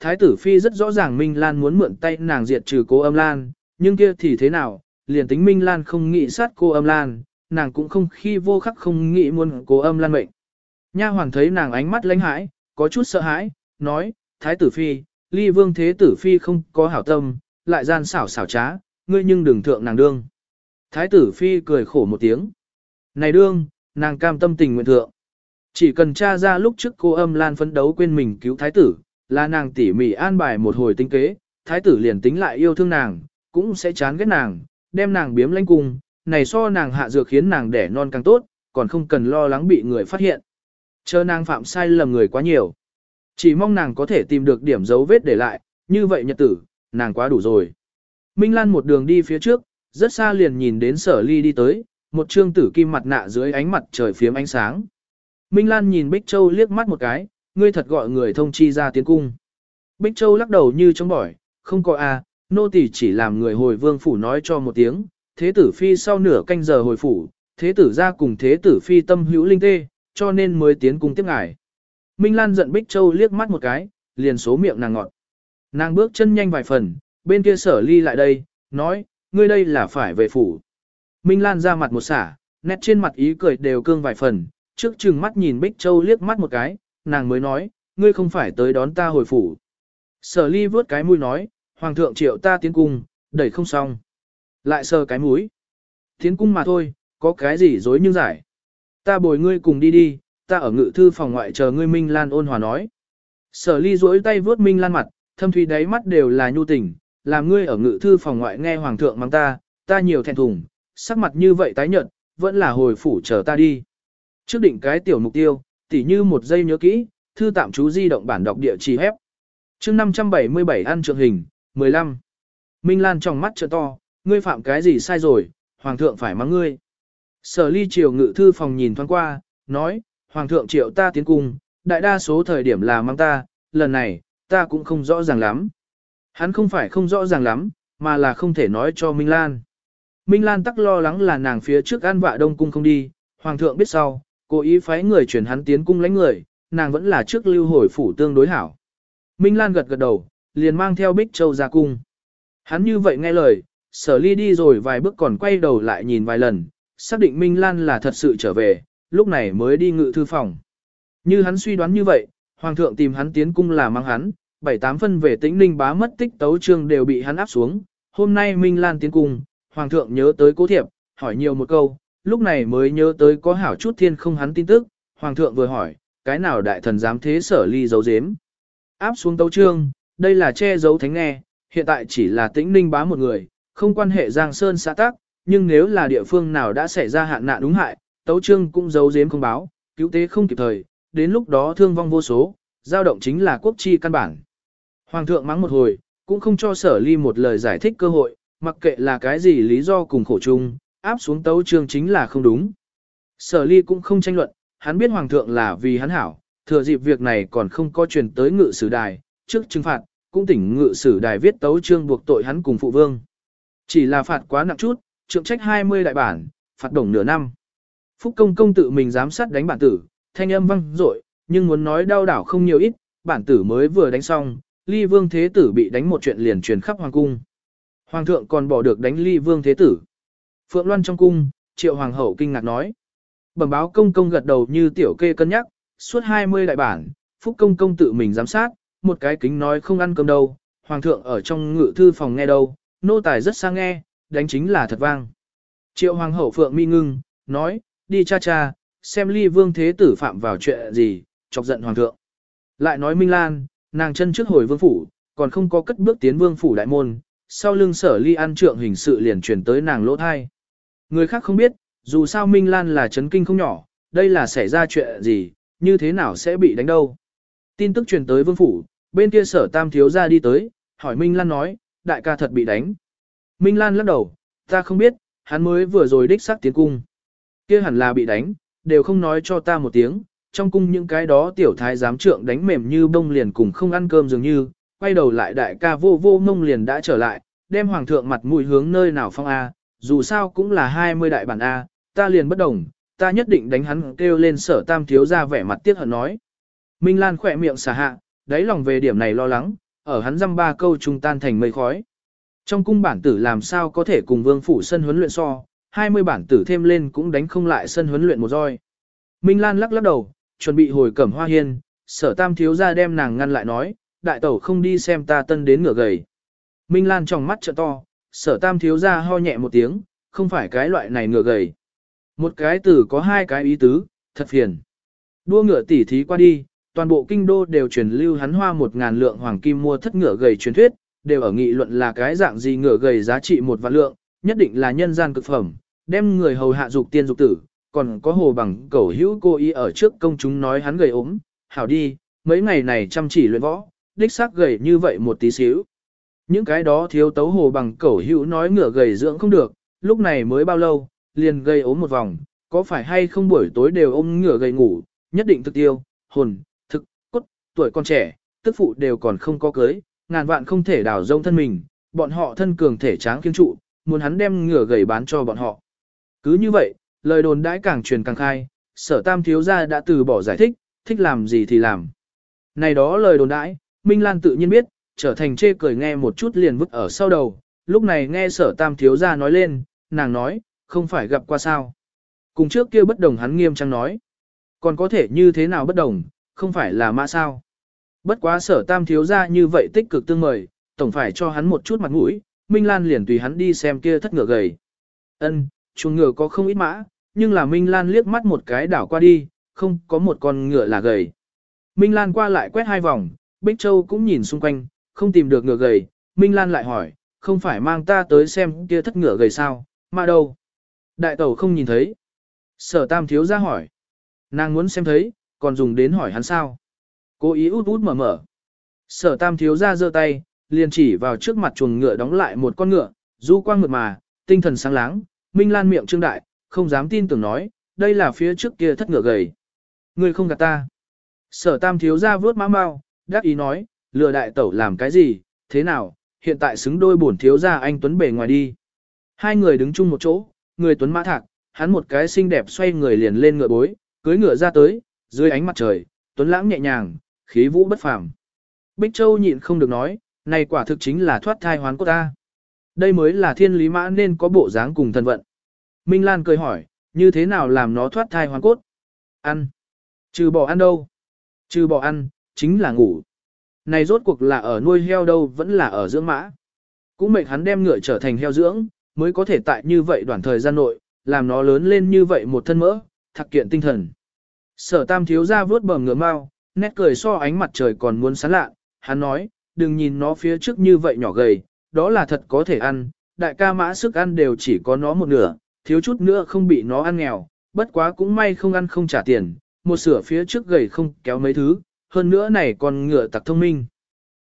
Thái tử phi rất rõ ràng Minh Lan muốn mượn tay nàng diệt trừ cô âm lan, nhưng kia thì thế nào, liền tính Minh Lan không nghĩ sát cô âm lan, nàng cũng không khi vô khắc không nghĩ muốn cô âm lan mệnh. Nha hoàng thấy nàng ánh mắt lãnh hãi, có chút sợ hãi, nói, Thái tử phi, ly vương thế tử phi không có hảo tâm, lại gian xảo xảo trá, ngươi nhưng đừng thượng nàng đương. Thái tử phi cười khổ một tiếng. Này đương, nàng cam tâm tình nguyện thượng. Chỉ cần tra ra lúc trước cô âm lan phấn đấu quên mình cứu thái tử, là nàng tỉ mỉ an bài một hồi tinh kế, thái tử liền tính lại yêu thương nàng, cũng sẽ chán ghét nàng, đem nàng biếm lãnh cung, này so nàng hạ dược khiến nàng đẻ non càng tốt, còn không cần lo lắng bị người phát hiện. Chờ nàng phạm sai lầm người quá nhiều. Chỉ mong nàng có thể tìm được điểm dấu vết để lại, như vậy nhật tử, nàng quá đủ rồi. Minh Lan một đường đi phía trước, rất xa liền nhìn đến sở ly đi tới, một trương tử kim mặt nạ dưới ánh mặt trời phiếm ánh sáng. Minh Lan nhìn Bích Châu liếc mắt một cái, ngươi thật gọi người thông chi ra tiến cung. Bích Châu lắc đầu như chống bỏi, không có a, à, nô tỳ chỉ làm người hồi vương phủ nói cho một tiếng, thế tử phi sau nửa canh giờ hồi phủ, thế tử ra cùng thế tử phi tâm hữu linh tê, cho nên mới tiến cung tiếp ngài. Minh Lan giận Bích Châu liếc mắt một cái, liền số miệng nàng ngọt. Nàng bước chân nhanh vài phần, bên kia sở ly lại đây, nói, ngươi đây là phải về phủ. Minh Lan ra mặt một xả, nét trên mặt ý cười đều cương vài phần, trước chừng mắt nhìn Bích Châu liếc mắt một cái, nàng mới nói, ngươi không phải tới đón ta hồi phủ. Sở ly vớt cái mũi nói, Hoàng thượng triệu ta tiến cung, đẩy không xong. Lại sờ cái mũi. Tiến cung mà thôi, có cái gì dối nhưng giải. Ta bồi ngươi cùng đi đi, ta ở ngự thư phòng ngoại chờ ngươi Minh Lan ôn hòa nói. Sở ly duỗi tay vớt Minh Lan mặt, thâm thủy đáy mắt đều là nhu tình, làm ngươi ở ngự thư phòng ngoại nghe hoàng thượng mang ta, ta nhiều thẹn thùng, sắc mặt như vậy tái nhợt, vẫn là hồi phủ chờ ta đi. Trước định cái tiểu mục tiêu, tỉ như một giây nhớ kỹ, thư tạm chú di động bản đọc địa chỉ hép. chương 577 ăn trượng hình, 15. Minh Lan trong mắt trợ to, ngươi phạm cái gì sai rồi, hoàng thượng phải mắng ngươi. Sở ly triều ngự thư phòng nhìn thoáng qua, nói, hoàng thượng triệu ta tiến cung, đại đa số thời điểm là mang ta, lần này, ta cũng không rõ ràng lắm. Hắn không phải không rõ ràng lắm, mà là không thể nói cho Minh Lan. Minh Lan tắc lo lắng là nàng phía trước an vạ đông cung không đi, hoàng thượng biết sau, cố ý phái người chuyển hắn tiến cung lãnh người, nàng vẫn là trước lưu hồi phủ tương đối hảo. Minh Lan gật gật đầu, liền mang theo Bích Châu ra cung. Hắn như vậy nghe lời, sở ly đi rồi vài bước còn quay đầu lại nhìn vài lần, xác định Minh Lan là thật sự trở về, lúc này mới đi ngự thư phòng. Như hắn suy đoán như vậy, Hoàng thượng tìm hắn tiến cung là mang hắn, bảy tám phân về tĩnh ninh bá mất tích tấu trương đều bị hắn áp xuống. Hôm nay Minh Lan tiến cung, Hoàng thượng nhớ tới cố thiệp, hỏi nhiều một câu, lúc này mới nhớ tới có hảo chút thiên không hắn tin tức. Hoàng thượng vừa hỏi, cái nào đại thần dám thế sở ly giấu giếm. Áp xuống tấu trương, đây là che giấu thánh nghe, hiện tại chỉ là tĩnh ninh bá một người, không quan hệ Giang Sơn xã tác, nhưng nếu là địa phương nào đã xảy ra hạn nạn đúng hại, tấu trương cũng giấu giếm không báo, cứu tế không kịp thời, đến lúc đó thương vong vô số, dao động chính là quốc chi căn bản. Hoàng thượng mắng một hồi, cũng không cho sở ly một lời giải thích cơ hội, mặc kệ là cái gì lý do cùng khổ chung, áp xuống tấu chương chính là không đúng. Sở ly cũng không tranh luận, hắn biết hoàng thượng là vì hắn hảo, thừa dịp việc này còn không có truyền tới ngự sử đài, trước trừng phạt, cũng tỉnh ngự sử đài viết tấu trương buộc tội hắn cùng phụ vương. Chỉ là phạt quá nặng chút, trượng trách 20 đại bản, phạt đồng nửa năm. Phúc công công tự mình giám sát đánh bản tử, thanh âm vang dội, nhưng muốn nói đau đảo không nhiều ít, bản tử mới vừa đánh xong, ly vương thế tử bị đánh một chuyện liền truyền khắp hoàng cung. Hoàng thượng còn bỏ được đánh ly vương thế tử. Phượng Loan trong cung, triệu hoàng hậu kinh ngạc nói. Bẩm báo công công gật đầu như tiểu kê cân nhắc, suốt 20 đại bản, phúc công công tự mình giám sát, một cái kính nói không ăn cơm đâu, hoàng thượng ở trong ngự thư phòng nghe đâu, nô tài rất sang nghe, đánh chính là thật vang. Triệu hoàng hậu Phượng mi ngưng, nói, đi cha cha, xem ly vương thế tử phạm vào chuyện gì, chọc giận hoàng thượng. Lại nói Minh Lan, nàng chân trước hồi vương phủ, còn không có cất bước tiến vương phủ đại môn, sau lưng sở ly ăn trượng hình sự liền truyền tới nàng lỗ thai. Người khác không biết, dù sao Minh Lan là chấn kinh không nhỏ, đây là xảy ra chuyện gì, như thế nào sẽ bị đánh đâu. Tin tức truyền tới vương phủ, bên kia sở tam thiếu ra đi tới, hỏi Minh Lan nói, đại ca thật bị đánh. Minh Lan lắc đầu, ta không biết, hắn mới vừa rồi đích xác tiến cung. kia hẳn là bị đánh, đều không nói cho ta một tiếng, trong cung những cái đó tiểu thái giám trượng đánh mềm như bông liền cùng không ăn cơm dường như, quay đầu lại đại ca vô vô mông liền đã trở lại, đem hoàng thượng mặt mũi hướng nơi nào phong A, dù sao cũng là 20 đại bản A, ta liền bất đồng, ta nhất định đánh hắn kêu lên sở tam thiếu ra vẻ mặt tiếc hận nói. Minh Lan khỏe miệng xả hạ, đáy lòng về điểm này lo lắng, ở hắn dăm ba câu trung tan thành mây khói. Trong cung bản tử làm sao có thể cùng vương phủ sân huấn luyện so, 20 bản tử thêm lên cũng đánh không lại sân huấn luyện một roi. Minh Lan lắc lắc đầu, chuẩn bị hồi cẩm hoa hiên, sở tam thiếu ra đem nàng ngăn lại nói, đại tẩu không đi xem ta tân đến ngửa gầy. Minh Lan trong mắt trợ to, sở tam thiếu ra ho nhẹ một tiếng, không phải cái loại này ngửa gầy. Một cái từ có hai cái ý tứ, thật phiền. Đua ngựa tỉ thí qua đi, toàn bộ kinh đô đều truyền lưu hắn hoa một ngàn lượng hoàng kim mua thất ngựa gầy truyền thuyết, đều ở nghị luận là cái dạng gì ngựa gầy giá trị một vạn lượng, nhất định là nhân gian cực phẩm, đem người hầu hạ dục tiên dục tử, còn có hồ bằng cẩu hữu cô ý ở trước công chúng nói hắn gầy ốm, hảo đi, mấy ngày này chăm chỉ luyện võ, đích xác gầy như vậy một tí xíu. Những cái đó thiếu tấu hồ bằng cẩu hữu nói ngựa gầy dưỡng không được, lúc này mới bao lâu, liền gây ốm một vòng, có phải hay không buổi tối đều ôm ngựa gầy ngủ, nhất định thực tiêu, hồn, thực, cốt, tuổi còn trẻ, tức phụ đều còn không có cưới, ngàn vạn không thể đào rông thân mình, bọn họ thân cường thể tráng kiên trụ, muốn hắn đem ngựa gầy bán cho bọn họ. Cứ như vậy, lời đồn đãi càng truyền càng khai, sở tam thiếu gia đã từ bỏ giải thích, thích làm gì thì làm. Này đó lời đồn đãi, Minh Lan tự nhiên biết, trở thành chê cười nghe một chút liền vứt ở sau đầu, lúc này nghe sở tam thiếu gia nói lên, nàng nói, không phải gặp qua sao. Cùng trước kia bất đồng hắn nghiêm trang nói, còn có thể như thế nào bất đồng, không phải là mã sao. Bất quá sở tam thiếu gia như vậy tích cực tương mời, tổng phải cho hắn một chút mặt mũi, Minh Lan liền tùy hắn đi xem kia thất ngựa gầy. Ân, chuồng ngựa có không ít mã, nhưng là Minh Lan liếc mắt một cái đảo qua đi, không có một con ngựa là gầy. Minh Lan qua lại quét hai vòng, Bích Châu cũng nhìn xung quanh, không tìm được ngựa gầy, Minh Lan lại hỏi, không phải mang ta tới xem kia thất ngựa gầy sao, mà đâu? Đại tẩu không nhìn thấy. Sở tam thiếu ra hỏi. Nàng muốn xem thấy, còn dùng đến hỏi hắn sao? Cố ý út út mở mở. Sở tam thiếu ra giơ tay, liền chỉ vào trước mặt chuồng ngựa đóng lại một con ngựa, du quang mượt mà, tinh thần sáng láng, Minh Lan miệng trương đại, không dám tin tưởng nói, đây là phía trước kia thất ngựa gầy. người không gạt ta. Sở tam thiếu ra vướt má mau, đắc ý nói, lừa đại tẩu làm cái gì, thế nào, hiện tại xứng đôi bổn thiếu ra anh Tuấn bể ngoài đi. Hai người đứng chung một chỗ, người Tuấn mã thạc, hắn một cái xinh đẹp xoay người liền lên ngựa bối, cưới ngựa ra tới, dưới ánh mặt trời, Tuấn lãng nhẹ nhàng, khí vũ bất phàm. Bích Châu nhịn không được nói, này quả thực chính là thoát thai hoán cốt ta. Đây mới là thiên lý mã nên có bộ dáng cùng thần vận. Minh Lan cười hỏi, như thế nào làm nó thoát thai hoán cốt? Ăn. Trừ bỏ ăn đâu? Trừ bỏ ăn, chính là ngủ. Này rốt cuộc là ở nuôi heo đâu vẫn là ở dưỡng mã. Cũng mệnh hắn đem ngựa trở thành heo dưỡng, mới có thể tại như vậy đoạn thời gian nội, làm nó lớn lên như vậy một thân mỡ, thạc kiện tinh thần. Sở tam thiếu ra vớt bờ ngựa mau, nét cười so ánh mặt trời còn muốn sáng lạ, hắn nói, đừng nhìn nó phía trước như vậy nhỏ gầy, đó là thật có thể ăn, đại ca mã sức ăn đều chỉ có nó một nửa, thiếu chút nữa không bị nó ăn nghèo, bất quá cũng may không ăn không trả tiền, một sửa phía trước gầy không kéo mấy thứ, hơn nữa này con ngựa tặc thông minh.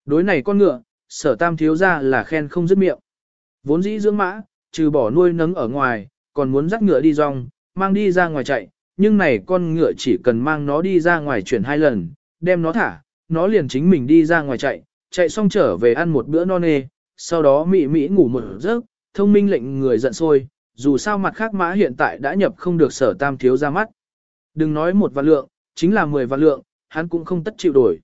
Đối này con ngựa, sở tam thiếu ra là khen không dứt miệng. Vốn dĩ dưỡng mã, trừ bỏ nuôi nấng ở ngoài, còn muốn dắt ngựa đi rong, mang đi ra ngoài chạy, nhưng này con ngựa chỉ cần mang nó đi ra ngoài chuyển hai lần, đem nó thả, nó liền chính mình đi ra ngoài chạy, chạy xong trở về ăn một bữa no nê, sau đó mị mị ngủ một giấc, thông minh lệnh người giận sôi, dù sao mặt khác mã hiện tại đã nhập không được sở tam thiếu ra mắt. Đừng nói một vạn lượng, chính là mười vạn lượng, hắn cũng không tất chịu đổi.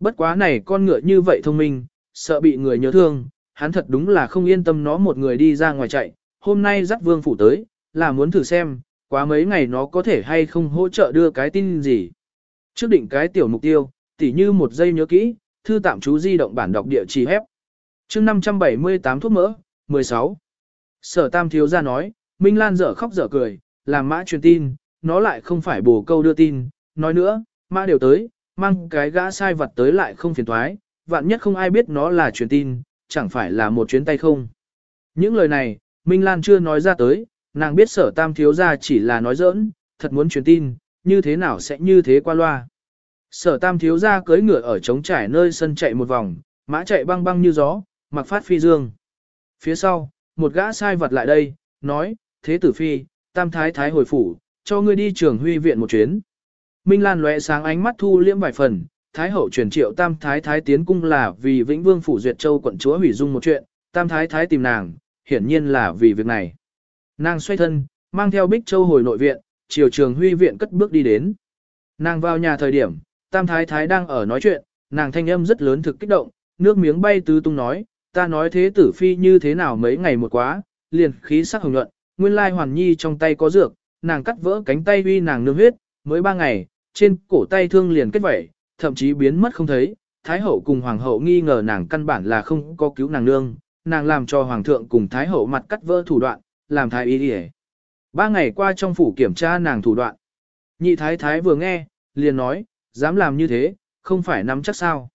Bất quá này con ngựa như vậy thông minh, sợ bị người nhớ thương, hắn thật đúng là không yên tâm nó một người đi ra ngoài chạy, hôm nay dắt vương phủ tới, là muốn thử xem, quá mấy ngày nó có thể hay không hỗ trợ đưa cái tin gì. Trước định cái tiểu mục tiêu, tỉ như một giây nhớ kỹ, thư tạm chú di động bản đọc địa chỉ hép. chương 578 thuốc mỡ, 16. Sở tam thiếu ra nói, Minh Lan dở khóc dở cười, làm mã truyền tin, nó lại không phải bổ câu đưa tin, nói nữa, mã đều tới, mang cái gã sai vật tới lại không phiền thoái, vạn nhất không ai biết nó là truyền tin, chẳng phải là một chuyến tay không. Những lời này, Minh Lan chưa nói ra tới, nàng biết sở tam thiếu ra chỉ là nói giỡn, thật muốn truyền tin, như thế nào sẽ như thế qua loa. Sở tam thiếu ra cưới ngựa ở trống trải nơi sân chạy một vòng, mã chạy băng băng như gió, mặc phát phi dương. Phía sau, một gã sai vật lại đây, nói, thế tử phi, tam thái thái hồi phủ, cho ngươi đi trường huy viện một chuyến. Minh Lan lóe sáng ánh mắt thu liễm vài phần, thái hậu truyền triệu tam thái thái tiến cung là vì vĩnh vương phủ duyệt châu quận chúa hủy dung một chuyện, tam thái thái tìm nàng, hiển nhiên là vì việc này. Nàng xoay thân, mang theo bích châu hồi nội viện, chiều trường huy viện cất bước đi đến. Nàng vào nhà thời điểm, tam thái thái đang ở nói chuyện, nàng thanh âm rất lớn thực kích động, nước miếng bay tứ tung nói, ta nói thế tử phi như thế nào mấy ngày một quá, liền khí sắc hồng nhuận, nguyên lai hoàn nhi trong tay có dược, nàng cắt vỡ cánh tay uy nàng nương huyết, mới ba ngày, trên cổ tay thương liền kết vẩy, thậm chí biến mất không thấy, thái hậu cùng hoàng hậu nghi ngờ nàng căn bản là không có cứu nàng nương, nàng làm cho hoàng thượng cùng thái hậu mặt cắt vỡ thủ đoạn, làm thái y đi Ba ngày qua trong phủ kiểm tra nàng thủ đoạn. Nhị thái thái vừa nghe, liền nói, dám làm như thế, không phải nắm chắc sao.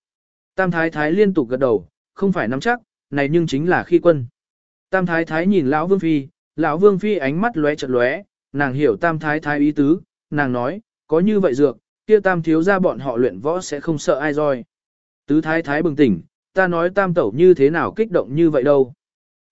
Tam thái thái liên tục gật đầu, không phải nắm chắc, này nhưng chính là khi quân. Tam thái thái nhìn lão vương phi, lão vương phi ánh mắt lóe chật lóe, nàng hiểu tam thái thái ý tứ, nàng nói, có như vậy dược, kia tam thiếu ra bọn họ luyện võ sẽ không sợ ai roi. Tứ thái thái bừng tỉnh, ta nói tam tẩu như thế nào kích động như vậy đâu.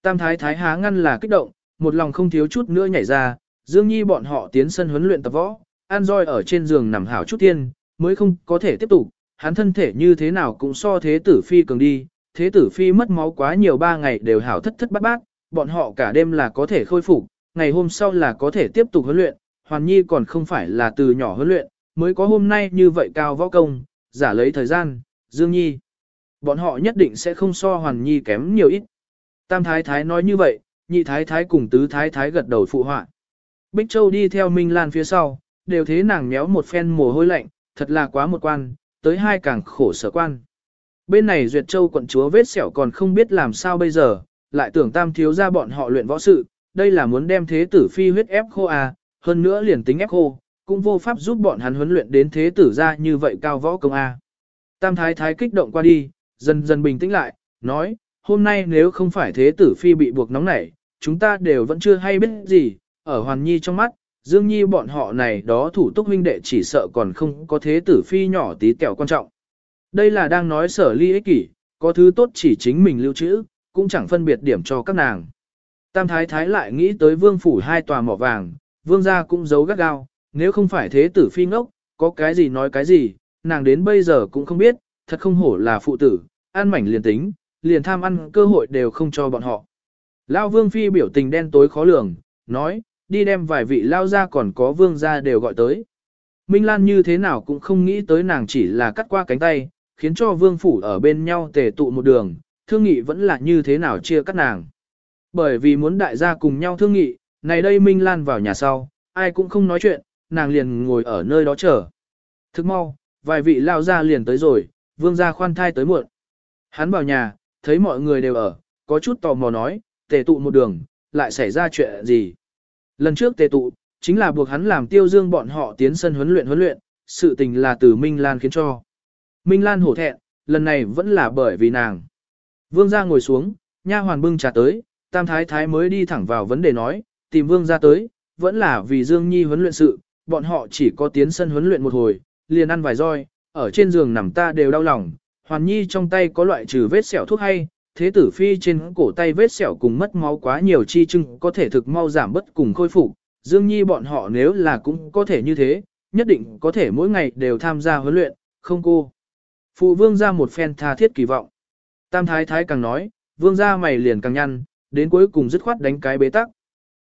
Tam thái thái há ngăn là kích động, một lòng không thiếu chút nữa nhảy ra, Dương Nhi bọn họ tiến sân huấn luyện tập võ, an roi ở trên giường nằm hảo chút tiên, mới không có thể tiếp tục, hắn thân thể như thế nào cũng so thế tử phi cường đi, thế tử phi mất máu quá nhiều ba ngày đều hảo thất thất bát bát, bọn họ cả đêm là có thể khôi phục, ngày hôm sau là có thể tiếp tục huấn luyện, Hoàn Nhi còn không phải là từ nhỏ huấn luyện, mới có hôm nay như vậy cao võ công, giả lấy thời gian, Dương Nhi. Bọn họ nhất định sẽ không so Hoàn Nhi kém nhiều ít. Tam Thái Thái nói như vậy, nhị Thái Thái cùng tứ Thái Thái gật đầu phụ họa. Bích Châu đi theo Minh Lan phía sau, đều thế nàng méo một phen mồ hôi lạnh, thật là quá một quan, tới hai càng khổ sở quan. Bên này Duyệt Châu quận chúa vết sẹo còn không biết làm sao bây giờ, lại tưởng tam thiếu ra bọn họ luyện võ sự, đây là muốn đem thế tử phi huyết ép khô à, hơn nữa liền tính ép khô, cũng vô pháp giúp bọn hắn huấn luyện đến thế tử ra như vậy cao võ công a. Tam thái thái kích động qua đi, dần dần bình tĩnh lại, nói, hôm nay nếu không phải thế tử phi bị buộc nóng nảy, chúng ta đều vẫn chưa hay biết gì, ở Hoàn Nhi trong mắt, Dương Nhi bọn họ này đó thủ túc huynh đệ chỉ sợ còn không có thế tử phi nhỏ tí tẹo quan trọng. Đây là đang nói sở ly ích kỷ, có thứ tốt chỉ chính mình lưu trữ, cũng chẳng phân biệt điểm cho các nàng. Tam thái thái lại nghĩ tới vương phủ hai tòa mỏ vàng, vương gia cũng giấu gắt gao, nếu không phải thế tử phi ngốc, có cái gì nói cái gì, nàng đến bây giờ cũng không biết, thật không hổ là phụ tử, ăn mảnh liền tính, liền tham ăn cơ hội đều không cho bọn họ. Lao vương phi biểu tình đen tối khó lường, nói, đi đem vài vị lao ra còn có vương gia đều gọi tới. Minh Lan như thế nào cũng không nghĩ tới nàng chỉ là cắt qua cánh tay, khiến cho vương phủ ở bên nhau tề tụ một đường, thương nghị vẫn là như thế nào chia cắt nàng. Bởi vì muốn đại gia cùng nhau thương nghị, này đây Minh Lan vào nhà sau, ai cũng không nói chuyện, nàng liền ngồi ở nơi đó chờ. Thức mau, vài vị lao ra liền tới rồi, vương gia khoan thai tới muộn. Hắn vào nhà, thấy mọi người đều ở, có chút tò mò nói, tề tụ một đường, lại xảy ra chuyện gì. Lần trước tề tụ, chính là buộc hắn làm tiêu dương bọn họ tiến sân huấn luyện huấn luyện, sự tình là từ Minh Lan khiến cho. Minh Lan hổ thẹn, lần này vẫn là bởi vì nàng. Vương gia ngồi xuống, nha hoàn bưng trà tới, tam thái thái mới đi thẳng vào vấn đề nói, tìm vương gia tới, vẫn là vì Dương Nhi huấn luyện sự, bọn họ chỉ có tiến sân huấn luyện một hồi, liền ăn vài roi, ở trên giường nằm ta đều đau lòng, hoàn nhi trong tay có loại trừ vết sẹo thuốc hay, thế tử phi trên cổ tay vết sẹo cùng mất máu quá nhiều chi chứng có thể thực mau giảm bất cùng khôi phục, Dương Nhi bọn họ nếu là cũng có thể như thế, nhất định có thể mỗi ngày đều tham gia huấn luyện, không cô. Phụ vương ra một phen tha thiết kỳ vọng. Tam thái thái càng nói, vương ra mày liền càng nhăn, đến cuối cùng dứt khoát đánh cái bế tắc.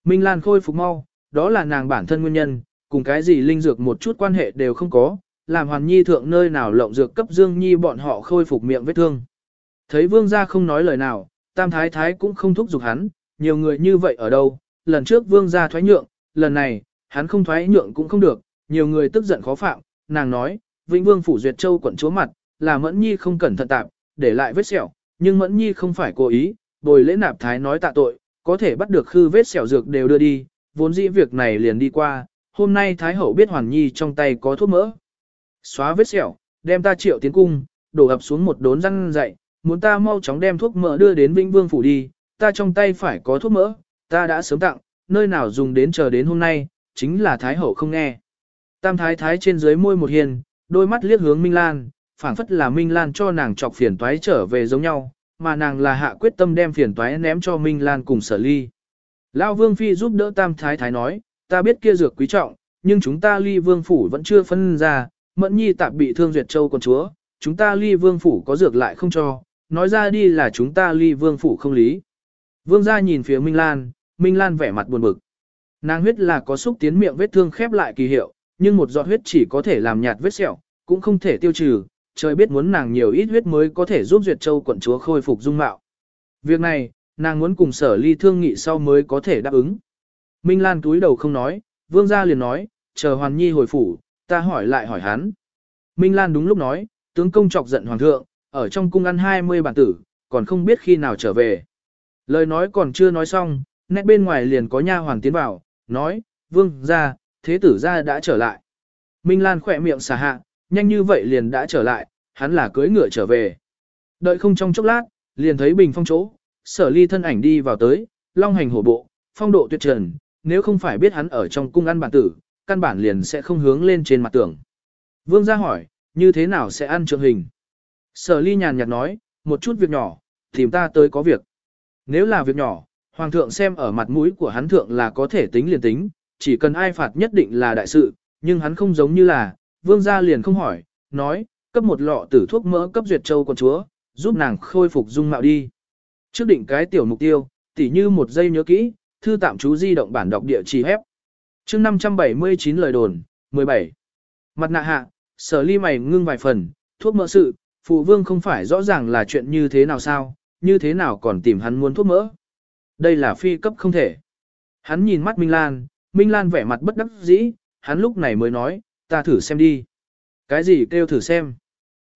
Minh Lan khôi phục mau, đó là nàng bản thân nguyên nhân, cùng cái gì linh dược một chút quan hệ đều không có, làm hoàn nhi thượng nơi nào lộng dược cấp dương nhi bọn họ khôi phục miệng vết thương. Thấy vương gia không nói lời nào, tam thái thái cũng không thúc giục hắn, nhiều người như vậy ở đâu, lần trước vương gia thoái nhượng, lần này, hắn không thoái nhượng cũng không được, nhiều người tức giận khó phạm, nàng nói, Vĩnh Vương phủ duyệt châu quận chúa mặt, là Mẫn Nhi không cẩn thận tạp, để lại vết sẹo, nhưng Mẫn Nhi không phải cố ý, bồi lễ nạp thái nói tạ tội, có thể bắt được khư vết sẹo dược đều đưa đi, vốn dĩ việc này liền đi qua, hôm nay thái hậu biết Hoàn Nhi trong tay có thuốc mỡ. Xóa vết sẹo, đem ta triệu tiến cung, đổ ập xuống một đốn răng dậy, muốn ta mau chóng đem thuốc mỡ đưa đến Vĩnh Vương phủ đi, ta trong tay phải có thuốc mỡ, ta đã sớm tặng, nơi nào dùng đến chờ đến hôm nay, chính là thái hậu không nghe. Tam thái thái trên dưới môi một hiền, đôi mắt liếc hướng Minh Lan, phảng phất là Minh Lan cho nàng chọc phiền toái trở về giống nhau, mà nàng là hạ quyết tâm đem phiền toái ném cho Minh Lan cùng sở ly. Lão Vương Phi giúp đỡ Tam Thái Thái nói, ta biết kia dược quý trọng, nhưng chúng ta ly vương phủ vẫn chưa phân ra, mẫn nhi tạp bị thương duyệt châu con chúa, chúng ta ly vương phủ có dược lại không cho, nói ra đi là chúng ta ly vương phủ không lý. Vương gia nhìn phía Minh Lan, Minh Lan vẻ mặt buồn bực. Nàng huyết là có xúc tiến miệng vết thương khép lại kỳ hiệu, nhưng một giọt huyết chỉ có thể làm nhạt vết sẹo, cũng không thể tiêu trừ, trời biết muốn nàng nhiều ít huyết mới có thể giúp Duyệt Châu quận chúa khôi phục dung mạo. Việc này, nàng muốn cùng sở ly thương nghị sau mới có thể đáp ứng. Minh Lan túi đầu không nói, vương gia liền nói, chờ Hoàn Nhi hồi phủ, ta hỏi lại hỏi hắn. Minh Lan đúng lúc nói, tướng công chọc giận hoàng thượng, ở trong cung ăn 20 bản tử, còn không biết khi nào trở về. Lời nói còn chưa nói xong, nét bên ngoài liền có nha hoàng tiến vào, nói, vương gia, thế tử gia đã trở lại. Minh Lan khỏe miệng xả hạ, nhanh như vậy liền đã trở lại, hắn là cưới ngựa trở về. Đợi không trong chốc lát, liền thấy bình phong chỗ, sở ly thân ảnh đi vào tới, long hành hổ bộ, phong độ tuyệt trần, nếu không phải biết hắn ở trong cung ăn bản tử, căn bản liền sẽ không hướng lên trên mặt tường. Vương gia hỏi, như thế nào sẽ ăn trượng hình? Sở ly nhàn nhạt nói, một chút việc nhỏ, tìm ta tới có việc. Nếu là việc nhỏ, hoàng thượng xem ở mặt mũi của hắn thượng là có thể tính liền tính, chỉ cần ai phạt nhất định là đại sự, nhưng hắn không giống như là, vương gia liền không hỏi, nói, cấp một lọ tử thuốc mỡ cấp duyệt châu con chúa, giúp nàng khôi phục dung mạo đi. Trước định cái tiểu mục tiêu, tỉ như một giây nhớ kỹ, thư tạm chú di động bản đọc địa chỉ hép. chương 579 lời đồn, 17. Mặt nạ hạ, sở ly mày ngưng vài phần, thuốc mỡ sự, phụ vương không phải rõ ràng là chuyện như thế nào sao, như thế nào còn tìm hắn muốn thuốc mỡ. Đây là phi cấp không thể. Hắn nhìn mắt Minh Lan, Minh Lan vẻ mặt bất đắc dĩ, hắn lúc này mới nói, ta thử xem đi. Cái gì kêu thử xem?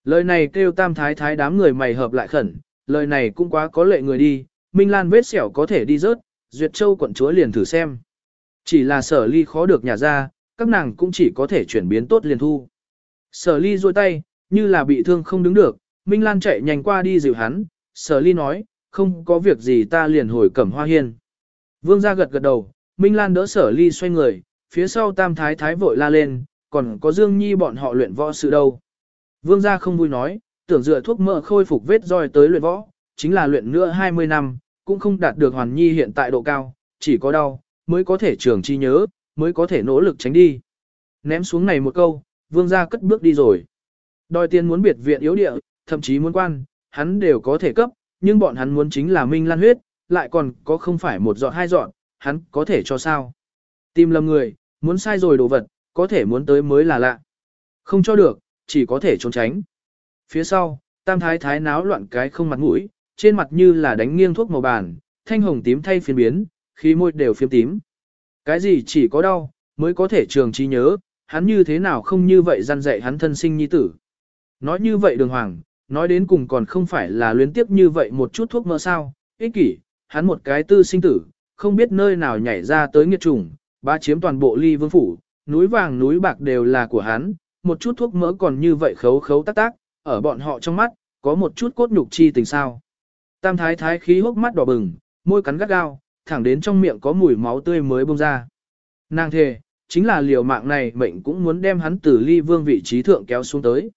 Lời này kêu tam thái thái đám người mày hợp lại khẩn, lời này cũng quá có lệ người đi, Minh Lan vết xẻo có thể đi rớt, Duyệt Châu quận chúa liền thử xem. Chỉ là sở ly khó được nhà ra, các nàng cũng chỉ có thể chuyển biến tốt liền thu. Sở ly duỗi tay, như là bị thương không đứng được, Minh Lan chạy nhanh qua đi dịu hắn, sở ly nói, không có việc gì ta liền hồi cẩm hoa hiên. Vương gia gật gật đầu, Minh Lan đỡ sở ly xoay người, phía sau tam thái thái vội la lên, còn có Dương Nhi bọn họ luyện võ sự đâu. Vương gia không vui nói, tưởng dựa thuốc mỡ khôi phục vết roi tới luyện võ, chính là luyện nữa 20 năm, cũng không đạt được hoàn nhi hiện tại độ cao, chỉ có đau, mới có thể trường chi nhớ, mới có thể nỗ lực tránh đi. Ném xuống này một câu, vương gia cất bước đi rồi. Đòi tiền muốn biệt viện yếu địa, thậm chí muốn quan, hắn đều có thể cấp, nhưng bọn hắn muốn chính là minh lan huyết, lại còn có không phải một dọn hai dọn, hắn có thể cho sao. Tìm lầm người, muốn sai rồi đồ vật, có thể muốn tới mới là lạ. Không cho được, chỉ có thể trốn tránh. Phía sau, tam thái thái náo loạn cái không mặt mũi, trên mặt như là đánh nghiêng thuốc màu bàn, thanh hồng tím thay phiên biến, khí môi đều phiếm tím. Cái gì chỉ có đau, mới có thể trường trí nhớ, hắn như thế nào không như vậy gian dạy hắn thân sinh nhi tử. Nói như vậy đường hoàng, nói đến cùng còn không phải là luyến tiếp như vậy một chút thuốc mỡ sao, ích kỷ, hắn một cái tư sinh tử, không biết nơi nào nhảy ra tới nghiệt trùng, ba chiếm toàn bộ ly vương phủ, núi vàng núi bạc đều là của hắn, một chút thuốc mỡ còn như vậy khấu khấu tác tác, ở bọn họ trong mắt, có một chút cốt nhục chi tình sao. Tam thái thái khí hốc mắt đỏ bừng, môi cắn gắt gao, thẳng đến trong miệng có mùi máu tươi mới bông ra. Nàng thề, chính là liều mạng này mệnh cũng muốn đem hắn từ ly vương vị trí thượng kéo xuống tới.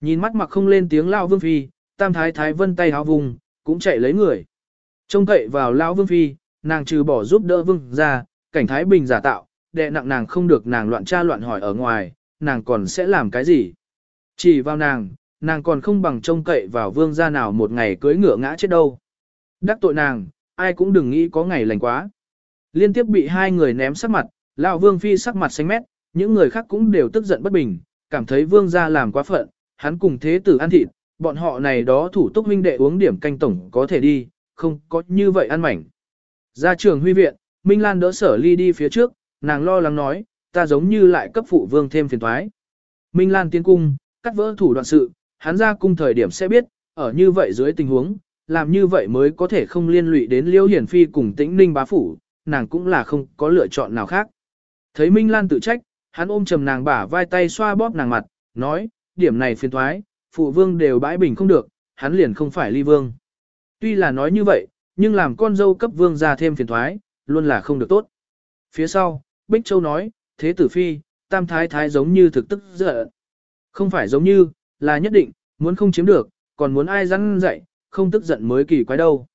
Nhìn mắt mặc không lên tiếng lao vương phi, tam thái thái vân tay háo vùng, cũng chạy lấy người. Trông cậy vào lao vương phi, nàng trừ bỏ giúp đỡ vương ra, cảnh thái bình giả tạo, đệ nặng nàng không được nàng loạn tra loạn hỏi ở ngoài, nàng còn sẽ làm cái gì. Chỉ vào nàng, nàng còn không bằng trông cậy vào vương gia nào một ngày cưới ngựa ngã chết đâu. Đắc tội nàng, ai cũng đừng nghĩ có ngày lành quá. Liên tiếp bị hai người ném sắc mặt, lão vương phi sắc mặt xanh mét, những người khác cũng đều tức giận bất bình, cảm thấy vương gia làm quá phận, hắn cùng thế tử ăn thịt, bọn họ này đó thủ túc huynh đệ uống điểm canh tổng có thể đi, không có như vậy ăn mảnh. Ra trường huy viện, Minh Lan đỡ sở ly đi phía trước, nàng lo lắng nói, ta giống như lại cấp phụ vương thêm phiền thoái. Minh Lan tiến cung, cắt vỡ thủ đoạn sự, hắn ra cung thời điểm sẽ biết, ở như vậy dưới tình huống, làm như vậy mới có thể không liên lụy đến Liêu Hiển Phi cùng tĩnh ninh bá phủ, nàng cũng là không có lựa chọn nào khác. Thấy Minh Lan tự trách, hắn ôm chầm nàng bả vai tay xoa bóp nàng mặt, nói, điểm này phiền thoái, phụ vương đều bãi bình không được, hắn liền không phải ly vương. Tuy là nói như vậy, nhưng làm con dâu cấp vương ra thêm phiền thoái, luôn là không được tốt. Phía sau, Bích Châu nói, thế tử phi, tam thái thái giống như thực tức giận. Không phải giống như, là nhất định, muốn không chiếm được, còn muốn ai răn dạy, không tức giận mới kỳ quái đâu.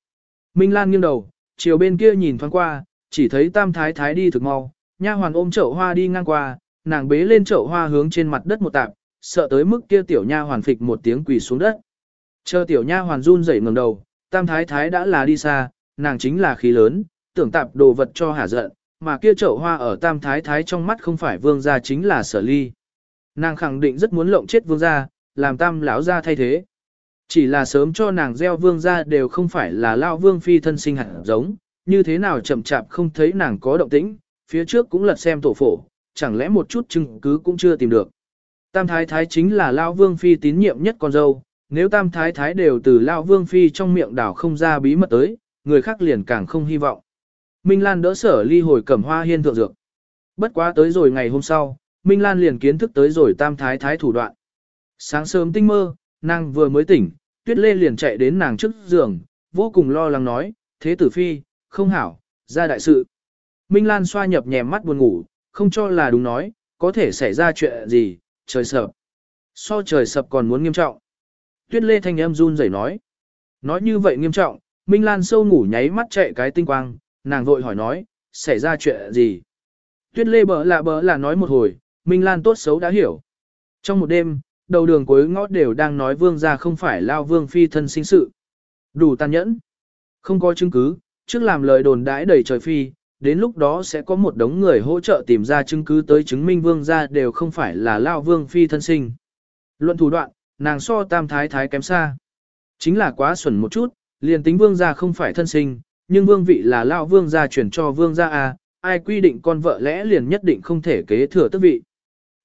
Minh Lan nghiêng đầu, chiều bên kia nhìn thoáng qua, chỉ thấy tam thái thái đi thực mau, nha hoàn ôm chậu hoa đi ngang qua, nàng bế lên chậu hoa hướng trên mặt đất một tạp, sợ tới mức kia tiểu nha hoàn phịch một tiếng quỳ xuống đất. Chờ tiểu nha hoàn run rẩy ngẩng đầu, tam thái thái đã là đi xa, nàng chính là khí lớn, tưởng tạp đồ vật cho hả giận, mà kia chậu hoa ở tam thái thái trong mắt không phải vương gia chính là sở ly. Nàng khẳng định rất muốn lộng chết vương gia, làm tam lão gia thay thế. Chỉ là sớm cho nàng gieo vương gia đều không phải là lao vương phi thân sinh hẳn giống, như thế nào chậm chạp không thấy nàng có động tĩnh, phía trước cũng lật xem tổ phổ, chẳng lẽ một chút chứng cứ cũng chưa tìm được. Tam thái thái chính là lao vương phi tín nhiệm nhất con dâu, nếu tam thái thái đều từ lao vương phi trong miệng đảo không ra bí mật tới, người khác liền càng không hy vọng. Minh Lan đỡ sở ly hồi cẩm hoa hiên thượng dược. Bất quá tới rồi ngày hôm sau, Minh Lan liền kiến thức tới rồi tam thái thái thủ đoạn. Sáng sớm tinh mơ, nàng vừa mới tỉnh, tuyết lê liền chạy đến nàng trước giường, vô cùng lo lắng nói, thế tử phi, không hảo, ra đại sự. Minh Lan xoa nhập nhèm mắt buồn ngủ, không cho là đúng nói, có thể xảy ra chuyện gì, trời sập. So trời sập còn muốn nghiêm trọng. Tuyết lê thanh em run rẩy nói. Nói như vậy nghiêm trọng, Minh Lan sâu ngủ nháy mắt chạy cái tinh quang, nàng vội hỏi nói, xảy ra chuyện gì. Tuyết lê bờ lạ bờ là nói một hồi, Minh Lan tốt xấu đã hiểu. Trong một đêm, đầu đường cuối ngõ đều đang nói vương gia không phải lao vương phi thân sinh sự. Đủ tàn nhẫn. Không có chứng cứ, trước làm lời đồn đãi đầy trời phi, đến lúc đó sẽ có một đống người hỗ trợ tìm ra chứng cứ tới chứng minh vương gia đều không phải là lao vương phi thân sinh. Luận thủ đoạn, nàng so tam thái thái kém xa. Chính là quá xuẩn một chút, liền tính vương gia không phải thân sinh, nhưng vương vị là lao vương gia truyền cho vương gia à, ai quy định con vợ lẽ liền nhất định không thể kế thừa tước vị.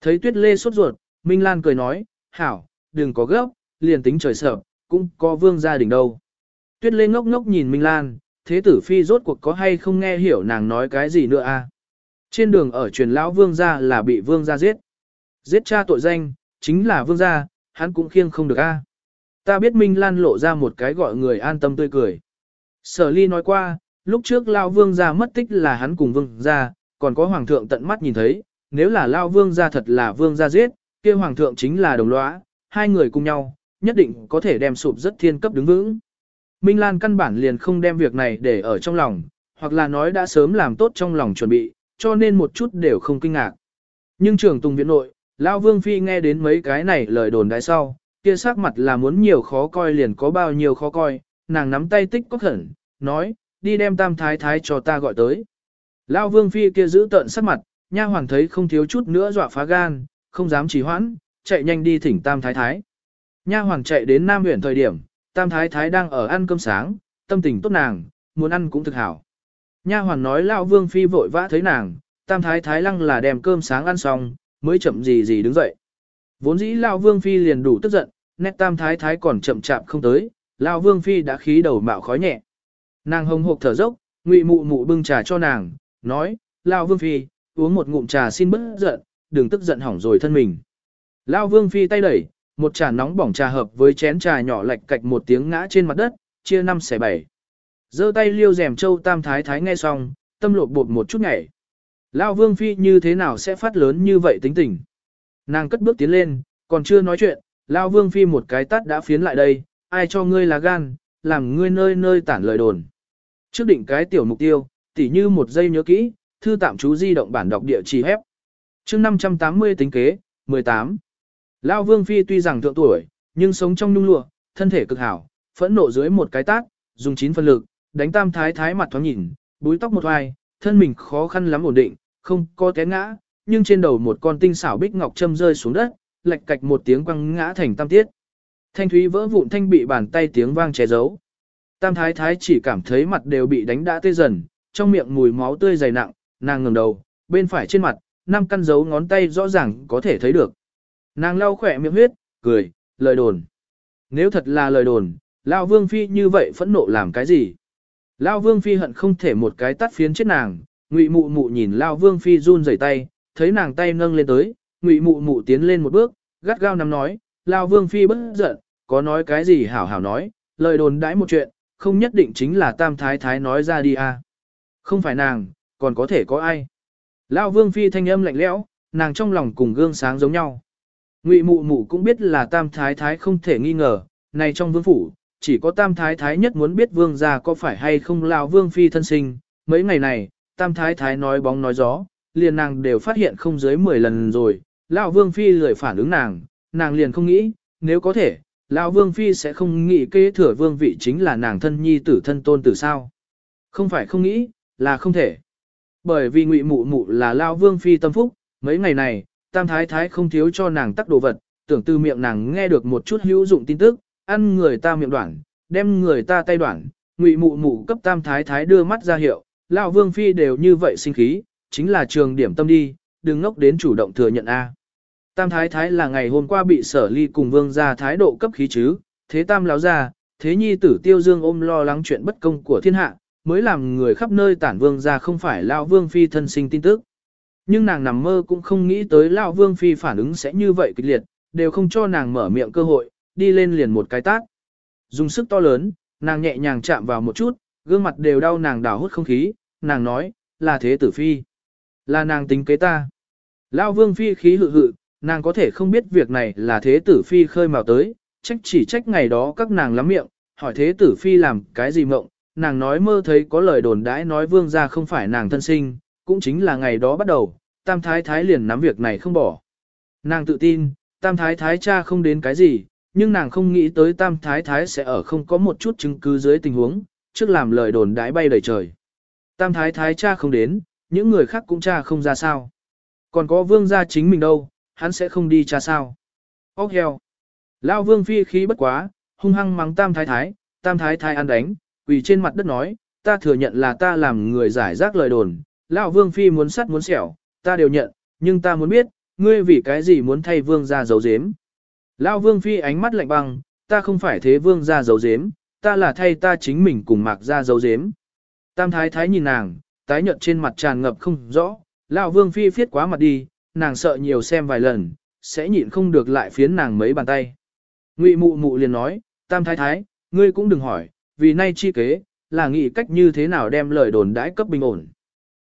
Thấy tuyết lê sốt ruột, Minh Lan cười nói, hảo, đừng có gấp, liền tính trời sợ, cũng có vương gia đình đâu. Tuyết lê ngốc ngốc nhìn Minh Lan, thế tử phi rốt cuộc có hay không nghe hiểu nàng nói cái gì nữa à. Trên đường ở truyền lão vương gia là bị vương gia giết. Giết cha tội danh, chính là vương gia, hắn cũng khiêng không được a. Ta biết Minh Lan lộ ra một cái gọi người an tâm tươi cười. Sở ly nói qua, lúc trước Lao Vương gia mất tích là hắn cùng Vương gia, còn có Hoàng thượng tận mắt nhìn thấy, nếu là Lao Vương gia thật là Vương gia giết, kia Hoàng thượng chính là đồng lõa, hai người cùng nhau, nhất định có thể đem sụp rất thiên cấp đứng vững. Minh Lan căn bản liền không đem việc này để ở trong lòng, hoặc là nói đã sớm làm tốt trong lòng chuẩn bị, cho nên một chút đều không kinh ngạc. Nhưng trường tùng viện nội, Lao Vương Phi nghe đến mấy cái này lời đồn đại sau, kia sắc mặt là muốn nhiều khó coi liền có bao nhiêu khó coi, nàng nắm tay tích có khẩn, nói, đi đem tam thái thái cho ta gọi tới. Lao Vương Phi kia giữ tợn sắc mặt, nha hoàng thấy không thiếu chút nữa dọa phá gan, không dám trì hoãn, chạy nhanh đi thỉnh tam thái thái. Nha hoàng chạy đến Nam huyện thời điểm, tam thái thái đang ở ăn cơm sáng, tâm tình tốt nàng, muốn ăn cũng thực hảo. Nha hoàng nói Lao Vương Phi vội vã thấy nàng, tam thái thái lăng là đem cơm sáng ăn xong, mới chậm gì gì đứng dậy. Vốn dĩ Lao Vương Phi liền đủ tức giận, nét tam thái thái còn chậm chạp không tới, Lao Vương Phi đã khí đầu mạo khói nhẹ. Nàng hồng hộc thở dốc, ngụy mụ mụ bưng trà cho nàng, nói, Lao Vương Phi, uống một ngụm trà xin bớt giận, đừng tức giận hỏng rồi thân mình. Lao Vương Phi tay đẩy, một trà nóng bỏng trà hợp với chén trà nhỏ lạch cạch một tiếng ngã trên mặt đất, chia năm xẻ bảy. giơ tay liêu rèm châu tam thái thái nghe xong, tâm lột bột một chút nhảy. Lao Vương Phi như thế nào sẽ phát lớn như vậy tính tình. Nàng cất bước tiến lên, còn chưa nói chuyện, Lao Vương Phi một cái tắt đã phiến lại đây, ai cho ngươi là gan, làm ngươi nơi nơi tản lời đồn. Trước định cái tiểu mục tiêu, tỉ như một giây nhớ kỹ, thư tạm chú di động bản đọc địa chỉ hép. chương 580 tính kế, 18. Lao Vương Phi tuy rằng thượng tuổi, nhưng sống trong nhung lụa, thân thể cực hảo, phẫn nộ dưới một cái tác, dùng chín phân lực, đánh tam thái thái mặt thoáng nhìn, búi tóc một hoài, thân mình khó khăn lắm ổn định, không có té ngã, nhưng trên đầu một con tinh xảo bích ngọc châm rơi xuống đất, lạch cạch một tiếng quăng ngã thành tam tiết. Thanh thúy vỡ vụn thanh bị bàn tay tiếng vang che giấu. Tam thái thái chỉ cảm thấy mặt đều bị đánh đã tê dần, trong miệng mùi máu tươi dày nặng, nàng ngẩng đầu, bên phải trên mặt, năm căn dấu ngón tay rõ ràng có thể thấy được. Nàng lau khỏe miệng huyết, cười, lời đồn. Nếu thật là lời đồn, Lao Vương Phi như vậy phẫn nộ làm cái gì? Lao Vương Phi hận không thể một cái tắt phiến chết nàng, Ngụy Mụ Mụ nhìn Lao Vương Phi run rẩy tay, thấy nàng tay nâng lên tới, Ngụy Mụ Mụ tiến lên một bước, gắt gao nắm nói, Lao Vương Phi bất giận, có nói cái gì hảo hảo nói, lời đồn đãi một chuyện, không nhất định chính là Tam Thái Thái nói ra đi à. Không phải nàng, còn có thể có ai. Lao Vương Phi thanh âm lạnh lẽo, nàng trong lòng cùng gương sáng giống nhau. Ngụy Mụ Mụ cũng biết là Tam Thái Thái không thể nghi ngờ, này trong vương phủ, chỉ có Tam Thái Thái nhất muốn biết vương gia có phải hay không Lao Vương Phi thân sinh, mấy ngày này, Tam Thái Thái nói bóng nói gió, liền nàng đều phát hiện không dưới 10 lần rồi, Lão Vương Phi lười phản ứng nàng, nàng liền không nghĩ, nếu có thể, Lão Vương Phi sẽ không nghĩ kế thừa vương vị chính là nàng thân nhi tử thân tôn tử sao. Không phải không nghĩ, là không thể. Bởi vì ngụy mụ mụ là Lão Vương Phi tâm phúc, mấy ngày này, Tam Thái Thái không thiếu cho nàng tắc đồ vật, tưởng từ miệng nàng nghe được một chút hữu dụng tin tức, ăn người ta miệng đoạn, đem người ta tay đoạn, ngụy mụ mụ cấp tam thái thái đưa mắt ra hiệu, lão vương phi đều như vậy sinh khí, chính là trường điểm tâm đi, đừng ngốc đến chủ động thừa nhận A. Tam thái thái là ngày hôm qua bị sở ly cùng vương ra thái độ cấp khí chứ, thế tam láo ra, thế nhi tử tiêu dương ôm lo lắng chuyện bất công của thiên hạ, mới làm người khắp nơi tản vương ra không phải lão vương phi thân sinh tin tức. Nhưng nàng nằm mơ cũng không nghĩ tới lão vương phi phản ứng sẽ như vậy kịch liệt, đều không cho nàng mở miệng cơ hội, đi lên liền một cái tát. Dùng sức to lớn, nàng nhẹ nhàng chạm vào một chút, gương mặt đều đau nàng đào hút không khí, nàng nói, là thế tử phi. Là nàng tính kế ta. Lão vương phi khí hự hự, nàng có thể không biết việc này là thế tử phi khơi mào tới, trách chỉ trách ngày đó các nàng lắm miệng, hỏi thế tử phi làm cái gì mộng, nàng nói mơ thấy có lời đồn đãi nói vương gia không phải nàng thân sinh, cũng chính là ngày đó bắt đầu, tam thái thái liền nắm việc này không bỏ. Nàng tự tin, tam thái thái cha không đến cái gì, nhưng nàng không nghĩ tới tam thái thái sẽ ở không có một chút chứng cứ dưới tình huống, trước làm lời đồn đãi bay đầy trời. Tam thái thái cha không đến, những người khác cũng cha không ra sao. Còn có vương gia chính mình đâu, hắn sẽ không đi cha sao. Ốc heo. Lao vương phi khí bất quá, hung hăng mắng tam thái thái, tam thái thái ăn đánh, quỳ trên mặt đất nói, ta thừa nhận là ta làm người giải rác lời đồn, lão vương phi muốn sắt muốn xẻo, ta đều nhận, nhưng ta muốn biết, ngươi vì cái gì muốn thay vương ra giấu giếm. Lão vương phi ánh mắt lạnh băng, ta không phải thế vương ra giấu giếm, ta là thay ta chính mình cùng mạc ra giấu giếm. Tam thái thái nhìn nàng, tái nhợt trên mặt tràn ngập không rõ, lão vương phi phiết quá mặt đi, nàng sợ nhiều xem vài lần, sẽ nhịn không được lại phiến nàng mấy bàn tay. Ngụy mụ mụ liền nói, tam thái thái, ngươi cũng đừng hỏi, vì nay chi kế, là nghĩ cách như thế nào đem lời đồn đãi cấp bình ổn.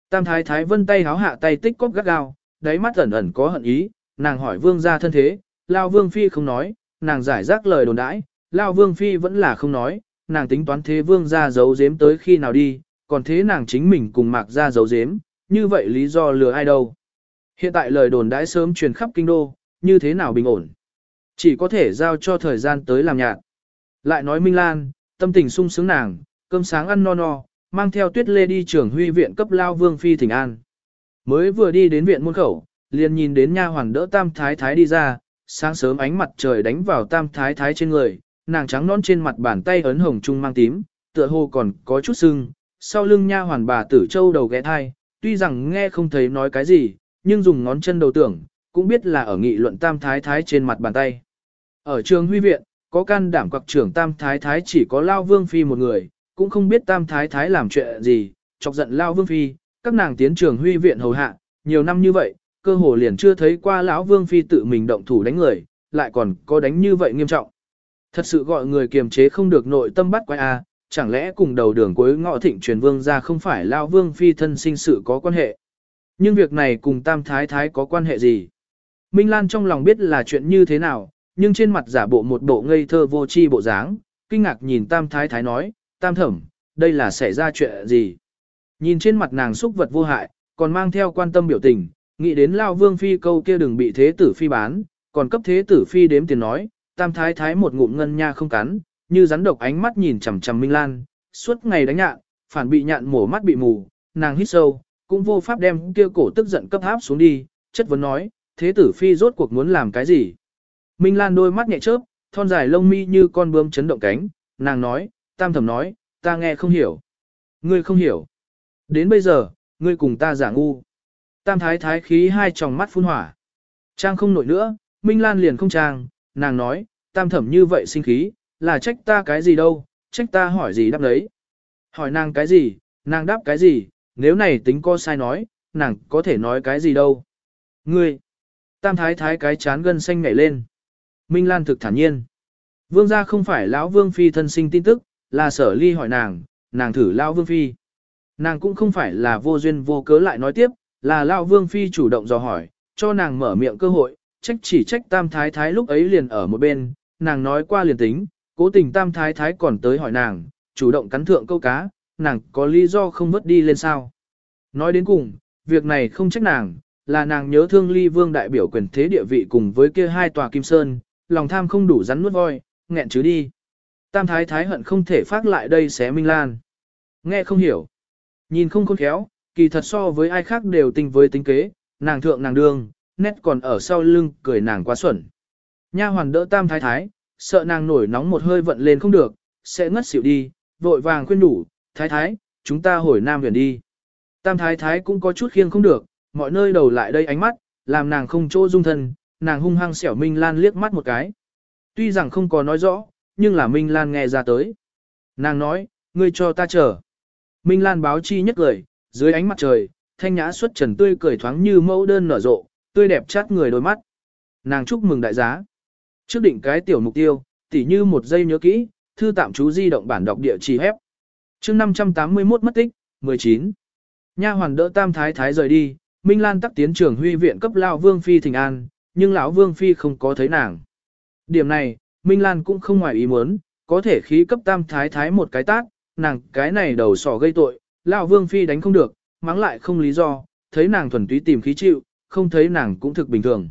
Tam thái thái vân tay háo hạ tay tích cóp gắt gao, đáy mắt ẩn ẩn có hận ý, nàng hỏi vương ra thân thế, lao vương phi không nói, nàng giải rác lời đồn đãi, lao vương phi vẫn là không nói, nàng tính toán thế vương ra giấu giếm tới khi nào đi, còn thế nàng chính mình cùng mạc ra giấu giếm, như vậy lý do lừa ai đâu. Hiện tại lời đồn đãi sớm truyền khắp kinh đô, như thế nào bình ổn. Chỉ có thể giao cho thời gian tới làm nhạt. Lại nói Minh Lan, tâm tình sung sướng nàng, cơm sáng ăn no no, mang theo tuyết lê đi trưởng huy viện cấp lao vương phi thỉnh an. Mới vừa đi đến viện môn khẩu, liền nhìn đến nha hoàn đỡ tam thái thái đi ra, sáng sớm ánh mặt trời đánh vào tam thái thái trên người, nàng trắng non trên mặt bàn tay ấn hồng trung mang tím, tựa hồ còn có chút sưng, sau lưng nha hoàn bà tử châu đầu ghé thai, tuy rằng nghe không thấy nói cái gì, nhưng dùng ngón chân đầu tưởng, cũng biết là ở nghị luận tam thái thái trên mặt bàn tay. Ở trường huy viện, có can đảm quặc trưởng tam thái thái chỉ có lao vương phi một người, cũng không biết tam thái thái làm chuyện gì, chọc giận lao vương phi, các nàng tiến trường huy viện hầu hạ, nhiều năm như vậy, cơ hồ liền chưa thấy qua lão vương phi tự mình động thủ đánh người, lại còn có đánh như vậy nghiêm trọng. Thật sự gọi người kiềm chế không được nội tâm bắt quay a, à, chẳng lẽ cùng đầu đường cuối ngõ thịnh truyền vương ra không phải lao vương phi thân sinh sự có quan hệ. Nhưng việc này cùng tam thái thái có quan hệ gì? Minh Lan trong lòng biết là chuyện như thế nào, nhưng trên mặt giả bộ một bộ ngây thơ vô tri bộ dáng, kinh ngạc nhìn tam thái thái nói, tam thẩm, đây là xảy ra chuyện gì? Nhìn trên mặt nàng xúc vật vô hại, còn mang theo quan tâm biểu tình, nghĩ đến lao vương phi câu kia đừng bị thế tử phi bán, còn cấp thế tử phi đếm tiền nói, tam thái thái một ngụm ngân nha không cắn, như rắn độc ánh mắt nhìn chằm chằm Minh Lan, suốt ngày đánh nhạn, phản bị nhạn mổ mắt bị mù, nàng hít sâu, cũng vô pháp đem kia cổ tức giận cấp áp xuống đi, chất vấn nói, thế tử phi rốt cuộc muốn làm cái gì? Minh Lan đôi mắt nhẹ chớp, thon dài lông mi như con bướm chấn động cánh, nàng nói, tam thẩm nói, ta nghe không hiểu. Ngươi không hiểu. Đến bây giờ, ngươi cùng ta giả ngu. Tam thái thái khí hai tròng mắt phun hỏa. Trang không nổi nữa, Minh Lan liền không trang, nàng nói, tam thẩm như vậy sinh khí, là trách ta cái gì đâu, trách ta hỏi gì đáp đấy. Hỏi nàng cái gì, nàng đáp cái gì, nếu này tính có sai nói, nàng có thể nói cái gì đâu. Ngươi, tam thái thái cái chán gân xanh nhảy lên. Minh Lan thực thản nhiên. Vương gia không phải lão vương phi thân sinh tin tức, là sở ly hỏi nàng, nàng thử lão vương phi. Nàng cũng không phải là vô duyên vô cớ lại nói tiếp, là lão vương phi chủ động dò hỏi, cho nàng mở miệng cơ hội, trách chỉ trách tam thái thái lúc ấy liền ở một bên, nàng nói qua liền tính, cố tình tam thái thái còn tới hỏi nàng, chủ động cắn thượng câu cá, nàng có lý do không vớt đi lên sao. Nói đến cùng, việc này không trách nàng, là nàng nhớ thương ly vương đại biểu quyền thế địa vị cùng với kia hai tòa kim sơn, lòng tham không đủ rắn nuốt voi, nghẹn chứ đi. Tam thái thái hận không thể phát lại đây xé Minh Lan. Nghe không hiểu. Nhìn không khôn khéo, kỳ thật so với ai khác đều tinh với tính kế, nàng thượng nàng đương, nét còn ở sau lưng cười nàng quá xuẩn. Nha hoàn đỡ tam thái thái, sợ nàng nổi nóng một hơi vận lên không được, sẽ ngất xỉu đi, vội vàng khuyên đủ, thái thái, chúng ta hồi Nam Huyền đi. Tam thái thái cũng có chút khiêng không được, mọi nơi đầu lại đây ánh mắt, làm nàng không chỗ dung thân, nàng hung hăng xẻo Minh Lan liếc mắt một cái. Tuy rằng không có nói rõ, nhưng là Minh Lan nghe ra tới. Nàng nói, ngươi cho ta chờ. Minh Lan báo chi nhất cười, dưới ánh mặt trời, thanh nhã xuất trần tươi cười thoáng như mẫu đơn nở rộ, tươi đẹp chát người đôi mắt. Nàng chúc mừng đại giá. Trước định cái tiểu mục tiêu, tỉ như một giây nhớ kỹ, thư tạm chú di động bản đọc địa chỉ hép chương 581 mất tích, 19. Nha hoàn đỡ tam thái thái rời đi, Minh Lan tắc tiến trưởng huy viện cấp lão vương phi thình an, nhưng lão vương phi không có thấy nàng. Điểm này, Minh Lan cũng không ngoài ý muốn, có thể khí cấp tam thái thái một cái tát, nàng cái này đầu sỏ gây tội, lão vương phi đánh không được, mắng lại không lý do, thấy nàng thuần túy tìm khí chịu, không thấy nàng cũng thực bình thường.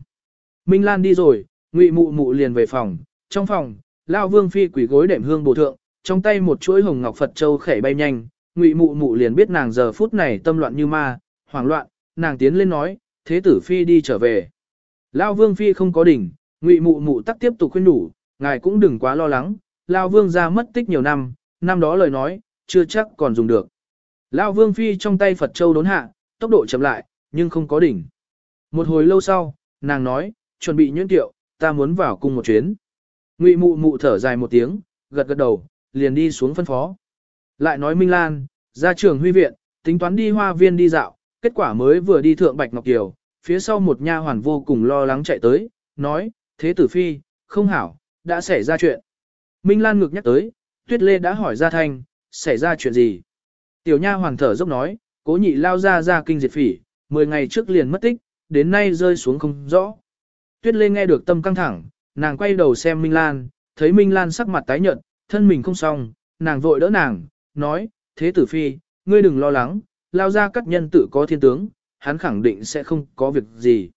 Minh Lan đi rồi, Ngụy Mụ Mụ liền về phòng, trong phòng, lão vương phi quỷ gối đệm hương bổ thượng, trong tay một chuỗi hồng ngọc Phật châu khẽ bay nhanh, Ngụy Mụ Mụ liền biết nàng giờ phút này tâm loạn như ma, hoảng loạn, nàng tiến lên nói, thế tử phi đi trở về. Lão vương phi không có đỉnh, Ngụy Mụ Mụ tắc tiếp tục khuyên nhủ ngài cũng đừng quá lo lắng, Lão vương gia mất tích nhiều năm, năm đó lời nói, chưa chắc còn dùng được. Lão vương phi trong tay Phật Châu đốn hạ, tốc độ chậm lại, nhưng không có đỉnh. Một hồi lâu sau, nàng nói, chuẩn bị nhuyễn tiệu, ta muốn vào cùng một chuyến. Ngụy mụ mụ thở dài một tiếng, gật gật đầu, liền đi xuống phân phó. Lại nói Minh Lan, ra trường huy viện, tính toán đi hoa viên đi dạo, kết quả mới vừa đi thượng Bạch Ngọc Kiều, phía sau một nha hoàn vô cùng lo lắng chạy tới, nói, thế tử phi, không hảo, đã xảy ra chuyện. Minh Lan ngược nhắc tới, Tuyết Lê đã hỏi ra thanh, xảy ra chuyện gì? Tiểu nha hoàng thở dốc nói, cố nhị lao ra ra kinh diệt phỉ, 10 ngày trước liền mất tích, đến nay rơi xuống không rõ. Tuyết Lê nghe được tâm căng thẳng, nàng quay đầu xem Minh Lan, thấy Minh Lan sắc mặt tái nhợt, thân mình không xong, nàng vội đỡ nàng, nói, thế tử phi, ngươi đừng lo lắng, lao ra các nhân tử có thiên tướng, hắn khẳng định sẽ không có việc gì.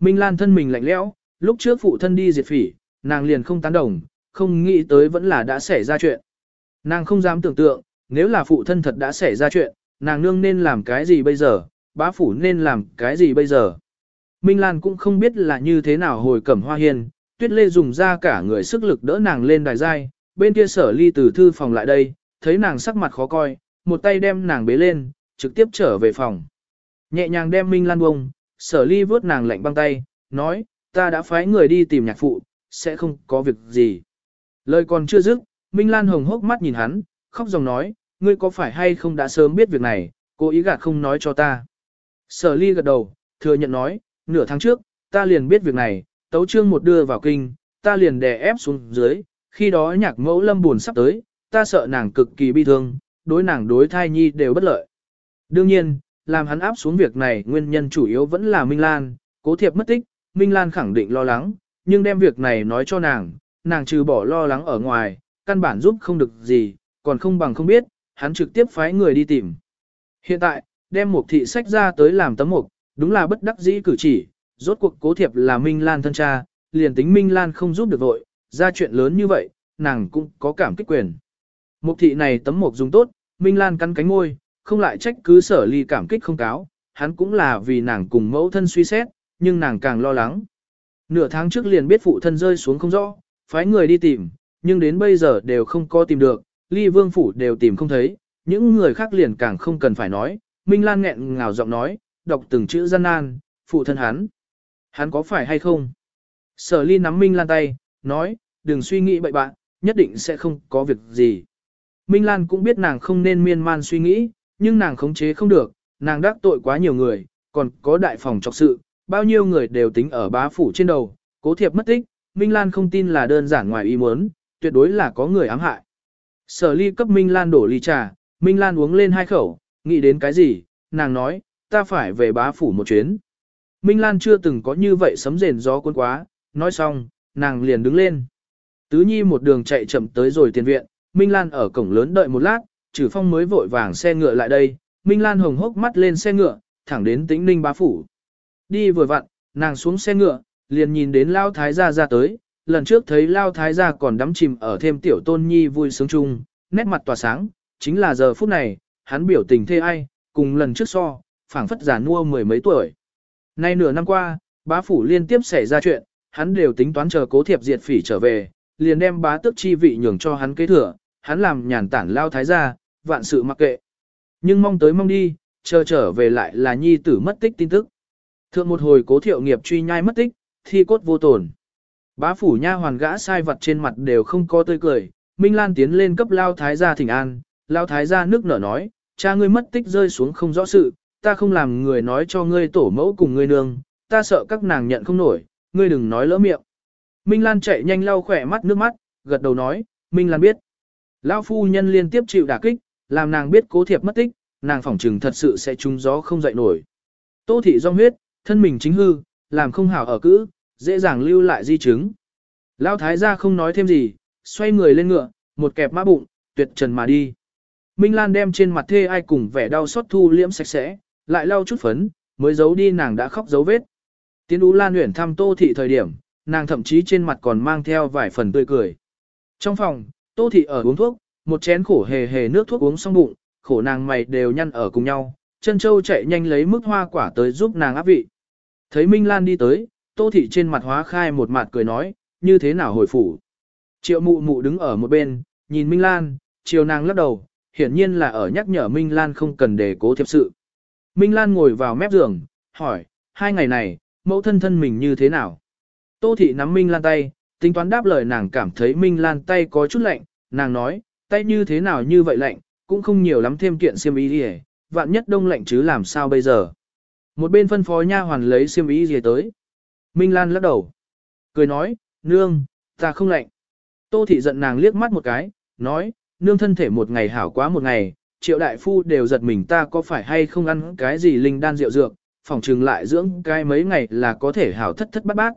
Minh Lan thân mình lạnh lẽo, lúc trước phụ thân đi diệt phỉ, nàng liền không tán đồng, không nghĩ tới vẫn là đã xảy ra chuyện. Nàng không dám tưởng tượng, nếu là phụ thân thật đã xảy ra chuyện, nàng nương nên làm cái gì bây giờ, bá phủ nên làm cái gì bây giờ. Minh Lan cũng không biết là như thế nào hồi cẩm hoa hiên, tuyết lê dùng ra cả người sức lực đỡ nàng lên đài giai, bên kia sở ly từ thư phòng lại đây, thấy nàng sắc mặt khó coi, một tay đem nàng bế lên, trực tiếp trở về phòng. Nhẹ nhàng đem Minh Lan bông, sở ly vớt nàng lạnh băng tay, nói, ta đã phái người đi tìm nhạc phụ, sẽ không có việc gì. Lời còn chưa dứt, Minh Lan hồng hốc mắt nhìn hắn, khóc dòng nói, ngươi có phải hay không đã sớm biết việc này, cố ý gạt không nói cho ta. Sở ly gật đầu, thừa nhận nói, nửa tháng trước, ta liền biết việc này, tấu trương một đưa vào kinh, ta liền đè ép xuống dưới, khi đó nhạc mẫu lâm buồn sắp tới, ta sợ nàng cực kỳ bi thương, đối nàng đối thai nhi đều bất lợi. Đương nhiên, làm hắn áp xuống việc này nguyên nhân chủ yếu vẫn là Minh Lan, cố thiệp mất tích, Minh Lan khẳng định lo lắng, nhưng đem việc này nói cho nàng, nàng trừ bỏ lo lắng ở ngoài, căn bản giúp không được gì, còn không bằng không biết, hắn trực tiếp phái người đi tìm. Hiện tại, đem một thị sách ra tới làm tấm mục, đúng là bất đắc dĩ cử chỉ, rốt cuộc cố thiệp là Minh Lan thân cha, liền tính Minh Lan không giúp được vội, ra chuyện lớn như vậy, nàng cũng có cảm kích quyền. Mục thị này tấm mục dùng tốt, Minh Lan cắn cánh môi, không lại trách cứ sở ly cảm kích không cáo, hắn cũng là vì nàng cùng mẫu thân suy xét, nhưng nàng càng lo lắng. Nửa tháng trước liền biết phụ thân rơi xuống không rõ, phái người đi tìm, nhưng đến bây giờ đều không có tìm được, ly vương phủ đều tìm không thấy, những người khác liền càng không cần phải nói. Minh Lan nghẹn ngào giọng nói, đọc từng chữ gian nan, phụ thân hắn. Hắn có phải hay không? Sở ly nắm Minh Lan tay, nói, đừng suy nghĩ bậy bạn, nhất định sẽ không có việc gì. Minh Lan cũng biết nàng không nên miên man suy nghĩ, nhưng nàng khống chế không được, nàng đắc tội quá nhiều người, còn có đại phòng trọc sự, bao nhiêu người đều tính ở bá phủ trên đầu, cố thiệp mất tích, Minh Lan không tin là đơn giản ngoài ý muốn, tuyệt đối là có người ám hại. Sở ly cấp Minh Lan đổ ly trà, Minh Lan uống lên hai khẩu, nghĩ đến cái gì, nàng nói, ta phải về bá phủ một chuyến. Minh Lan chưa từng có như vậy sấm rền gió cuốn quá, nói xong, nàng liền đứng lên. Tứ Nhi một đường chạy chậm tới rồi tiền viện, Minh Lan ở cổng lớn đợi một lát, Trử phong mới vội vàng xe ngựa lại đây, Minh Lan hồng hốc mắt lên xe ngựa, thẳng đến tĩnh ninh bá phủ. Đi vừa vặn, nàng xuống xe ngựa, liền nhìn đến Lao Thái gia ra tới, lần trước thấy Lao Thái gia còn đắm chìm ở thêm tiểu tôn nhi vui sướng chung, nét mặt tỏa sáng, chính là giờ phút này, hắn biểu tình thê ai, cùng lần trước so, phảng phất giả nua mười mấy tuổi. Nay nửa năm qua, bá phủ liên tiếp xảy ra chuyện, Hắn đều tính toán chờ cố thiệp diệt phỉ trở về, liền đem bá tước chi vị nhường cho hắn kế thừa, hắn làm nhàn tản lao thái gia, vạn sự mặc kệ. Nhưng mong tới mong đi, chờ trở về lại là nhi tử mất tích tin tức. Thượng một hồi cố thiệu nghiệp truy nhai mất tích, thi cốt vô tổn. Bá phủ nha hoàn gã sai vật trên mặt đều không có tươi cười, Minh Lan tiến lên cấp lao thái gia thỉnh an, lao thái gia nước nở nói, cha ngươi mất tích rơi xuống không rõ sự, ta không làm người nói cho ngươi tổ mẫu cùng ngươi nương, ta sợ các nàng nhận không nổi, ngươi đừng nói lỡ miệng. Minh Lan chạy nhanh lau khỏe mắt nước mắt, gật đầu nói, Minh Lan biết. Lão phu nhân liên tiếp chịu đả kích, làm nàng biết cố thiệp mất tích, nàng phỏng trừng thật sự sẽ trúng gió không dậy nổi. Tô thị rong huyết, thân mình chính hư, làm không hảo ở cữ, dễ dàng lưu lại di chứng. Lão thái gia không nói thêm gì, xoay người lên ngựa, một kẹp mã bụng, tuyệt trần mà đi. Minh Lan đem trên mặt thê ai cùng vẻ đau xót thu liễm sạch sẽ, lại lau chút phấn, mới giấu đi nàng đã khóc dấu vết. Tiến Ú Lan Uyển thăm Tô Thị thời điểm, nàng thậm chí trên mặt còn mang theo vài phần tươi cười. Trong phòng, Tô Thị ở uống thuốc, một chén khổ hề hề nước thuốc uống xong bụng, khổ nàng mày đều nhăn ở cùng nhau, chân châu chạy nhanh lấy mức hoa quả tới giúp nàng áp vị. Thấy Minh Lan đi tới, Tô Thị trên mặt hóa khai một mặt cười nói, như thế nào hồi phủ. Triệu mụ mụ đứng ở một bên, nhìn Minh Lan, chiều nàng lắc đầu, hiển nhiên là ở nhắc nhở Minh Lan không cần để cố thiệp sự. Minh Lan ngồi vào mép giường, hỏi, hai ngày này, mẫu thân thân mình như thế nào? Tô Thị nắm Minh Lan tay, tính toán đáp lời nàng cảm thấy Minh Lan tay có chút lạnh, nàng nói, tay như thế nào như vậy lạnh, cũng không nhiều lắm thêm kiện xiêm y đi vạn nhất đông lạnh chứ làm sao bây giờ. Một bên phân phó nha hoàn lấy xiêm y gì tới. Minh Lan lắc đầu, cười nói, nương, ta không lạnh. Tô Thị giận nàng liếc mắt một cái, nói, nương thân thể một ngày hảo quá một ngày, triệu đại phu đều giật mình ta có phải hay không ăn cái gì linh đan rượu dược, phòng trừng lại dưỡng cái mấy ngày là có thể hảo thất thất bát bát.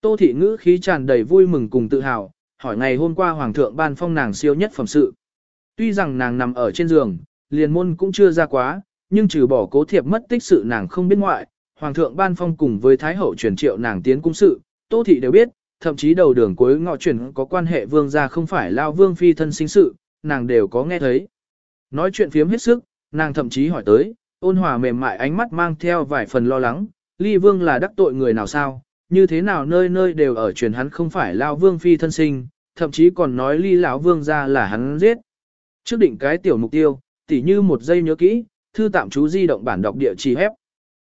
Tô thị ngữ khí tràn đầy vui mừng cùng tự hào, hỏi ngày hôm qua hoàng thượng ban phong nàng siêu nhất phẩm sự. Tuy rằng nàng nằm ở trên giường, liền môn cũng chưa ra quá, nhưng trừ bỏ cố thiệp mất tích sự nàng không biết ngoại, hoàng thượng ban phong cùng với thái hậu truyền triệu nàng tiến cung sự, tô thị đều biết, thậm chí đầu đường cuối ngọ truyền có quan hệ vương gia không phải lao vương phi thân sinh sự, nàng đều có nghe thấy. Nói chuyện phiếm hết sức, nàng thậm chí hỏi tới, ôn hòa mềm mại ánh mắt mang theo vài phần lo lắng, ly vương là đắc tội người nào sao, như thế nào nơi nơi đều ở truyền hắn không phải lao vương phi thân sinh, thậm chí còn nói ly lão vương ra là hắn giết. Trước định cái tiểu mục tiêu, tỉ như một giây nhớ kỹ, thư tạm chú di động bản đọc địa chỉ hép.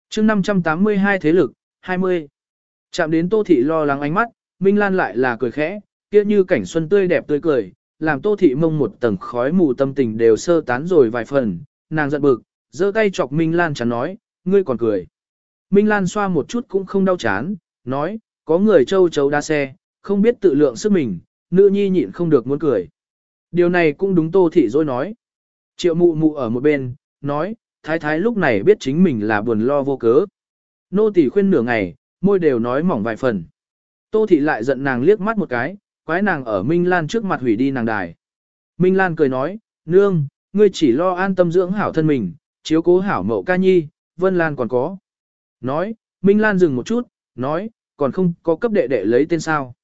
chương 582 thế lực, 20. Chạm đến tô thị lo lắng ánh mắt, Minh Lan lại là cười khẽ, kia như cảnh xuân tươi đẹp tươi cười, làm tô thị mông một tầng khói mù tâm tình đều sơ tán rồi vài phần, nàng giận bực, giơ tay chọc Minh Lan chán nói, ngươi còn cười. Minh Lan xoa một chút cũng không đau chán, nói, có người châu chấu đa xe, không biết tự lượng sức mình, nữ nhi nhịn không được muốn cười. Điều này cũng đúng tô thị dối nói. Triệu mụ mụ ở một bên, nói, thái thái lúc này biết chính mình là buồn lo vô cớ. Nô tỳ khuyên nửa ngày, môi đều nói mỏng vài phần. Tô thị lại giận nàng liếc mắt một cái, quái nàng ở Minh Lan trước mặt hủy đi nàng đài. Minh Lan cười nói, nương, ngươi chỉ lo an tâm dưỡng hảo thân mình, chiếu cố hảo mậu ca nhi, Vân Lan còn có. Nói, Minh Lan dừng một chút, nói, còn không có cấp đệ đệ lấy tên sao.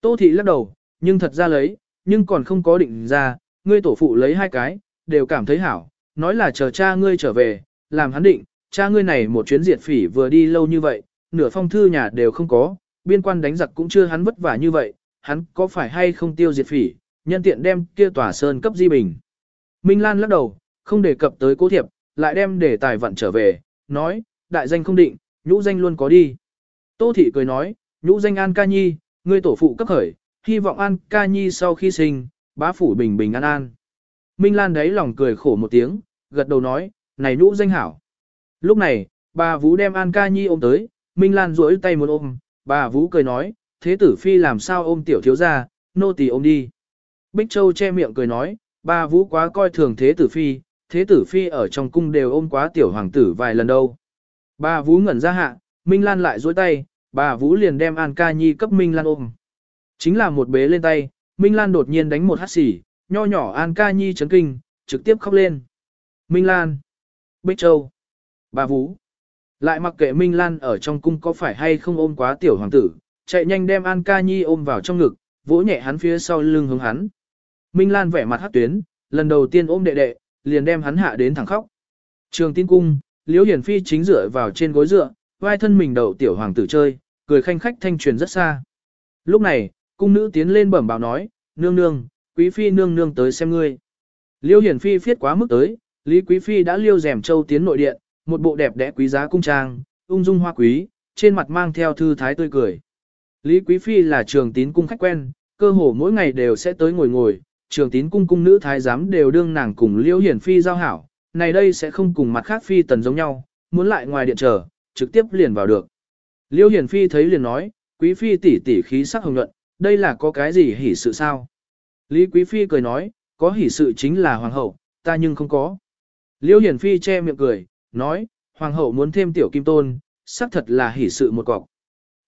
Tô thị lắc đầu, nhưng thật ra lấy, nhưng còn không có định ra, ngươi tổ phụ lấy hai cái, đều cảm thấy hảo, nói là chờ cha ngươi trở về, làm hắn định, cha ngươi này một chuyến diệt phỉ vừa đi lâu như vậy, nửa phong thư nhà đều không có, biên quan đánh giặc cũng chưa hắn vất vả như vậy, hắn có phải hay không tiêu diệt phỉ, nhân tiện đem kia tòa sơn cấp di bình. Minh Lan lắc đầu, không đề cập tới cố thiệp, lại đem để tài vận trở về, nói, đại danh không định, nhũ danh luôn có đi. Tô Thị cười nói, nhũ danh An Ca Nhi, ngươi tổ phụ cấp khởi, hy vọng An Ca Nhi sau khi sinh, bá phủ bình bình an an. Minh Lan đấy lòng cười khổ một tiếng, gật đầu nói, này nhũ danh hảo. Lúc này, bà Vũ đem An Ca Nhi ôm tới, Minh Lan duỗi tay muốn ôm, bà Vũ cười nói, thế tử phi làm sao ôm tiểu thiếu ra, nô tỳ ôm đi. Bích Châu che miệng cười nói, bà Vũ quá coi thường thế tử phi, thế tử phi ở trong cung đều ôm quá tiểu hoàng tử vài lần đâu. Bà Vũ ngẩn ra hạ, Minh Lan lại duỗi tay, bà Vũ liền đem An Ca Nhi cấp Minh Lan ôm. Chính là một bế lên tay, Minh Lan đột nhiên đánh một hát xỉ, nho nhỏ An Ca Nhi chấn kinh, trực tiếp khóc lên. Minh Lan, Bích Châu, bà Vũ. Lại mặc kệ Minh Lan ở trong cung có phải hay không ôm quá tiểu hoàng tử, chạy nhanh đem An Ca Nhi ôm vào trong ngực, vỗ nhẹ hắn phía sau lưng hướng hắn. Minh Lan vẻ mặt hát tuyến, lần đầu tiên ôm đệ đệ, liền đem hắn hạ đến thẳng khóc. Trường tin cung, Liễu Hiển Phi chính dựa vào trên gối dựa, vai thân mình đậu tiểu hoàng tử chơi, cười khanh khách thanh truyền rất xa. Lúc này, cung nữ tiến lên bẩm báo nói, nương nương, quý phi nương nương tới xem ngươi. Liêu hiển phi phiết quá mức tới, Lý Quý Phi đã liêu rèm châu tiến nội điện, một bộ đẹp đẽ quý giá cung trang, ung dung hoa quý, trên mặt mang theo thư thái tươi cười. Lý Quý Phi là trường tín cung khách quen, cơ hồ mỗi ngày đều sẽ tới ngồi ngồi, trường tín cung cung nữ thái giám đều đương nàng cùng liêu hiển phi giao hảo, này đây sẽ không cùng mặt khác phi tần giống nhau, muốn lại ngoài điện chờ, trực tiếp liền vào được. Liêu hiển phi thấy liền nói, quý phi tỷ tỷ khí sắc hồng nhuận, đây là có cái gì hỉ sự sao? Lý quý phi cười nói, có hỉ sự chính là hoàng hậu, ta nhưng không có. Liêu hiển phi che miệng cười, nói, hoàng hậu muốn thêm tiểu kim tôn, xác thật là hỉ sự một cọc.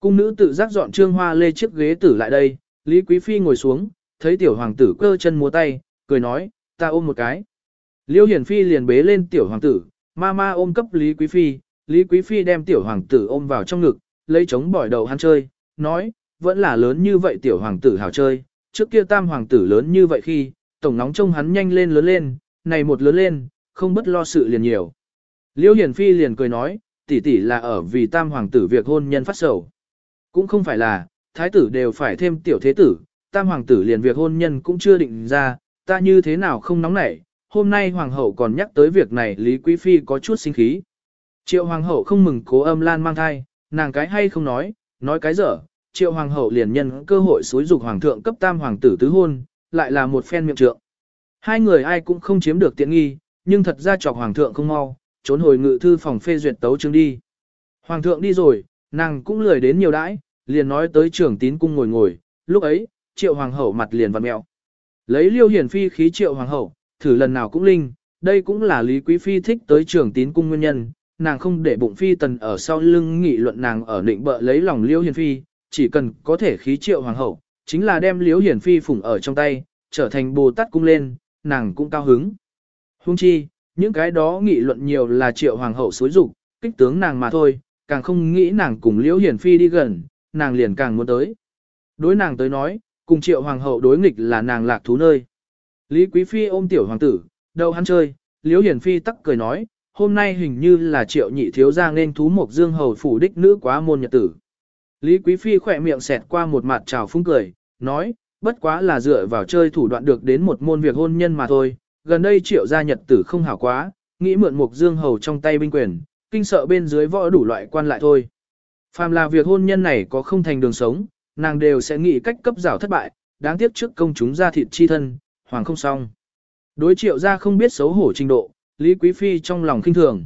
Cung nữ tự giác dọn trương hoa lê chiếc ghế tử lại đây, Lý Quý Phi ngồi xuống, thấy tiểu hoàng tử cơ chân múa tay, cười nói, ta ôm một cái. Liêu Hiển Phi liền bế lên tiểu hoàng tử, ma ma ôm cấp Lý Quý Phi, Lý Quý Phi đem tiểu hoàng tử ôm vào trong ngực, lấy trống bỏi đầu hắn chơi, nói, vẫn là lớn như vậy tiểu hoàng tử hào chơi, trước kia tam hoàng tử lớn như vậy khi, tổng nóng trông hắn nhanh lên lớn lên, này một lớn lên, không bất lo sự liền nhiều. Liêu Hiển Phi liền cười nói, tỷ tỷ là ở vì tam hoàng tử việc hôn nhân phát sầu. Cũng không phải là, thái tử đều phải thêm tiểu thế tử, tam hoàng tử liền việc hôn nhân cũng chưa định ra, ta như thế nào không nóng nảy, hôm nay hoàng hậu còn nhắc tới việc này Lý Quý Phi có chút sinh khí. Triệu hoàng hậu không mừng cố âm lan mang thai, nàng cái hay không nói, nói cái dở, triệu hoàng hậu liền nhân cơ hội xúi dục hoàng thượng cấp tam hoàng tử tứ hôn, lại là một phen miệng trượng. Hai người ai cũng không chiếm được tiện nghi, nhưng thật ra chọc hoàng thượng không mau, trốn hồi ngự thư phòng phê duyệt tấu chương đi. Hoàng thượng đi rồi, nàng cũng lười đến nhiều đãi, liền nói tới trưởng tín cung ngồi ngồi, lúc ấy, triệu hoàng hậu mặt liền vặn mẹo. Lấy liêu hiển phi khí triệu hoàng hậu, thử lần nào cũng linh, đây cũng là lý quý phi thích tới trưởng tín cung nguyên nhân, nàng không để bụng phi tần ở sau lưng nghị luận nàng ở định bợ lấy lòng liễu hiền phi, chỉ cần có thể khí triệu hoàng hậu, chính là đem liễu hiền phi phủng ở trong tay, trở thành bồ tát cung lên, nàng cũng cao hứng. Hung chi, những cái đó nghị luận nhiều là triệu hoàng hậu xối dục kích tướng nàng mà thôi, càng không nghĩ nàng cùng liễu hiền phi đi gần, nàng liền càng muốn tới. Đối nàng tới nói, cùng triệu hoàng hậu đối nghịch là nàng lạc thú nơi. Lý Quý Phi ôm tiểu hoàng tử, đầu hắn chơi, liễu hiền phi tắc cười nói, hôm nay hình như là triệu nhị thiếu gia nên thú một dương hầu phủ đích nữ quá môn nhật tử. Lý Quý Phi khỏe miệng xẹt qua một mặt trào phúng cười, nói, bất quá là dựa vào chơi thủ đoạn được đến một môn việc hôn nhân mà thôi, gần đây triệu gia nhật tử không hảo quá, nghĩ mượn một dương hầu trong tay binh quyền, kinh sợ bên dưới võ đủ loại quan lại thôi. Phàm là việc hôn nhân này có không thành đường sống, nàng đều sẽ nghĩ cách cấp rào thất bại, đáng tiếc trước công chúng ra thịt chi thân, hoàng không xong. Đối triệu gia không biết xấu hổ trình độ, Lý Quý Phi trong lòng kinh thường.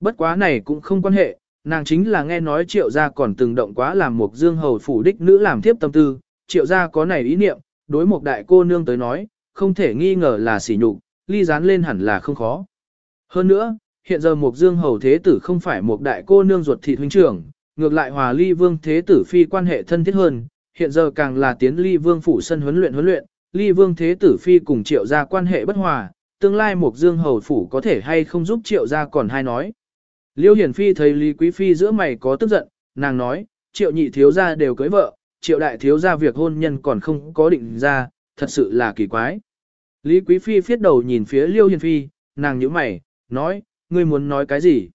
Bất quá này cũng không quan hệ, nàng chính là nghe nói triệu gia còn từng động quá làm một dương hầu phủ đích nữ làm tiếp tâm tư, triệu gia có này ý niệm, đối một đại cô nương tới nói, không thể nghi ngờ là sỉ nhục, ly dán lên hẳn là không khó. Hơn nữa, hiện giờ một dương hầu thế tử không phải một đại cô nương ruột thịt huynh trưởng, ngược lại hòa ly vương thế tử phi quan hệ thân thiết hơn, hiện giờ càng là tiến ly vương phủ sân huấn luyện huấn luyện, ly vương thế tử phi cùng triệu gia quan hệ bất hòa, tương lai một dương hầu phủ có thể hay không giúp triệu gia còn hay nói. Liêu hiển phi thấy Lý Quý Phi giữa mày có tức giận, nàng nói, triệu nhị thiếu gia đều cưới vợ, triệu đại thiếu gia việc hôn nhân còn không có định ra, thật sự là kỳ quái. Lý Quý Phi phiết đầu nhìn phía Liêu Hiền Phi, nàng nhíu mày, nói, ngươi muốn nói cái gì?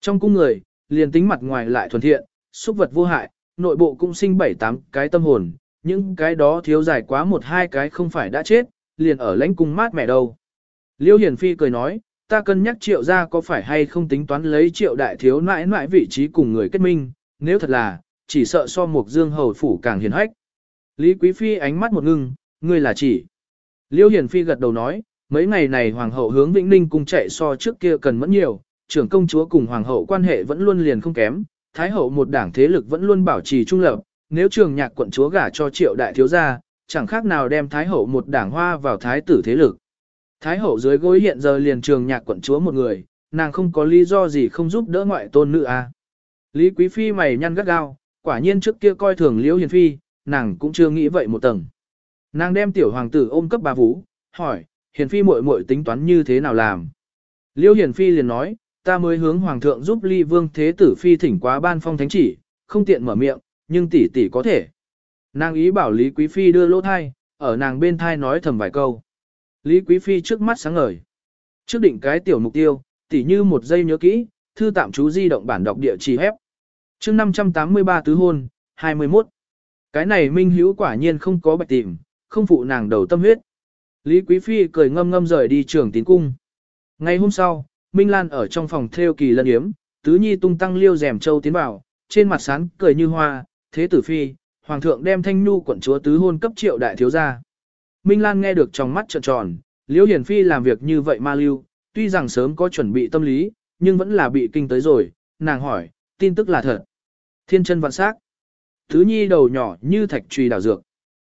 Trong cung người, liền tính mặt ngoài lại thuần thiện, xúc vật vô hại, nội bộ cũng sinh bảy tám cái tâm hồn, những cái đó thiếu dài quá một hai cái không phải đã chết, liền ở lãnh cung mát mẻ đâu. Liêu Hiền Phi cười nói, ta cân nhắc triệu ra có phải hay không tính toán lấy triệu đại thiếu nãi nãi vị trí cùng người kết minh, nếu thật là, chỉ sợ so một dương hầu phủ càng hiền hách. Lý Quý Phi ánh mắt một ngưng, ngươi là chỉ. Liêu Hiền Phi gật đầu nói, mấy ngày này Hoàng hậu hướng Vĩnh Ninh cung chạy so trước kia cần mẫn nhiều, trưởng công chúa cùng Hoàng hậu quan hệ vẫn luôn liền không kém, Thái hậu một đảng thế lực vẫn luôn bảo trì trung lập, nếu trường nhạc quận chúa gả cho triệu đại thiếu gia, chẳng khác nào đem Thái hậu một đảng hoa vào Thái tử thế lực. Thái hậu dưới gối hiện giờ liền trường nhạc quận chúa một người, nàng không có lý do gì không giúp đỡ ngoại tôn nữ à. Lý Quý Phi mày nhăn gắt gao, quả nhiên trước kia coi thường Liễu Hiền Phi, nàng cũng chưa nghĩ vậy một tầng. Nàng đem tiểu hoàng tử ôm cấp bà Vũ, hỏi, hiền phi muội muội tính toán như thế nào làm. Liễu hiền phi liền nói, ta mới hướng hoàng thượng giúp ly vương thế tử phi thỉnh quá ban phong thánh chỉ, không tiện mở miệng, nhưng tỷ tỷ có thể. Nàng ý bảo Lý Quý Phi đưa lỗ thai, ở nàng bên thai nói thầm vài câu. Lý Quý Phi trước mắt sáng ngời. Trước định cái tiểu mục tiêu, tỷ như một giây nhớ kỹ, thư tạm chú di động bản đọc địa chỉ hép. chương 583 tứ hôn, 21. Cái này minh hữu quả nhiên không có bạch tìm, không phụ nàng đầu tâm huyết. Lý Quý Phi cười ngâm ngâm rời đi trường tín cung. Ngày hôm sau, Minh Lan ở trong phòng theo kỳ lân yếm, tứ nhi tung tăng liêu rèm châu tiến vào, trên mặt sán cười như hoa, thế tử phi, hoàng thượng đem thanh nu quận chúa tứ hôn cấp triệu đại thiếu gia. Minh Lan nghe được trong mắt trợn tròn, Liễu hiển phi làm việc như vậy ma lưu, tuy rằng sớm có chuẩn bị tâm lý, nhưng vẫn là bị kinh tới rồi, nàng hỏi, tin tức là thật. Thiên chân vạn sắc. Thứ nhi đầu nhỏ như thạch trùy đảo dược.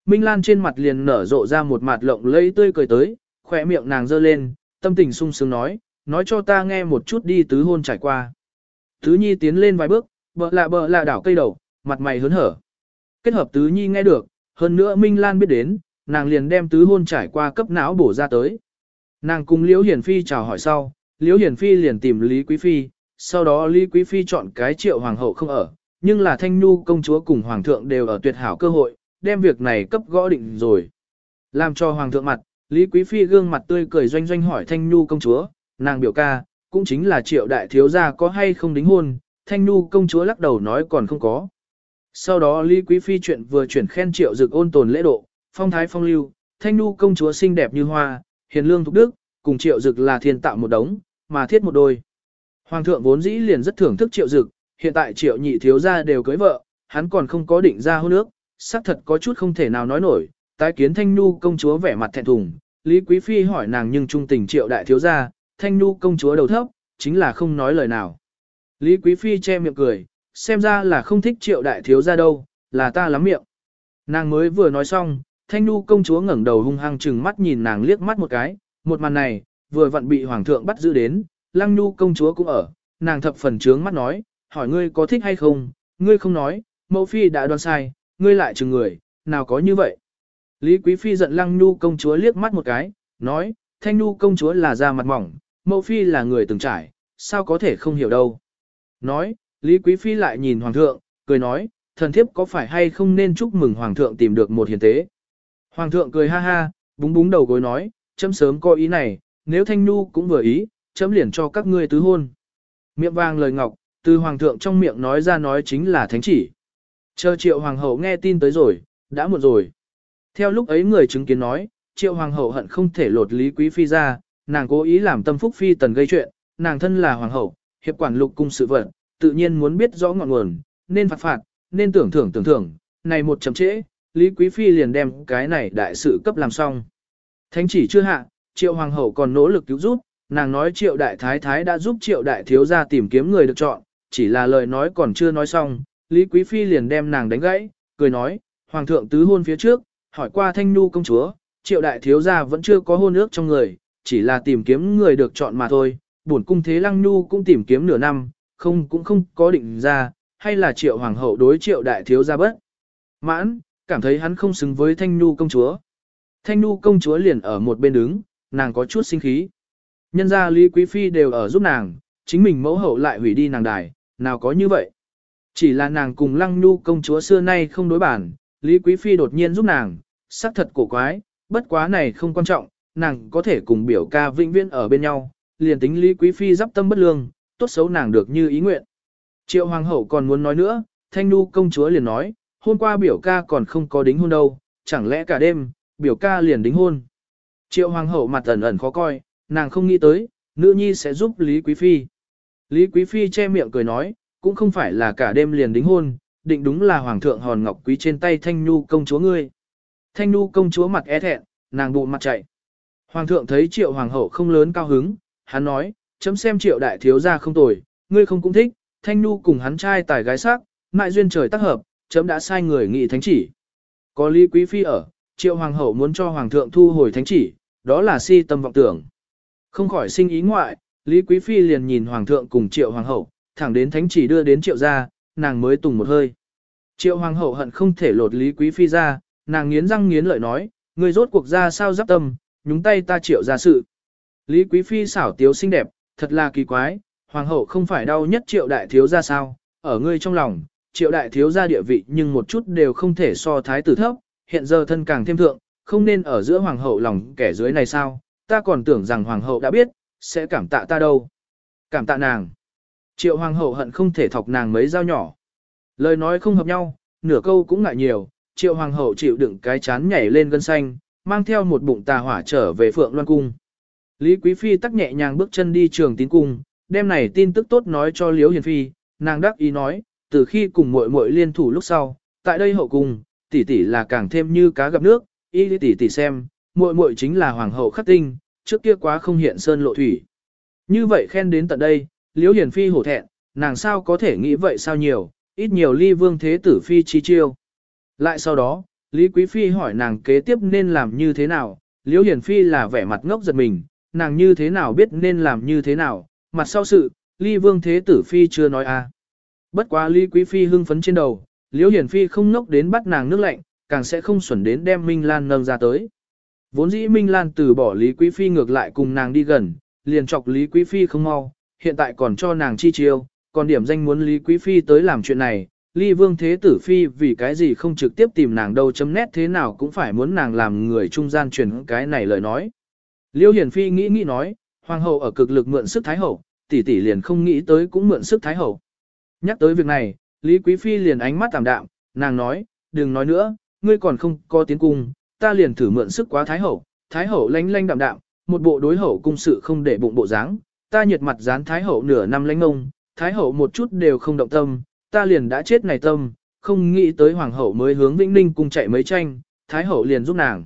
Minh Lan trên mặt liền nở rộ ra một mặt lộng lẫy tươi cười tới, khỏe miệng nàng giơ lên, tâm tình sung sướng nói, nói cho ta nghe một chút đi tứ hôn trải qua. Tứ Nhi tiến lên vài bước, bợ lạ bợ lạ đảo cây đầu, mặt mày hớn hở. Kết hợp Tứ Nhi nghe được, hơn nữa Minh Lan biết đến, nàng liền đem tứ hôn trải qua cấp não bổ ra tới. Nàng cùng Liễu Hiển Phi chào hỏi sau, Liễu Hiển Phi liền tìm Lý Quý Phi, sau đó Lý Quý Phi chọn cái triệu hoàng hậu không ở, nhưng là Thanh Nhu công chúa cùng hoàng thượng đều ở tuyệt hảo cơ hội, đem việc này cấp gõ định rồi. Làm cho hoàng thượng mặt, Lý Quý Phi gương mặt tươi cười doanh doanh hỏi Thanh Nhu công chúa, nàng biểu ca, cũng chính là triệu đại thiếu gia có hay không đính hôn, Thanh Nhu công chúa lắc đầu nói còn không có. Sau đó Lý Quý Phi chuyện vừa chuyển khen triệu dực ôn tồn lễ độ, phong thái phong lưu, Thanh nu công chúa xinh đẹp như hoa, hiền lương thục đức, cùng triệu dực là thiên tạo một đống, mà thiết một đôi. Hoàng thượng vốn dĩ liền rất thưởng thức triệu dực, hiện tại triệu nhị thiếu gia đều cưới vợ, hắn còn không có định ra hôn nước, xác thật có chút không thể nào nói nổi, tái kiến Thanh nu công chúa vẻ mặt thẹn thùng, Lý Quý Phi hỏi nàng nhưng trung tình triệu đại thiếu gia, Thanh nu công chúa đầu thấp, chính là không nói lời nào. Lý Quý Phi che miệng cười, xem ra là không thích triệu đại thiếu gia đâu, là ta lắm miệng. Nàng mới vừa nói xong, Thanh Nhu công chúa ngẩng đầu hung hăng chừng mắt nhìn nàng liếc mắt một cái, một màn này, vừa vặn bị hoàng thượng bắt giữ đến, Lăng Nhu công chúa cũng ở, nàng thập phần trướng mắt nói, hỏi ngươi có thích hay không, ngươi không nói, mẫu phi đã đoán sai, ngươi lại chừng người, nào có như vậy. Lý Quý Phi giận Lăng Nhu công chúa liếc mắt một cái, nói, Thanh Nhu công chúa là da mặt mỏng, mẫu phi là người từng trải, sao có thể không hiểu đâu. Nói, Lý Quý Phi lại nhìn Hoàng thượng, cười nói, thần thiếp có phải hay không nên chúc mừng Hoàng thượng tìm được một hiền tế. Hoàng thượng cười ha ha, búng búng đầu gối nói, chấm sớm có ý này, nếu Thanh Nhu cũng vừa ý, chấm liền cho các ngươi tứ hôn. Miệng vàng lời ngọc, từ Hoàng thượng trong miệng nói ra nói chính là thánh chỉ. Chờ triệu Hoàng hậu nghe tin tới rồi, đã muộn rồi. Theo lúc ấy người chứng kiến nói, triệu Hoàng hậu hận không thể lột Lý Quý Phi ra, nàng cố ý làm tâm phúc Phi tần gây chuyện, nàng thân là Hoàng hậu, hiệp quản lục cung sự vận, tự nhiên muốn biết rõ ngọn nguồn, nên phạt phạt, nên tưởng thưởng tưởng thưởng, này một chậm trễ, Lý Quý Phi liền đem cái này đại sự cấp làm xong. Thánh chỉ chưa hạ, triệu hoàng hậu còn nỗ lực cứu giúp, nàng nói triệu đại thái thái đã giúp triệu đại thiếu gia tìm kiếm người được chọn, chỉ là lời nói còn chưa nói xong, Lý Quý Phi liền đem nàng đánh gãy, cười nói, hoàng thượng tứ hôn phía trước, hỏi qua thanh nu công chúa, triệu đại thiếu gia vẫn chưa có hôn ước trong người, chỉ là tìm kiếm người được chọn mà thôi, bổn cung thế lăng nu cũng tìm kiếm nửa năm, không cũng không có định ra, hay là triệu hoàng hậu đối triệu đại thiếu gia bất. Mãn, cảm thấy hắn không xứng với thanh nu công chúa. Thanh nu công chúa liền ở một bên đứng, nàng có chút sinh khí. Nhân gia Lý Quý Phi đều ở giúp nàng, chính mình mẫu hậu lại hủy đi nàng đài, nào có như vậy. Chỉ là nàng cùng lăng nu công chúa xưa nay không đối bản, Lý Quý Phi đột nhiên giúp nàng, xác thật cổ quái, bất quá này không quan trọng, nàng có thể cùng biểu ca vĩnh viễn ở bên nhau, liền tính Lý Quý Phi dắp tâm bất lương, tốt xấu nàng được như ý nguyện. Triệu Hoàng hậu còn muốn nói nữa, Thanh Nu công chúa liền nói, hôm qua biểu ca còn không có đính hôn đâu, chẳng lẽ cả đêm, biểu ca liền đính hôn. Triệu Hoàng hậu mặt ẩn ẩn khó coi, nàng không nghĩ tới, nữ nhi sẽ giúp Lý Quý Phi. Lý Quý Phi che miệng cười nói, cũng không phải là cả đêm liền đính hôn, định đúng là Hoàng thượng hòn ngọc quý trên tay Thanh Nu công chúa ngươi. Thanh Nu công chúa mặt é thẹn, nàng bụng mặt chạy. Hoàng thượng thấy triệu hoàng hậu không lớn cao hứng, hắn nói, chấm xem triệu đại thiếu gia không tồi, ngươi không cũng thích, thanh nu cùng hắn trai tài gái sắc, mại duyên trời tác hợp, chấm đã sai người nghị thánh chỉ. Có lý quý phi ở, triệu hoàng hậu muốn cho hoàng thượng thu hồi thánh chỉ, đó là si tâm vọng tưởng. Không khỏi sinh ý ngoại, lý quý phi liền nhìn hoàng thượng cùng triệu hoàng hậu, thẳng đến thánh chỉ đưa đến triệu gia, nàng mới tùng một hơi. Triệu hoàng hậu hận không thể lột lý quý phi ra, nàng nghiến răng nghiến lợi nói, người rốt cuộc ra sao giáp tâm, nhúng tay ta triệu ra sự. Lý Quý Phi xảo tiếu xinh đẹp, thật là kỳ quái, hoàng hậu không phải đau nhất triệu đại thiếu ra sao, ở ngươi trong lòng, triệu đại thiếu gia địa vị nhưng một chút đều không thể so thái tử thấp, hiện giờ thân càng thêm thượng, không nên ở giữa hoàng hậu lòng kẻ dưới này sao, ta còn tưởng rằng hoàng hậu đã biết, sẽ cảm tạ ta đâu. Cảm tạ nàng. Triệu hoàng hậu hận không thể thọc nàng mấy dao nhỏ. Lời nói không hợp nhau, nửa câu cũng ngại nhiều, triệu hoàng hậu chịu đựng cái chán nhảy lên gân xanh, mang theo một bụng tà hỏa trở về phượng loan cung. Lý Quý Phi tắc nhẹ nhàng bước chân đi trường tín cung, đêm này tin tức tốt nói cho Liễu Hiền Phi, nàng đắc ý nói, từ khi cùng muội muội liên thủ lúc sau, tại đây hậu cung, tỷ tỷ là càng thêm như cá gặp nước, y tỷ tỷ xem, muội muội chính là hoàng hậu khắc tinh, trước kia quá không hiện sơn lộ thủy. Như vậy khen đến tận đây, Liễu hiển Phi hổ thẹn, nàng sao có thể nghĩ vậy sao nhiều, ít nhiều ly vương thế tử phi chi chiêu. Lại sau đó, Lý Quý Phi hỏi nàng kế tiếp nên làm như thế nào, Liễu hiển Phi là vẻ mặt ngốc giật mình, nàng như thế nào biết nên làm như thế nào, mặt sau sự, ly vương thế tử phi chưa nói a. À. Bất quá Lý Quý Phi hưng phấn trên đầu, Liễu Hiển Phi không nốc đến bắt nàng nước lạnh, càng sẽ không xuẩn đến đem Minh Lan nâng ra tới. Vốn dĩ Minh Lan từ bỏ Lý Quý Phi ngược lại cùng nàng đi gần, liền chọc Lý Quý Phi không mau, hiện tại còn cho nàng chi chiêu, còn điểm danh muốn Lý Quý Phi tới làm chuyện này, Ly Vương Thế Tử Phi vì cái gì không trực tiếp tìm nàng đâu chấm nét thế nào cũng phải muốn nàng làm người trung gian truyền cái này lời nói. Liêu Hiển Phi nghĩ nghĩ nói, Hoàng hậu ở cực lực mượn sức Thái hậu, tỷ tỷ liền không nghĩ tới cũng mượn sức Thái hậu. Nhắc tới việc này, Lý Quý Phi liền ánh mắt tạm đạm, nàng nói, đừng nói nữa, ngươi còn không có tiến cung, ta liền thử mượn sức quá Thái hậu, Thái hậu lanh lanh đạm đạm, một bộ đối hậu cung sự không để bụng bộ dáng, ta nhiệt mặt dán Thái hậu nửa năm lánh ngông, Thái hậu một chút đều không động tâm, ta liền đã chết này tâm, không nghĩ tới Hoàng hậu mới hướng Vĩnh Ninh cung chạy mấy tranh, Thái hậu liền giúp nàng.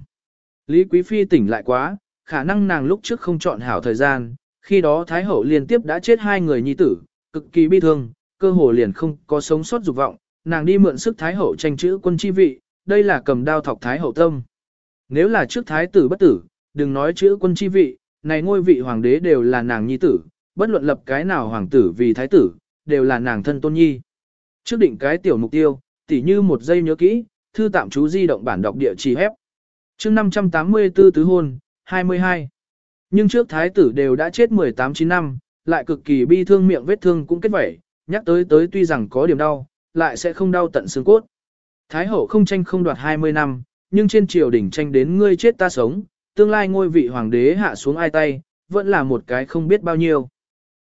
Lý Quý Phi tỉnh lại quá, khả năng nàng lúc trước không chọn hảo thời gian, khi đó Thái hậu liên tiếp đã chết hai người nhi tử, cực kỳ bi thương, cơ hồ liền không có sống sót dục vọng, nàng đi mượn sức Thái hậu tranh chữ quân chi vị, đây là cầm đao thọc Thái hậu tâm. Nếu là trước Thái tử bất tử, đừng nói chữ quân chi vị, này ngôi vị hoàng đế đều là nàng nhi tử, bất luận lập cái nào hoàng tử vì thái tử, đều là nàng thân tôn nhi. Trước định cái tiểu mục tiêu, tỉ như một giây nhớ kỹ, thư tạm chú di động bản đọc địa chỉ hép. chương 584 tứ hôn, 22. Nhưng trước thái tử đều đã chết 18-9 năm, lại cực kỳ bi thương miệng vết thương cũng kết vẩy, nhắc tới tới tuy rằng có điểm đau, lại sẽ không đau tận xương cốt. Thái hậu không tranh không đoạt 20 năm, nhưng trên triều đỉnh tranh đến ngươi chết ta sống, tương lai ngôi vị hoàng đế hạ xuống ai tay, vẫn là một cái không biết bao nhiêu.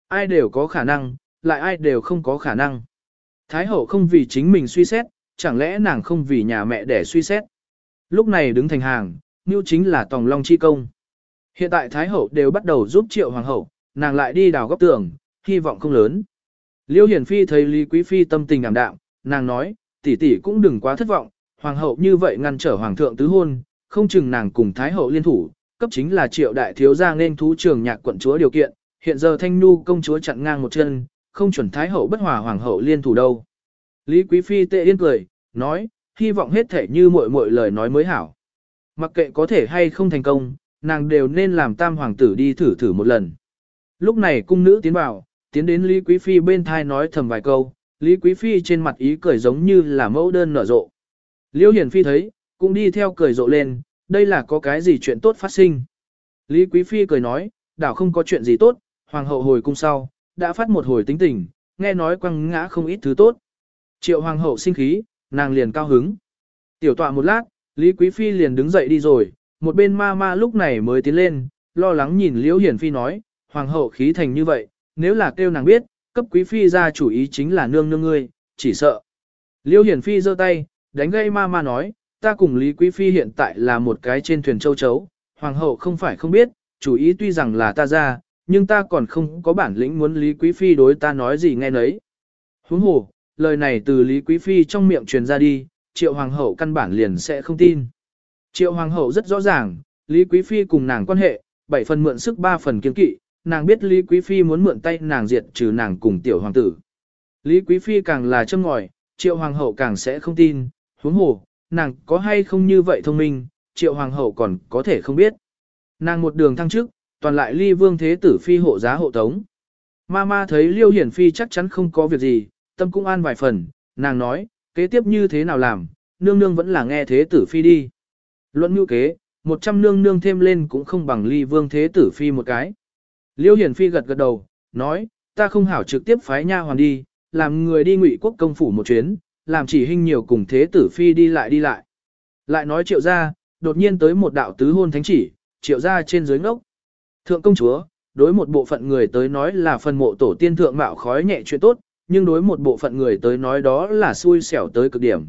Ai đều có khả năng, lại ai đều không có khả năng. Thái hậu không vì chính mình suy xét, chẳng lẽ nàng không vì nhà mẹ để suy xét. Lúc này đứng thành hàng, như chính là tòng long chi công. Hiện tại Thái hậu đều bắt đầu giúp triệu hoàng hậu, nàng lại đi đào góc tường, hy vọng không lớn. Liêu Hiển Phi thấy Lý Quý Phi tâm tình ảm đạm, nàng nói, tỷ tỷ cũng đừng quá thất vọng, hoàng hậu như vậy ngăn trở hoàng thượng tứ hôn, không chừng nàng cùng Thái hậu liên thủ, cấp chính là triệu đại thiếu gia nên thú trường nhạc quận chúa điều kiện, hiện giờ Thanh Nu công chúa chặn ngang một chân, không chuẩn Thái hậu bất hòa hoàng hậu liên thủ đâu. Lý Quý Phi tệ yên cười, nói, hy vọng hết thể như muội muội lời nói mới hảo. Mặc kệ có thể hay không thành công, nàng đều nên làm tam hoàng tử đi thử thử một lần. Lúc này cung nữ tiến vào, tiến đến Lý Quý Phi bên thai nói thầm vài câu, Lý Quý Phi trên mặt ý cười giống như là mẫu đơn nở rộ. Liêu Hiển Phi thấy, cũng đi theo cười rộ lên, đây là có cái gì chuyện tốt phát sinh. Lý Quý Phi cười nói, đảo không có chuyện gì tốt, hoàng hậu hồi cung sau, đã phát một hồi tính tình, nghe nói quăng ngã không ít thứ tốt. Triệu hoàng hậu sinh khí, nàng liền cao hứng. Tiểu tọa một lát, Lý Quý Phi liền đứng dậy đi rồi, một bên ma ma lúc này mới tiến lên, lo lắng nhìn Liễu Hiển Phi nói, hoàng hậu khí thành như vậy, nếu là kêu nàng biết, cấp Quý Phi ra chủ ý chính là nương nương ngươi, chỉ sợ. Liêu Hiển Phi giơ tay, đánh gây ma ma nói, ta cùng Lý Quý Phi hiện tại là một cái trên thuyền châu chấu, hoàng hậu không phải không biết, chủ ý tuy rằng là ta ra, nhưng ta còn không có bản lĩnh muốn Lý Quý Phi đối ta nói gì nghe nấy. Huống hồ, lời này từ Lý Quý Phi trong miệng truyền ra đi, triệu hoàng hậu căn bản liền sẽ không tin. Triệu hoàng hậu rất rõ ràng, Lý Quý Phi cùng nàng quan hệ, bảy phần mượn sức ba phần kiên kỵ, nàng biết Lý Quý Phi muốn mượn tay nàng diệt trừ nàng cùng tiểu hoàng tử. Lý Quý Phi càng là châm ngòi, triệu hoàng hậu càng sẽ không tin, huống hồ, nàng có hay không như vậy thông minh, triệu hoàng hậu còn có thể không biết. Nàng một đường thăng chức, toàn lại ly vương thế tử phi hộ giá hộ tống. Ma ma thấy liêu hiển phi chắc chắn không có việc gì, tâm cũng an vài phần, nàng nói, kế tiếp như thế nào làm, nương nương vẫn là nghe thế tử phi đi. Luận ngữ kế, một trăm nương nương thêm lên cũng không bằng ly vương thế tử phi một cái. Liêu hiển phi gật gật đầu, nói, ta không hảo trực tiếp phái nha hoàn đi, làm người đi ngụy quốc công phủ một chuyến, làm chỉ hình nhiều cùng thế tử phi đi lại đi lại. Lại nói triệu gia, đột nhiên tới một đạo tứ hôn thánh chỉ, triệu gia trên dưới ngốc. Thượng công chúa, đối một bộ phận người tới nói là phần mộ tổ tiên thượng mạo khói nhẹ chuyện tốt, nhưng đối một bộ phận người tới nói đó là xui xẻo tới cực điểm.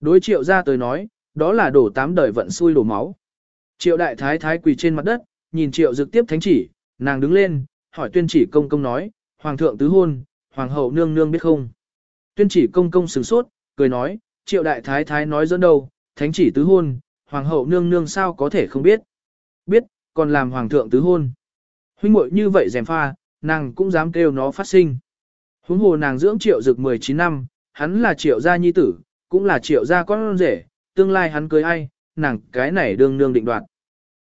Đối triệu gia tới nói, đó là đổ tám đời vận xui đổ máu. Triệu đại thái thái quỳ trên mặt đất, nhìn triệu dực tiếp thánh chỉ, nàng đứng lên, hỏi tuyên chỉ công công nói, hoàng thượng tứ hôn, hoàng hậu nương nương biết không. Tuyên chỉ công công sửng sốt, cười nói, triệu đại thái thái nói dẫn đâu, thánh chỉ tứ hôn, hoàng hậu nương nương sao có thể không biết. Biết, còn làm hoàng thượng tứ hôn. Huynh muội như vậy dèm pha, nàng cũng dám kêu nó phát sinh. Huống hồ nàng dưỡng triệu dực 19 năm, hắn là triệu gia nhi tử, cũng là triệu gia con rể, tương lai hắn cưới ai, nàng cái này đương nương định đoạt.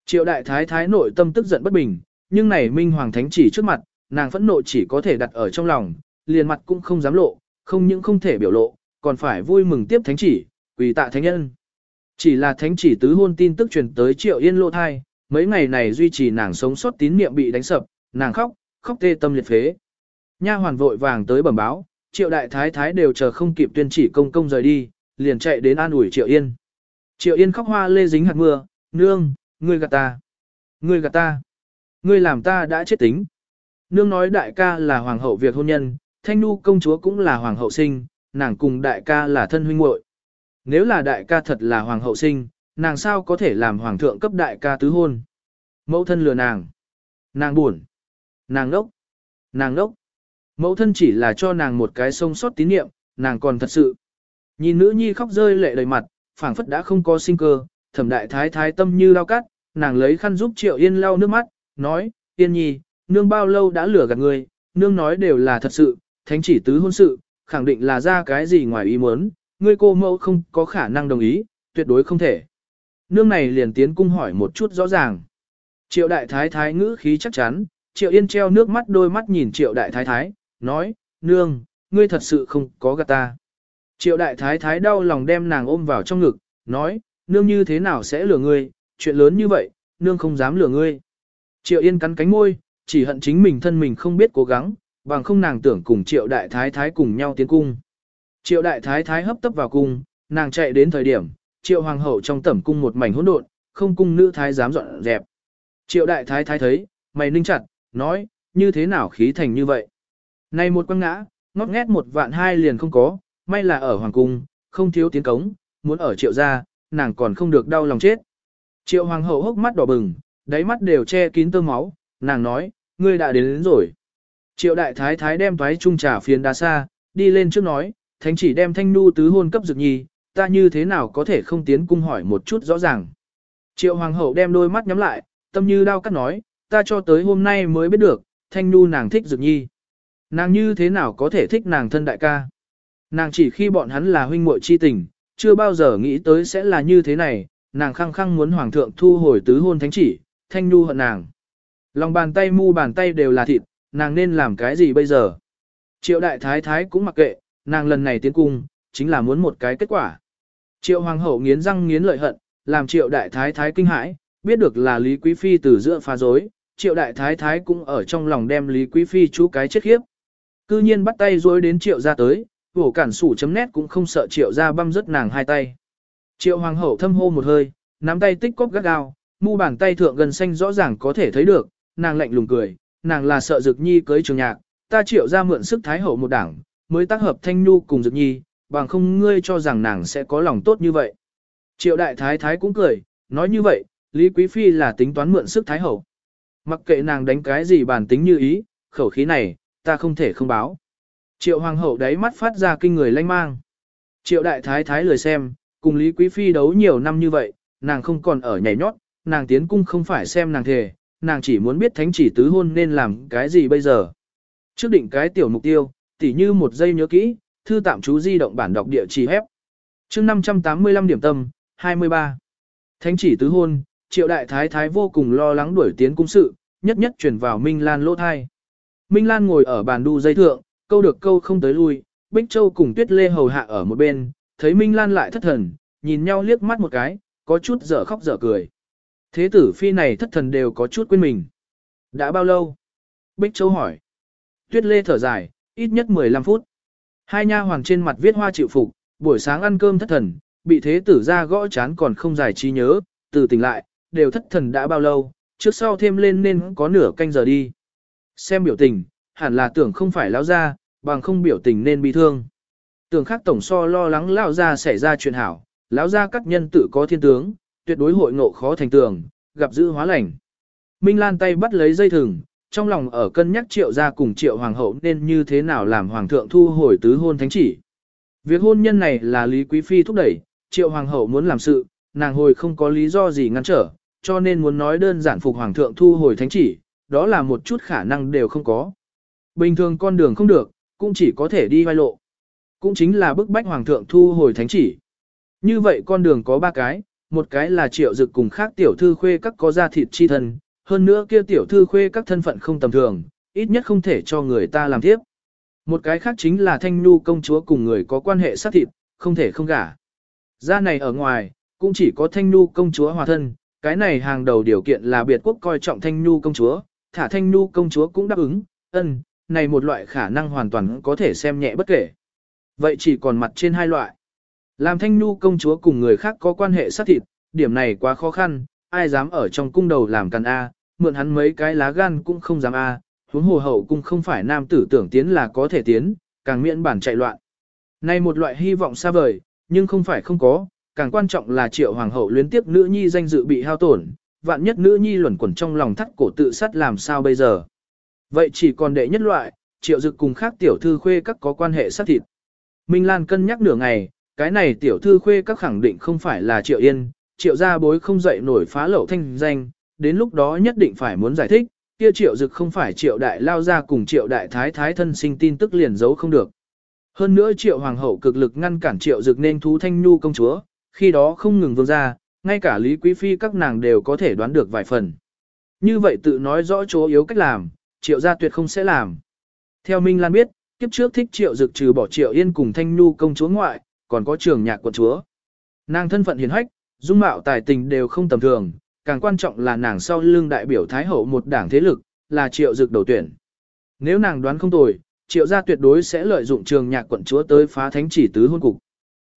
Triệu đại thái thái nội tâm tức giận bất bình, nhưng này minh hoàng thánh chỉ trước mặt, nàng phẫn nộ chỉ có thể đặt ở trong lòng, liền mặt cũng không dám lộ, không những không thể biểu lộ, còn phải vui mừng tiếp thánh chỉ, quỳ tạ thánh nhân. Chỉ là thánh chỉ tứ hôn tin tức truyền tới triệu yên lộ thai, mấy ngày này duy trì nàng sống sót tín niệm bị đánh sập, nàng khóc, khóc tê tâm liệt phế. Nha hoàn vội vàng tới bẩm báo, triệu đại thái thái đều chờ không kịp tuyên chỉ công công rời đi, liền chạy đến an ủi triệu yên. Triệu yên khóc hoa lê dính hạt mưa, nương, ngươi gạt ta, ngươi gạt ta, ngươi làm ta đã chết tính. Nương nói đại ca là hoàng hậu việc hôn nhân, thanh nu công chúa cũng là hoàng hậu sinh, nàng cùng đại ca là thân huynh muội. Nếu là đại ca thật là hoàng hậu sinh, nàng sao có thể làm hoàng thượng cấp đại ca tứ hôn. Mẫu thân lừa nàng. Nàng buồn. Nàng nốc, Nàng nốc. Mẫu thân chỉ là cho nàng một cái sông sót tín niệm, nàng còn thật sự. Nhìn nữ nhi khóc rơi lệ đầy mặt, phảng phất đã không có sinh cơ, thẩm đại thái thái tâm như lao cắt, nàng lấy khăn giúp triệu yên lau nước mắt, nói, yên nhi, nương bao lâu đã lừa gạt ngươi, nương nói đều là thật sự, thánh chỉ tứ hôn sự, khẳng định là ra cái gì ngoài ý muốn, ngươi cô mẫu không có khả năng đồng ý, tuyệt đối không thể. Nương này liền tiến cung hỏi một chút rõ ràng. Triệu đại thái thái ngữ khí chắc chắn, triệu yên treo nước mắt đôi mắt nhìn triệu đại thái thái, nói, nương, ngươi thật sự không có gạt ta. Triệu đại thái thái đau lòng đem nàng ôm vào trong ngực, nói, nương như thế nào sẽ lừa ngươi, chuyện lớn như vậy, nương không dám lừa ngươi. Triệu yên cắn cánh môi, chỉ hận chính mình thân mình không biết cố gắng, bằng không nàng tưởng cùng triệu đại thái thái cùng nhau tiến cung. Triệu đại thái thái hấp tấp vào cung, nàng chạy đến thời điểm, triệu hoàng hậu trong tẩm cung một mảnh hỗn độn, không cung nữ thái dám dọn dẹp. Triệu đại thái thái thấy, mày ninh chặt, nói, như thế nào khí thành như vậy. Này một quăng ngã, ngót nghét một vạn hai liền không có, may là ở hoàng cung, không thiếu tiến cống, muốn ở triệu gia, nàng còn không được đau lòng chết. Triệu hoàng hậu hốc mắt đỏ bừng, đáy mắt đều che kín tơ máu, nàng nói, ngươi đã đến, đến rồi. Triệu đại thái thái đem thoái trung trà phiến đá xa, đi lên trước nói, thánh chỉ đem thanh nu tứ hôn cấp dược nhi, ta như thế nào có thể không tiến cung hỏi một chút rõ ràng. Triệu hoàng hậu đem đôi mắt nhắm lại, tâm như đau cắt nói, ta cho tới hôm nay mới biết được, thanh nu nàng thích dược nhi. Nàng như thế nào có thể thích nàng thân đại ca. Nàng chỉ khi bọn hắn là huynh muội chi tình, chưa bao giờ nghĩ tới sẽ là như thế này, nàng khăng khăng muốn hoàng thượng thu hồi tứ hôn thánh chỉ, thanh nu hận nàng. Lòng bàn tay mu bàn tay đều là thịt, nàng nên làm cái gì bây giờ? Triệu đại thái thái cũng mặc kệ, nàng lần này tiến cung, chính là muốn một cái kết quả. Triệu hoàng hậu nghiến răng nghiến lợi hận, làm triệu đại thái thái kinh hãi, biết được là Lý Quý Phi từ giữa phá dối, triệu đại thái thái cũng ở trong lòng đem Lý Quý Phi chú cái chết khiếp. Cư nhiên bắt tay dối đến triệu ra tới, vổ cản sủ chấm nét cũng không sợ triệu ra băm rớt nàng hai tay. Triệu hoàng hậu thâm hô một hơi, nắm tay tích cóp gắt gao, mu bàn tay thượng gần xanh rõ ràng có thể thấy được, nàng lạnh lùng cười, nàng là sợ Dực Nhi cưới trường nhạc, ta triệu ra mượn sức thái hậu một đảng, mới tác hợp Thanh Nhu cùng Dực Nhi, bằng không ngươi cho rằng nàng sẽ có lòng tốt như vậy. Triệu đại thái thái cũng cười, nói như vậy, Lý Quý Phi là tính toán mượn sức thái hậu. Mặc kệ nàng đánh cái gì bản tính như ý, khẩu khí này, ta không thể không báo. Triệu hoàng hậu đáy mắt phát ra kinh người lanh mang. Triệu đại thái thái lười xem, cùng Lý Quý Phi đấu nhiều năm như vậy, nàng không còn ở nhảy nhót, nàng tiến cung không phải xem nàng thề, nàng chỉ muốn biết thánh chỉ tứ hôn nên làm cái gì bây giờ. Trước định cái tiểu mục tiêu, tỉ như một giây nhớ kỹ, thư tạm chú di động bản đọc địa chỉ hép. chương 585 điểm tâm, 23. Thánh chỉ tứ hôn, triệu đại thái thái vô cùng lo lắng đuổi tiến cung sự, nhất nhất chuyển vào Minh Lan lỗ thai. Minh Lan ngồi ở bàn đu dây thượng, câu được câu không tới lui, Bích Châu cùng Tuyết Lê hầu hạ ở một bên, thấy Minh Lan lại thất thần, nhìn nhau liếc mắt một cái, có chút dở khóc dở cười. Thế tử phi này thất thần đều có chút quên mình. Đã bao lâu? Bích Châu hỏi. Tuyết Lê thở dài, ít nhất 15 phút. Hai nha hoàng trên mặt viết hoa chịu phục, buổi sáng ăn cơm thất thần, bị thế tử ra gõ chán còn không giải trí nhớ, từ tỉnh lại, đều thất thần đã bao lâu, trước sau thêm lên nên có nửa canh giờ đi. Xem biểu tình, hẳn là tưởng không phải lão ra, bằng không biểu tình nên bị thương. Tưởng khác tổng so lo lắng lão gia xảy ra chuyện hảo, lão gia các nhân tử có thiên tướng, tuyệt đối hội ngộ khó thành tường, gặp dữ hóa lành. Minh Lan tay bắt lấy dây thừng, trong lòng ở cân nhắc triệu gia cùng triệu hoàng hậu nên như thế nào làm hoàng thượng thu hồi tứ hôn thánh chỉ. Việc hôn nhân này là Lý Quý Phi thúc đẩy, triệu hoàng hậu muốn làm sự, nàng hồi không có lý do gì ngăn trở, cho nên muốn nói đơn giản phục hoàng thượng thu hồi thánh chỉ, đó là một chút khả năng đều không có. Bình thường con đường không được, cũng chỉ có thể đi vai lộ. Cũng chính là bức bách hoàng thượng thu hồi thánh chỉ. Như vậy con đường có ba cái, một cái là triệu dực cùng khác tiểu thư khuê các có gia thịt chi thân, hơn nữa kia tiểu thư khuê các thân phận không tầm thường, ít nhất không thể cho người ta làm tiếp. Một cái khác chính là thanh nu công chúa cùng người có quan hệ sát thịt, không thể không gả. gia này ở ngoài, cũng chỉ có thanh nu công chúa hòa thân, cái này hàng đầu điều kiện là biệt quốc coi trọng thanh nu công chúa, thả thanh nu công chúa cũng đáp ứng, ân, này một loại khả năng hoàn toàn có thể xem nhẹ bất kể. Vậy chỉ còn mặt trên hai loại. Làm thanh nu công chúa cùng người khác có quan hệ sát thịt, điểm này quá khó khăn, ai dám ở trong cung đầu làm càn A, mượn hắn mấy cái lá gan cũng không dám A, huống hồ hậu cung không phải nam tử tưởng tiến là có thể tiến, càng miễn bản chạy loạn. Này một loại hy vọng xa vời, nhưng không phải không có, càng quan trọng là triệu hoàng hậu luyến tiếp nữ nhi danh dự bị hao tổn, vạn nhất nữ nhi luẩn quẩn trong lòng thắt cổ tự sát làm sao bây giờ. Vậy chỉ còn đệ nhất loại, triệu dực cùng khác tiểu thư khuê các có quan hệ sát thịt. Minh Lan cân nhắc nửa ngày, cái này tiểu thư khuê các khẳng định không phải là triệu yên, triệu gia bối không dậy nổi phá lậu thanh danh, đến lúc đó nhất định phải muốn giải thích, kia triệu dực không phải triệu đại lao ra cùng triệu đại thái thái thân sinh tin tức liền giấu không được. Hơn nữa triệu hoàng hậu cực lực ngăn cản triệu dực nên thú thanh nhu công chúa, khi đó không ngừng vương ra, ngay cả lý quý phi các nàng đều có thể đoán được vài phần. Như vậy tự nói rõ chỗ yếu cách làm, triệu gia tuyệt không sẽ làm. Theo Minh Lan biết, kiếp trước thích triệu dực trừ bỏ triệu yên cùng thanh nhu công chúa ngoại, còn có trường nhạc quận chúa. Nàng thân phận hiền hách, dung mạo tài tình đều không tầm thường, càng quan trọng là nàng sau lưng đại biểu Thái Hậu một đảng thế lực, là triệu dực đầu tuyển. Nếu nàng đoán không tồi, triệu gia tuyệt đối sẽ lợi dụng trường nhạc quận chúa tới phá thánh chỉ tứ hôn cục.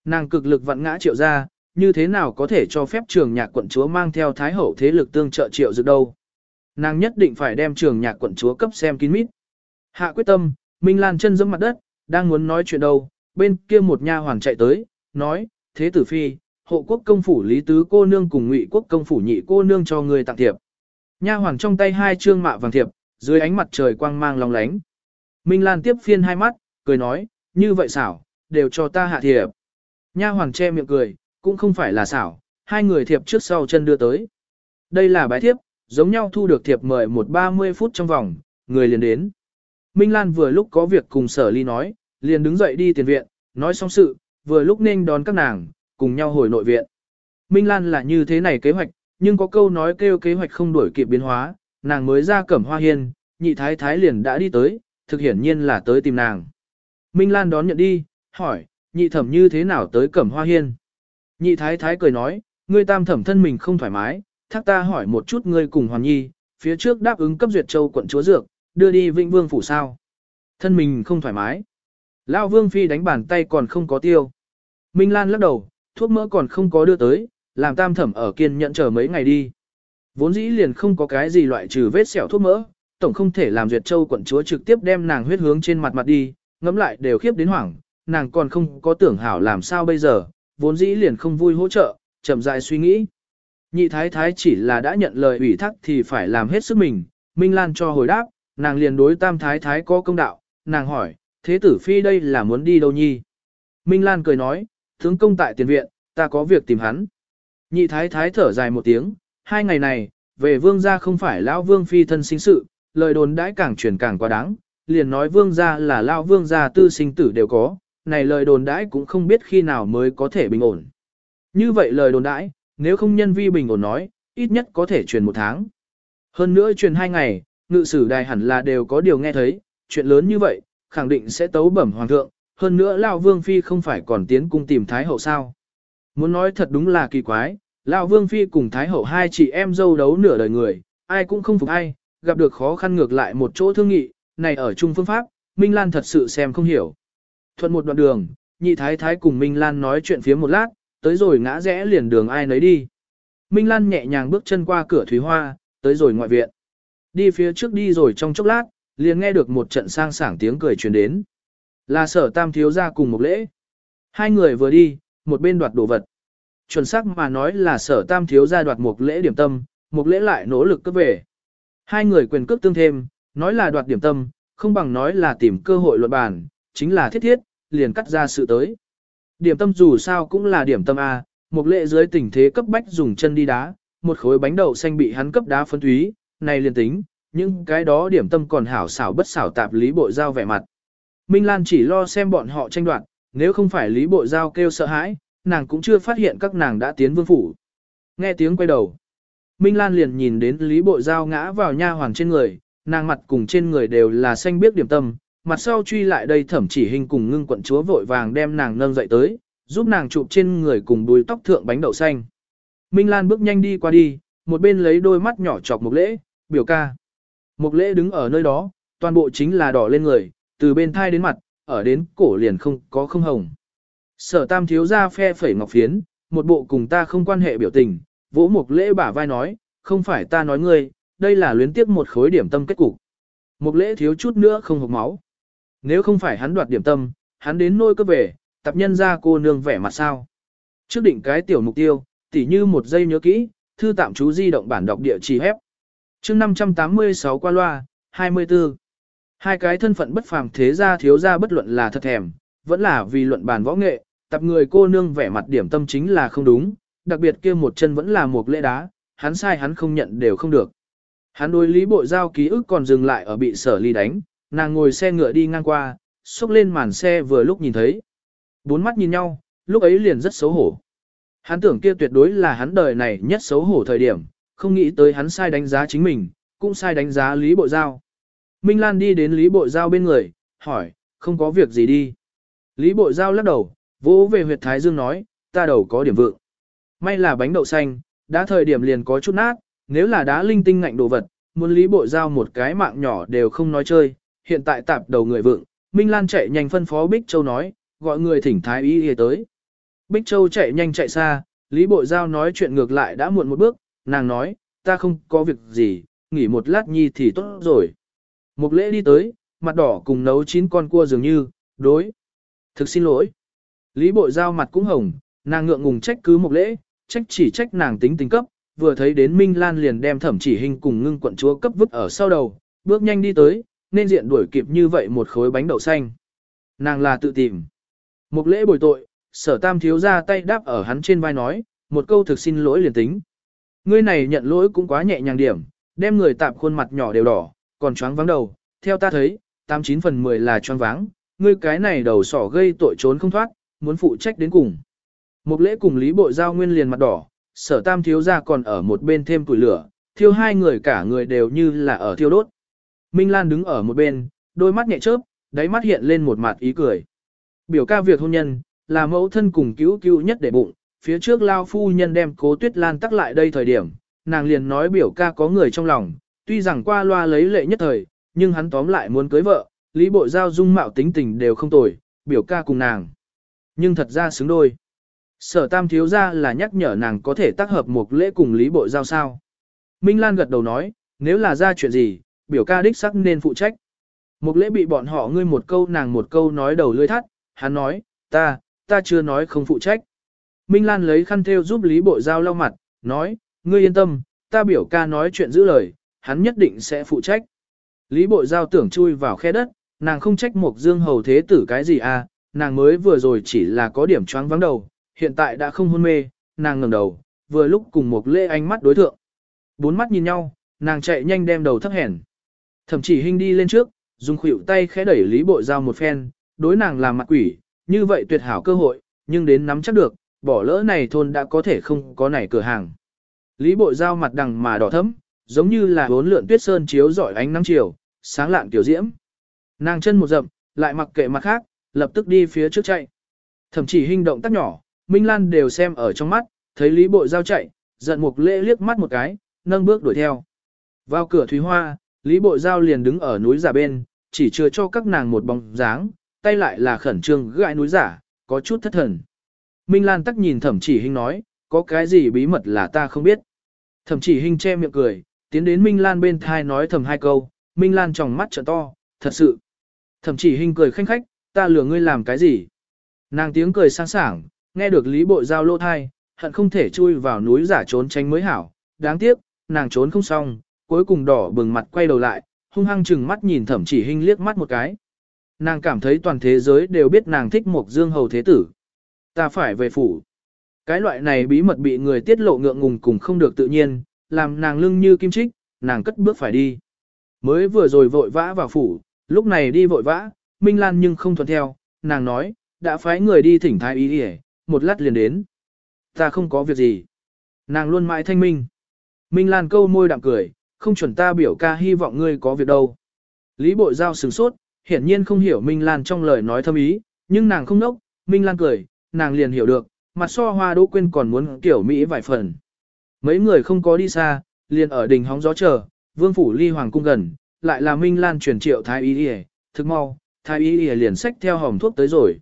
Nàng cực lực vặn ngã triệu gia, như thế nào có thể cho phép trường nhạc quận chúa mang theo Thái Hậu thế lực tương trợ triệu dực đâu. Nàng nhất định phải đem trường nhạc quận chúa cấp xem kín mít. Hạ quyết tâm, Minh Lan chân giẫm mặt đất, đang muốn nói chuyện đâu, bên kia một nha hoàng chạy tới, nói, thế tử phi, hộ quốc công phủ lý tứ cô nương cùng ngụy quốc công phủ nhị cô nương cho người tặng thiệp. Nha hoàng trong tay hai trương mạ vàng thiệp, dưới ánh mặt trời quang mang long lánh. Minh Lan tiếp phiên hai mắt, cười nói, như vậy xảo, đều cho ta hạ thiệp. Nha hoàng che miệng cười, cũng không phải là xảo, hai người thiệp trước sau chân đưa tới. Đây là bái thiếp, giống nhau thu được thiệp mời một ba mươi phút trong vòng, người liền đến. Minh Lan vừa lúc có việc cùng sở ly nói, liền đứng dậy đi tiền viện, nói xong sự, vừa lúc nên đón các nàng, cùng nhau hồi nội viện. Minh Lan là như thế này kế hoạch, nhưng có câu nói kêu kế hoạch không đổi kịp biến hóa, nàng mới ra cẩm hoa hiên, nhị thái thái liền đã đi tới, thực hiển nhiên là tới tìm nàng. Minh Lan đón nhận đi, hỏi, nhị thẩm như thế nào tới cẩm hoa hiên? Nhị thái thái cười nói, ngươi tam thẩm thân mình không thoải mái, thác ta hỏi một chút ngươi cùng Hoàn Nhi, phía trước đáp ứng cấp duyệt châu quận chúa dược, đưa đi Vĩnh Vương phủ sao. Thân mình không thoải mái. Lão Vương Phi đánh bàn tay còn không có tiêu. Minh Lan lắc đầu, thuốc mỡ còn không có đưa tới, làm tam thẩm ở kiên nhẫn chờ mấy ngày đi. Vốn dĩ liền không có cái gì loại trừ vết sẹo thuốc mỡ, tổng không thể làm duyệt châu quận chúa trực tiếp đem nàng huyết hướng trên mặt mặt đi, ngẫm lại đều khiếp đến hoảng, nàng còn không có tưởng hảo làm sao bây giờ, vốn dĩ liền không vui hỗ trợ, chậm rãi suy nghĩ. Nhị thái thái chỉ là đã nhận lời ủy thác thì phải làm hết sức mình, Minh Lan cho hồi đáp, nàng liền đối tam thái thái có công đạo, nàng hỏi, thế tử phi đây là muốn đi đâu nhi? Minh Lan cười nói, tướng công tại tiền viện, ta có việc tìm hắn. Nhị thái thái thở dài một tiếng, hai ngày này, về vương gia không phải lão vương phi thân sinh sự, lời đồn đãi càng truyền càng quá đáng, liền nói vương gia là lão vương gia tư sinh tử đều có, này lời đồn đãi cũng không biết khi nào mới có thể bình ổn. Như vậy lời đồn đãi, nếu không nhân vi bình ổn nói, ít nhất có thể truyền một tháng. Hơn nữa truyền hai ngày, ngự sử đài hẳn là đều có điều nghe thấy, chuyện lớn như vậy, khẳng định sẽ tấu bẩm hoàng thượng, hơn nữa Lão Vương Phi không phải còn tiến cung tìm Thái Hậu sao. Muốn nói thật đúng là kỳ quái, Lão Vương Phi cùng Thái Hậu hai chị em dâu đấu nửa đời người, ai cũng không phục ai, gặp được khó khăn ngược lại một chỗ thương nghị, này ở chung phương pháp, Minh Lan thật sự xem không hiểu. Thuận một đoạn đường, nhị thái thái cùng Minh Lan nói chuyện phía một lát, tới rồi ngã rẽ liền đường ai nấy đi. Minh Lan nhẹ nhàng bước chân qua cửa thủy hoa, tới rồi ngoại viện. Đi phía trước đi rồi trong chốc lát, liền nghe được một trận sang sảng tiếng cười truyền đến. Là sở tam thiếu ra cùng một lễ. Hai người vừa đi, một bên đoạt đồ vật. Chuẩn xác mà nói là sở tam thiếu ra đoạt một lễ điểm tâm, một lễ lại nỗ lực cướp về. Hai người quyền cướp tương thêm, nói là đoạt điểm tâm, không bằng nói là tìm cơ hội luận bàn, chính là thiết thiết, liền cắt ra sự tới. Điểm tâm dù sao cũng là điểm tâm A, một lễ dưới tình thế cấp bách dùng chân đi đá, một khối bánh đậu xanh bị hắn cấp đá phấn thúy, này liền tính, nhưng cái đó điểm tâm còn hảo xảo bất xảo tạp lý bộ giao vẻ mặt. Minh Lan chỉ lo xem bọn họ tranh đoạt, nếu không phải lý bộ giao kêu sợ hãi, nàng cũng chưa phát hiện các nàng đã tiến vương phủ. Nghe tiếng quay đầu. Minh Lan liền nhìn đến lý bộ giao ngã vào nha hoàng trên người, nàng mặt cùng trên người đều là xanh biết điểm tâm, mặt sau truy lại đây thẩm chỉ hình cùng ngưng quận chúa vội vàng đem nàng nâng dậy tới, giúp nàng chụp trên người cùng đuôi tóc thượng bánh đậu xanh. Minh Lan bước nhanh đi qua đi, một bên lấy đôi mắt nhỏ chọc một lễ, biểu ca. Mục lễ đứng ở nơi đó, toàn bộ chính là đỏ lên người, từ bên thai đến mặt, ở đến cổ liền không có không hồng. Sở tam thiếu ra phe phẩy ngọc phiến, một bộ cùng ta không quan hệ biểu tình, vỗ mục lễ bả vai nói, không phải ta nói ngươi, đây là luyến tiếp một khối điểm tâm kết cục. Mục lễ thiếu chút nữa không hộc máu. Nếu không phải hắn đoạt điểm tâm, hắn đến nôi cơ về, tập nhân ra cô nương vẻ mặt sao. Trước định cái tiểu mục tiêu, tỉ như một giây nhớ kỹ, thư tạm chú di động bản đọc địa chỉ hép chương 586 qua loa, 24. Hai cái thân phận bất phàm thế gia thiếu gia bất luận là thật thèm, vẫn là vì luận bàn võ nghệ, tập người cô nương vẻ mặt điểm tâm chính là không đúng, đặc biệt kia một chân vẫn là một lễ đá, hắn sai hắn không nhận đều không được. Hắn đối lý bộ giao ký ức còn dừng lại ở bị sở ly đánh, nàng ngồi xe ngựa đi ngang qua, xúc lên màn xe vừa lúc nhìn thấy. Bốn mắt nhìn nhau, lúc ấy liền rất xấu hổ. Hắn tưởng kia tuyệt đối là hắn đời này nhất xấu hổ thời điểm, không nghĩ tới hắn sai đánh giá chính mình, cũng sai đánh giá Lý Bộ Giao. Minh Lan đi đến Lý Bộ Giao bên người, hỏi, không có việc gì đi. Lý Bộ Giao lắc đầu, vỗ về huyệt Thái Dương nói, ta đầu có điểm vượng. May là bánh đậu xanh, đã thời điểm liền có chút nát, nếu là đá linh tinh ngạnh đồ vật, muốn Lý Bộ Giao một cái mạng nhỏ đều không nói chơi, hiện tại tạp đầu người vượng. Minh Lan chạy nhanh phân phó Bích Châu nói, gọi người thỉnh Thái Y tới. Bích Châu chạy nhanh chạy xa, Lý Bộ Giao nói chuyện ngược lại đã muộn một bước, nàng nói, ta không có việc gì, nghỉ một lát nhi thì tốt rồi. mục lễ đi tới, mặt đỏ cùng nấu chín con cua dường như, đối. Thực xin lỗi. Lý Bộ Giao mặt cũng hồng, nàng ngượng ngùng trách cứ mục lễ, trách chỉ trách nàng tính tình cấp, vừa thấy đến Minh Lan liền đem thẩm chỉ hình cùng ngưng quận chúa cấp vứt ở sau đầu, bước nhanh đi tới, nên diện đuổi kịp như vậy một khối bánh đậu xanh. Nàng là tự tìm. mục lễ bồi tội, sở tam thiếu ra tay đáp ở hắn trên vai nói, một câu thực xin lỗi liền tính. Ngươi này nhận lỗi cũng quá nhẹ nhàng điểm, đem người tạm khuôn mặt nhỏ đều đỏ, còn choáng vắng đầu, theo ta thấy, 89 phần 10 là choáng váng, ngươi cái này đầu sỏ gây tội trốn không thoát, muốn phụ trách đến cùng. Một lễ cùng Lý Bộ Giao nguyên liền mặt đỏ, sở tam thiếu ra còn ở một bên thêm củi lửa, thiêu hai người cả người đều như là ở thiêu đốt. Minh Lan đứng ở một bên, đôi mắt nhẹ chớp, đáy mắt hiện lên một mặt ý cười. Biểu ca việc hôn nhân, là mẫu thân cùng cứu cứu nhất để bụng, phía trước lao phu nhân đem cố tuyết lan tắc lại đây thời điểm, nàng liền nói biểu ca có người trong lòng, tuy rằng qua loa lấy lệ nhất thời, nhưng hắn tóm lại muốn cưới vợ, lý bộ giao dung mạo tính tình đều không tồi, biểu ca cùng nàng. Nhưng thật ra xứng đôi. Sở tam thiếu ra là nhắc nhở nàng có thể tác hợp một lễ cùng lý bộ giao sao. Minh Lan gật đầu nói, nếu là ra chuyện gì, biểu ca đích sắc nên phụ trách. Một lễ bị bọn họ ngươi một câu nàng một câu nói đầu lưỡi thắt, hắn nói, ta, ta chưa nói không phụ trách. Minh Lan lấy khăn thêu giúp Lý Bội Giao lau mặt, nói, ngươi yên tâm, ta biểu ca nói chuyện giữ lời, hắn nhất định sẽ phụ trách. Lý Bội Giao tưởng chui vào khe đất, nàng không trách một dương hầu thế tử cái gì à, nàng mới vừa rồi chỉ là có điểm choáng vắng đầu, hiện tại đã không hôn mê, nàng ngẩng đầu, vừa lúc cùng một Lễ ánh mắt đối thượng. Bốn mắt nhìn nhau, nàng chạy nhanh đem đầu thấp hèn. Thậm chỉ hình đi lên trước, dùng khuỷu tay khẽ đẩy Lý Bội Giao một phen, đối nàng làm mặt quỷ, như vậy tuyệt hảo cơ hội, nhưng đến nắm chắc được, bỏ lỡ này thôn đã có thể không có này cửa hàng. Lý Bội Giao mặt đằng mà đỏ thấm, giống như là bốn lượn tuyết sơn chiếu giỏi ánh nắng chiều, sáng lạng tiểu diễm. Nàng chân một dậm, lại mặc kệ mặt khác, lập tức đi phía trước chạy. Thậm chí hình động tác nhỏ, Minh Lan đều xem ở trong mắt, thấy Lý Bội Giao chạy, giận mục lễ liếc mắt một cái, nâng bước đuổi theo. Vào cửa Thúy Hoa, Lý Bội Giao liền đứng ở núi giả bên, chỉ chưa cho các nàng một bóng dáng, tay lại là khẩn trương gãi núi giả, có chút thất thần. Minh Lan tắc nhìn thẩm chỉ hình nói, có cái gì bí mật là ta không biết. Thẩm chỉ hình che miệng cười, tiến đến Minh Lan bên thai nói thầm hai câu, Minh Lan tròng mắt trợ to, thật sự. Thẩm chỉ hình cười khanh khách, ta lừa ngươi làm cái gì? Nàng tiếng cười sang sảng, nghe được Lý Bộ Giao lô thai, hận không thể chui vào núi giả trốn tránh mới hảo. Đáng tiếc, nàng trốn không xong, cuối cùng đỏ bừng mặt quay đầu lại, hung hăng chừng mắt nhìn thẩm chỉ hình liếc mắt một cái. Nàng cảm thấy toàn thế giới đều biết nàng thích một dương hầu thế tử. Ta phải về phủ. Cái loại này bí mật bị người tiết lộ ngượng ngùng cùng không được tự nhiên, làm nàng lưng như kim trích, nàng cất bước phải đi. Mới vừa rồi vội vã vào phủ, lúc này đi vội vã, Minh Lan nhưng không thuận theo, nàng nói, đã phái người đi thỉnh thái ý đi một lát liền đến. Ta không có việc gì. Nàng luôn mãi thanh minh. Minh Lan câu môi đạm cười, không chuẩn ta biểu ca hy vọng ngươi có việc đâu. Lý bội giao sừng sốt, hiển nhiên không hiểu Minh Lan trong lời nói thâm ý, nhưng nàng không nốc, Minh Lan cười, nàng liền hiểu được, mặt so hoa đỗ Quyên còn muốn kiểu Mỹ vài phần. Mấy người không có đi xa, liền ở đỉnh hóng gió chờ, vương phủ ly hoàng cung gần, lại là Minh Lan truyền triệu thái y đi thực mau, thái y đi liền xách theo hòm thuốc tới rồi.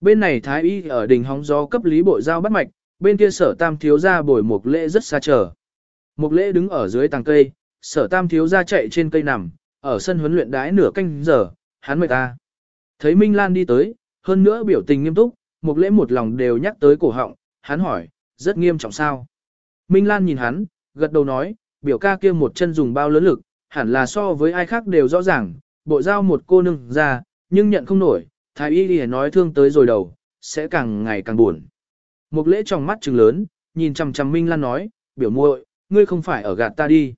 Bên này thái y ở đỉnh hóng gió cấp lý bộ giao bắt mạch, bên kia sở tam thiếu ra bồi một lễ rất xa chờ. Một lễ đứng ở dưới tàng cây, sở tam thiếu ra chạy trên cây nằm, ở sân huấn luyện đái nửa canh giờ, hắn mệt ta. Thấy Minh Lan đi tới, hơn nữa biểu tình nghiêm túc, một lễ một lòng đều nhắc tới cổ họng, hắn hỏi, rất nghiêm trọng sao. Minh Lan nhìn hắn, gật đầu nói, biểu ca kia một chân dùng bao lớn lực, hẳn là so với ai khác đều rõ ràng, bộ giao một cô nương ra, nhưng nhận không nổi, thái y đi nói thương tới rồi đầu, sẽ càng ngày càng buồn. Một lễ trong mắt trừng lớn, nhìn chằm chằm Minh Lan nói, biểu muội, ngươi không phải ở gạt ta đi.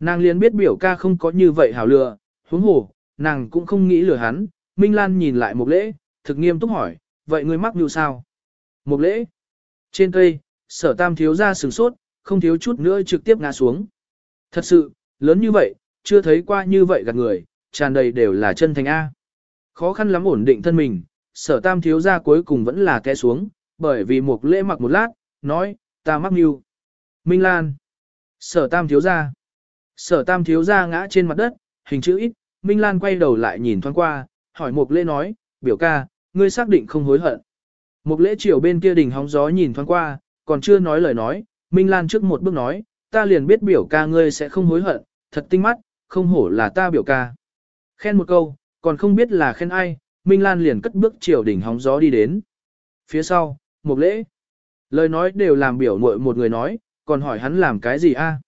Nàng liền biết biểu ca không có như vậy hảo lựa, huống hồ, nàng cũng không nghĩ lừa hắn. Minh Lan nhìn lại một lễ, thực nghiêm túc hỏi, vậy ngươi mắc như sao? Một lễ. Trên cây, sở tam thiếu ra sừng sốt, không thiếu chút nữa trực tiếp ngã xuống. Thật sự, lớn như vậy, chưa thấy qua như vậy gạt người, tràn đầy đều là chân thành A. Khó khăn lắm ổn định thân mình, sở tam thiếu ra cuối cùng vẫn là té xuống, bởi vì một lễ mặc một lát, nói, ta mắc mưu. Minh Lan. Sở tam thiếu ra. Sở tam thiếu ra ngã trên mặt đất, hình chữ ít, Minh Lan quay đầu lại nhìn thoáng qua, hỏi một lễ nói, biểu ca, ngươi xác định không hối hận. Một lễ chiều bên kia đỉnh hóng gió nhìn thoáng qua, còn chưa nói lời nói, Minh Lan trước một bước nói, ta liền biết biểu ca ngươi sẽ không hối hận, thật tinh mắt, không hổ là ta biểu ca. Khen một câu, còn không biết là khen ai, Minh Lan liền cất bước chiều đỉnh hóng gió đi đến. Phía sau, một lễ. Lời nói đều làm biểu muội một người nói, còn hỏi hắn làm cái gì a?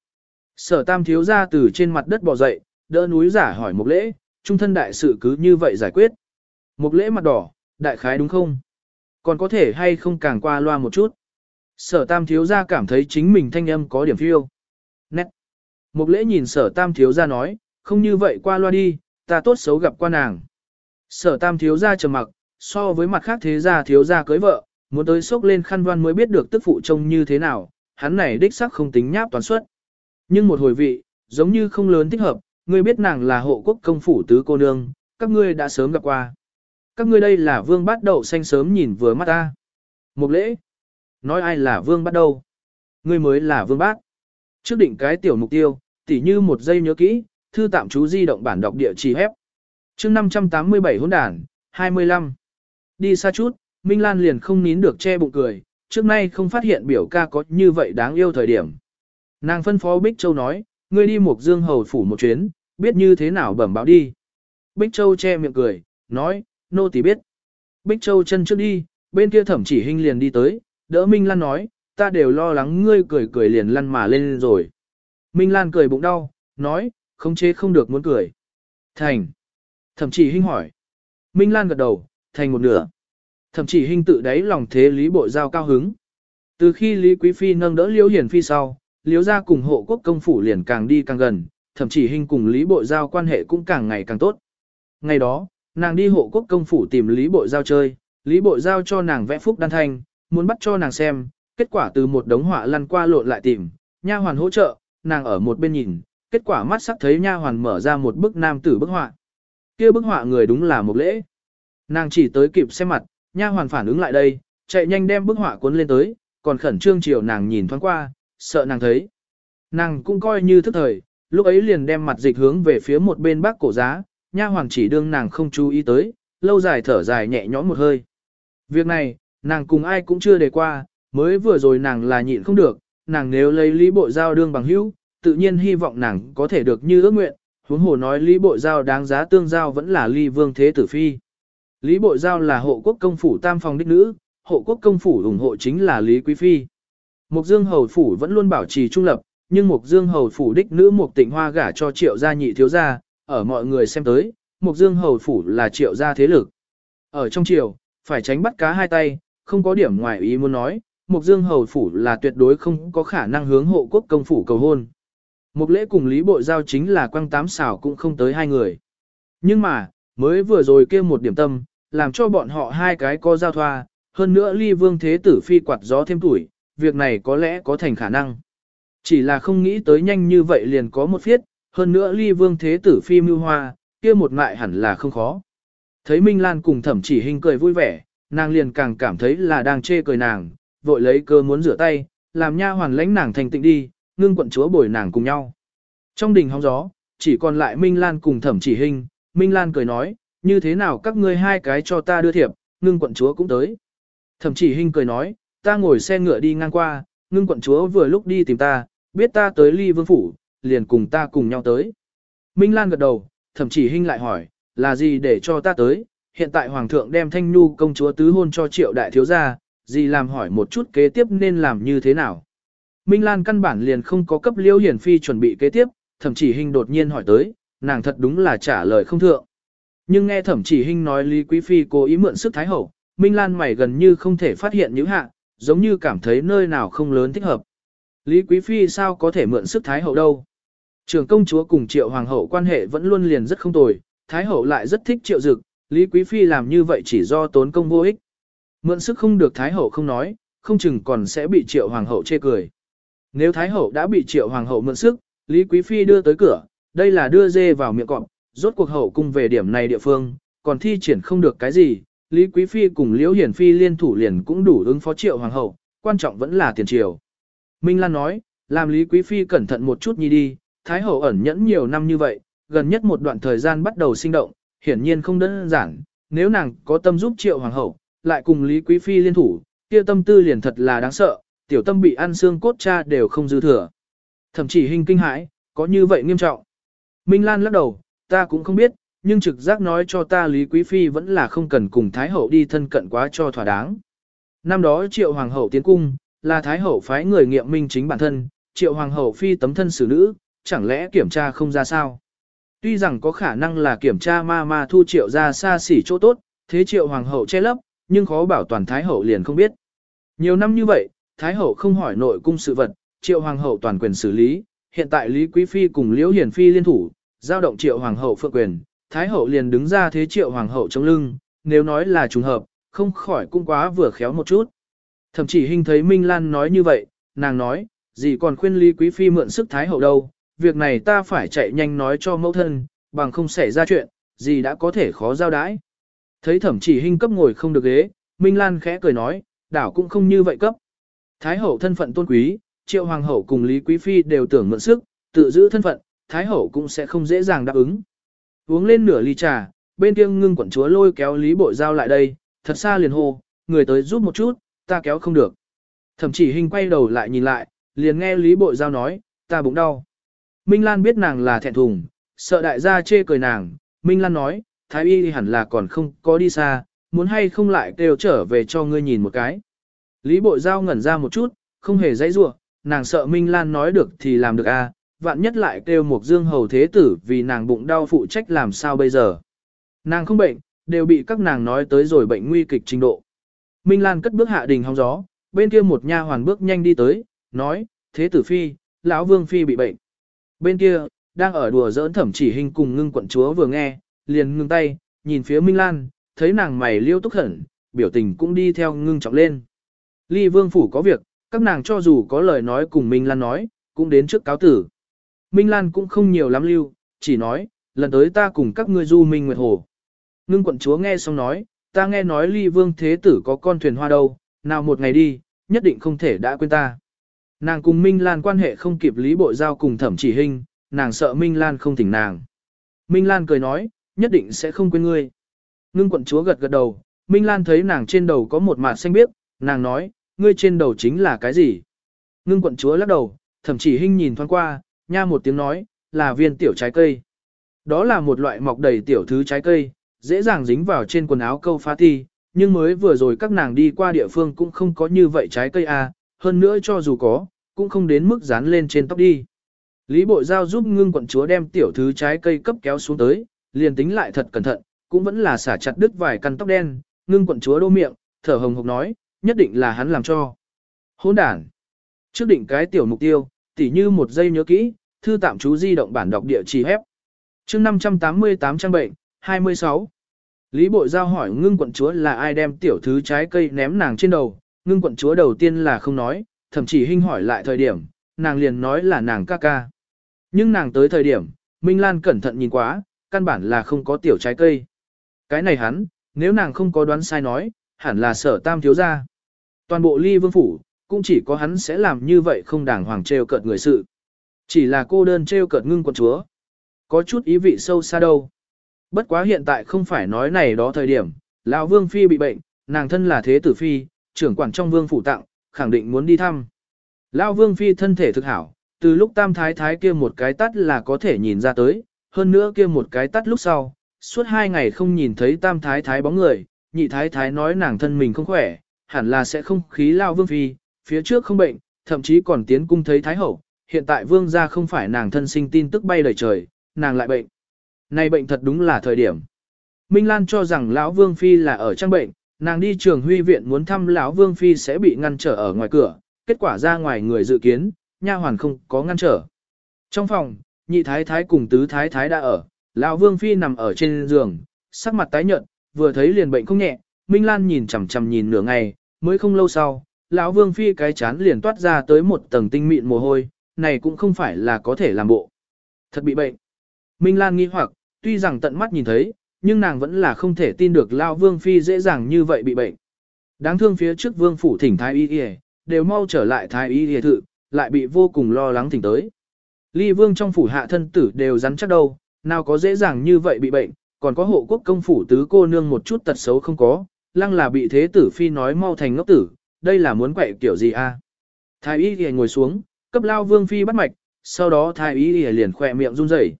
Sở tam thiếu ra từ trên mặt đất bò dậy, đỡ núi giả hỏi một lễ, trung thân đại sự cứ như vậy giải quyết. Một lễ mặt đỏ, đại khái đúng không? Còn có thể hay không càng qua loa một chút? Sở tam thiếu gia cảm thấy chính mình thanh âm có điểm phiêu. Nét. Một lễ nhìn sở tam thiếu gia nói, không như vậy qua loa đi, ta tốt xấu gặp qua nàng. Sở tam thiếu gia trầm mặc, so với mặt khác thế gia thiếu gia cưới vợ, muốn tới sốc lên khăn văn mới biết được tức phụ trông như thế nào, hắn này đích sắc không tính nháp toàn suất. Nhưng một hồi vị, giống như không lớn thích hợp, ngươi biết nàng là hộ quốc công phủ tứ cô nương, các ngươi đã sớm gặp qua. Các ngươi đây là vương bát đậu xanh sớm nhìn vừa mắt ta. Một lễ. Nói ai là vương bát đâu? Ngươi mới là vương bát. Trước định cái tiểu mục tiêu, tỉ như một giây nhớ kỹ, thư tạm chú di động bản đọc địa chỉ hép. chương 587 hỗn đàn, 25. Đi xa chút, Minh Lan liền không nín được che bụng cười, trước nay không phát hiện biểu ca có như vậy đáng yêu thời điểm. Nàng phân phó Bích Châu nói, ngươi đi một dương hầu phủ một chuyến, biết như thế nào bẩm báo đi. Bích Châu che miệng cười, nói, nô tỳ biết. Bích Châu chân trước đi, bên kia thẩm chỉ hình liền đi tới, đỡ Minh Lan nói, ta đều lo lắng ngươi cười cười liền lăn mà lên rồi. Minh Lan cười bụng đau, nói, không chế không được muốn cười. Thành. Thẩm chỉ hình hỏi. Minh Lan gật đầu, thành một nửa. Thẩm chỉ hình tự đáy lòng thế lý bộ giao cao hứng. Từ khi Lý Quý Phi nâng đỡ Liễu Hiển Phi sau, Liễu gia cùng hộ quốc công phủ liền càng đi càng gần, thậm chí hình cùng Lý Bộ Giao quan hệ cũng càng ngày càng tốt. Ngày đó, nàng đi hộ quốc công phủ tìm Lý Bộ Giao chơi, Lý Bộ Giao cho nàng vẽ phúc đan thanh, muốn bắt cho nàng xem, kết quả từ một đống họa lăn qua lộn lại tìm, nha hoàn hỗ trợ, nàng ở một bên nhìn, kết quả mắt sắc thấy nha hoàn mở ra một bức nam tử bức họa. Kia bức họa người đúng là một lễ. Nàng chỉ tới kịp xem mặt, nha hoàn phản ứng lại đây, chạy nhanh đem bức họa cuốn lên tới, còn khẩn trương chiều nàng nhìn thoáng qua, sợ nàng thấy. Nàng cũng coi như thức thời, lúc ấy liền đem mặt dịch hướng về phía một bên bác cổ giá, nha hoàng chỉ đương nàng không chú ý tới, lâu dài thở dài nhẹ nhõm một hơi. Việc này, nàng cùng ai cũng chưa đề qua, mới vừa rồi nàng là nhịn không được, nàng nếu lấy lý bộ giao đương bằng hữu, tự nhiên hy vọng nàng có thể được như ước nguyện, huống hồ nói lý bộ giao đáng giá tương giao vẫn là ly vương thế tử phi. Lý Bội Giao là hộ quốc công phủ tam phòng đích nữ, hộ quốc công phủ ủng hộ chính là Lý Quý Phi. Mục Dương Hầu Phủ vẫn luôn bảo trì trung lập, nhưng Mục Dương Hầu Phủ đích nữ Mục Tịnh Hoa gả cho triệu gia nhị thiếu gia, ở mọi người xem tới, Mục Dương Hầu Phủ là triệu gia thế lực. Ở trong triều, phải tránh bắt cá hai tay, không có điểm ngoài ý muốn nói, Mục Dương Hầu Phủ là tuyệt đối không có khả năng hướng hộ quốc công phủ cầu hôn. Mục lễ cùng Lý Bội Giao chính là quăng tám xảo cũng không tới hai người. Nhưng mà, mới vừa rồi kêu một điểm tâm, làm cho bọn họ hai cái có giao thoa, hơn nữa ly vương thế tử phi quạt gió thêm tuổi, việc này có lẽ có thành khả năng. Chỉ là không nghĩ tới nhanh như vậy liền có một phiết, hơn nữa ly vương thế tử phi mưu hoa, kia một ngại hẳn là không khó. Thấy Minh Lan cùng thẩm chỉ hình cười vui vẻ, nàng liền càng cảm thấy là đang chê cười nàng, vội lấy cơ muốn rửa tay, làm nha hoàn lãnh nàng thành tịnh đi, ngưng quận chúa bồi nàng cùng nhau. Trong đình hóng gió, chỉ còn lại Minh Lan cùng thẩm chỉ hình, Minh Lan cười nói, như thế nào các ngươi hai cái cho ta đưa thiệp, ngưng quận chúa cũng tới. Thẩm chỉ hình cười nói, ta ngồi xe ngựa đi ngang qua, ngưng quận chúa vừa lúc đi tìm ta, biết ta tới ly vương phủ, liền cùng ta cùng nhau tới. Minh Lan gật đầu, thậm chỉ hình lại hỏi, là gì để cho ta tới, hiện tại hoàng thượng đem thanh nhu công chúa tứ hôn cho triệu đại thiếu gia, gì làm hỏi một chút kế tiếp nên làm như thế nào. Minh Lan căn bản liền không có cấp liêu hiển phi chuẩn bị kế tiếp, thậm chỉ hình đột nhiên hỏi tới, nàng thật đúng là trả lời không thượng. Nhưng nghe thẩm chỉ hình nói Lý Quý Phi cố ý mượn sức thái hậu, Minh Lan mày gần như không thể phát hiện những hạ, giống như cảm thấy nơi nào không lớn thích hợp. Lý Quý Phi sao có thể mượn sức Thái Hậu đâu? Trường công chúa cùng Triệu Hoàng hậu quan hệ vẫn luôn liền rất không tồi, Thái Hậu lại rất thích Triệu Dực, Lý Quý Phi làm như vậy chỉ do tốn công vô ích. Mượn sức không được Thái Hậu không nói, không chừng còn sẽ bị Triệu Hoàng hậu chê cười. Nếu Thái Hậu đã bị Triệu Hoàng hậu mượn sức, Lý Quý Phi đưa tới cửa, đây là đưa dê vào miệng cọp, rốt cuộc hậu cung về điểm này địa phương, còn thi triển không được cái gì, Lý Quý Phi cùng Liễu Hiển Phi liên thủ liền cũng đủ ứng phó triệu hoàng hậu, quan trọng vẫn là tiền triều. Minh Lan nói, làm Lý Quý Phi cẩn thận một chút nhi đi, Thái hậu ẩn nhẫn nhiều năm như vậy, gần nhất một đoạn thời gian bắt đầu sinh động, hiển nhiên không đơn giản, nếu nàng có tâm giúp triệu hoàng hậu, lại cùng Lý Quý Phi liên thủ, kia tâm tư liền thật là đáng sợ, tiểu tâm bị ăn xương cốt cha đều không dư thừa. Thậm chí hình kinh hãi, có như vậy nghiêm trọng. Minh Lan lắc đầu, ta cũng không biết, nhưng trực giác nói cho ta Lý Quý Phi vẫn là không cần cùng Thái Hậu đi thân cận quá cho thỏa đáng. Năm đó Triệu Hoàng Hậu tiến cung, là Thái Hậu phái người nghiệm minh chính bản thân, Triệu Hoàng Hậu Phi tấm thân xử nữ, chẳng lẽ kiểm tra không ra sao? Tuy rằng có khả năng là kiểm tra ma ma thu Triệu ra xa xỉ chỗ tốt, thế Triệu Hoàng Hậu che lấp, nhưng khó bảo toàn Thái Hậu liền không biết. Nhiều năm như vậy, Thái Hậu không hỏi nội cung sự vật, Triệu Hoàng Hậu toàn quyền xử lý, hiện tại Lý Quý Phi cùng Liễu Hiển Phi liên thủ, giao động Triệu Hoàng Hậu phượng quyền, Thái hậu liền đứng ra thế triệu hoàng hậu trong lưng, nếu nói là trùng hợp, không khỏi cũng quá vừa khéo một chút. Thậm chí hình thấy Minh Lan nói như vậy, nàng nói, gì còn khuyên Lý Quý Phi mượn sức Thái hậu đâu, việc này ta phải chạy nhanh nói cho mẫu thân, bằng không xảy ra chuyện, gì đã có thể khó giao đãi. Thấy thẩm chỉ hình cấp ngồi không được ghế, Minh Lan khẽ cười nói, đảo cũng không như vậy cấp. Thái hậu thân phận tôn quý, triệu hoàng hậu cùng Lý Quý Phi đều tưởng mượn sức, tự giữ thân phận, Thái hậu cũng sẽ không dễ dàng đáp ứng. Uống lên nửa ly trà, bên kia ngưng quận chúa lôi kéo Lý Bội Giao lại đây, thật xa liền hô, người tới giúp một chút, ta kéo không được. Thẩm chỉ hình quay đầu lại nhìn lại, liền nghe Lý Bội Giao nói, ta bụng đau. Minh Lan biết nàng là thẹn thùng, sợ đại gia chê cười nàng. Minh Lan nói, Thái Y hẳn là còn không có đi xa, muốn hay không lại kêu trở về cho ngươi nhìn một cái. Lý Bội Giao ngẩn ra một chút, không hề dãy rủa nàng sợ Minh Lan nói được thì làm được à, vạn nhất lại kêu một dương hầu thế tử vì nàng bụng đau phụ trách làm sao bây giờ. Nàng không bệnh, đều bị các nàng nói tới rồi bệnh nguy kịch trình độ. Minh Lan cất bước hạ đình hóng gió, bên kia một nha hoàn bước nhanh đi tới, nói, thế tử phi, lão vương phi bị bệnh. Bên kia, đang ở đùa giỡn thẩm chỉ hình cùng ngưng quận chúa vừa nghe, liền ngưng tay, nhìn phía Minh Lan, thấy nàng mày liêu túc hẳn, biểu tình cũng đi theo ngưng trọng lên. Ly vương phủ có việc, các nàng cho dù có lời nói cùng Minh Lan nói, cũng đến trước cáo tử. Minh Lan cũng không nhiều lắm lưu, chỉ nói, lần tới ta cùng các ngươi du Minh Nguyệt Hồ. Ngưng quận chúa nghe xong nói, ta nghe nói ly vương thế tử có con thuyền hoa đâu, nào một ngày đi, nhất định không thể đã quên ta. Nàng cùng Minh Lan quan hệ không kịp lý bộ giao cùng thẩm chỉ hình, nàng sợ Minh Lan không thỉnh nàng. Minh Lan cười nói, nhất định sẽ không quên ngươi. Ngưng quận chúa gật gật đầu, Minh Lan thấy nàng trên đầu có một mạt xanh biếc, nàng nói, ngươi trên đầu chính là cái gì? Ngưng quận chúa lắc đầu, thẩm chỉ hình nhìn thoáng qua, nha một tiếng nói, là viên tiểu trái cây. Đó là một loại mọc đầy tiểu thứ trái cây, dễ dàng dính vào trên quần áo câu phá thi, nhưng mới vừa rồi các nàng đi qua địa phương cũng không có như vậy trái cây à? Hơn nữa cho dù có, cũng không đến mức dán lên trên tóc đi. Lý Bội Giao giúp ngưng quận chúa đem tiểu thứ trái cây cấp kéo xuống tới, liền tính lại thật cẩn thận, cũng vẫn là xả chặt đứt vài căn tóc đen, ngưng quận chúa đô miệng, thở hồng hộc nói, nhất định là hắn làm cho. Hỗn đản. Trước định cái tiểu mục tiêu, tỉ như một giây nhớ kỹ, thư tạm chú di động bản đọc địa chỉ hép. chương 588 trang bệnh, 26. Lý Bội Giao hỏi ngưng quận chúa là ai đem tiểu thứ trái cây ném nàng trên đầu, ngưng quận chúa đầu tiên là không nói, thậm chí hinh hỏi lại thời điểm, nàng liền nói là nàng ca ca. Nhưng nàng tới thời điểm, Minh Lan cẩn thận nhìn quá, căn bản là không có tiểu trái cây. Cái này hắn, nếu nàng không có đoán sai nói, hẳn là sở tam thiếu gia. Toàn bộ ly vương phủ, cũng chỉ có hắn sẽ làm như vậy không đàng hoàng trêu cợt người sự. Chỉ là cô đơn trêu cợt ngưng quận chúa. Có chút ý vị sâu xa đâu. Bất quá hiện tại không phải nói này đó thời điểm, lão vương phi bị bệnh, nàng thân là thế tử phi, trưởng quản trong vương phủ tặng, khẳng định muốn đi thăm. Lão vương phi thân thể thực hảo, từ lúc tam thái thái kia một cái tắt là có thể nhìn ra tới, hơn nữa kia một cái tắt lúc sau, suốt hai ngày không nhìn thấy tam thái thái bóng người, nhị thái thái nói nàng thân mình không khỏe, hẳn là sẽ không khí lao vương phi, phía trước không bệnh, thậm chí còn tiến cung thấy thái hậu, hiện tại vương gia không phải nàng thân sinh tin tức bay đầy trời, nàng lại bệnh. Này bệnh thật đúng là thời điểm. Minh Lan cho rằng lão vương phi là ở trang bệnh, nàng đi trường huy viện muốn thăm lão vương phi sẽ bị ngăn trở ở ngoài cửa, kết quả ra ngoài người dự kiến, nha hoàn không có ngăn trở. Trong phòng, nhị thái thái cùng tứ thái thái đã ở, lão vương phi nằm ở trên giường, sắc mặt tái nhợt, vừa thấy liền bệnh không nhẹ, Minh Lan nhìn chằm chằm nhìn nửa ngày, mới không lâu sau, lão vương phi cái chán liền toát ra tới một tầng tinh mịn mồ hôi, này cũng không phải là có thể làm bộ. Thật bị bệnh. Minh Lan nghi hoặc, tuy rằng tận mắt nhìn thấy, nhưng nàng vẫn là không thể tin được lao vương phi dễ dàng như vậy bị bệnh. Đáng thương phía trước vương phủ thỉnh thái y y, đều mau trở lại thái y y thự, lại bị vô cùng lo lắng thỉnh tới. Ly vương trong phủ hạ thân tử đều rắn chắc đâu, nào có dễ dàng như vậy bị bệnh, còn có hộ quốc công phủ tứ cô nương một chút tật xấu không có, lăng là bị thế tử phi nói mau thành ngốc tử, đây là muốn quậy kiểu gì a? À? Thái y Y ngồi xuống, cấp lao vương phi bắt mạch, sau đó thái y Y liền khỏe miệng run rẩy.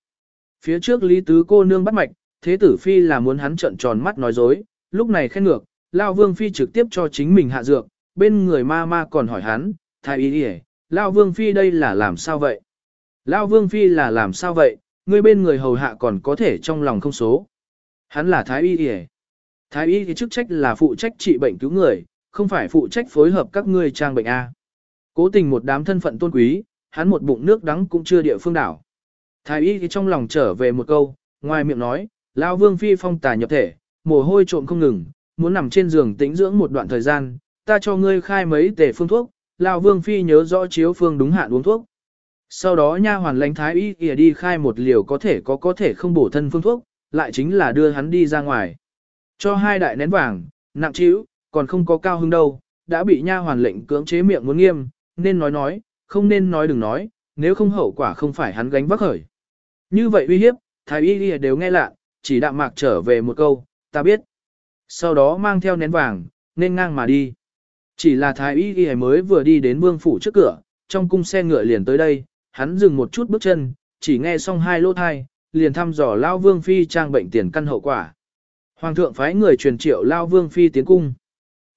Phía trước lý tứ cô nương bắt mạch, thế tử phi là muốn hắn trợn tròn mắt nói dối, lúc này khen ngược, lao vương phi trực tiếp cho chính mình hạ dược, bên người ma ma còn hỏi hắn, thái y ỉa, lao vương phi đây là làm sao vậy? Lao vương phi là làm sao vậy, người bên người hầu hạ còn có thể trong lòng không số. Hắn là thái y ỉa. Thái y thì chức trách là phụ trách trị bệnh cứu người, không phải phụ trách phối hợp các ngươi trang bệnh A. Cố tình một đám thân phận tôn quý, hắn một bụng nước đắng cũng chưa địa phương đảo. Thái y thì trong lòng trở về một câu, ngoài miệng nói, Lão vương phi phong tà nhập thể, mồ hôi trộm không ngừng, muốn nằm trên giường tĩnh dưỡng một đoạn thời gian, ta cho ngươi khai mấy tể phương thuốc, Lão vương phi nhớ rõ chiếu phương đúng hạn uống thuốc. Sau đó nha hoàn lãnh thái y ỉa đi khai một liều có thể có có thể không bổ thân phương thuốc, lại chính là đưa hắn đi ra ngoài. Cho hai đại nén vàng, nặng trĩu, còn không có cao hứng đâu, đã bị nha hoàn lệnh cưỡng chế miệng muốn nghiêm, nên nói nói, không nên nói đừng nói, nếu không hậu quả không phải hắn gánh vác khởi. Như vậy uy hiếp, thái y ỉa đều nghe lạ, chỉ đạm mạc trở về một câu, ta biết. Sau đó mang theo nén vàng, nên ngang mà đi. Chỉ là thái y y mới vừa đi đến vương phủ trước cửa, trong cung xe ngựa liền tới đây, hắn dừng một chút bước chân, chỉ nghe xong hai lô thai, liền thăm dò lao vương phi trang bệnh tiền căn hậu quả. Hoàng thượng phái người truyền triệu lao vương phi tiến cung.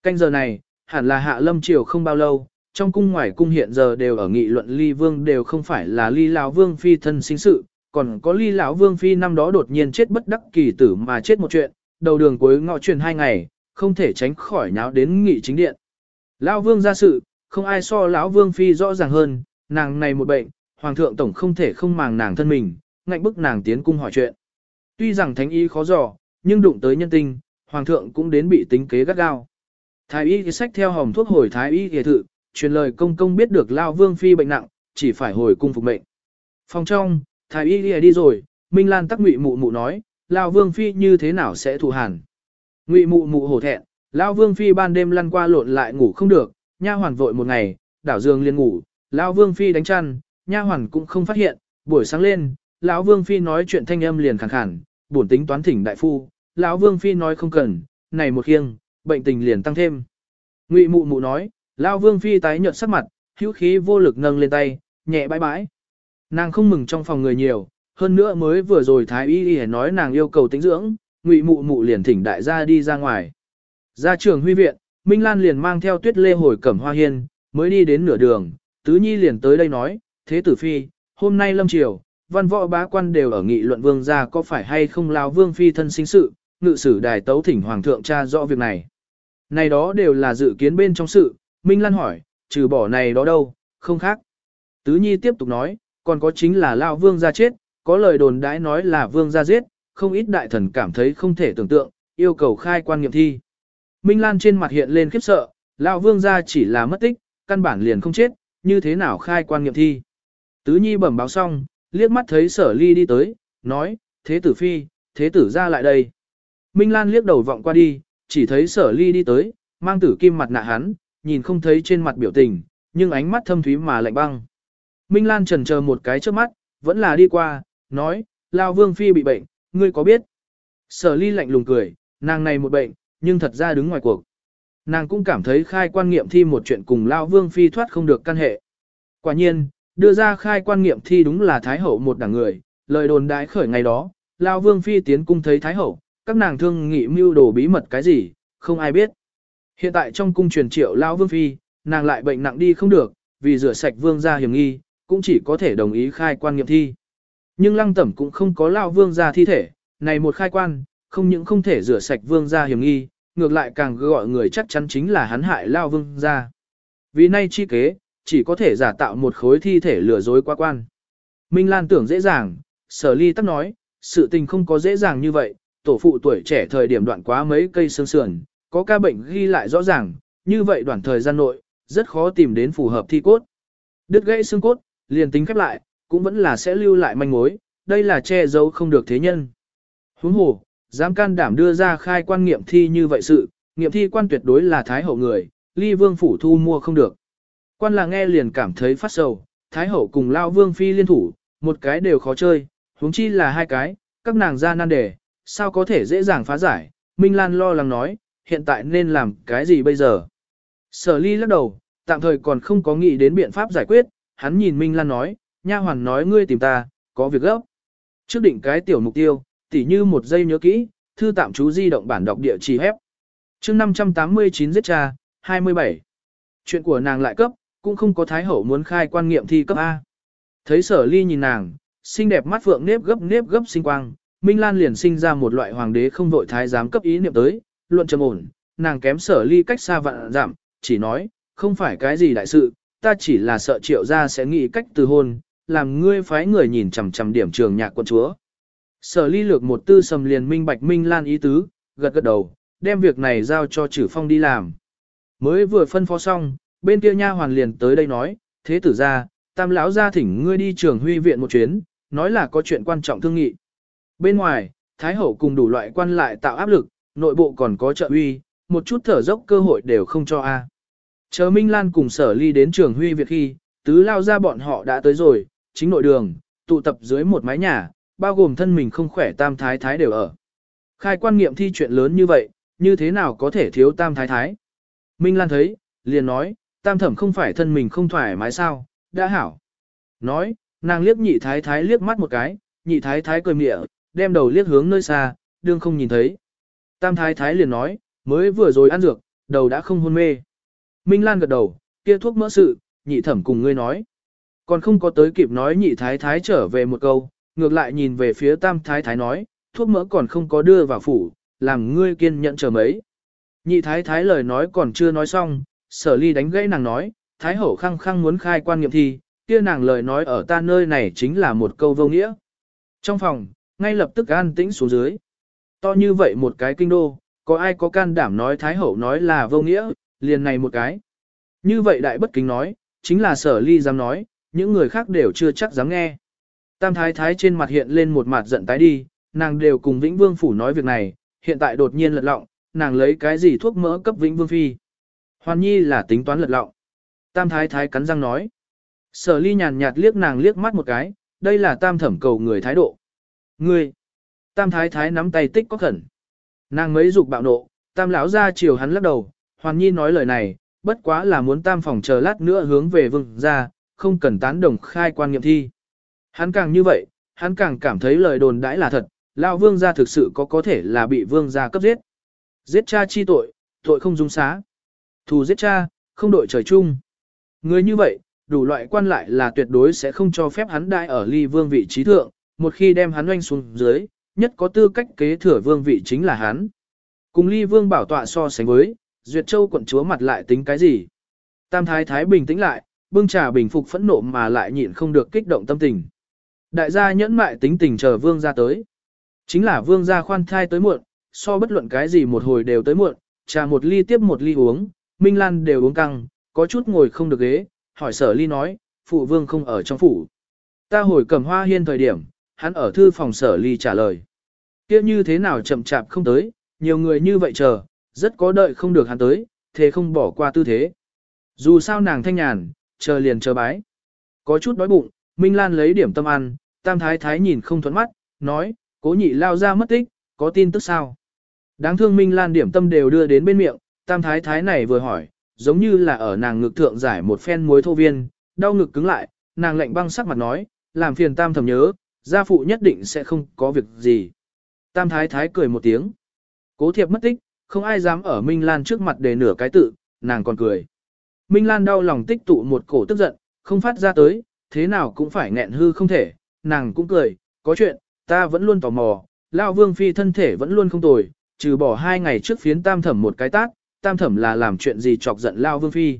Canh giờ này, hẳn là hạ lâm triều không bao lâu, trong cung ngoài cung hiện giờ đều ở nghị luận ly vương đều không phải là ly lao vương phi thân sinh sự, còn có ly lão vương phi năm đó đột nhiên chết bất đắc kỳ tử mà chết một chuyện, đầu đường cuối ngọ truyền hai ngày, không thể tránh khỏi nháo đến nghị chính điện. Lão vương ra sự, không ai so lão vương phi rõ ràng hơn, nàng này một bệnh, hoàng thượng tổng không thể không màng nàng thân mình, ngạnh bức nàng tiến cung hỏi chuyện. Tuy rằng thánh y khó dò, nhưng đụng tới nhân tinh, hoàng thượng cũng đến bị tính kế gắt gao. Thái y sách theo hồng thuốc hồi thái y kỳ thự, truyền lời công công biết được lao vương phi bệnh nặng, chỉ phải hồi cung phục mệnh. Phòng trong, thái y đi rồi, Minh Lan tắc ngụy mụ mụ nói, lao vương phi như thế nào sẽ thụ hàn. Ngụy mụ mụ hổ thẹn, lao vương phi ban đêm lăn qua lộn lại ngủ không được, nha hoàn vội một ngày, đảo dương liền ngủ, lao vương phi đánh chăn, nha hoàn cũng không phát hiện, buổi sáng lên, lão vương phi nói chuyện thanh âm liền khàn khàn, bổn tính toán thỉnh đại phu, lão vương phi nói không cần, này một khiêng, bệnh tình liền tăng thêm. Ngụy mụ mụ nói, lão vương phi tái nhợt sắc mặt, hữu khí vô lực nâng lên tay, nhẹ bãi bãi. Nàng không mừng trong phòng người nhiều, hơn nữa mới vừa rồi thái y y nói nàng yêu cầu tĩnh dưỡng, Ngụy Mụ Mụ liền thỉnh đại gia đi ra ngoài. Ra trường huy viện, Minh Lan liền mang theo Tuyết Lê hồi Cẩm Hoa Hiên, mới đi đến nửa đường, Tứ Nhi liền tới đây nói, "Thế tử phi, hôm nay lâm triều, văn võ bá quan đều ở nghị luận vương gia có phải hay không lao vương phi thân sinh sự, ngự sử đài tấu thỉnh hoàng thượng tra rõ việc này." Này đó đều là dự kiến bên trong sự, Minh Lan hỏi, trừ bỏ này đó đâu, không khác. Tứ Nhi tiếp tục nói, còn có chính là Lao Vương gia chết, có lời đồn đãi nói là Vương gia giết, không ít đại thần cảm thấy không thể tưởng tượng, yêu cầu khai quan nghiệm thi. Minh Lan trên mặt hiện lên khiếp sợ, Lao Vương gia chỉ là mất tích, căn bản liền không chết, như thế nào khai quan nghiệm thi. Tứ Nhi bẩm báo xong, liếc mắt thấy sở ly đi tới, nói, thế tử phi, thế tử ra lại đây. Minh Lan liếc đầu vọng qua đi, chỉ thấy sở ly đi tới, mang tử kim mặt nạ hắn, nhìn không thấy trên mặt biểu tình, nhưng ánh mắt thâm thúy mà lạnh băng. Minh Lan trần chờ một cái trước mắt, vẫn là đi qua, nói, Lao Vương Phi bị bệnh, ngươi có biết? Sở ly lạnh lùng cười, nàng này một bệnh, nhưng thật ra đứng ngoài cuộc. Nàng cũng cảm thấy khai quan nghiệm thi một chuyện cùng Lao Vương Phi thoát không được căn hệ. Quả nhiên, đưa ra khai quan nghiệm thi đúng là Thái Hậu một đảng người, lời đồn đại khởi ngày đó, Lao Vương Phi tiến cung thấy Thái Hậu, các nàng thương nghị mưu đồ bí mật cái gì, không ai biết. Hiện tại trong cung truyền triệu Lao Vương Phi, nàng lại bệnh nặng đi không được, vì rửa sạch Vương gia hiểm nghi, cũng chỉ có thể đồng ý khai quan nghiệm thi. Nhưng lăng tẩm cũng không có Lao Vương gia thi thể, này một khai quan, không những không thể rửa sạch Vương gia hiểm nghi, ngược lại càng gọi người chắc chắn chính là hắn hại Lao Vương gia. Vì nay chi kế, chỉ có thể giả tạo một khối thi thể lừa dối qua quan. Minh Lan tưởng dễ dàng, sở ly tắc nói, sự tình không có dễ dàng như vậy, tổ phụ tuổi trẻ thời điểm đoạn quá mấy cây xương sườn, có ca bệnh ghi lại rõ ràng, như vậy đoạn thời gian nội, rất khó tìm đến phù hợp thi cốt. Đứt gãy xương cốt, liền tính khép lại, cũng vẫn là sẽ lưu lại manh mối, đây là che giấu không được thế nhân. Huống hồ, dám can đảm đưa ra khai quan nghiệm thi như vậy sự, nghiệm thi quan tuyệt đối là thái hậu người, ly vương phủ thu mua không được. Quan là nghe liền cảm thấy phát sầu, thái hậu cùng lao vương phi liên thủ, một cái đều khó chơi, huống chi là hai cái, các nàng ra nan đề, sao có thể dễ dàng phá giải, Minh Lan lo lắng nói, hiện tại nên làm cái gì bây giờ. Sở ly lắc đầu, tạm thời còn không có nghĩ đến biện pháp giải quyết, hắn nhìn Minh Lan nói, nha hoàn nói ngươi tìm ta, có việc gấp. Trước định cái tiểu mục tiêu, tỉ như một giây nhớ kỹ, thư tạm chú di động bản đọc địa chỉ hép. chương 589 giết cha, 27. Chuyện của nàng lại cấp, cũng không có thái hậu muốn khai quan nghiệm thi cấp A. Thấy sở ly nhìn nàng, xinh đẹp mắt phượng nếp gấp nếp gấp sinh quang, Minh Lan liền sinh ra một loại hoàng đế không vội thái giám cấp ý niệm tới, luận trầm ổn, nàng kém sở ly cách xa vạn giảm, chỉ nói, không phải cái gì đại sự, ta chỉ là sợ triệu gia sẽ nghĩ cách từ hôn, làm ngươi phái người nhìn chằm chằm điểm trường nhạc quân chúa. Sở ly lược một tư sầm liền minh bạch Minh Lan ý tứ, gật gật đầu, đem việc này giao cho trừ phong đi làm. Mới vừa phân phó xong, bên kia nha hoàn liền tới đây nói, thế tử ra, tam lão ra thỉnh ngươi đi trường huy viện một chuyến, nói là có chuyện quan trọng thương nghị. Bên ngoài, Thái Hậu cùng đủ loại quan lại tạo áp lực, nội bộ còn có trợ uy, một chút thở dốc cơ hội đều không cho a. Chờ Minh Lan cùng sở ly đến trường huy việc khi, tứ lao ra bọn họ đã tới rồi, chính nội đường, tụ tập dưới một mái nhà, bao gồm thân mình không khỏe tam thái thái đều ở. Khai quan nghiệm thi chuyện lớn như vậy, như thế nào có thể thiếu tam thái thái? Minh Lan thấy, liền nói, tam thẩm không phải thân mình không thoải mái sao, đã hảo. Nói, nàng liếc nhị thái thái liếc mắt một cái, nhị thái thái cười mịa, đem đầu liếc hướng nơi xa, đương không nhìn thấy. Tam thái thái liền nói, mới vừa rồi ăn dược, đầu đã không hôn mê. Minh Lan gật đầu, kia thuốc mỡ sự, nhị thẩm cùng ngươi nói. Còn không có tới kịp nói nhị thái thái trở về một câu, ngược lại nhìn về phía tam thái thái nói, thuốc mỡ còn không có đưa vào phủ, làm ngươi kiên nhẫn chờ mấy. Nhị thái thái lời nói còn chưa nói xong, sở ly đánh gãy nàng nói, thái hậu khăng khăng muốn khai quan nghiệm thi, kia nàng lời nói ở ta nơi này chính là một câu vô nghĩa. Trong phòng, ngay lập tức an tĩnh xuống dưới. To như vậy một cái kinh đô, có ai có can đảm nói thái hậu nói là vô nghĩa, liền này một cái. Như vậy đại bất kính nói, chính là sở ly dám nói, những người khác đều chưa chắc dám nghe. Tam thái thái trên mặt hiện lên một mặt giận tái đi, nàng đều cùng Vĩnh Vương Phủ nói việc này, hiện tại đột nhiên lật lọng, nàng lấy cái gì thuốc mỡ cấp Vĩnh Vương Phi. Hoàn nhi là tính toán lật lọng. Tam thái thái cắn răng nói. Sở ly nhàn nhạt liếc nàng liếc mắt một cái, đây là tam thẩm cầu người thái độ. Ngươi! Tam thái thái nắm tay tích có khẩn. Nàng mấy dục bạo nộ, tam lão ra chiều hắn lắc đầu, hoàn nhi nói lời này, bất quá là muốn tam phòng chờ lát nữa hướng về vương ra, không cần tán đồng khai quan nghiệm thi. Hắn càng như vậy, hắn càng cảm thấy lời đồn đãi là thật, Lão vương gia thực sự có có thể là bị vương gia cấp giết. Giết cha chi tội, tội không dung xá. Thù giết cha, không đội trời chung. Người như vậy, đủ loại quan lại là tuyệt đối sẽ không cho phép hắn đại ở ly vương vị trí thượng, một khi đem hắn oanh xuống dưới, nhất có tư cách kế thừa vương vị chính là hắn. Cùng ly vương bảo tọa so sánh với, Duyệt Châu quận chúa mặt lại tính cái gì? Tam thái thái bình tĩnh lại, bưng trà bình phục phẫn nộ mà lại nhịn không được kích động tâm tình. Đại gia nhẫn mại tính tình chờ vương gia tới. Chính là vương gia khoan thai tới muộn, so bất luận cái gì một hồi đều tới muộn, trà một ly tiếp một ly uống, Minh Lan đều uống căng, có chút ngồi không được ghế, hỏi sở ly nói, phụ vương không ở trong phủ. Ta hồi cầm hoa hiên thời điểm, hắn ở thư phòng sở ly trả lời. kia như thế nào chậm chạp không tới, nhiều người như vậy chờ, rất có đợi không được hắn tới, thế không bỏ qua tư thế. Dù sao nàng thanh nhàn, chờ liền chờ bái. Có chút đói bụng, Minh Lan lấy điểm tâm ăn, tam thái thái nhìn không thuẫn mắt, nói, cố nhị lao ra mất tích, có tin tức sao? Đáng thương Minh Lan điểm tâm đều đưa đến bên miệng, tam thái thái này vừa hỏi, giống như là ở nàng ngực thượng giải một phen muối thô viên, đau ngực cứng lại, nàng lạnh băng sắc mặt nói, làm phiền tam thầm nhớ, gia phụ nhất định sẽ không có việc gì. Tam thái thái cười một tiếng. Cố thiệp mất tích, không ai dám ở Minh Lan trước mặt để nửa cái tự, nàng còn cười. Minh Lan đau lòng tích tụ một cổ tức giận, không phát ra tới, thế nào cũng phải nghẹn hư không thể, nàng cũng cười, có chuyện, ta vẫn luôn tò mò, Lão Vương Phi thân thể vẫn luôn không tồi, trừ bỏ hai ngày trước phiến tam thẩm một cái tác, tam thẩm là làm chuyện gì chọc giận Lão Vương Phi.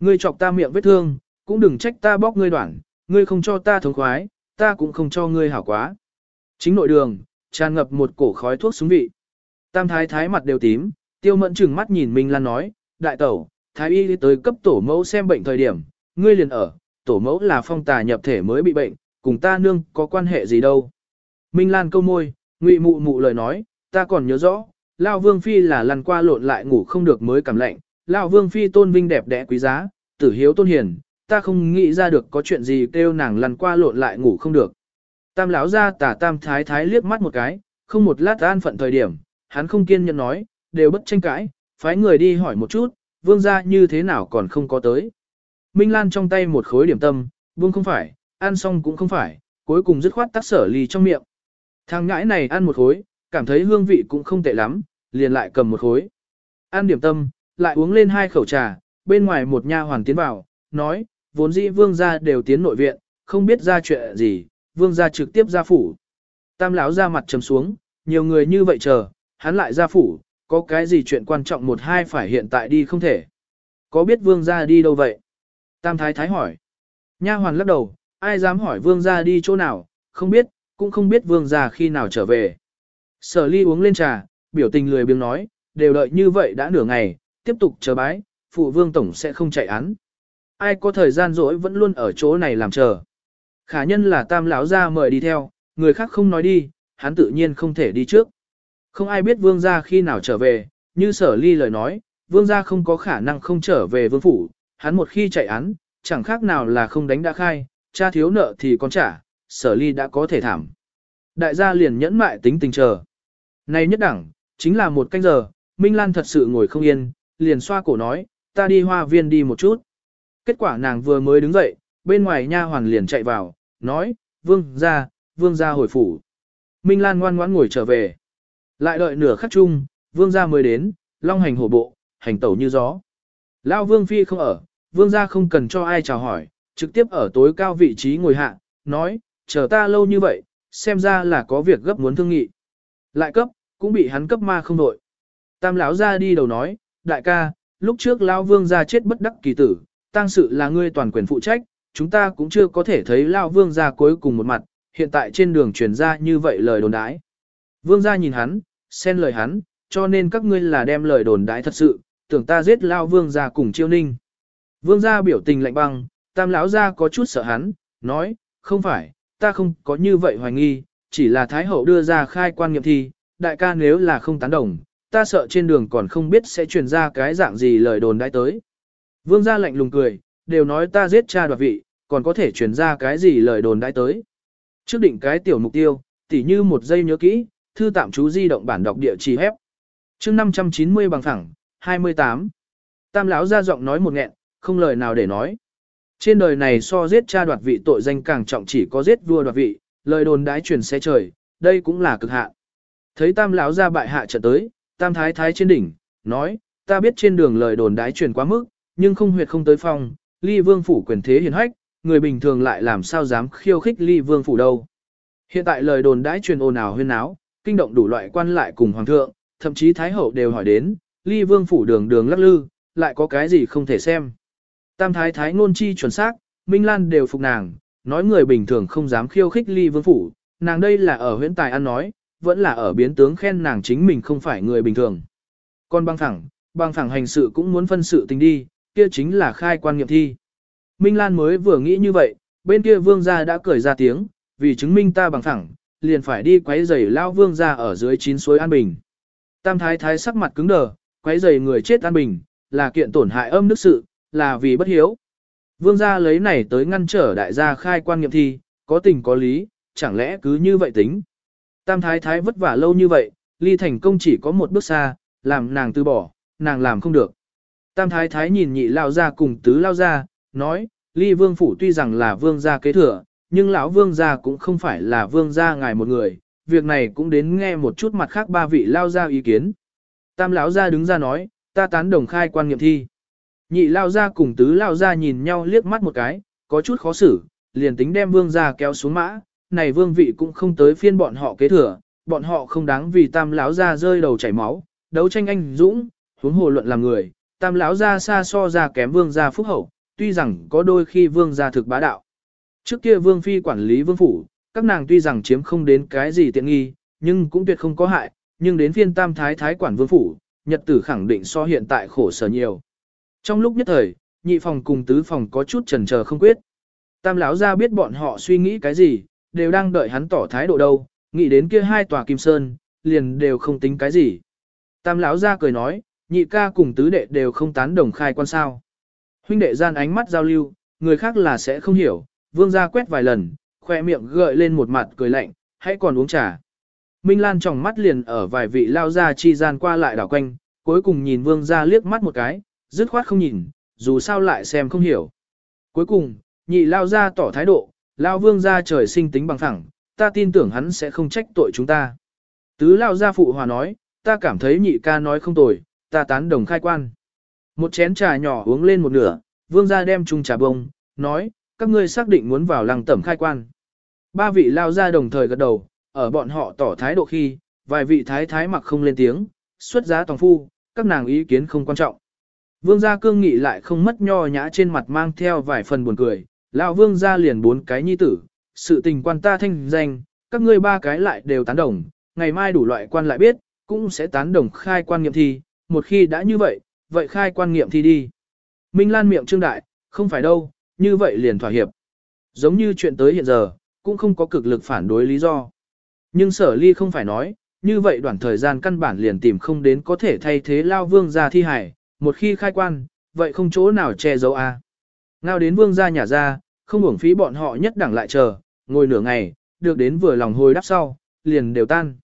Ngươi chọc ta miệng vết thương, cũng đừng trách ta bóc ngươi đoạn, ngươi không cho ta thống khoái, ta cũng không cho ngươi hảo quá. Chính nội đường, tràn ngập một cổ khói thuốc súng vị. Tam thái thái mặt đều tím, tiêu mẫn chừng mắt nhìn Minh Lan nói, đại tẩu, thái y đi tới cấp tổ mẫu xem bệnh thời điểm, ngươi liền ở, tổ mẫu là phong tà nhập thể mới bị bệnh, cùng ta nương có quan hệ gì đâu. Minh Lan câu môi, ngụy mụ mụ lời nói, ta còn nhớ rõ, Lao Vương Phi là lần qua lộn lại ngủ không được mới cảm lạnh, Lao Vương Phi tôn vinh đẹp đẽ quý giá, tử hiếu tôn hiền, ta không nghĩ ra được có chuyện gì kêu nàng lần qua lộn lại ngủ không được. Tam lão ra tả tam thái thái liếc mắt một cái, không một lát an phận thời điểm, hắn không kiên nhẫn nói, đều bất tranh cãi, phái người đi hỏi một chút, vương gia như thế nào còn không có tới. Minh Lan trong tay một khối điểm tâm, vương không phải, ăn xong cũng không phải, cuối cùng dứt khoát tắt sở ly trong miệng. Thằng ngãi này ăn một khối, cảm thấy hương vị cũng không tệ lắm, liền lại cầm một khối. Ăn điểm tâm, lại uống lên hai khẩu trà, bên ngoài một nha hoàn tiến vào, nói, vốn dĩ vương gia đều tiến nội viện, không biết ra chuyện gì, vương gia trực tiếp ra phủ. Tam lão ra mặt trầm xuống, nhiều người như vậy chờ, hắn lại ra phủ, có cái gì chuyện quan trọng một hai phải hiện tại đi không thể. Có biết vương gia đi đâu vậy? Tam thái thái hỏi. Nha hoàn lắc đầu, ai dám hỏi vương gia đi chỗ nào, không biết, cũng không biết vương gia khi nào trở về. Sở ly uống lên trà, biểu tình lười biếng nói, đều đợi như vậy đã nửa ngày, tiếp tục chờ bái, phụ vương tổng sẽ không chạy án. Ai có thời gian rỗi vẫn luôn ở chỗ này làm chờ. Khả nhân là tam lão gia mời đi theo, người khác không nói đi, hắn tự nhiên không thể đi trước. Không ai biết vương gia khi nào trở về, như sở ly lời nói, vương gia không có khả năng không trở về vương phủ, hắn một khi chạy án, chẳng khác nào là không đánh đã khai, cha thiếu nợ thì còn trả, sở ly đã có thể thảm. Đại gia liền nhẫn mại tính tình chờ. Này nhất đẳng, chính là một canh giờ, Minh Lan thật sự ngồi không yên, liền xoa cổ nói, ta đi hoa viên đi một chút. Kết quả nàng vừa mới đứng dậy, bên ngoài nha hoàn liền chạy vào, nói, vương ra, vương ra hồi phủ. Minh Lan ngoan ngoãn ngồi trở về. Lại đợi nửa khắc chung, vương gia mới đến, long hành hổ bộ, hành tẩu như gió. Lao vương phi không ở, vương gia không cần cho ai chào hỏi, trực tiếp ở tối cao vị trí ngồi hạ, nói, chờ ta lâu như vậy, xem ra là có việc gấp muốn thương nghị. Lại cấp, cũng bị hắn cấp ma không nội. Tam lão ra đi đầu nói, đại ca, lúc trước Lao vương gia chết bất đắc kỳ tử, tang sự là ngươi toàn quyền phụ trách, chúng ta cũng chưa có thể thấy Lao vương gia cuối cùng một mặt, hiện tại trên đường truyền ra như vậy lời đồn đãi. Vương gia nhìn hắn, xen lời hắn, cho nên các ngươi là đem lời đồn đãi thật sự, tưởng ta giết lao vương gia cùng chiêu ninh. Vương gia biểu tình lạnh băng, tam lão gia có chút sợ hắn, nói, không phải, ta không có như vậy hoài nghi, chỉ là Thái Hậu đưa ra khai quan nghiệm thi, đại ca nếu là không tán đồng, ta sợ trên đường còn không biết sẽ truyền ra cái dạng gì lời đồn đãi tới. Vương gia lạnh lùng cười, đều nói ta giết cha đoạt vị, còn có thể truyền ra cái gì lời đồn đãi tới. Trước định cái tiểu mục tiêu, tỉ như một giây nhớ kỹ, thư tạm chú di động bản đọc địa chỉ hép. chương 590 bằng thẳng, 28. Tam lão ra giọng nói một nghẹn, không lời nào để nói. Trên đời này so giết cha đoạt vị tội danh càng trọng chỉ có giết vua đoạt vị, lời đồn đãi truyền xe trời, đây cũng là cực hạn. Thấy tam lão ra bại hạ trận tới, tam thái thái trên đỉnh, nói, ta biết trên đường lời đồn đãi truyền quá mức, nhưng không huyệt không tới phong, ly vương phủ quyền thế hiền hách, người bình thường lại làm sao dám khiêu khích ly vương phủ đâu. Hiện tại lời đồn đãi truyền ồn ào huyên náo, kinh động đủ loại quan lại cùng hoàng thượng, thậm chí thái hậu đều hỏi đến, ly vương phủ đường đường lắc lư, lại có cái gì không thể xem. Tam thái thái ngôn chi chuẩn xác, Minh Lan đều phục nàng, nói người bình thường không dám khiêu khích ly vương phủ, nàng đây là ở huyễn tài ăn nói, vẫn là ở biến tướng khen nàng chính mình không phải người bình thường. Còn băng thẳng, băng thẳng hành sự cũng muốn phân sự tình đi, kia chính là khai quan nghiệm thi. Minh Lan mới vừa nghĩ như vậy, bên kia vương gia đã cười ra tiếng, vì chứng minh ta bằng thẳng, liền phải đi quấy giày lao vương gia ở dưới chín suối An Bình. Tam thái thái sắc mặt cứng đờ, quấy giày người chết An Bình, là kiện tổn hại âm đức sự, là vì bất hiếu. Vương gia lấy này tới ngăn trở đại gia khai quan nghiệm thi, có tình có lý, chẳng lẽ cứ như vậy tính. Tam thái thái vất vả lâu như vậy, ly thành công chỉ có một bước xa, làm nàng từ bỏ, nàng làm không được. Tam thái thái nhìn nhị lao ra cùng tứ lao ra, nói, ly vương phủ tuy rằng là vương gia kế thừa, nhưng lão vương gia cũng không phải là vương gia ngài một người, việc này cũng đến nghe một chút mặt khác ba vị lao gia ý kiến. Tam lão gia đứng ra nói, ta tán đồng khai quan nghiệm thi. Nhị lao gia cùng tứ lao gia nhìn nhau liếc mắt một cái, có chút khó xử, liền tính đem vương gia kéo xuống mã, này vương vị cũng không tới phiên bọn họ kế thừa, bọn họ không đáng vì tam lão gia rơi đầu chảy máu, đấu tranh anh dũng, huống hồ luận làm người, tam lão gia xa so ra kém vương gia phúc hậu, tuy rằng có đôi khi vương gia thực bá đạo. Trước kia vương phi quản lý vương phủ, các nàng tuy rằng chiếm không đến cái gì tiện nghi, nhưng cũng tuyệt không có hại, nhưng đến phiên tam thái thái quản vương phủ, nhật tử khẳng định so hiện tại khổ sở nhiều. Trong lúc nhất thời, nhị phòng cùng tứ phòng có chút chần chờ không quyết. Tam lão gia biết bọn họ suy nghĩ cái gì, đều đang đợi hắn tỏ thái độ đâu, nghĩ đến kia hai tòa kim sơn, liền đều không tính cái gì. Tam lão gia cười nói, nhị ca cùng tứ đệ đều không tán đồng khai quan sao. Huynh đệ gian ánh mắt giao lưu, người khác là sẽ không hiểu, vương gia quét vài lần, khoe miệng gợi lên một mặt cười lạnh, hãy còn uống trà. Minh Lan trong mắt liền ở vài vị lao gia chi gian qua lại đảo quanh, cuối cùng nhìn vương gia liếc mắt một cái, dứt khoát không nhìn, dù sao lại xem không hiểu. Cuối cùng, nhị lao gia tỏ thái độ, lao vương gia trời sinh tính bằng phẳng, ta tin tưởng hắn sẽ không trách tội chúng ta. Tứ lao gia phụ hòa nói, ta cảm thấy nhị ca nói không tồi, ta tán đồng khai quan. Một chén trà nhỏ uống lên một nửa, vương gia đem chung trà bông, nói, các ngươi xác định muốn vào lăng tẩm khai quan. Ba vị lao ra đồng thời gật đầu, ở bọn họ tỏ thái độ khi, vài vị thái thái mặc không lên tiếng, xuất giá tòng phu, các nàng ý kiến không quan trọng. Vương gia cương nghị lại không mất nho nhã trên mặt mang theo vài phần buồn cười, lão vương gia liền bốn cái nhi tử, sự tình quan ta thanh danh, các ngươi ba cái lại đều tán đồng, ngày mai đủ loại quan lại biết, cũng sẽ tán đồng khai quan nghiệm thi, một khi đã như vậy, vậy khai quan nghiệm thi đi. Minh Lan miệng trương đại, không phải đâu, như vậy liền thỏa hiệp. Giống như chuyện tới hiện giờ, cũng không có cực lực phản đối lý do. Nhưng sở ly không phải nói, như vậy đoạn thời gian căn bản liền tìm không đến có thể thay thế lao vương gia thi hải, một khi khai quan, vậy không chỗ nào che giấu a. À. Ngao đến vương gia nhà ra, không uổng phí bọn họ nhất đẳng lại chờ, ngồi nửa ngày, được đến vừa lòng hồi đáp sau, liền đều tan.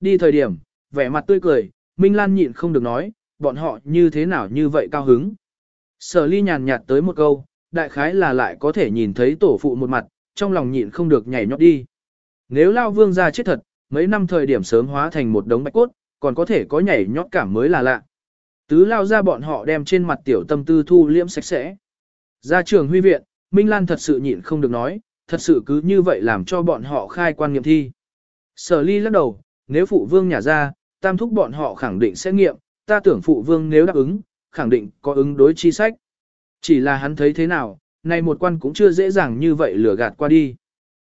Đi thời điểm, vẻ mặt tươi cười, Minh Lan nhịn không được nói, bọn họ như thế nào như vậy cao hứng. Sở ly nhàn nhạt tới một câu, đại khái là lại có thể nhìn thấy tổ phụ một mặt, trong lòng nhịn không được nhảy nhót đi. Nếu lao vương ra chết thật, mấy năm thời điểm sớm hóa thành một đống bạch cốt, còn có thể có nhảy nhót cảm mới là lạ. Tứ lao ra bọn họ đem trên mặt tiểu tâm tư thu liễm sạch sẽ. Ra trường huy viện, Minh Lan thật sự nhịn không được nói, thật sự cứ như vậy làm cho bọn họ khai quan nghiệm thi. Sở ly lắc đầu, nếu phụ vương nhà ra, tam thúc bọn họ khẳng định sẽ nghiệm, ta tưởng phụ vương nếu đáp ứng, khẳng định có ứng đối chi sách. Chỉ là hắn thấy thế nào, này một quan cũng chưa dễ dàng như vậy lừa gạt qua đi.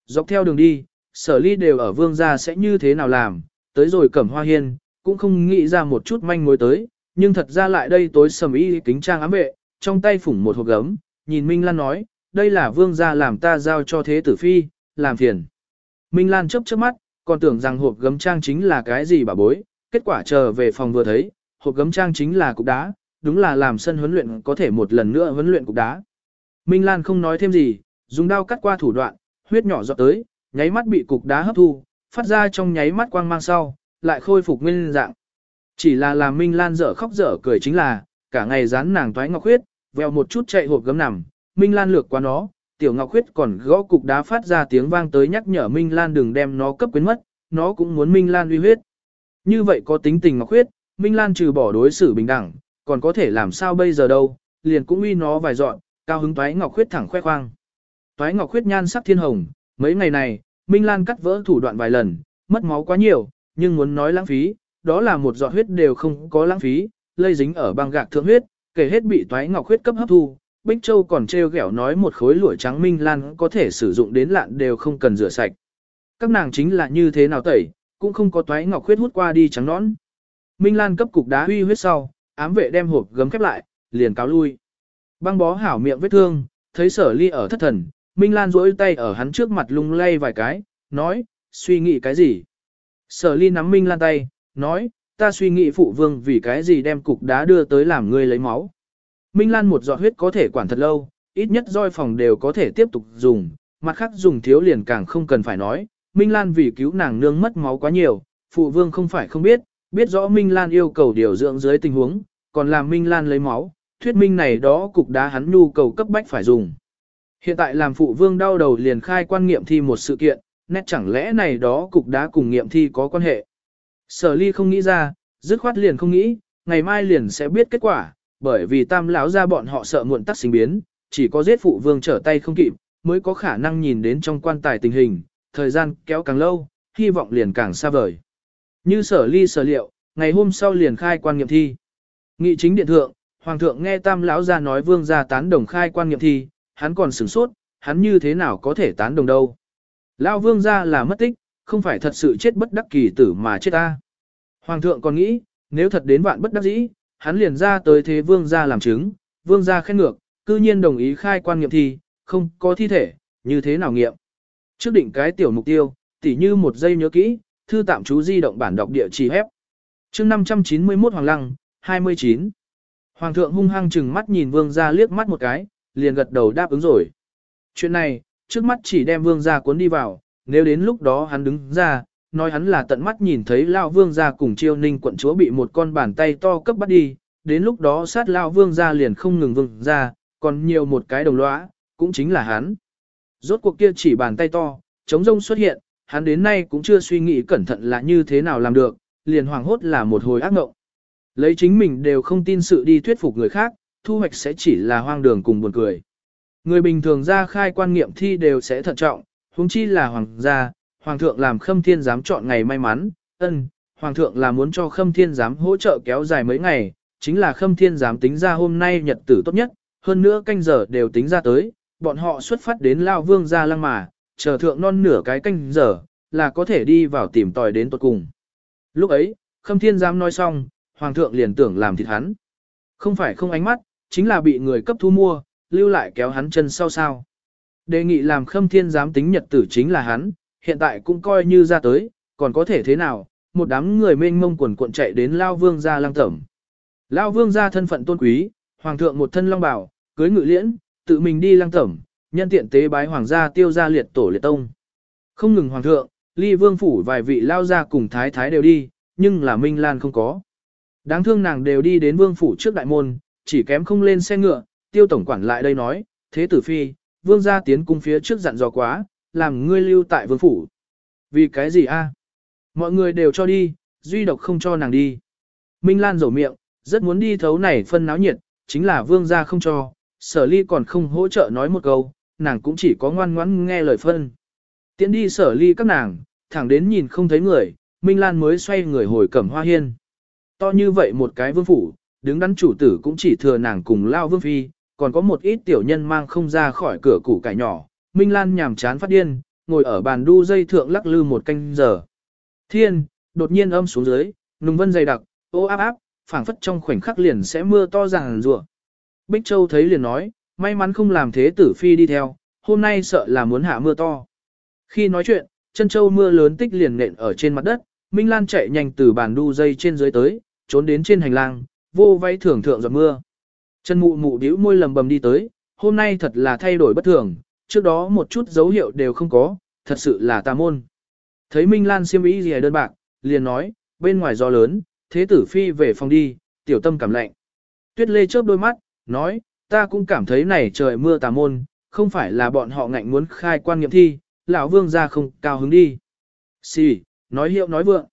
Dọc theo đường đi, sở ly đều ở vương gia sẽ như thế nào làm, tới rồi cẩm hoa hiên, cũng không nghĩ ra một chút manh mối tới, nhưng thật ra lại đây tối sầm y kính trang ám vệ, trong tay phủng một hộp gấm, nhìn Minh Lan nói, đây là vương gia làm ta giao cho thế tử phi, làm phiền. Minh Lan chớp chớp mắt, còn tưởng rằng hộp gấm trang chính là cái gì bà bối, kết quả chờ về phòng vừa thấy, hộp gấm trang chính là cục đá, đúng là làm sân huấn luyện có thể một lần nữa huấn luyện cục đá. Minh Lan không nói thêm gì, dùng đao cắt qua thủ đoạn, huyết nhỏ giọt tới, nháy mắt bị cục đá hấp thu, phát ra trong nháy mắt quang mang sau, lại khôi phục nguyên dạng. Chỉ là làm Minh Lan dở khóc dở cười chính là, cả ngày dán nàng toái ngọc huyết, vèo một chút chạy hộp gấm nằm, Minh Lan lược qua nó, tiểu ngọc huyết còn gõ cục đá phát ra tiếng vang tới nhắc nhở Minh Lan đừng đem nó cấp quyến mất, nó cũng muốn Minh Lan uy huyết. Như vậy có tính tình ngọc huyết, Minh Lan trừ bỏ đối xử bình đẳng, còn có thể làm sao bây giờ đâu, liền cũng uy nó vài dọn, cao hứng toái ngọc huyết thẳng khoe khoang. Toái ngọc huyết nhan sắc thiên hồng, mấy ngày này, Minh Lan cắt vỡ thủ đoạn vài lần, mất máu quá nhiều, nhưng muốn nói lãng phí, đó là một giọt huyết đều không có lãng phí, lây dính ở băng gạc thượng huyết, kể hết bị toái ngọc huyết cấp hấp thu. Bích Châu còn treo ghẹo nói một khối lụa trắng Minh Lan có thể sử dụng đến lạn đều không cần rửa sạch. Các nàng chính là như thế nào tẩy, cũng không có toái ngọc huyết hút qua đi trắng nõn. Minh Lan cấp cục đá huy huyết sau, ám vệ đem hộp gấm khép lại, liền cáo lui. Băng bó hảo miệng vết thương, thấy sở ly ở thất thần, Minh Lan duỗi tay ở hắn trước mặt lung lay vài cái, nói, suy nghĩ cái gì? Sở ly nắm Minh Lan tay, nói, ta suy nghĩ phụ vương vì cái gì đem cục đá đưa tới làm ngươi lấy máu. Minh Lan một giọt huyết có thể quản thật lâu, ít nhất roi phòng đều có thể tiếp tục dùng, mặt khác dùng thiếu liền càng không cần phải nói. Minh Lan vì cứu nàng nương mất máu quá nhiều, phụ vương không phải không biết, biết rõ Minh Lan yêu cầu điều dưỡng dưới tình huống, còn làm Minh Lan lấy máu, thuyết minh này đó cục đá hắn nhu cầu cấp bách phải dùng. Hiện tại làm phụ vương đau đầu liền khai quan nghiệm thi một sự kiện, nét chẳng lẽ này đó cục đá cùng nghiệm thi có quan hệ. Sở ly không nghĩ ra, dứt khoát liền không nghĩ, ngày mai liền sẽ biết kết quả, bởi vì tam lão ra bọn họ sợ muộn tắc sinh biến, chỉ có giết phụ vương trở tay không kịp, mới có khả năng nhìn đến trong quan tài tình hình, thời gian kéo càng lâu, hy vọng liền càng xa vời. Như sở ly sở liệu, ngày hôm sau liền khai quan nghiệm thi. Nghị chính điện thượng, hoàng thượng nghe tam lão ra nói vương gia tán đồng khai quan nghiệm thi, hắn còn sửng sốt, hắn như thế nào có thể tán đồng đâu. Lão vương gia là mất tích, không phải thật sự chết bất đắc kỳ tử mà chết ta. Hoàng thượng còn nghĩ, nếu thật đến vạn bất đắc dĩ, hắn liền ra tới thế vương gia làm chứng, vương gia khen ngược, cư nhiên đồng ý khai quan nghiệm thi, không có thi thể, như thế nào nghiệm. Trước định cái tiểu mục tiêu, tỉ như một giây nhớ kỹ, thư tạm chú di động bản đọc địa chỉ hép. chương 591 Hoàng Lăng, 29. Hoàng thượng hung hăng chừng mắt nhìn vương gia liếc mắt một cái, liền gật đầu đáp ứng rồi. Chuyện này, trước mắt chỉ đem vương gia cuốn đi vào, nếu đến lúc đó hắn đứng ra, nói hắn là tận mắt nhìn thấy Lao Vương gia cùng chiêu ninh quận chúa bị một con bàn tay to cấp bắt đi, đến lúc đó sát Lao Vương gia liền không ngừng vương ra, còn nhiều một cái đồng lõa, cũng chính là hắn. Rốt cuộc kia chỉ bàn tay to, chống rông xuất hiện, hắn đến nay cũng chưa suy nghĩ cẩn thận là như thế nào làm được, liền hoàng hốt là một hồi ác ngộng. Lấy chính mình đều không tin sự đi thuyết phục người khác, thu hoạch sẽ chỉ là hoang đường cùng buồn cười. Người bình thường ra khai quan nghiệm thi đều sẽ thận trọng, huống chi là hoàng gia, hoàng thượng làm khâm thiên giám chọn ngày may mắn, ân, hoàng thượng là muốn cho khâm thiên giám hỗ trợ kéo dài mấy ngày, chính là khâm thiên giám tính ra hôm nay nhật tử tốt nhất, hơn nữa canh giờ đều tính ra tới, bọn họ xuất phát đến Lao Vương ra lăng mà, chờ thượng non nửa cái canh giờ, là có thể đi vào tìm tòi đến tuật cùng. Lúc ấy, khâm thiên giám nói xong, hoàng thượng liền tưởng làm thịt hắn. Không phải không ánh mắt, chính là bị người cấp thu mua, lưu lại kéo hắn chân sau sao. Đề nghị làm khâm thiên giám tính nhật tử chính là hắn, hiện tại cũng coi như ra tới, còn có thể thế nào, một đám người mênh mông quần cuộn chạy đến Lao Vương gia lăng tẩm. Lao Vương gia thân phận tôn quý, hoàng thượng một thân long bảo, cưới ngự liễn, tự mình đi lăng tẩm, nhân tiện tế bái hoàng gia tiêu gia liệt tổ liệt tông. Không ngừng hoàng thượng, ly vương phủ vài vị lao gia cùng thái thái đều đi, nhưng là Minh Lan không có. Đáng thương nàng đều đi đến vương phủ trước đại môn, chỉ kém không lên xe ngựa, tiêu tổng quản lại đây nói, thế tử phi, vương gia tiến cung phía trước dặn dò quá, làm ngươi lưu tại vương phủ. Vì cái gì a? Mọi người đều cho đi, duy độc không cho nàng đi. Minh Lan rầu miệng, rất muốn đi thấu này phân náo nhiệt, chính là vương gia không cho, sở ly còn không hỗ trợ nói một câu, nàng cũng chỉ có ngoan ngoãn nghe lời phân. Tiến đi sở ly các nàng, thẳng đến nhìn không thấy người, Minh Lan mới xoay người hồi cẩm hoa hiên. To như vậy một cái vương phủ, đứng đắn chủ tử cũng chỉ thừa nàng cùng lao vương phi, còn có một ít tiểu nhân mang không ra khỏi cửa củ cải nhỏ, Minh Lan nhàm chán phát điên, ngồi ở bàn đu dây thượng lắc lư một canh giờ. Thiên, đột nhiên âm xuống dưới, nùng vân dày đặc, ô áp áp, phảng phất trong khoảnh khắc liền sẽ mưa to ràng rùa. Bích Châu thấy liền nói, may mắn không làm thế tử phi đi theo, hôm nay sợ là muốn hạ mưa to. Khi nói chuyện, chân châu mưa lớn tích liền nện ở trên mặt đất, Minh Lan chạy nhanh từ bàn đu dây trên dưới tới, trốn đến trên hành lang, vô váy thưởng thượng giọt mưa. Chân mụ mụ bĩu môi lầm bầm đi tới, hôm nay thật là thay đổi bất thường, trước đó một chút dấu hiệu đều không có, thật sự là tà môn. Thấy Minh Lan xiêm ý gì đơn bạc, liền nói, bên ngoài gió lớn, thế tử phi về phòng đi, tiểu tâm cảm lạnh. Tuyết lê chớp đôi mắt, nói, ta cũng cảm thấy này trời mưa tà môn, không phải là bọn họ ngạnh muốn khai quan nghiệm thi, lão vương ra không cao hứng đi. Xì, nói hiệu nói vượng.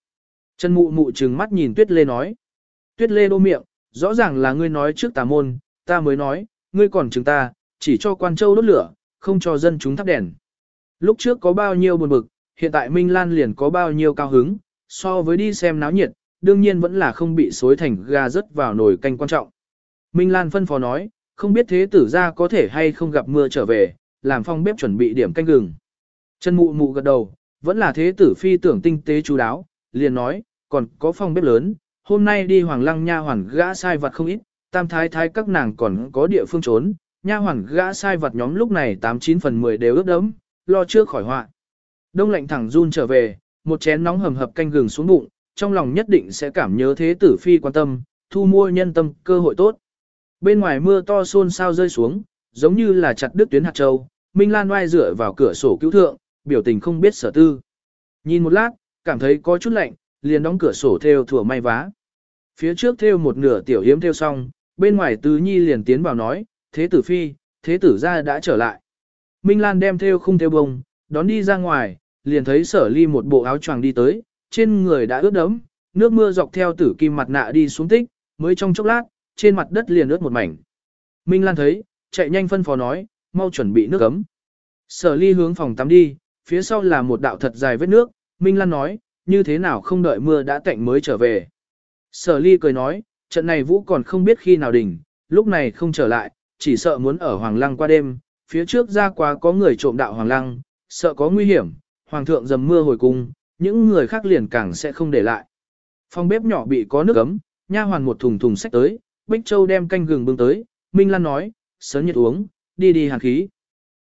chân mụ mụ trừng mắt nhìn tuyết lê nói. Tuyết lê đô miệng, rõ ràng là ngươi nói trước tà môn, ta mới nói, ngươi còn chừng ta, chỉ cho quan châu đốt lửa, không cho dân chúng thắp đèn. Lúc trước có bao nhiêu buồn bực, hiện tại Minh Lan liền có bao nhiêu cao hứng, so với đi xem náo nhiệt, đương nhiên vẫn là không bị xối thành gà rớt vào nồi canh quan trọng. Minh Lan phân phó nói, không biết thế tử ra có thể hay không gặp mưa trở về, làm phong bếp chuẩn bị điểm canh gừng. Chân mụ mụ gật đầu, vẫn là thế tử phi tưởng tinh tế chú đáo, liền nói, còn có phong bếp lớn, hôm nay đi hoàng lăng nha hoàn gã sai vật không ít, tam thái thái các nàng còn có địa phương trốn, nha hoàn gã sai vật nhóm lúc này 89 phần 10 đều ướt đẫm, lo trước khỏi họa. Đông lạnh thẳng run trở về, một chén nóng hầm hập canh gừng xuống bụng, trong lòng nhất định sẽ cảm nhớ thế tử phi quan tâm, thu mua nhân tâm, cơ hội tốt. Bên ngoài mưa to xôn xao rơi xuống, giống như là chặt đứt tuyến hạt châu, Minh Lan oai dựa vào cửa sổ cứu thượng, biểu tình không biết sở tư. Nhìn một lát, cảm thấy có chút lạnh, liền đóng cửa sổ theo thủa may vá. Phía trước theo một nửa tiểu hiếm theo xong, bên ngoài tứ nhi liền tiến vào nói, thế tử phi, thế tử ra đã trở lại. Minh Lan đem theo không theo bông, đón đi ra ngoài, liền thấy sở ly một bộ áo choàng đi tới, trên người đã ướt đẫm, nước mưa dọc theo tử kim mặt nạ đi xuống tích, mới trong chốc lát, trên mặt đất liền ướt một mảnh. Minh Lan thấy, chạy nhanh phân phó nói, mau chuẩn bị nước ấm. Sở ly hướng phòng tắm đi, phía sau là một đạo thật dài vết nước, Minh Lan nói, như thế nào không đợi mưa đã tạnh mới trở về. Sở ly cười nói, trận này vũ còn không biết khi nào đỉnh, lúc này không trở lại, chỉ sợ muốn ở Hoàng Lăng qua đêm, phía trước ra quá có người trộm đạo Hoàng Lăng, sợ có nguy hiểm, Hoàng thượng dầm mưa hồi cung, những người khác liền càng sẽ không để lại. Phòng bếp nhỏ bị có nước ấm, nha hoàn một thùng thùng sách tới, Bích Châu đem canh gừng bưng tới, Minh Lan nói, sớm nhiệt uống, đi đi hàn khí.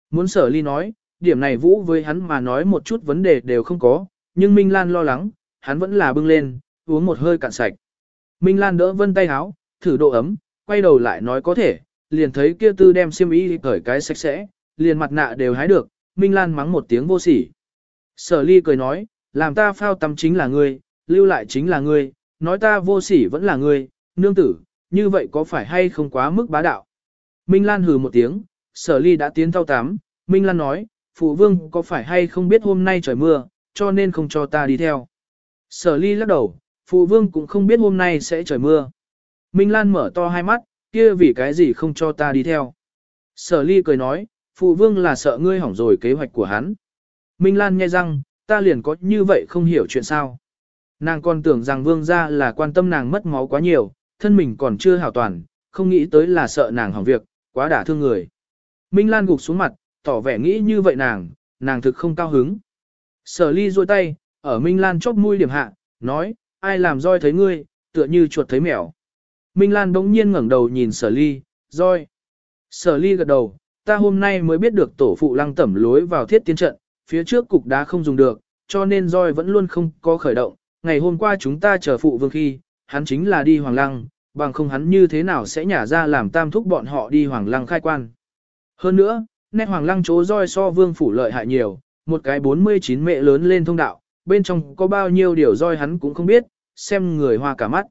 Muốn sở ly nói, điểm này vũ với hắn mà nói một chút vấn đề đều không có, nhưng Minh Lan lo lắng, hắn vẫn là bưng lên, uống một hơi cạn sạch. Minh Lan đỡ vân tay háo, thử độ ấm, quay đầu lại nói có thể, liền thấy kia tư đem xiêm y cởi cái sạch sẽ, liền mặt nạ đều hái được, Minh Lan mắng một tiếng vô sỉ. Sở ly cười nói, làm ta phao tắm chính là ngươi, lưu lại chính là ngươi, nói ta vô sỉ vẫn là ngươi, nương tử, như vậy có phải hay không quá mức bá đạo? Minh Lan hừ một tiếng, sở ly đã tiến thao tắm, Minh Lan nói, phụ vương có phải hay không biết hôm nay trời mưa, cho nên không cho ta đi theo. Sở ly lắc đầu, phụ vương cũng không biết hôm nay sẽ trời mưa. Minh Lan mở to hai mắt, kia vì cái gì không cho ta đi theo. Sở ly cười nói, phụ vương là sợ ngươi hỏng rồi kế hoạch của hắn. Minh Lan nghe răng, ta liền có như vậy không hiểu chuyện sao. Nàng còn tưởng rằng vương gia là quan tâm nàng mất máu quá nhiều, thân mình còn chưa hảo toàn, không nghĩ tới là sợ nàng hỏng việc, quá đả thương người. Minh Lan gục xuống mặt, tỏ vẻ nghĩ như vậy nàng, nàng thực không cao hứng. Sở ly duỗi tay, ở Minh Lan chóp mũi điểm hạ, nói, ai làm roi thấy ngươi, tựa như chuột thấy mèo. Minh Lan bỗng nhiên ngẩng đầu nhìn sở ly, roi. Sở ly gật đầu, ta hôm nay mới biết được tổ phụ lăng tẩm lối vào thiết tiến trận, phía trước cục đá không dùng được, cho nên roi vẫn luôn không có khởi động. Ngày hôm qua chúng ta chờ phụ vương khi, hắn chính là đi hoàng lăng, bằng không hắn như thế nào sẽ nhả ra làm tam thúc bọn họ đi hoàng lăng khai quan. Hơn nữa, nét hoàng lăng chỗ roi so vương phủ lợi hại nhiều, một cái 49 mẹ lớn lên thông đạo, bên trong có bao nhiêu điều roi hắn cũng không biết, xem người hoa cả mắt.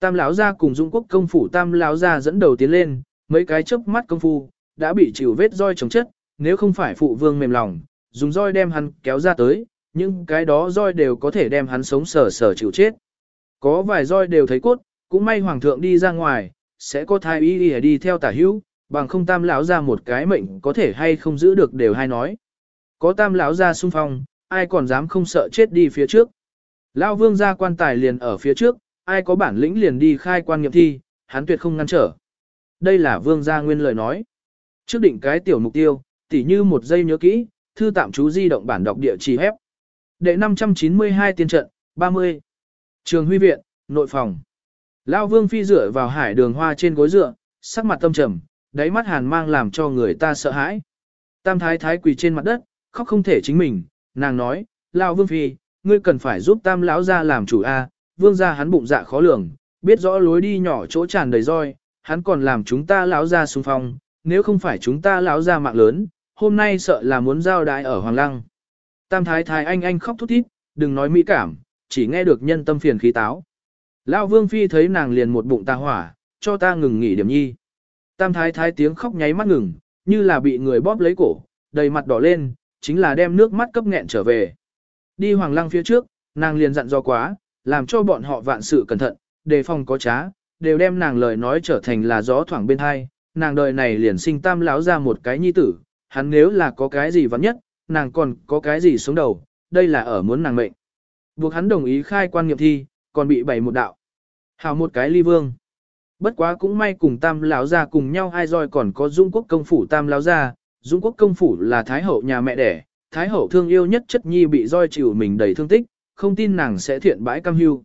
Tam lão gia cùng Dung Quốc công phủ Tam lão gia dẫn đầu tiến lên, mấy cái chớp mắt công phu đã bị chịu vết roi chống chất, nếu không phải phụ vương mềm lòng, dùng roi đem hắn kéo ra tới, nhưng cái đó roi đều có thể đem hắn sống sờ sờ chịu chết. Có vài roi đều thấy cốt, cũng may hoàng thượng đi ra ngoài, sẽ có thái y đi, đi theo tả hữu, bằng không tam lão ra một cái mệnh có thể hay không giữ được đều hay nói. Có tam lão ra xung phong, ai còn dám không sợ chết đi phía trước. Lão vương ra quan tài liền ở phía trước, ai có bản lĩnh liền đi khai quan nghiệm thi, hắn tuyệt không ngăn trở. Đây là vương gia nguyên lời nói. Trước định cái tiểu mục tiêu, tỉ như một giây nhớ kỹ, thư tạm chú di động bản đọc địa chỉ hép. Đệ 592 tiên trận, 30. Trường huy viện, nội phòng. Lão vương phi dựa vào hải đường hoa trên gối dựa, sắc mặt tâm trầm, đáy mắt hàn mang làm cho người ta sợ hãi. Tam thái thái quỳ trên mặt đất, khóc không thể chính mình, nàng nói, Lão vương phi, ngươi cần phải giúp tam lão ra làm chủ a, vương gia hắn bụng dạ khó lường, biết rõ lối đi nhỏ chỗ tràn đầy roi, hắn còn làm chúng ta lão ra xung phong, nếu không phải chúng ta lão ra mạng lớn, hôm nay sợ là muốn giao đại ở Hoàng Lăng. Tam thái thái anh anh khóc thút thít, đừng nói mỹ cảm, chỉ nghe được nhân tâm phiền khí táo. Lão vương phi thấy nàng liền một bụng ta hỏa, cho ta ngừng nghỉ điểm nhi. Tam thái thái tiếng khóc nháy mắt ngừng, như là bị người bóp lấy cổ, đầy mặt đỏ lên, chính là đem nước mắt cấp nghẹn trở về. Đi Hoàng Lăng phía trước, nàng liền dặn do quá, làm cho bọn họ vạn sự cẩn thận, đề phòng có trá, đều đem nàng lời nói trở thành là gió thoảng bên hai, nàng đời này liền sinh tam Lão ra một cái nhi tử, hắn nếu là có cái gì vắn nhất, nàng còn có cái gì xuống đầu, đây là ở muốn nàng mệnh. Buộc hắn đồng ý khai quan nghiệm thi, còn bị bày một đạo. Hào một cái ly vương. Bất quá cũng may cùng tam lão ra cùng nhau ai roi còn có dung quốc công phủ tam lão ra, dung quốc công phủ là thái hậu nhà mẹ đẻ, thái hậu thương yêu nhất chất nhi bị roi chịu mình đầy thương tích, không tin nàng sẽ thiện bãi cam hưu.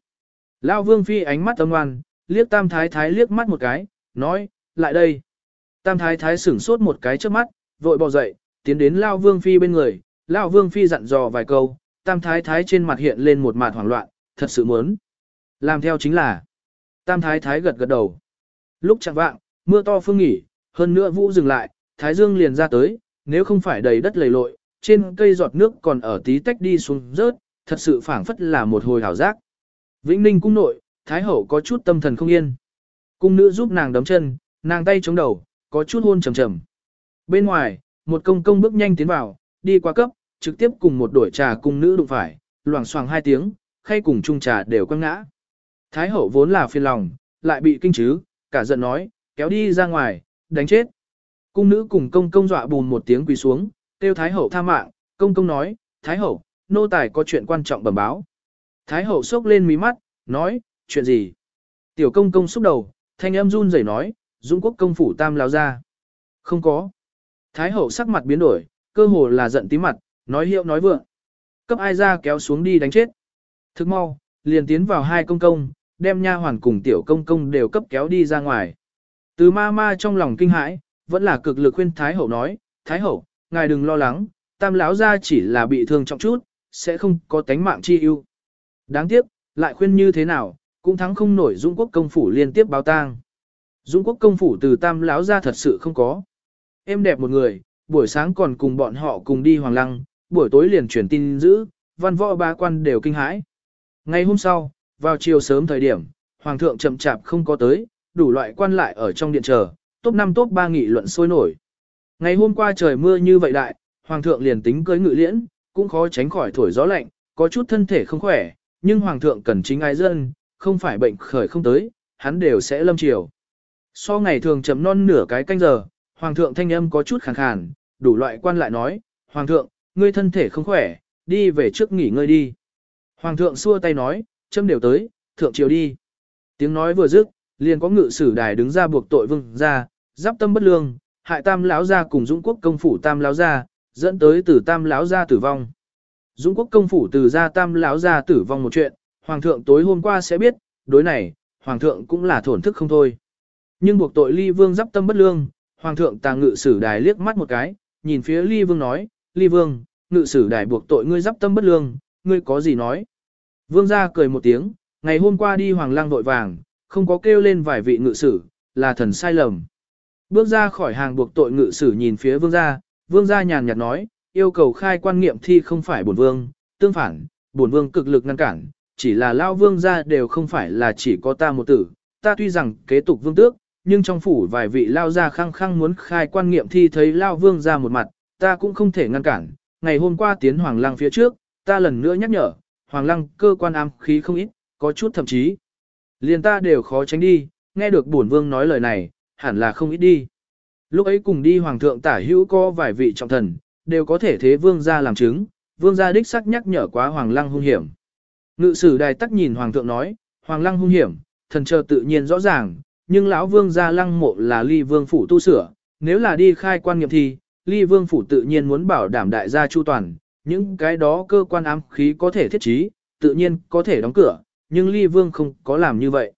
Lão vương phi ánh mắt âm ngoan, liếc tam thái thái liếc mắt một cái, nói, lại đây. Tam thái thái sửng sốt một cái trước mắt, vội bò dậy, tiến đến Lao Vương Phi bên người, Lao Vương Phi dặn dò vài câu, Tam Thái Thái trên mặt hiện lên một mặt hoảng loạn, thật sự muốn. Làm theo chính là, Tam Thái Thái gật gật đầu. Lúc chẳng vạng, mưa to phương nghỉ, hơn nữa vũ dừng lại, Thái Dương liền ra tới, nếu không phải đầy đất lầy lội, trên cây giọt nước còn ở tí tách đi xuống rớt, thật sự phảng phất là một hồi hảo giác. Vĩnh Ninh cung nội, Thái Hậu có chút tâm thần không yên. Cung nữ giúp nàng đấm chân, nàng tay chống đầu, có chút hôn trầm trầm. Bên ngoài, một công công bước nhanh tiến vào, đi qua cấp, trực tiếp cùng một đổi trà cung nữ đụng phải, loảng xoảng hai tiếng, khay cùng chung trà đều quăng ngã. Thái hậu vốn là phiền lòng, lại bị kinh chứ, cả giận nói, kéo đi ra ngoài, đánh chết. Cung nữ cùng công công dọa bùn một tiếng quỳ xuống, kêu Thái hậu tha mạng, công công nói, Thái hậu, nô tài có chuyện quan trọng bẩm báo. Thái hậu sốc lên mí mắt, nói, chuyện gì? Tiểu công công xúc đầu, thanh âm run rẩy nói, Dũng quốc công phủ tam lao ra. Không có. Thái hậu sắc mặt biến đổi, cơ hồ là giận tí mặt, nói hiệu nói vượng. Cấp ai ra kéo xuống đi đánh chết. Thức mau, liền tiến vào hai công công, đem nha hoàn cùng tiểu công công đều cấp kéo đi ra ngoài. Từ ma ma trong lòng kinh hãi, vẫn là cực lực khuyên Thái hậu nói, Thái hậu, ngài đừng lo lắng, tam lão ra chỉ là bị thương trọng chút, sẽ không có tánh mạng chi ưu. Đáng tiếc, lại khuyên như thế nào, cũng thắng không nổi dũng quốc công phủ liên tiếp báo tang. Dũng quốc công phủ từ tam lão ra thật sự không có. Em đẹp một người, buổi sáng còn cùng bọn họ cùng đi hoàng lăng, buổi tối liền truyền tin giữ, văn võ ba quan đều kinh hãi. Ngày hôm sau, vào chiều sớm thời điểm, hoàng thượng chậm chạp không có tới, đủ loại quan lại ở trong điện chờ, top 5 top 3 nghị luận sôi nổi. Ngày hôm qua trời mưa như vậy đại, hoàng thượng liền tính cưới ngự liễn, cũng khó tránh khỏi thổi gió lạnh, có chút thân thể không khỏe, nhưng hoàng thượng cần chính ai dân, không phải bệnh khởi không tới, hắn đều sẽ lâm chiều. So ngày thường chấm non nửa cái canh giờ, hoàng thượng thanh âm có chút khàn khàn, đủ loại quan lại nói, hoàng thượng, ngươi thân thể không khỏe, đi về trước nghỉ ngơi đi. Hoàng thượng xua tay nói, châm đều tới, thượng triều đi. Tiếng nói vừa dứt, liền có ngự sử đài đứng ra buộc tội vương ra, giáp tâm bất lương, hại tam lão gia cùng dũng quốc công phủ tam lão gia, dẫn tới từ tam lão gia tử vong. Dũng quốc công phủ từ gia tam lão gia tử vong một chuyện, hoàng thượng tối hôm qua sẽ biết, đối này, hoàng thượng cũng là thổn thức không thôi. Nhưng buộc tội ly vương giáp tâm bất lương, hoàng thượng tàng ngự sử đài liếc mắt một cái, nhìn phía ly vương nói, ly vương, ngự sử đài buộc tội ngươi giáp tâm bất lương, ngươi có gì nói. Vương gia cười một tiếng, ngày hôm qua đi hoàng lang vội vàng, không có kêu lên vài vị ngự sử, là thần sai lầm. Bước ra khỏi hàng buộc tội ngự sử nhìn phía vương gia, vương gia nhàn nhạt nói, yêu cầu khai quan nghiệm thi không phải bổn vương, tương phản, bổn vương cực lực ngăn cản, chỉ là lao vương gia đều không phải là chỉ có ta một tử, ta tuy rằng kế tục vương tước, nhưng trong phủ vài vị lao gia khăng khăng muốn khai quan nghiệm thi thấy lao vương gia một mặt, ta cũng không thể ngăn cản. Ngày hôm qua tiến hoàng lăng phía trước, ta lần nữa nhắc nhở, hoàng lăng cơ quan ám khí không ít, có chút thậm chí. Liền ta đều khó tránh đi, nghe được bổn vương nói lời này, hẳn là không ít đi. Lúc ấy cùng đi hoàng thượng tả hữu có vài vị trọng thần, đều có thể thế vương gia làm chứng, vương gia đích sắc nhắc nhở quá hoàng lăng hung hiểm. Ngự sử đài tắc nhìn hoàng thượng nói, hoàng lăng hung hiểm, thần chờ tự nhiên rõ ràng, nhưng lão vương gia lăng mộ là ly vương phủ tu sửa, nếu là đi khai quan nghiệm thì, ly vương phủ tự nhiên muốn bảo đảm đại gia chu toàn, những cái đó cơ quan ám khí có thể thiết trí, tự nhiên có thể đóng cửa, nhưng ly vương không có làm như vậy.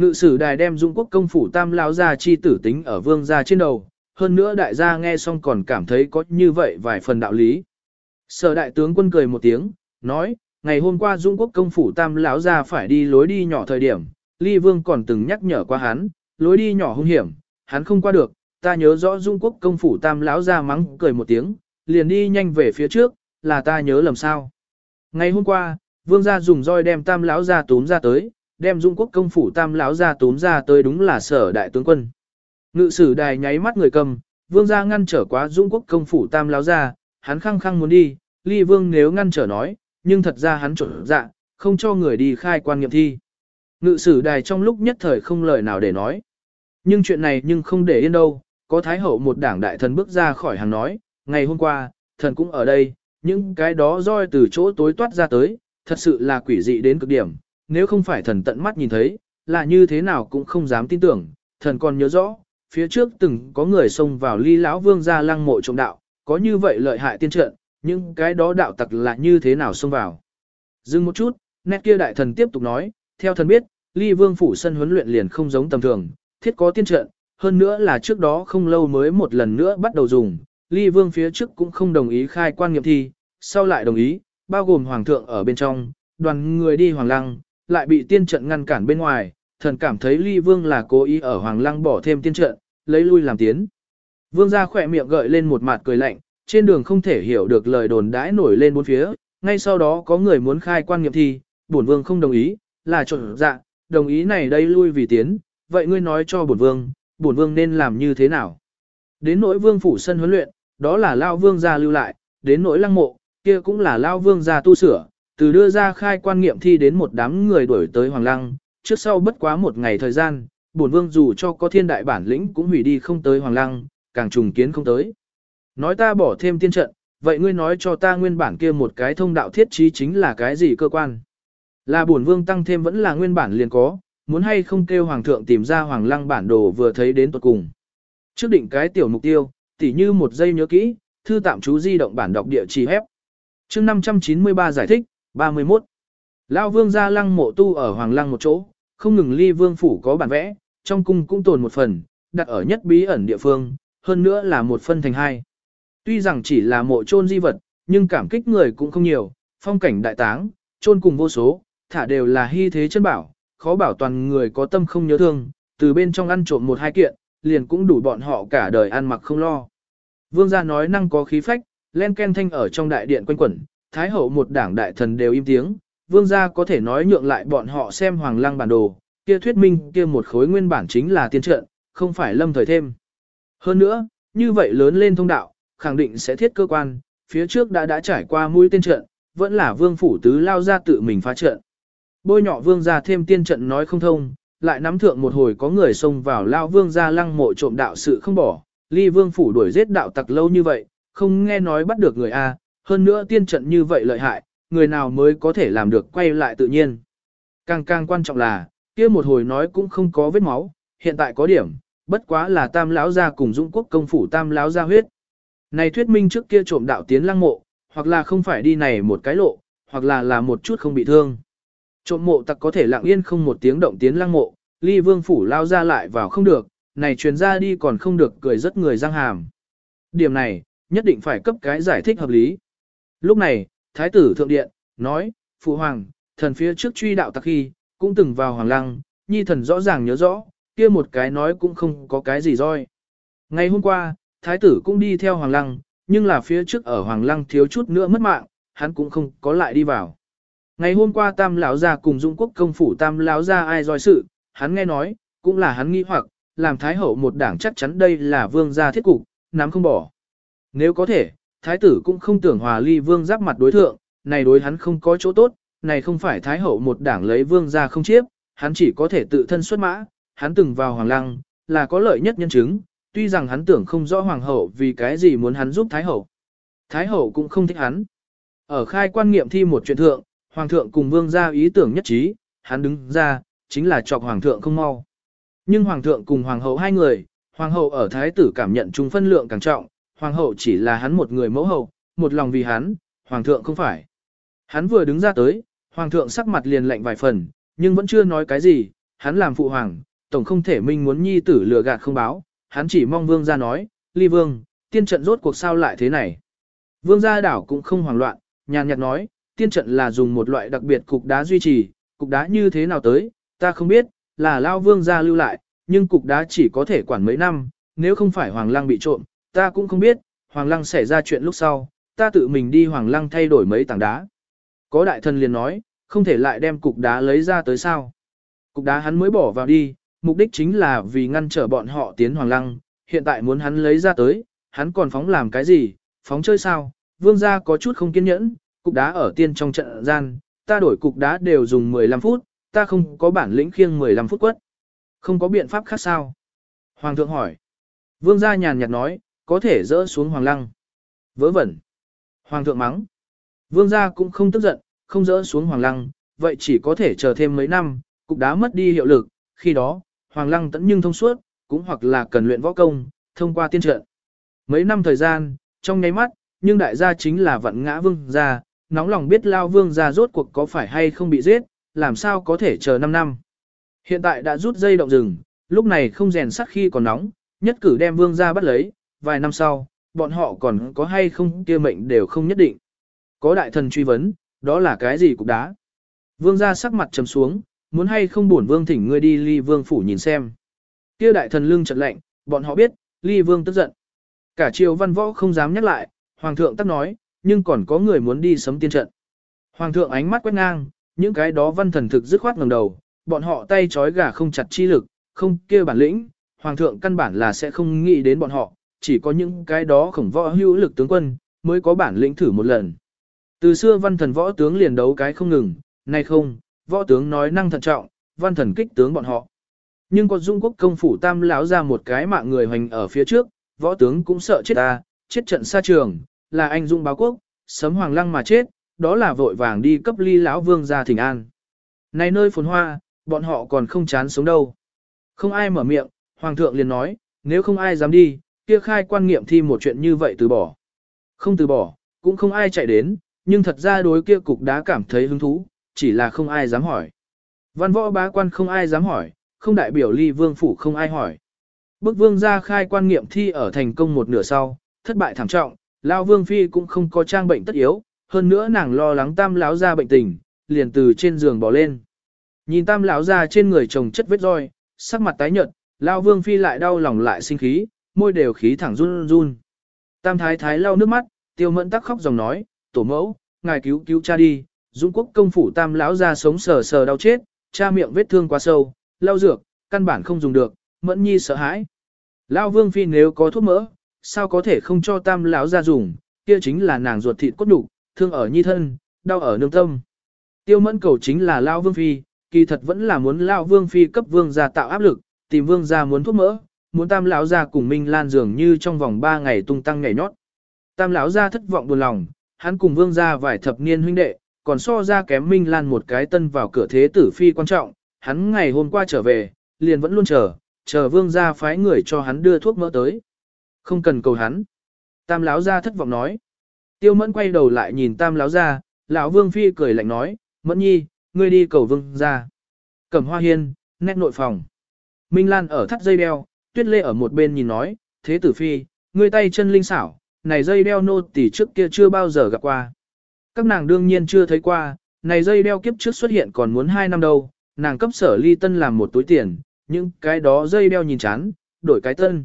Ngự sử đài đem dung quốc công phủ tam lão gia chi tử tính ở vương gia trên đầu, hơn nữa đại gia nghe xong còn cảm thấy có như vậy vài phần đạo lý. Sở đại tướng quân cười một tiếng, nói, ngày hôm qua dung quốc công phủ tam lão gia phải đi lối đi nhỏ thời điểm, Ly Vương còn từng nhắc nhở qua hắn, lối đi nhỏ hung hiểm, hắn không qua được, ta nhớ rõ Dung Quốc công phủ Tam lão gia mắng cười một tiếng, liền đi nhanh về phía trước, là ta nhớ lầm sao. Ngày hôm qua, Vương gia dùng roi đem Tam lão gia túm ra tới, đem Dung Quốc công phủ Tam lão ra túm ra tới đúng là sở đại tướng quân. Ngự sử đài nháy mắt người cầm, Vương gia ngăn trở quá Dung Quốc công phủ Tam lão ra, hắn khăng khăng muốn đi, Ly Vương nếu ngăn trở nói, nhưng thật ra hắn trộn dạ, không cho người đi khai quan nghiệm thi. Ngự sử đài trong lúc nhất thời không lời nào để nói. Nhưng chuyện này nhưng không để yên đâu, có thái hậu một đảng đại thần bước ra khỏi hàng nói, ngày hôm qua, thần cũng ở đây, những cái đó roi từ chỗ tối toát ra tới, thật sự là quỷ dị đến cực điểm, nếu không phải thần tận mắt nhìn thấy, là như thế nào cũng không dám tin tưởng, thần còn nhớ rõ, phía trước từng có người xông vào ly lão vương gia lăng mộ trộm đạo, có như vậy lợi hại tiên trận, nhưng cái đó đạo tặc là như thế nào xông vào. Dừng một chút, nét kia đại thần tiếp tục nói, theo thần biết, ly vương phủ sân huấn luyện liền không giống tầm thường, thiết có tiên trận, hơn nữa là trước đó không lâu mới một lần nữa bắt đầu dùng, ly vương phía trước cũng không đồng ý khai quan nghiệm thi, sau lại đồng ý, bao gồm hoàng thượng ở bên trong, đoàn người đi hoàng lăng, lại bị tiên trận ngăn cản bên ngoài, thần cảm thấy ly vương là cố ý ở hoàng lăng bỏ thêm tiên trận, lấy lui làm tiến. Vương gia khỏe miệng gợi lên một mặt cười lạnh, trên đường không thể hiểu được lời đồn đãi nổi lên bốn phía, ngay sau đó có người muốn khai quan nghiệm thi, bổn vương không đồng ý, là trộn dạ, đồng ý này đây lui vì tiến, vậy ngươi nói cho bổn vương, bổn vương nên làm như thế nào? Đến nỗi vương phủ sân huấn luyện, đó là lao vương gia lưu lại, đến nỗi lăng mộ, kia cũng là lao vương gia tu sửa, từ đưa ra khai quan nghiệm thi đến một đám người đuổi tới hoàng lăng, trước sau bất quá một ngày thời gian, bổn vương dù cho có thiên đại bản lĩnh cũng hủy đi không tới hoàng lăng, càng trùng kiến không tới. Nói ta bỏ thêm tiên trận, vậy ngươi nói cho ta nguyên bản kia một cái thông đạo thiết trí chính là cái gì cơ quan? Là bổn vương tăng thêm vẫn là nguyên bản liền có, muốn hay không kêu hoàng thượng tìm ra hoàng lăng bản đồ vừa thấy đến tuột cùng. Trước định cái tiểu mục tiêu, tỉ như một giây nhớ kỹ, thư tạm chú di động bản đọc địa chỉ hép. chương 593 giải thích, 31. Lao vương gia lăng mộ tu ở hoàng lăng một chỗ, không ngừng ly vương phủ có bản vẽ, trong cung cũng tồn một phần, đặt ở nhất bí ẩn địa phương, hơn nữa là một phân thành hai. Tuy rằng chỉ là mộ chôn di vật, nhưng cảm kích người cũng không nhiều, phong cảnh đại táng, chôn cùng vô số, thả đều là hy thế chân bảo, khó bảo toàn người có tâm không nhớ thương, từ bên trong ăn trộm một hai kiện, liền cũng đủ bọn họ cả đời ăn mặc không lo. Vương gia nói năng có khí phách, len ken thanh ở trong đại điện quanh quẩn, thái hậu một đảng đại thần đều im tiếng, vương gia có thể nói nhượng lại bọn họ xem hoàng lăng bản đồ, kia thuyết minh kia một khối nguyên bản chính là tiên trận, không phải lâm thời thêm. Hơn nữa, như vậy lớn lên thông đạo, khẳng định sẽ thiết cơ quan, phía trước đã đã trải qua mũi tiên trận, vẫn là vương phủ tứ lao ra tự mình phá trận. Bôi nhọ vương gia thêm tiên trận nói không thông, lại nắm thượng một hồi có người xông vào lao vương gia lăng mộ trộm đạo sự không bỏ, ly vương phủ đuổi giết đạo tặc lâu như vậy, không nghe nói bắt được người A, hơn nữa tiên trận như vậy lợi hại, người nào mới có thể làm được quay lại tự nhiên. Càng càng quan trọng là, kia một hồi nói cũng không có vết máu, hiện tại có điểm, bất quá là tam lão gia cùng dũng quốc công phủ tam lão gia huyết. Này thuyết minh trước kia trộm đạo tiến lăng mộ, hoặc là không phải đi này một cái lộ, hoặc là là một chút không bị thương. Trộm mộ tặc có thể lặng yên không một tiếng động tiến lăng mộ, ly vương phủ lao ra lại vào không được, này truyền ra đi còn không được cười rất người răng hàm. Điểm này, nhất định phải cấp cái giải thích hợp lý. Lúc này, Thái tử Thượng Điện, nói, Phụ Hoàng, thần phía trước truy đạo tặc khi, cũng từng vào Hoàng Lăng, nhi thần rõ ràng nhớ rõ, kia một cái nói cũng không có cái gì roi. Ngày hôm qua, Thái tử cũng đi theo Hoàng Lăng, nhưng là phía trước ở Hoàng Lăng thiếu chút nữa mất mạng, hắn cũng không có lại đi vào. Ngày hôm qua Tam lão gia cùng Dung Quốc công phủ Tam lão gia ai roi sự, hắn nghe nói, cũng là hắn nghi hoặc, làm Thái hậu một đảng chắc chắn đây là vương gia thiết cục, nắm không bỏ. Nếu có thể, Thái tử cũng không tưởng hòa ly vương giáp mặt đối thượng, này đối hắn không có chỗ tốt, này không phải Thái hậu một đảng lấy vương gia không chiếp, hắn chỉ có thể tự thân xuất mã, hắn từng vào Hoàng Lăng, là có lợi nhất nhân chứng, tuy rằng hắn tưởng không rõ Hoàng hậu vì cái gì muốn hắn giúp Thái hậu. Thái hậu cũng không thích hắn. Ở khai quan nghiệm thi một chuyện thượng, Hoàng thượng cùng vương gia ý tưởng nhất trí, hắn đứng ra, chính là chọc Hoàng thượng không mau. Nhưng Hoàng thượng cùng Hoàng hậu hai người, Hoàng hậu ở Thái tử cảm nhận chung phân lượng càng trọng, Hoàng hậu chỉ là hắn một người mẫu hậu, một lòng vì hắn, Hoàng thượng không phải. Hắn vừa đứng ra tới, Hoàng thượng sắc mặt liền lạnh vài phần, nhưng vẫn chưa nói cái gì, hắn làm phụ hoàng, tổng không thể minh muốn nhi tử lừa gạt không báo, hắn chỉ mong vương gia nói, ly vương, tiên trận rốt cuộc sao lại thế này. Vương gia đảo cũng không hoảng loạn, nhàn nhạt nói, tiên trận là dùng một loại đặc biệt cục đá duy trì, cục đá như thế nào tới, ta không biết, là lao vương gia lưu lại, nhưng cục đá chỉ có thể quản mấy năm, nếu không phải hoàng lang bị trộm, ta cũng không biết, hoàng lăng xảy ra chuyện lúc sau, ta tự mình đi hoàng lăng thay đổi mấy tảng đá. Có đại thần liền nói, không thể lại đem cục đá lấy ra tới sao. Cục đá hắn mới bỏ vào đi, mục đích chính là vì ngăn trở bọn họ tiến hoàng lăng, hiện tại muốn hắn lấy ra tới, hắn còn phóng làm cái gì, phóng chơi sao, vương gia có chút không kiên nhẫn, cục đá ở tiên trong trận gian, ta đổi cục đá đều dùng 15 phút, ta không có bản lĩnh khiêng 15 phút quất. Không có biện pháp khác sao? Hoàng thượng hỏi. Vương gia nhàn nhạt nói, có thể dỡ xuống hoàng lăng. Vớ vẩn. Hoàng thượng mắng. Vương gia cũng không tức giận, không dỡ xuống hoàng lăng, vậy chỉ có thể chờ thêm mấy năm, cục đá mất đi hiệu lực, khi đó, hoàng lăng tẫn nhưng thông suốt, cũng hoặc là cần luyện võ công, thông qua tiên trận. Mấy năm thời gian, trong nháy mắt, nhưng đại gia chính là vận ngã vương gia, nóng lòng biết lao vương gia rốt cuộc có phải hay không bị giết, làm sao có thể chờ 5 năm. Hiện tại đã rút dây động rừng, lúc này không rèn sắt khi còn nóng, nhất cử đem vương gia bắt lấy, vài năm sau, bọn họ còn có hay không kia mệnh đều không nhất định. Có đại thần truy vấn, đó là cái gì cục đá? Vương gia sắc mặt trầm xuống, muốn hay không bổn vương thỉnh ngươi đi ly vương phủ nhìn xem. Kia đại thần lưng chợt lạnh, bọn họ biết, ly vương tức giận. Cả triều văn võ không dám nhắc lại, hoàng thượng tắc nói, nhưng còn có người muốn đi sấm tiên trận. Hoàng thượng ánh mắt quét ngang, những cái đó văn thần thực dứt khoát ngẩng đầu, bọn họ tay trói gà không chặt chi lực, không kia bản lĩnh, hoàng thượng căn bản là sẽ không nghĩ đến bọn họ, chỉ có những cái đó khổng võ hữu lực tướng quân, mới có bản lĩnh thử một lần. Từ xưa văn thần võ tướng liền đấu cái không ngừng, nay không, võ tướng nói năng thận trọng, văn thần kích tướng bọn họ. Nhưng có dung quốc công phủ tam lão ra một cái mạng người hoành ở phía trước, võ tướng cũng sợ chết ta, chết trận xa trường, là anh dung báo quốc, sấm hoàng lăng mà chết, đó là vội vàng đi cấp ly lão vương ra thỉnh an. Này nơi phồn hoa, bọn họ còn không chán sống đâu. Không ai mở miệng, hoàng thượng liền nói, nếu không ai dám đi, kia khai quan nghiệm thi một chuyện như vậy từ bỏ. Không từ bỏ, cũng không ai chạy đến, nhưng thật ra đối kia cục đá cảm thấy hứng thú, chỉ là không ai dám hỏi. Văn võ bá quan không ai dám hỏi, không đại biểu ly vương phủ không ai hỏi. Bức vương ra khai quan nghiệm thi ở thành công một nửa sau, thất bại thảm trọng, lao vương phi cũng không có trang bệnh tất yếu, hơn nữa nàng lo lắng tam lão ra bệnh tình, liền từ trên giường bỏ lên. Nhìn tam lão ra trên người chồng chất vết roi, sắc mặt tái nhợt, lao vương phi lại đau lòng lại sinh khí, môi đều khí thẳng run run. Tam thái thái lau nước mắt, tiêu mẫn tắc khóc dòng nói, tổ mẫu, ngài cứu cứu cha đi, dũng quốc công phủ tam lão ra sống sờ sờ đau chết, cha miệng vết thương quá sâu, lau dược, căn bản không dùng được, mẫn nhi sợ hãi. Lao vương phi nếu có thuốc mỡ, sao có thể không cho tam lão ra dùng, kia chính là nàng ruột thịt cốt đủ, thương ở nhi thân, đau ở nương tâm. Tiêu mẫn cầu chính là Lao vương phi, kỳ thật vẫn là muốn Lao vương phi cấp vương gia tạo áp lực, tìm vương gia muốn thuốc mỡ, muốn tam lão gia cùng Minh Lan dường như trong vòng 3 ngày tung tăng nhảy nhót. Tam lão gia thất vọng buồn lòng, hắn cùng vương gia vài thập niên huynh đệ, còn so ra kém Minh Lan một cái tân vào cửa thế tử phi quan trọng, hắn ngày hôm qua trở về, liền vẫn luôn chờ, chờ vương gia phái người cho hắn đưa thuốc mỡ tới. Không cần cầu hắn. Tam lão gia thất vọng nói. Tiêu mẫn quay đầu lại nhìn tam lão gia, lão vương phi cười lạnh nói, mẫn nhi, ngươi đi cầu vương gia. Cẩm hoa hiên, nét nội phòng. Minh Lan ở thắt dây đeo, tuyết lê ở một bên nhìn nói, thế tử phi, ngươi tay chân linh xảo, này dây đeo nô tỷ trước kia chưa bao giờ gặp qua. Các nàng đương nhiên chưa thấy qua, này dây đeo kiếp trước xuất hiện còn muốn 2 năm đâu, nàng cấp sở ly tân làm một túi tiền, nhưng cái đó dây đeo nhìn chán, đổi cái tân.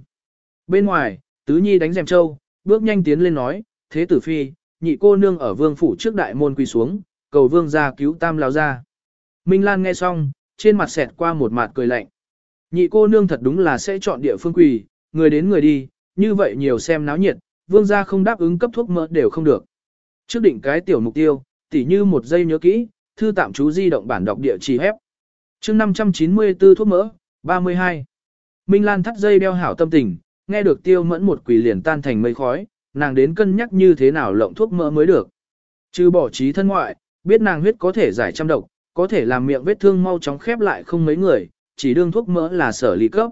Bên ngoài, tứ nhi đánh rèm châu, bước nhanh tiến lên nói, thế tử phi, nhị cô nương ở vương phủ trước đại môn quỳ xuống, cầu vương ra cứu tam lao ra. Minh Lan nghe xong, trên mặt xẹt qua một mặt cười lạnh. Nhị cô nương thật đúng là sẽ chọn địa phương quỳ, người đến người đi, như vậy nhiều xem náo nhiệt, vương gia không đáp ứng cấp thuốc mỡ đều không được. Trước định cái tiểu mục tiêu, tỉ như một giây nhớ kỹ, thư tạm chú di động bản đọc địa chỉ hép. chương 594 thuốc mỡ, 32. Minh Lan thắt dây đeo hảo tâm tình, nghe được tiêu mẫn một quỷ liền tan thành mây khói, nàng đến cân nhắc như thế nào lộng thuốc mỡ mới được. Chứ bỏ trí thân ngoại, biết nàng huyết có thể giải trăm độc, có thể làm miệng vết thương mau chóng khép lại không mấy người, chỉ đương thuốc mỡ là sở ly cấp.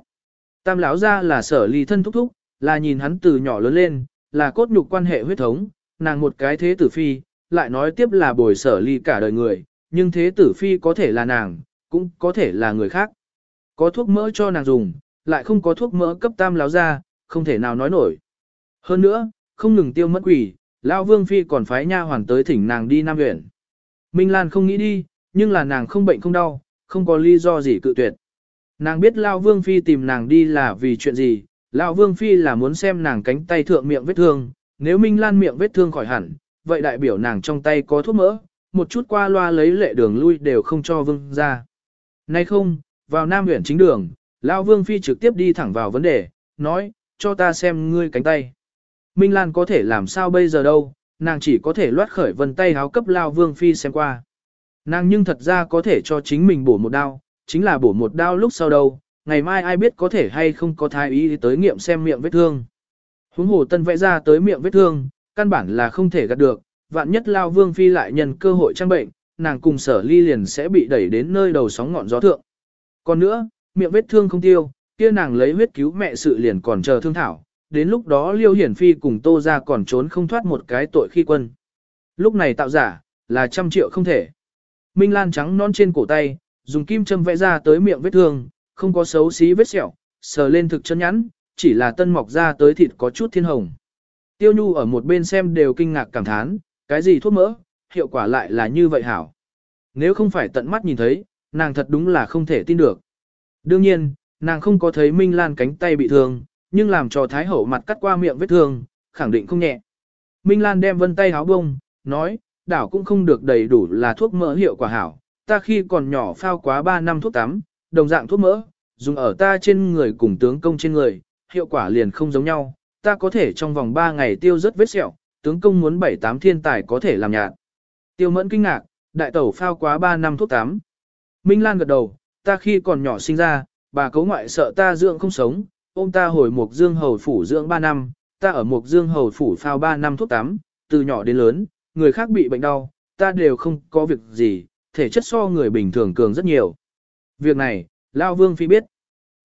Tam lão ra là sở ly thân thúc thúc, là nhìn hắn từ nhỏ lớn lên, là cốt nhục quan hệ huyết thống, nàng một cái thế tử phi, lại nói tiếp là bồi sở ly cả đời người, nhưng thế tử phi có thể là nàng, cũng có thể là người khác. Có thuốc mỡ cho nàng dùng, lại không có thuốc mỡ cấp tam lão ra, không thể nào nói nổi. Hơn nữa, không ngừng tiêu mất quỷ, lão vương phi còn phái nha hoàn tới thỉnh nàng đi Nam huyện. Minh Lan không nghĩ đi, nhưng là nàng không bệnh không đau, không có lý do gì cự tuyệt. Nàng biết Lão Vương Phi tìm nàng đi là vì chuyện gì, Lão Vương Phi là muốn xem nàng cánh tay thượng miệng vết thương, nếu Minh Lan miệng vết thương khỏi hẳn, vậy đại biểu nàng trong tay có thuốc mỡ, một chút qua loa lấy lệ đường lui đều không cho Vương ra. Nay không, vào Nam huyện chính đường, Lão Vương Phi trực tiếp đi thẳng vào vấn đề, nói, cho ta xem ngươi cánh tay. Minh Lan có thể làm sao bây giờ đâu, nàng chỉ có thể loát khởi vân tay háo cấp Lão Vương Phi xem qua. Nàng nhưng thật ra có thể cho chính mình bổ một đao, chính là bổ một đao lúc sau đâu, ngày mai ai biết có thể hay không có thái ý tới nghiệm xem miệng vết thương. Huống hồ tân vẽ ra tới miệng vết thương, căn bản là không thể gạt được, vạn nhất lao vương phi lại nhân cơ hội trang bệnh, nàng cùng sở ly liền sẽ bị đẩy đến nơi đầu sóng ngọn gió thượng. Còn nữa, miệng vết thương không tiêu, kia nàng lấy huyết cứu mẹ sự liền còn chờ thương thảo, đến lúc đó liêu hiển phi cùng tô ra còn trốn không thoát một cái tội khi quân. Lúc này tạo giả, là trăm triệu không thể. Minh Lan trắng non trên cổ tay, dùng kim châm vẽ ra tới miệng vết thương, không có xấu xí vết sẹo, sờ lên thực chân nhẵn, chỉ là tân mọc ra tới thịt có chút thiên hồng. Tiêu Nhu ở một bên xem đều kinh ngạc cảm thán, cái gì thuốc mỡ, hiệu quả lại là như vậy hảo. Nếu không phải tận mắt nhìn thấy, nàng thật đúng là không thể tin được. Đương nhiên, nàng không có thấy Minh Lan cánh tay bị thương, nhưng làm cho Thái Hậu mặt cắt qua miệng vết thương, khẳng định không nhẹ. Minh Lan đem vân tay háo bông, nói, đảo cũng không được đầy đủ là thuốc mỡ hiệu quả hảo. Ta khi còn nhỏ phao quá 3 năm thuốc tắm, đồng dạng thuốc mỡ, dùng ở ta trên người cùng tướng công trên người, hiệu quả liền không giống nhau. Ta có thể trong vòng 3 ngày tiêu rất vết sẹo, tướng công muốn 7-8 thiên tài có thể làm nhạt. Tiêu mẫn kinh ngạc, đại tẩu phao quá 3 năm thuốc tắm. Minh Lan gật đầu, ta khi còn nhỏ sinh ra, bà cấu ngoại sợ ta dưỡng không sống, ôm ta hồi Mục Dương Hầu Phủ dưỡng 3 năm, ta ở Mục Dương Hầu Phủ phao 3 năm thuốc tắm, từ nhỏ đến lớn, người khác bị bệnh đau, ta đều không có việc gì, thể chất so người bình thường cường rất nhiều. Việc này, Lão Vương Phi biết.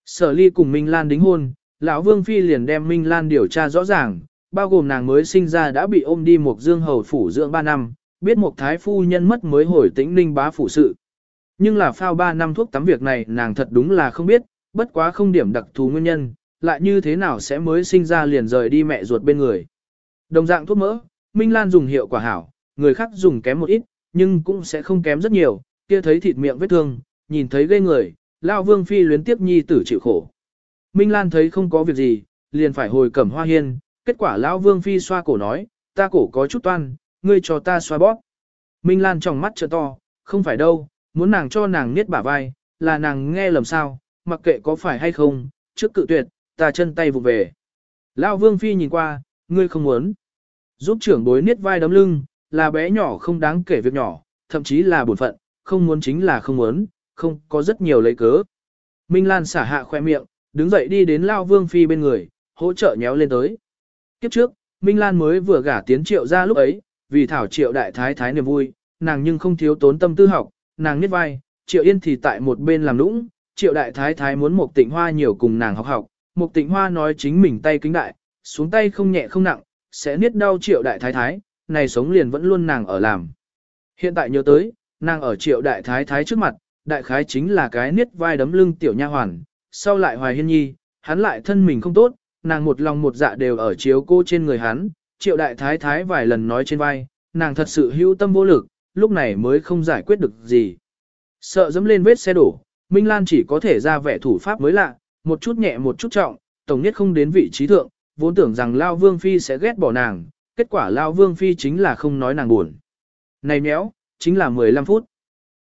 Sở ly cùng Minh Lan đính hôn, lão Vương Phi liền đem Minh Lan điều tra rõ ràng, bao gồm nàng mới sinh ra đã bị ôm đi một Dương Hầu Phủ dưỡng 3 năm, biết một thái phu nhân mất mới hồi tĩnh ninh bá phủ sự. Nhưng là phao 3 năm thuốc tắm việc này nàng thật đúng là không biết, bất quá không điểm đặc thù nguyên nhân, lại như thế nào sẽ mới sinh ra liền rời đi mẹ ruột bên người. Đồng dạng thuốc mỡ, Minh Lan dùng hiệu quả hảo, người khác dùng kém một ít, nhưng cũng sẽ không kém rất nhiều, kia thấy thịt miệng vết thương, nhìn thấy ghê người, Lao Vương Phi luyến tiếp nhi tử chịu khổ. Minh Lan thấy không có việc gì, liền phải hồi cẩm hoa hiên, kết quả Lão Vương Phi xoa cổ nói, ta cổ có chút toan, ngươi cho ta xoa bóp. Minh Lan trong mắt trợ to, không phải đâu, muốn nàng cho nàng niết bả vai, là nàng nghe lầm sao, mặc kệ có phải hay không, trước cự tuyệt, ta chân tay vụ về. Lão Vương Phi nhìn qua, ngươi không muốn. Giúp trưởng bối niết vai đấm lưng, là bé nhỏ không đáng kể việc nhỏ, thậm chí là bổn phận, không muốn chính là không muốn, không có rất nhiều lấy cớ. Minh Lan xả hạ khoe miệng, đứng dậy đi đến Lao Vương Phi bên người, hỗ trợ nhéo lên tới. Kiếp trước, Minh Lan mới vừa gả tiến triệu ra lúc ấy, vì thảo triệu đại thái thái niềm vui, nàng nhưng không thiếu tốn tâm tư học, nàng nhét vai, triệu yên thì tại một bên làm lũng, triệu đại thái thái muốn một tịnh hoa nhiều cùng nàng học học, một tịnh hoa nói chính mình tay kính đại, xuống tay không nhẹ không nặng, sẽ niết đau triệu đại thái thái, này sống liền vẫn luôn nàng ở làm. Hiện tại nhớ tới, nàng ở triệu đại thái thái trước mặt, đại khái chính là cái niết vai đấm lưng tiểu nha hoàn, sau lại hoài hiên nhi, hắn lại thân mình không tốt, nàng một lòng một dạ đều ở chiếu cô trên người hắn, triệu đại thái thái vài lần nói trên vai, nàng thật sự hữu tâm vô lực, lúc này mới không giải quyết được gì. Sợ dẫm lên vết xe đổ, Minh Lan chỉ có thể ra vẻ thủ pháp mới lạ, một chút nhẹ một chút trọng, tổng nhất không đến vị trí thượng, vốn tưởng rằng Lao Vương Phi sẽ ghét bỏ nàng, kết quả Lao Vương Phi chính là không nói nàng buồn. Này méo, chính là 15 phút.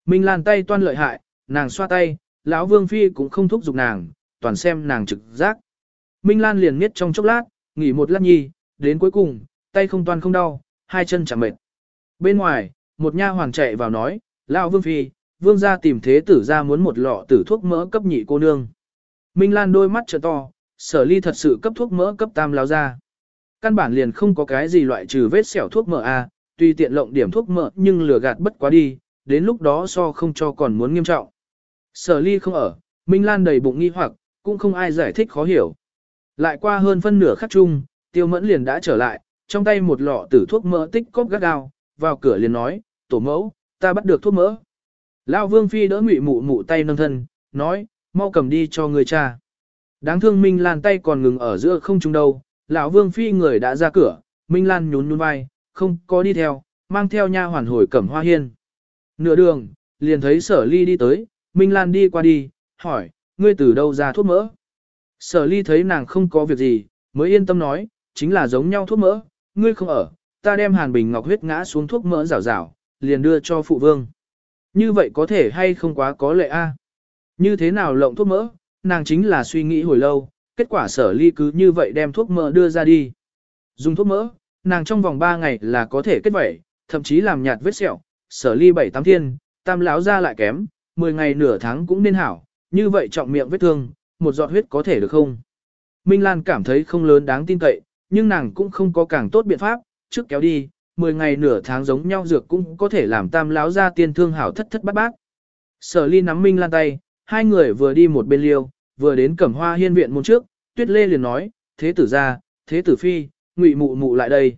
Minh Lan tay toan lợi hại, nàng xoa tay, lão Vương Phi cũng không thúc giục nàng, toàn xem nàng trực giác. Minh Lan liền miết trong chốc lát, nghỉ một lát nhi, đến cuối cùng, tay không toan không đau, hai chân chẳng mệt. Bên ngoài, một nha hoàng chạy vào nói, lão Vương Phi, Vương gia tìm thế tử ra muốn một lọ tử thuốc mỡ cấp nhị cô nương. Minh Lan đôi mắt trợ to, sở ly thật sự cấp thuốc mỡ cấp tam lao ra. Căn bản liền không có cái gì loại trừ vết sẹo thuốc mỡ a, tuy tiện lộng điểm thuốc mỡ nhưng lừa gạt bất quá đi, đến lúc đó so không cho còn muốn nghiêm trọng. Sở ly không ở, Minh Lan đầy bụng nghi hoặc, cũng không ai giải thích khó hiểu. Lại qua hơn phân nửa khắc chung, tiêu mẫn liền đã trở lại, trong tay một lọ tử thuốc mỡ tích cóp gắt gao, vào cửa liền nói, tổ mẫu, ta bắt được thuốc mỡ. lao Vương Phi đỡ ngụy mụ mụ tay nâng thân, nói, mau cầm đi cho người cha. Đáng thương Minh Lan tay còn ngừng ở giữa không trung đâu, lão Vương Phi người đã ra cửa, Minh Lan nhún nhún vai, không có đi theo, mang theo nha hoàn hồi cẩm hoa hiên. Nửa đường, liền thấy sở ly đi tới, Minh Lan đi qua đi, hỏi, ngươi từ đâu ra thuốc mỡ? Sở ly thấy nàng không có việc gì, mới yên tâm nói, chính là giống nhau thuốc mỡ, ngươi không ở, ta đem hàn bình ngọc huyết ngã xuống thuốc mỡ rào rào, liền đưa cho phụ vương. Như vậy có thể hay không quá có lệ a? Như thế nào lộng thuốc mỡ, nàng chính là suy nghĩ hồi lâu, kết quả sở ly cứ như vậy đem thuốc mỡ đưa ra đi. Dùng thuốc mỡ, nàng trong vòng 3 ngày là có thể kết vẩy, thậm chí làm nhạt vết sẹo, sở ly bảy tám thiên, tam lão ra lại kém, 10 ngày nửa tháng cũng nên hảo, như vậy trọng miệng vết thương, một giọt huyết có thể được không? Minh Lan cảm thấy không lớn đáng tin cậy, nhưng nàng cũng không có càng tốt biện pháp, trước kéo đi, 10 ngày nửa tháng giống nhau dược cũng có thể làm tam lão ra tiên thương hảo thất thất bát bát. Sở ly nắm Minh Lan tay, hai người vừa đi một bên liêu, vừa đến cẩm hoa hiên viện môn trước, tuyết lê liền nói, thế tử ra, thế tử phi, ngụy mụ mụ lại đây.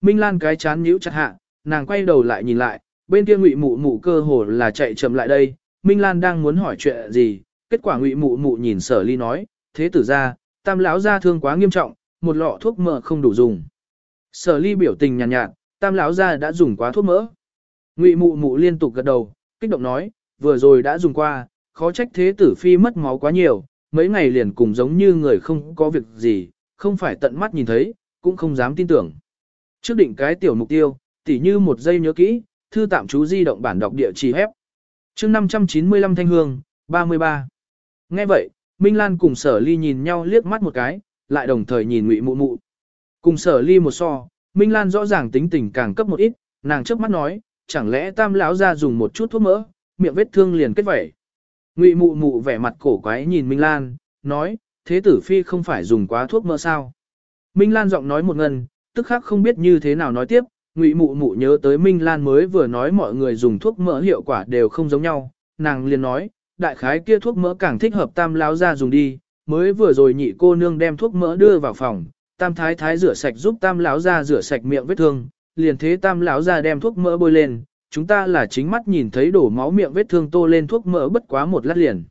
Minh Lan cái chán nhíu chặt hạ, nàng quay đầu lại nhìn lại, bên kia ngụy mụ mụ cơ hồ là chạy chậm lại đây, Minh Lan đang muốn hỏi chuyện gì, kết quả ngụy mụ mụ nhìn sở ly nói, thế tử ra, tam lão ra thương quá nghiêm trọng, một lọ thuốc mỡ không đủ dùng. Sở ly biểu tình nhàn nhạt, nhạt, tam lão ra đã dùng quá thuốc mỡ. Ngụy mụ mụ liên tục gật đầu, kích động nói, vừa rồi đã dùng qua, khó trách thế tử phi mất máu quá nhiều, mấy ngày liền cùng giống như người không có việc gì, không phải tận mắt nhìn thấy, cũng không dám tin tưởng. Trước định cái tiểu mục tiêu, tỉ như một giây nhớ kỹ, thư tạm chú di động bản đọc địa chỉ hép. chương 595 Thanh Hương, 33. Nghe vậy, Minh Lan cùng sở ly nhìn nhau liếc mắt một cái, lại đồng thời nhìn ngụy mụ mụ. Cùng sở ly một so, Minh Lan rõ ràng tính tình càng cấp một ít, nàng trước mắt nói, chẳng lẽ tam lão ra dùng một chút thuốc mỡ, miệng vết thương liền kết vẩy. Ngụy mụ mụ vẻ mặt cổ quái nhìn Minh Lan, nói, thế tử phi không phải dùng quá thuốc mỡ sao. Minh Lan giọng nói một ngân, tức khắc không biết như thế nào nói tiếp, Ngụy mụ mụ nhớ tới Minh Lan mới vừa nói mọi người dùng thuốc mỡ hiệu quả đều không giống nhau, nàng liền nói, đại khái kia thuốc mỡ càng thích hợp tam lão ra dùng đi, mới vừa rồi nhị cô nương đem thuốc mỡ đưa vào phòng, tam thái thái rửa sạch giúp tam lão ra rửa sạch miệng vết thương, liền thế tam lão ra đem thuốc mỡ bôi lên, chúng ta là chính mắt nhìn thấy đổ máu miệng vết thương tô lên thuốc mỡ bất quá một lát liền.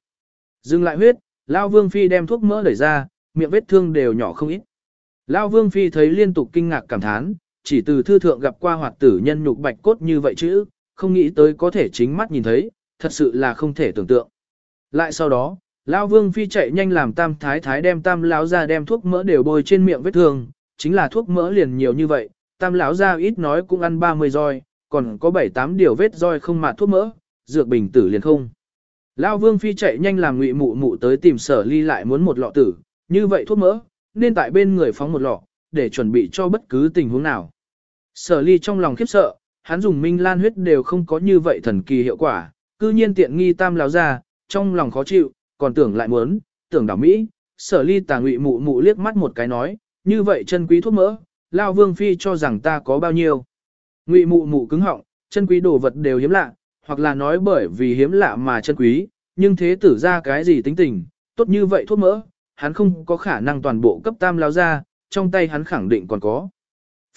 Dừng lại huyết, Lao Vương Phi đem thuốc mỡ đẩy ra, miệng vết thương đều nhỏ không ít. Lao Vương Phi thấy liên tục kinh ngạc cảm thán, chỉ từ thư thượng gặp qua hoạt tử nhân nhục bạch cốt như vậy chứ, không nghĩ tới có thể chính mắt nhìn thấy, thật sự là không thể tưởng tượng. Lại sau đó, Lao Vương Phi chạy nhanh làm tam thái thái đem tam lão ra đem thuốc mỡ đều bôi trên miệng vết thương, chính là thuốc mỡ liền nhiều như vậy, tam lão ra ít nói cũng ăn 30 roi, còn có 7-8 điều vết roi không mạt thuốc mỡ, dược bình tử liền không. Lao Vương Phi chạy nhanh làm ngụy mụ mụ tới tìm sở ly lại muốn một lọ tử, như vậy thuốc mỡ, nên tại bên người phóng một lọ, để chuẩn bị cho bất cứ tình huống nào. Sở ly trong lòng khiếp sợ, hắn dùng minh lan huyết đều không có như vậy thần kỳ hiệu quả, cư nhiên tiện nghi tam lão ra, trong lòng khó chịu, còn tưởng lại muốn, tưởng đảo Mỹ, sở ly tà ngụy mụ mụ liếc mắt một cái nói, như vậy chân quý thuốc mỡ, Lao Vương Phi cho rằng ta có bao nhiêu. Ngụy mụ mụ cứng họng, chân quý đồ vật đều hiếm lạ, hoặc là nói bởi vì hiếm lạ mà chân quý, nhưng thế tử ra cái gì tính tình, tốt như vậy thuốc mỡ, hắn không có khả năng toàn bộ cấp tam lao ra, trong tay hắn khẳng định còn có.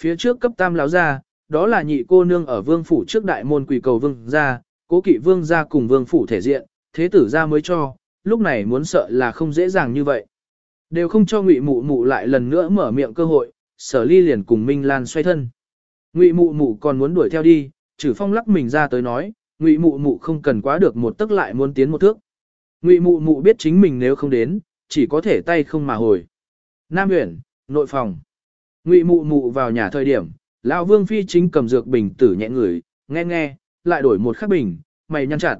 Phía trước cấp tam lao ra, đó là nhị cô nương ở vương phủ trước đại môn quỳ cầu vương gia, cố kỵ vương gia cùng vương phủ thể diện, thế tử ra mới cho, lúc này muốn sợ là không dễ dàng như vậy. Đều không cho ngụy mụ mụ lại lần nữa mở miệng cơ hội, sở ly liền cùng Minh Lan xoay thân. Ngụy mụ mụ còn muốn đuổi theo đi, trừ phong lắc mình ra tới nói, ngụy mụ mụ không cần quá được một tức lại muốn tiến một thước. Ngụy mụ mụ biết chính mình nếu không đến, chỉ có thể tay không mà hồi. Nam Uyển, nội phòng. Ngụy mụ mụ vào nhà thời điểm, lão Vương phi chính cầm dược bình tử nhẹ ngửi, nghe nghe, lại đổi một khắc bình, mày nhăn chặt.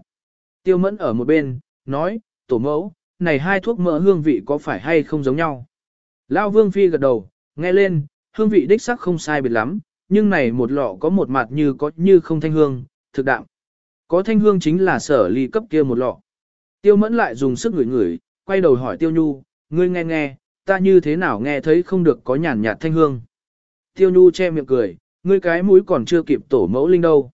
Tiêu Mẫn ở một bên, nói, tổ mẫu, này hai thuốc mỡ hương vị có phải hay không giống nhau? Lão Vương phi gật đầu, nghe lên, hương vị đích sắc không sai biệt lắm, nhưng này một lọ có một mặt như có như không thanh hương, thực đạm. Có thanh hương chính là sở ly cấp kia một lọ. Tiêu mẫn lại dùng sức ngửi ngửi, quay đầu hỏi tiêu nhu, ngươi nghe nghe, ta như thế nào nghe thấy không được có nhàn nhạt thanh hương. Tiêu nhu che miệng cười, ngươi cái mũi còn chưa kịp tổ mẫu linh đâu.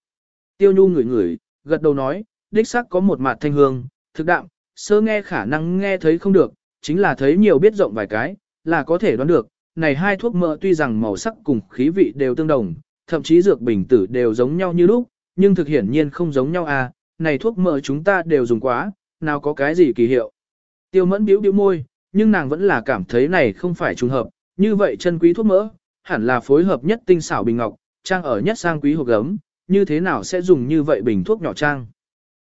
Tiêu nhu ngửi ngửi, gật đầu nói, đích xác có một mặt thanh hương, thực đạm, sơ nghe khả năng nghe thấy không được, chính là thấy nhiều biết rộng vài cái, là có thể đoán được, này hai thuốc mỡ tuy rằng màu sắc cùng khí vị đều tương đồng, thậm chí dược bình tử đều giống nhau như lúc, nhưng thực hiển nhiên không giống nhau à, này thuốc mỡ chúng ta đều dùng quá, nào có cái gì kỳ hiệu. Tiêu mẫn biểu biểu môi, nhưng nàng vẫn là cảm thấy này không phải trùng hợp, như vậy chân quý thuốc mỡ, hẳn là phối hợp nhất tinh xảo bình ngọc, trang ở nhất sang quý hộp gấm, như thế nào sẽ dùng như vậy bình thuốc nhỏ trang.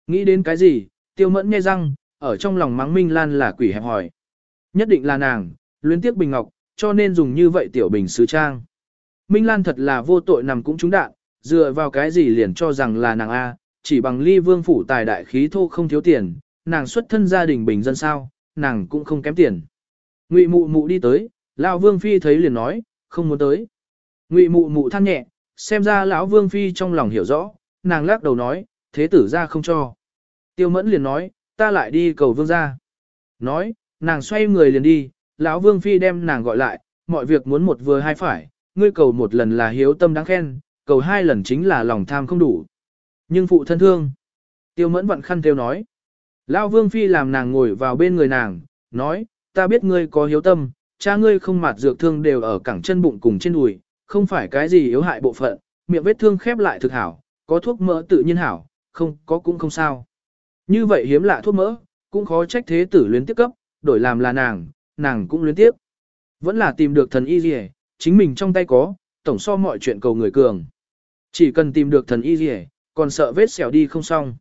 Nghĩ đến cái gì, tiêu mẫn nghe răng, ở trong lòng mắng Minh Lan là quỷ hẹp hỏi. Nhất định là nàng, luyến tiếc bình ngọc, cho nên dùng như vậy tiểu bình sứ trang. Minh Lan thật là vô tội nằm cũng trúng đạn, dựa vào cái gì liền cho rằng là nàng A, chỉ bằng ly vương phủ tài đại khí thô không thiếu tiền, nàng xuất thân gia đình bình dân sao, nàng cũng không kém tiền. Ngụy mụ mụ đi tới, lão vương phi thấy liền nói, không muốn tới. Ngụy mụ mụ than nhẹ, xem ra lão vương phi trong lòng hiểu rõ, nàng lắc đầu nói, thế tử ra không cho. Tiêu mẫn liền nói, ta lại đi cầu vương ra. Nói, nàng xoay người liền đi, lão vương phi đem nàng gọi lại, mọi việc muốn một vừa hai phải, ngươi cầu một lần là hiếu tâm đáng khen, cầu hai lần chính là lòng tham không đủ. Nhưng phụ thân thương. Tiêu mẫn vận khăn tiêu nói. Lão vương phi làm nàng ngồi vào bên người nàng, nói, ta biết ngươi có hiếu tâm, cha ngươi không mạt dược thương đều ở cẳng chân bụng cùng trên đùi, không phải cái gì yếu hại bộ phận, miệng vết thương khép lại thực hảo, có thuốc mỡ tự nhiên hảo, không có cũng không sao. Như vậy hiếm lạ thuốc mỡ, cũng khó trách thế tử luyến tiếp cấp, đổi làm là nàng, nàng cũng luyến tiếp. Vẫn là tìm được thần y gì chính mình trong tay có, tổng so mọi chuyện cầu người cường. Chỉ cần tìm được thần y gì còn sợ vết xẻo đi không xong.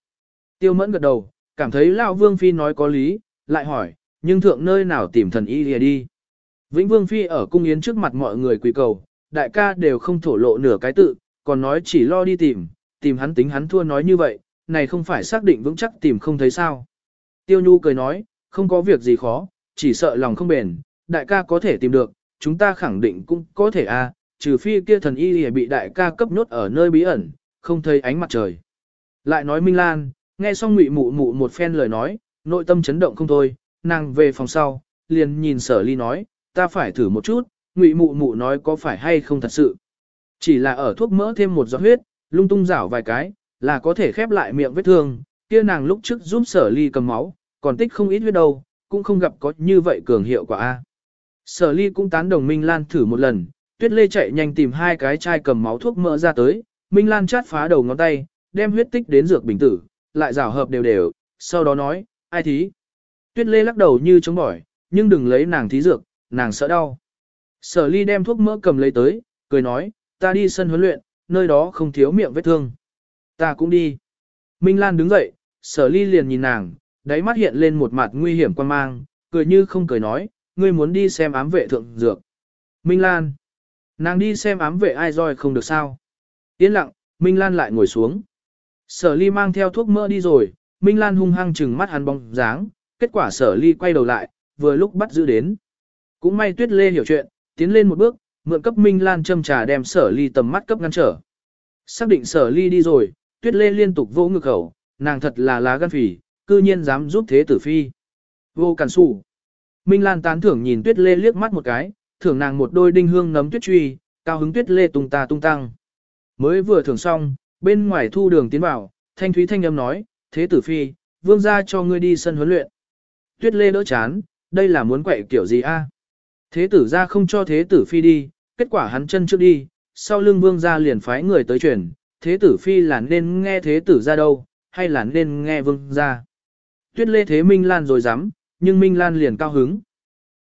Tiêu mẫn gật đầu, cảm thấy Lão Vương Phi nói có lý, lại hỏi, nhưng thượng nơi nào tìm thần y gì đi. Vĩnh Vương Phi ở cung yến trước mặt mọi người quỳ cầu, đại ca đều không thổ lộ nửa cái tự, còn nói chỉ lo đi tìm, tìm hắn tính hắn thua nói như vậy, này không phải xác định vững chắc tìm không thấy sao. Tiêu Nhu cười nói, không có việc gì khó, chỉ sợ lòng không bền, đại ca có thể tìm được, chúng ta khẳng định cũng có thể a, à, trừ phi kia thần y bị đại ca cấp nhốt ở nơi bí ẩn, không thấy ánh mặt trời. Lại nói Minh Lan, nghe xong ngụy mụ mụ một phen lời nói, nội tâm chấn động không thôi, nàng về phòng sau, liền nhìn sở ly nói, ta phải thử một chút, ngụy mụ mụ nói có phải hay không thật sự. Chỉ là ở thuốc mỡ thêm một giọt huyết, lung tung rảo vài cái, là có thể khép lại miệng vết thương, kia nàng lúc trước giúp sở ly cầm máu, còn tích không ít huyết đâu, cũng không gặp có như vậy cường hiệu quả a. Sở ly cũng tán đồng Minh Lan thử một lần, tuyết lê chạy nhanh tìm hai cái chai cầm máu thuốc mỡ ra tới, Minh Lan chát phá đầu ngón tay, đem huyết tích đến dược bình tử, lại rảo hợp đều đều, sau đó nói, ai thí. Tuyết lê lắc đầu như chống bỏi, nhưng đừng lấy nàng thí dược, nàng sợ đau. Sở ly đem thuốc mỡ cầm lấy tới, cười nói, ta đi sân huấn luyện, nơi đó không thiếu miệng vết thương. Ta cũng đi. Minh Lan đứng dậy, sở ly liền nhìn nàng, đáy mắt hiện lên một mặt nguy hiểm quan mang, cười như không cười nói, ngươi muốn đi xem ám vệ thượng dược. Minh Lan. Nàng đi xem ám vệ ai roi không được sao. Yên lặng, Minh Lan lại ngồi xuống. Sở ly mang theo thuốc mỡ đi rồi, Minh Lan hung hăng chừng mắt hắn bóng dáng, kết quả sở ly quay đầu lại, vừa lúc bắt giữ đến. Cũng may tuyết lê hiểu chuyện, tiến lên một bước, mượn cấp Minh Lan châm trà đem sở ly tầm mắt cấp ngăn trở. Xác định sở ly đi rồi, tuyết lê liên tục vô ngực khẩu, nàng thật là lá gan phỉ, cư nhiên dám giúp thế tử phi. Vô cản sủ. Minh Lan tán thưởng nhìn tuyết lê liếc mắt một cái, thưởng nàng một đôi đinh hương nấm tuyết truy, cao hứng tuyết lê tung ta tung tăng. Mới vừa thưởng xong, bên ngoài thu đường tiến vào, thanh thúy thanh âm nói, thế tử phi, vương ra cho ngươi đi sân huấn luyện. Tuyết lê đỡ chán, đây là muốn quậy kiểu gì a? Thế tử ra không cho thế tử phi đi, kết quả hắn chân trước đi, sau lưng vương ra liền phái người tới truyền, thế tử phi là nên nghe thế tử ra đâu, hay là nên nghe vương ra. Tuyết lê thế Minh Lan rồi dám, nhưng Minh Lan liền cao hứng.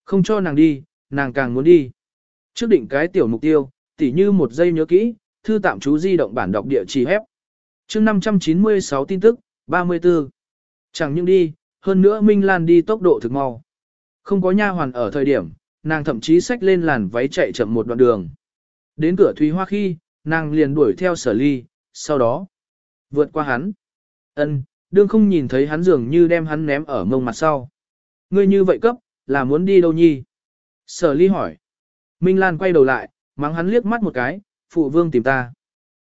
Không cho nàng đi, nàng càng muốn đi. Trước định cái tiểu mục tiêu, tỉ như một giây nhớ kỹ, thư tạm chú di động bản đọc địa chỉ hép. chương 596 tin tức, 34. Chẳng những đi, hơn nữa Minh Lan đi tốc độ thực mau. Không có nha hoàn ở thời điểm, nàng thậm chí xách lên làn váy chạy chậm một đoạn đường. Đến cửa Thúy Hoa khi, nàng liền đuổi theo sở ly, sau đó vượt qua hắn. ân đương không nhìn thấy hắn dường như đem hắn ném ở mông mặt sau. Ngươi như vậy cấp, là muốn đi đâu nhi? Sở ly hỏi. Minh Lan quay đầu lại, mắng hắn liếc mắt một cái, phụ vương tìm ta.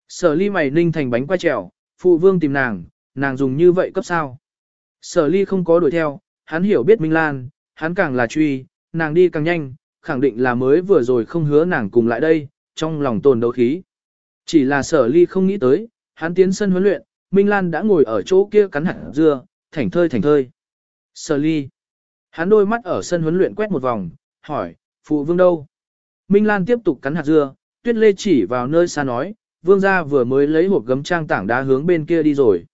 Sở ly mày ninh thành bánh quay trèo, phụ vương tìm nàng, nàng dùng như vậy cấp sao? Sở ly không có đuổi theo, hắn hiểu biết Minh Lan, hắn càng là truy, nàng đi càng nhanh, khẳng định là mới vừa rồi không hứa nàng cùng lại đây, trong lòng tồn đấu khí. Chỉ là sở ly không nghĩ tới, hắn tiến sân huấn luyện, Minh Lan đã ngồi ở chỗ kia cắn hạt dưa, thảnh thơi thảnh thơi. Sở ly. Hắn đôi mắt ở sân huấn luyện quét một vòng, hỏi, phụ vương đâu? Minh Lan tiếp tục cắn hạt dưa, tuyết lê chỉ vào nơi xa nói, vương gia vừa mới lấy hộp gấm trang tảng đá hướng bên kia đi rồi.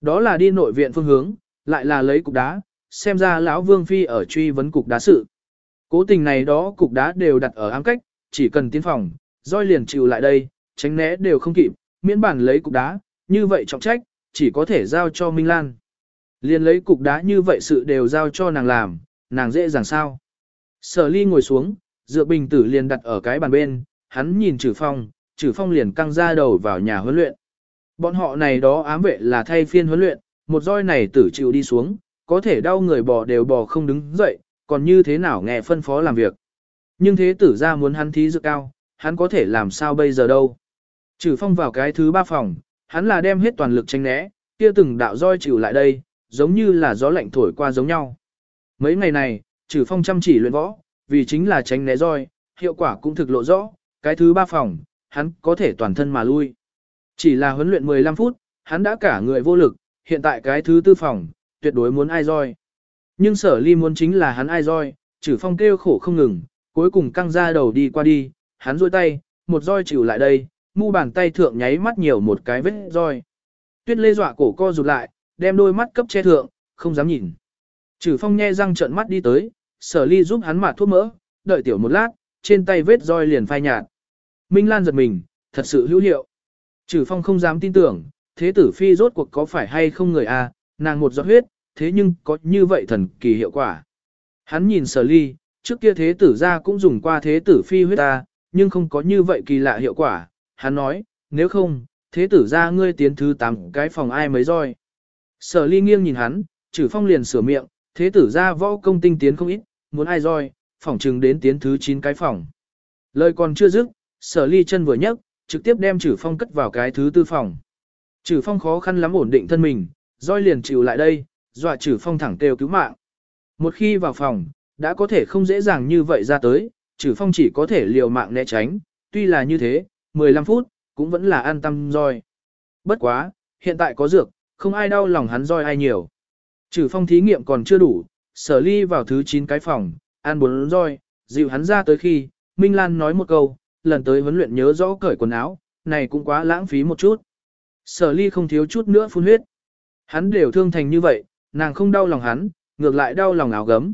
Đó là đi nội viện phương hướng, lại là lấy cục đá, xem ra lão vương phi ở truy vấn cục đá sự. Cố tình này đó cục đá đều đặt ở ám cách, chỉ cần tiến phòng, roi liền chịu lại đây, tránh né đều không kịp, miễn bản lấy cục đá, như vậy trọng trách, chỉ có thể giao cho Minh Lan. Liền lấy cục đá như vậy sự đều giao cho nàng làm, nàng dễ dàng sao. Sở ly ngồi xuống, dựa bình tử liền đặt ở cái bàn bên, hắn nhìn trừ phong, trừ phong liền căng ra đầu vào nhà huấn luyện. Bọn họ này đó ám vệ là thay phiên huấn luyện, một roi này tử chịu đi xuống, có thể đau người bò đều bò không đứng dậy, còn như thế nào nghe phân phó làm việc. Nhưng thế tử ra muốn hắn thí dự cao, hắn có thể làm sao bây giờ đâu. Trừ phong vào cái thứ ba phòng, hắn là đem hết toàn lực tranh né, kia từng đạo roi chịu lại đây, giống như là gió lạnh thổi qua giống nhau. Mấy ngày này, trừ phong chăm chỉ luyện võ, vì chính là tránh né roi, hiệu quả cũng thực lộ rõ, cái thứ ba phòng, hắn có thể toàn thân mà lui. Chỉ là huấn luyện 15 phút, hắn đã cả người vô lực, hiện tại cái thứ tư phòng, tuyệt đối muốn ai roi. Nhưng sở ly muốn chính là hắn ai roi, trừ phong kêu khổ không ngừng, cuối cùng căng ra đầu đi qua đi, hắn rôi tay, một roi chịu lại đây, mu bàn tay thượng nháy mắt nhiều một cái vết roi. Tuyết lê dọa cổ co rụt lại, đem đôi mắt cấp che thượng, không dám nhìn. Trừ phong nhe răng trợn mắt đi tới, sở ly giúp hắn mạt thuốc mỡ, đợi tiểu một lát, trên tay vết roi liền phai nhạt. Minh Lan giật mình, thật sự hữu hiệu. Trừ phong không dám tin tưởng, thế tử phi rốt cuộc có phải hay không người a? À, nàng một giọt huyết, thế nhưng có như vậy thần kỳ hiệu quả. Hắn nhìn sở ly, trước kia thế tử ra cũng dùng qua thế tử phi huyết ta, nhưng không có như vậy kỳ lạ hiệu quả. Hắn nói, nếu không, thế tử ra ngươi tiến thứ 8 cái phòng ai mới roi. Sở ly nghiêng nhìn hắn, trừ phong liền sửa miệng, thế tử ra võ công tinh tiến không ít, muốn ai roi, phỏng trừng đến tiến thứ 9 cái phòng. Lời còn chưa dứt, sở ly chân vừa nhấc, trực tiếp đem trừ phong cất vào cái thứ tư phòng. Trừ phong khó khăn lắm ổn định thân mình, roi liền chịu lại đây, dọa trừ phong thẳng kêu cứu mạng. Một khi vào phòng, đã có thể không dễ dàng như vậy ra tới, trừ phong chỉ có thể liều mạng né tránh, tuy là như thế, 15 phút, cũng vẫn là an tâm roi. Bất quá, hiện tại có dược, không ai đau lòng hắn roi ai nhiều. Trừ phong thí nghiệm còn chưa đủ, sở ly vào thứ 9 cái phòng, ăn bốn roi, dịu hắn ra tới khi, Minh Lan nói một câu, lần tới huấn luyện nhớ rõ cởi quần áo, này cũng quá lãng phí một chút. Sở ly không thiếu chút nữa phun huyết. Hắn đều thương thành như vậy, nàng không đau lòng hắn, ngược lại đau lòng áo gấm.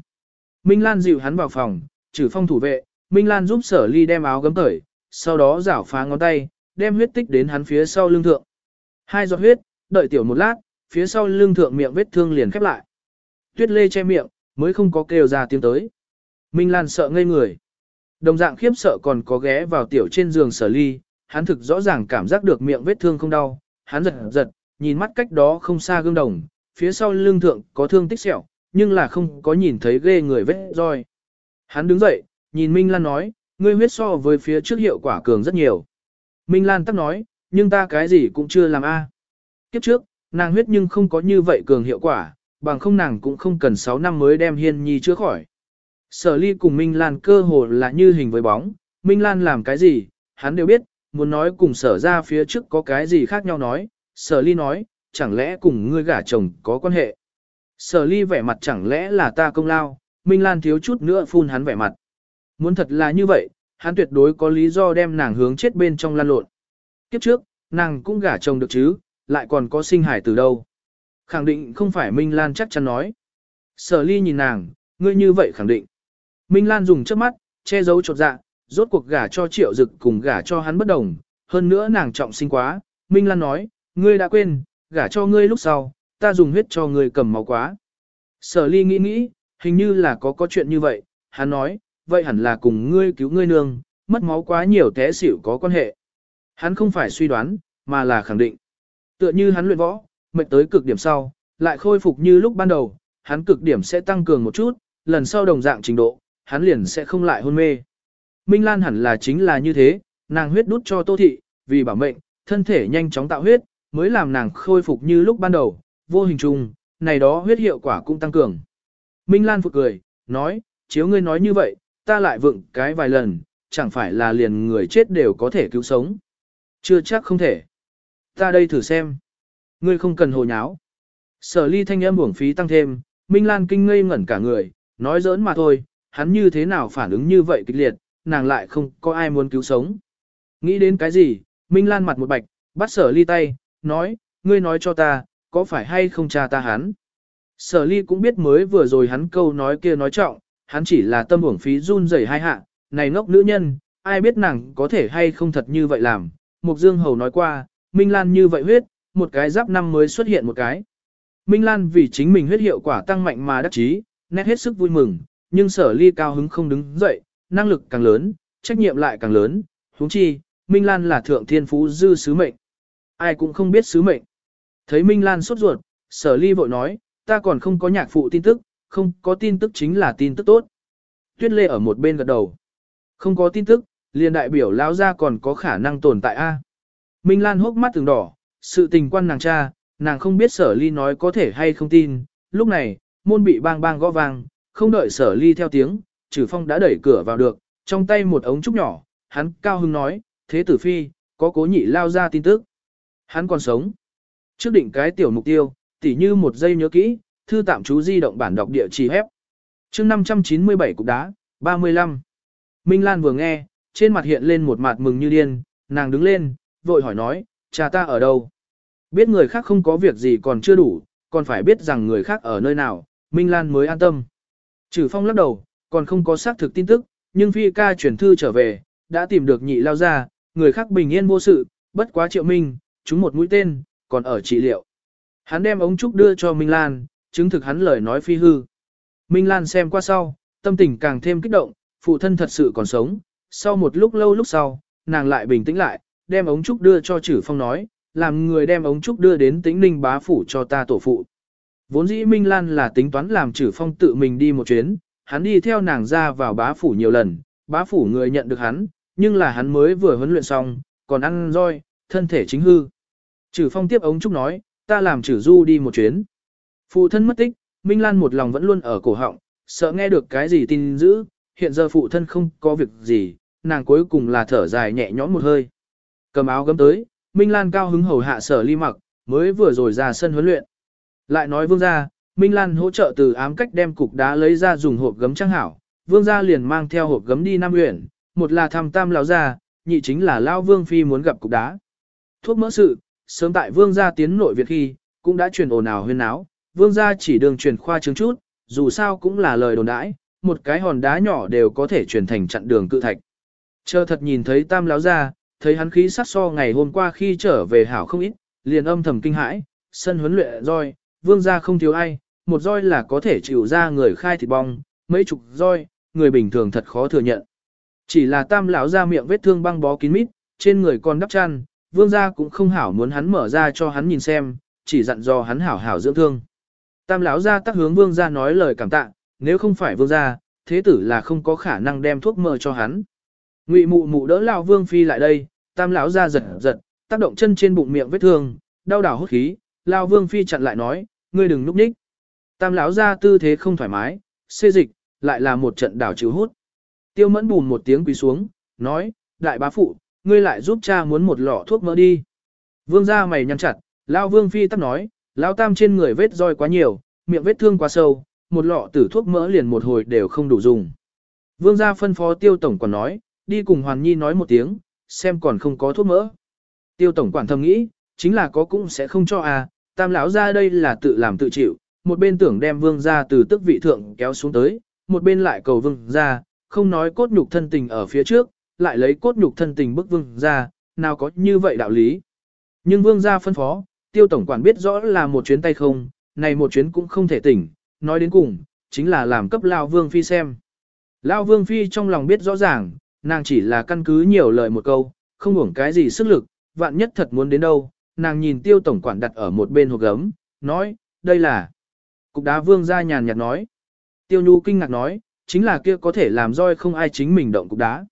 Minh Lan dịu hắn vào phòng, trừ phong thủ vệ, Minh Lan giúp sở ly đem áo gấm cởi, sau đó rảo phá ngón tay, đem huyết tích đến hắn phía sau lưng thượng. Hai giọt huyết, đợi tiểu một lát, phía sau lưng thượng miệng vết thương liền khép lại. Tuyết lê che miệng, mới không có kêu ra tiếng tới. Minh Lan sợ ngây người. Đồng dạng khiếp sợ còn có ghé vào tiểu trên giường sở ly, hắn thực rõ ràng cảm giác được miệng vết thương không đau, hắn giật giật, nhìn mắt cách đó không xa gương đồng, phía sau lưng thượng có thương tích sẹo, nhưng là không có nhìn thấy ghê người vết roi. Hắn đứng dậy, nhìn Minh Lan nói, ngươi huyết so với phía trước hiệu quả cường rất nhiều. Minh Lan tắc nói, nhưng ta cái gì cũng chưa làm a. Kiếp trước, nàng huyết nhưng không có như vậy cường hiệu quả, bằng không nàng cũng không cần 6 năm mới đem hiên nhi chữa khỏi. Sở ly cùng Minh Lan cơ hồ là như hình với bóng, Minh Lan làm cái gì, hắn đều biết, muốn nói cùng sở ra phía trước có cái gì khác nhau nói, sở ly nói, chẳng lẽ cùng ngươi gả chồng có quan hệ. Sở ly vẻ mặt chẳng lẽ là ta công lao, Minh Lan thiếu chút nữa phun hắn vẻ mặt. Muốn thật là như vậy, hắn tuyệt đối có lý do đem nàng hướng chết bên trong lan lộn. Kiếp trước, nàng cũng gả chồng được chứ, lại còn có sinh hải từ đâu. Khẳng định không phải Minh Lan chắc chắn nói. Sở ly nhìn nàng, ngươi như vậy khẳng định. Minh Lan dùng trước mắt, che giấu trột dạ, rốt cuộc gả cho triệu dực cùng gả cho hắn bất đồng, hơn nữa nàng trọng sinh quá. Minh Lan nói, ngươi đã quên, gả cho ngươi lúc sau, ta dùng huyết cho ngươi cầm máu quá. Sở ly nghĩ nghĩ, hình như là có có chuyện như vậy, hắn nói, vậy hẳn là cùng ngươi cứu ngươi nương, mất máu quá nhiều té xỉu có quan hệ. Hắn không phải suy đoán, mà là khẳng định. Tựa như hắn luyện võ, mệt tới cực điểm sau, lại khôi phục như lúc ban đầu, hắn cực điểm sẽ tăng cường một chút, lần sau đồng dạng trình độ, hắn liền sẽ không lại hôn mê. Minh Lan hẳn là chính là như thế, nàng huyết đút cho Tô Thị, vì bảo mệnh, thân thể nhanh chóng tạo huyết, mới làm nàng khôi phục như lúc ban đầu, vô hình trùng, này đó huyết hiệu quả cũng tăng cường. Minh Lan phục cười, nói, chiếu ngươi nói như vậy, ta lại vựng cái vài lần, chẳng phải là liền người chết đều có thể cứu sống. Chưa chắc không thể. Ta đây thử xem. Ngươi không cần hồ nháo. Sở ly thanh âm uổng phí tăng thêm, Minh Lan kinh ngây ngẩn cả người, nói giỡn mà thôi, hắn như thế nào phản ứng như vậy kịch liệt, nàng lại không có ai muốn cứu sống. Nghĩ đến cái gì, Minh Lan mặt một bạch, bắt sở ly tay, nói, ngươi nói cho ta, có phải hay không cha ta hắn. Sở ly cũng biết mới vừa rồi hắn câu nói kia nói trọng, hắn chỉ là tâm uổng phí run rẩy hai hạ, này ngốc nữ nhân, ai biết nàng có thể hay không thật như vậy làm. Mục Dương Hầu nói qua, Minh Lan như vậy huyết, một cái giáp năm mới xuất hiện một cái. Minh Lan vì chính mình huyết hiệu quả tăng mạnh mà đắc chí, nét hết sức vui mừng, nhưng sở ly cao hứng không đứng dậy, năng lực càng lớn, trách nhiệm lại càng lớn, huống chi, Minh Lan là thượng thiên phú dư sứ mệnh. Ai cũng không biết sứ mệnh. Thấy Minh Lan sốt ruột, sở ly vội nói, ta còn không có nhạc phụ tin tức, không có tin tức chính là tin tức tốt. Tuyết lê ở một bên gật đầu. Không có tin tức, liền đại biểu lão ra còn có khả năng tồn tại A. Minh Lan hốc mắt từng đỏ, sự tình quan nàng cha, nàng không biết sở ly nói có thể hay không tin. Lúc này, môn bị bang bang gõ vang, không đợi sở ly theo tiếng, trừ phong đã đẩy cửa vào được, trong tay một ống trúc nhỏ, hắn cao hưng nói, thế tử phi, có cố nhị lao ra tin tức. Hắn còn sống. Trước định cái tiểu mục tiêu, tỉ như một giây nhớ kỹ, thư tạm chú di động bản đọc địa chỉ hép. chương 597 cục đá, 35. Minh Lan vừa nghe, trên mặt hiện lên một mặt mừng như điên, nàng đứng lên, vội hỏi nói, cha ta ở đâu? Biết người khác không có việc gì còn chưa đủ, còn phải biết rằng người khác ở nơi nào, Minh Lan mới an tâm. Trừ phong lắc đầu, còn không có xác thực tin tức, nhưng phi ca chuyển thư trở về, đã tìm được nhị lao ra, người khác bình yên vô sự, bất quá triệu minh, chúng một mũi tên, còn ở trị liệu. Hắn đem ống trúc đưa cho Minh Lan, chứng thực hắn lời nói phi hư. Minh Lan xem qua sau, tâm tình càng thêm kích động, phụ thân thật sự còn sống. Sau một lúc lâu lúc sau, nàng lại bình tĩnh lại, đem ống trúc đưa cho Chử Phong nói, làm người đem ống trúc đưa đến tĩnh ninh bá phủ cho ta tổ phụ. Vốn dĩ Minh Lan là tính toán làm Chử Phong tự mình đi một chuyến, hắn đi theo nàng ra vào bá phủ nhiều lần, bá phủ người nhận được hắn, nhưng là hắn mới vừa huấn luyện xong, còn ăn roi, thân thể chính hư. Chử Phong tiếp ống trúc nói, ta làm Chử Du đi một chuyến. Phụ thân mất tích, Minh Lan một lòng vẫn luôn ở cổ họng, sợ nghe được cái gì tin dữ, hiện giờ phụ thân không có việc gì, nàng cuối cùng là thở dài nhẹ nhõm một hơi. Cầm áo gấm tới, Minh Lan cao hứng hầu hạ sở ly mặc, mới vừa rồi ra sân huấn luyện. Lại nói vương gia, Minh Lan hỗ trợ từ ám cách đem cục đá lấy ra dùng hộp gấm trang hảo, vương gia liền mang theo hộp gấm đi Nam huyện, một là thăm tam lão gia, nhị chính là lão vương phi muốn gặp cục đá. Thuốc mỡ sự, sớm tại vương gia tiến nội Việt khi, cũng đã truyền ồn ào huyên náo, vương gia chỉ đường truyền khoa chứng chút, dù sao cũng là lời đồn đãi, một cái hòn đá nhỏ đều có thể truyền thành chặn đường cự thạch. Chờ thật nhìn thấy tam lão gia, thấy hắn khí sắc so ngày hôm qua khi trở về hảo không ít, liền âm thầm kinh hãi, sân huấn luyện roi, vương gia không thiếu ai, một roi là có thể chịu ra người khai thịt bong, mấy chục roi, người bình thường thật khó thừa nhận. Chỉ là tam lão ra miệng vết thương băng bó kín mít, trên người còn đắp chăn, vương gia cũng không hảo muốn hắn mở ra cho hắn nhìn xem, chỉ dặn dò hắn hảo hảo dưỡng thương. Tam lão ra tắc hướng vương gia nói lời cảm tạ, nếu không phải vương gia, thế tử là không có khả năng đem thuốc mơ cho hắn. Ngụy mụ mụ đỡ lão vương phi lại đây, tam lão ra giật giật, tác động chân trên bụng miệng vết thương, đau đảo hốt khí, lão vương phi chặn lại nói, ngươi đừng núp ních. Tam lão ra tư thế không thoải mái, xê dịch, lại là một trận đảo chịu hút. Tiêu mẫn bùn một tiếng quỳ xuống, nói, đại bá phụ, ngươi lại giúp cha muốn một lọ thuốc mỡ đi. Vương gia mày nhăn chặt, lão vương phi tắc nói, lão tam trên người vết roi quá nhiều, miệng vết thương quá sâu, một lọ tử thuốc mỡ liền một hồi đều không đủ dùng. Vương gia phân phó tiêu tổng quản nói, đi cùng Hoàn Nhi nói một tiếng, xem còn không có thuốc mỡ. Tiêu tổng quản thầm nghĩ, chính là có cũng sẽ không cho à, tam lão ra đây là tự làm tự chịu, một bên tưởng đem vương gia từ tức vị thượng kéo xuống tới, một bên lại cầu vương gia, không nói cốt nhục thân tình ở phía trước, lại lấy cốt nhục thân tình bức vương gia, nào có như vậy đạo lý. Nhưng vương gia phân phó, tiêu tổng quản biết rõ là một chuyến tay không, này một chuyến cũng không thể tỉnh, nói đến cùng, chính là làm cấp Lao Vương Phi xem. Lao Vương Phi trong lòng biết rõ ràng, nàng chỉ là căn cứ nhiều lời một câu, không uổng cái gì sức lực, vạn nhất thật muốn đến đâu, nàng nhìn tiêu tổng quản đặt ở một bên hộp gấm, nói, đây là... Cục đá vương ra nhàn nhạt nói. Tiêu nhu kinh ngạc nói, chính là kia có thể làm roi không ai chính mình động cục đá.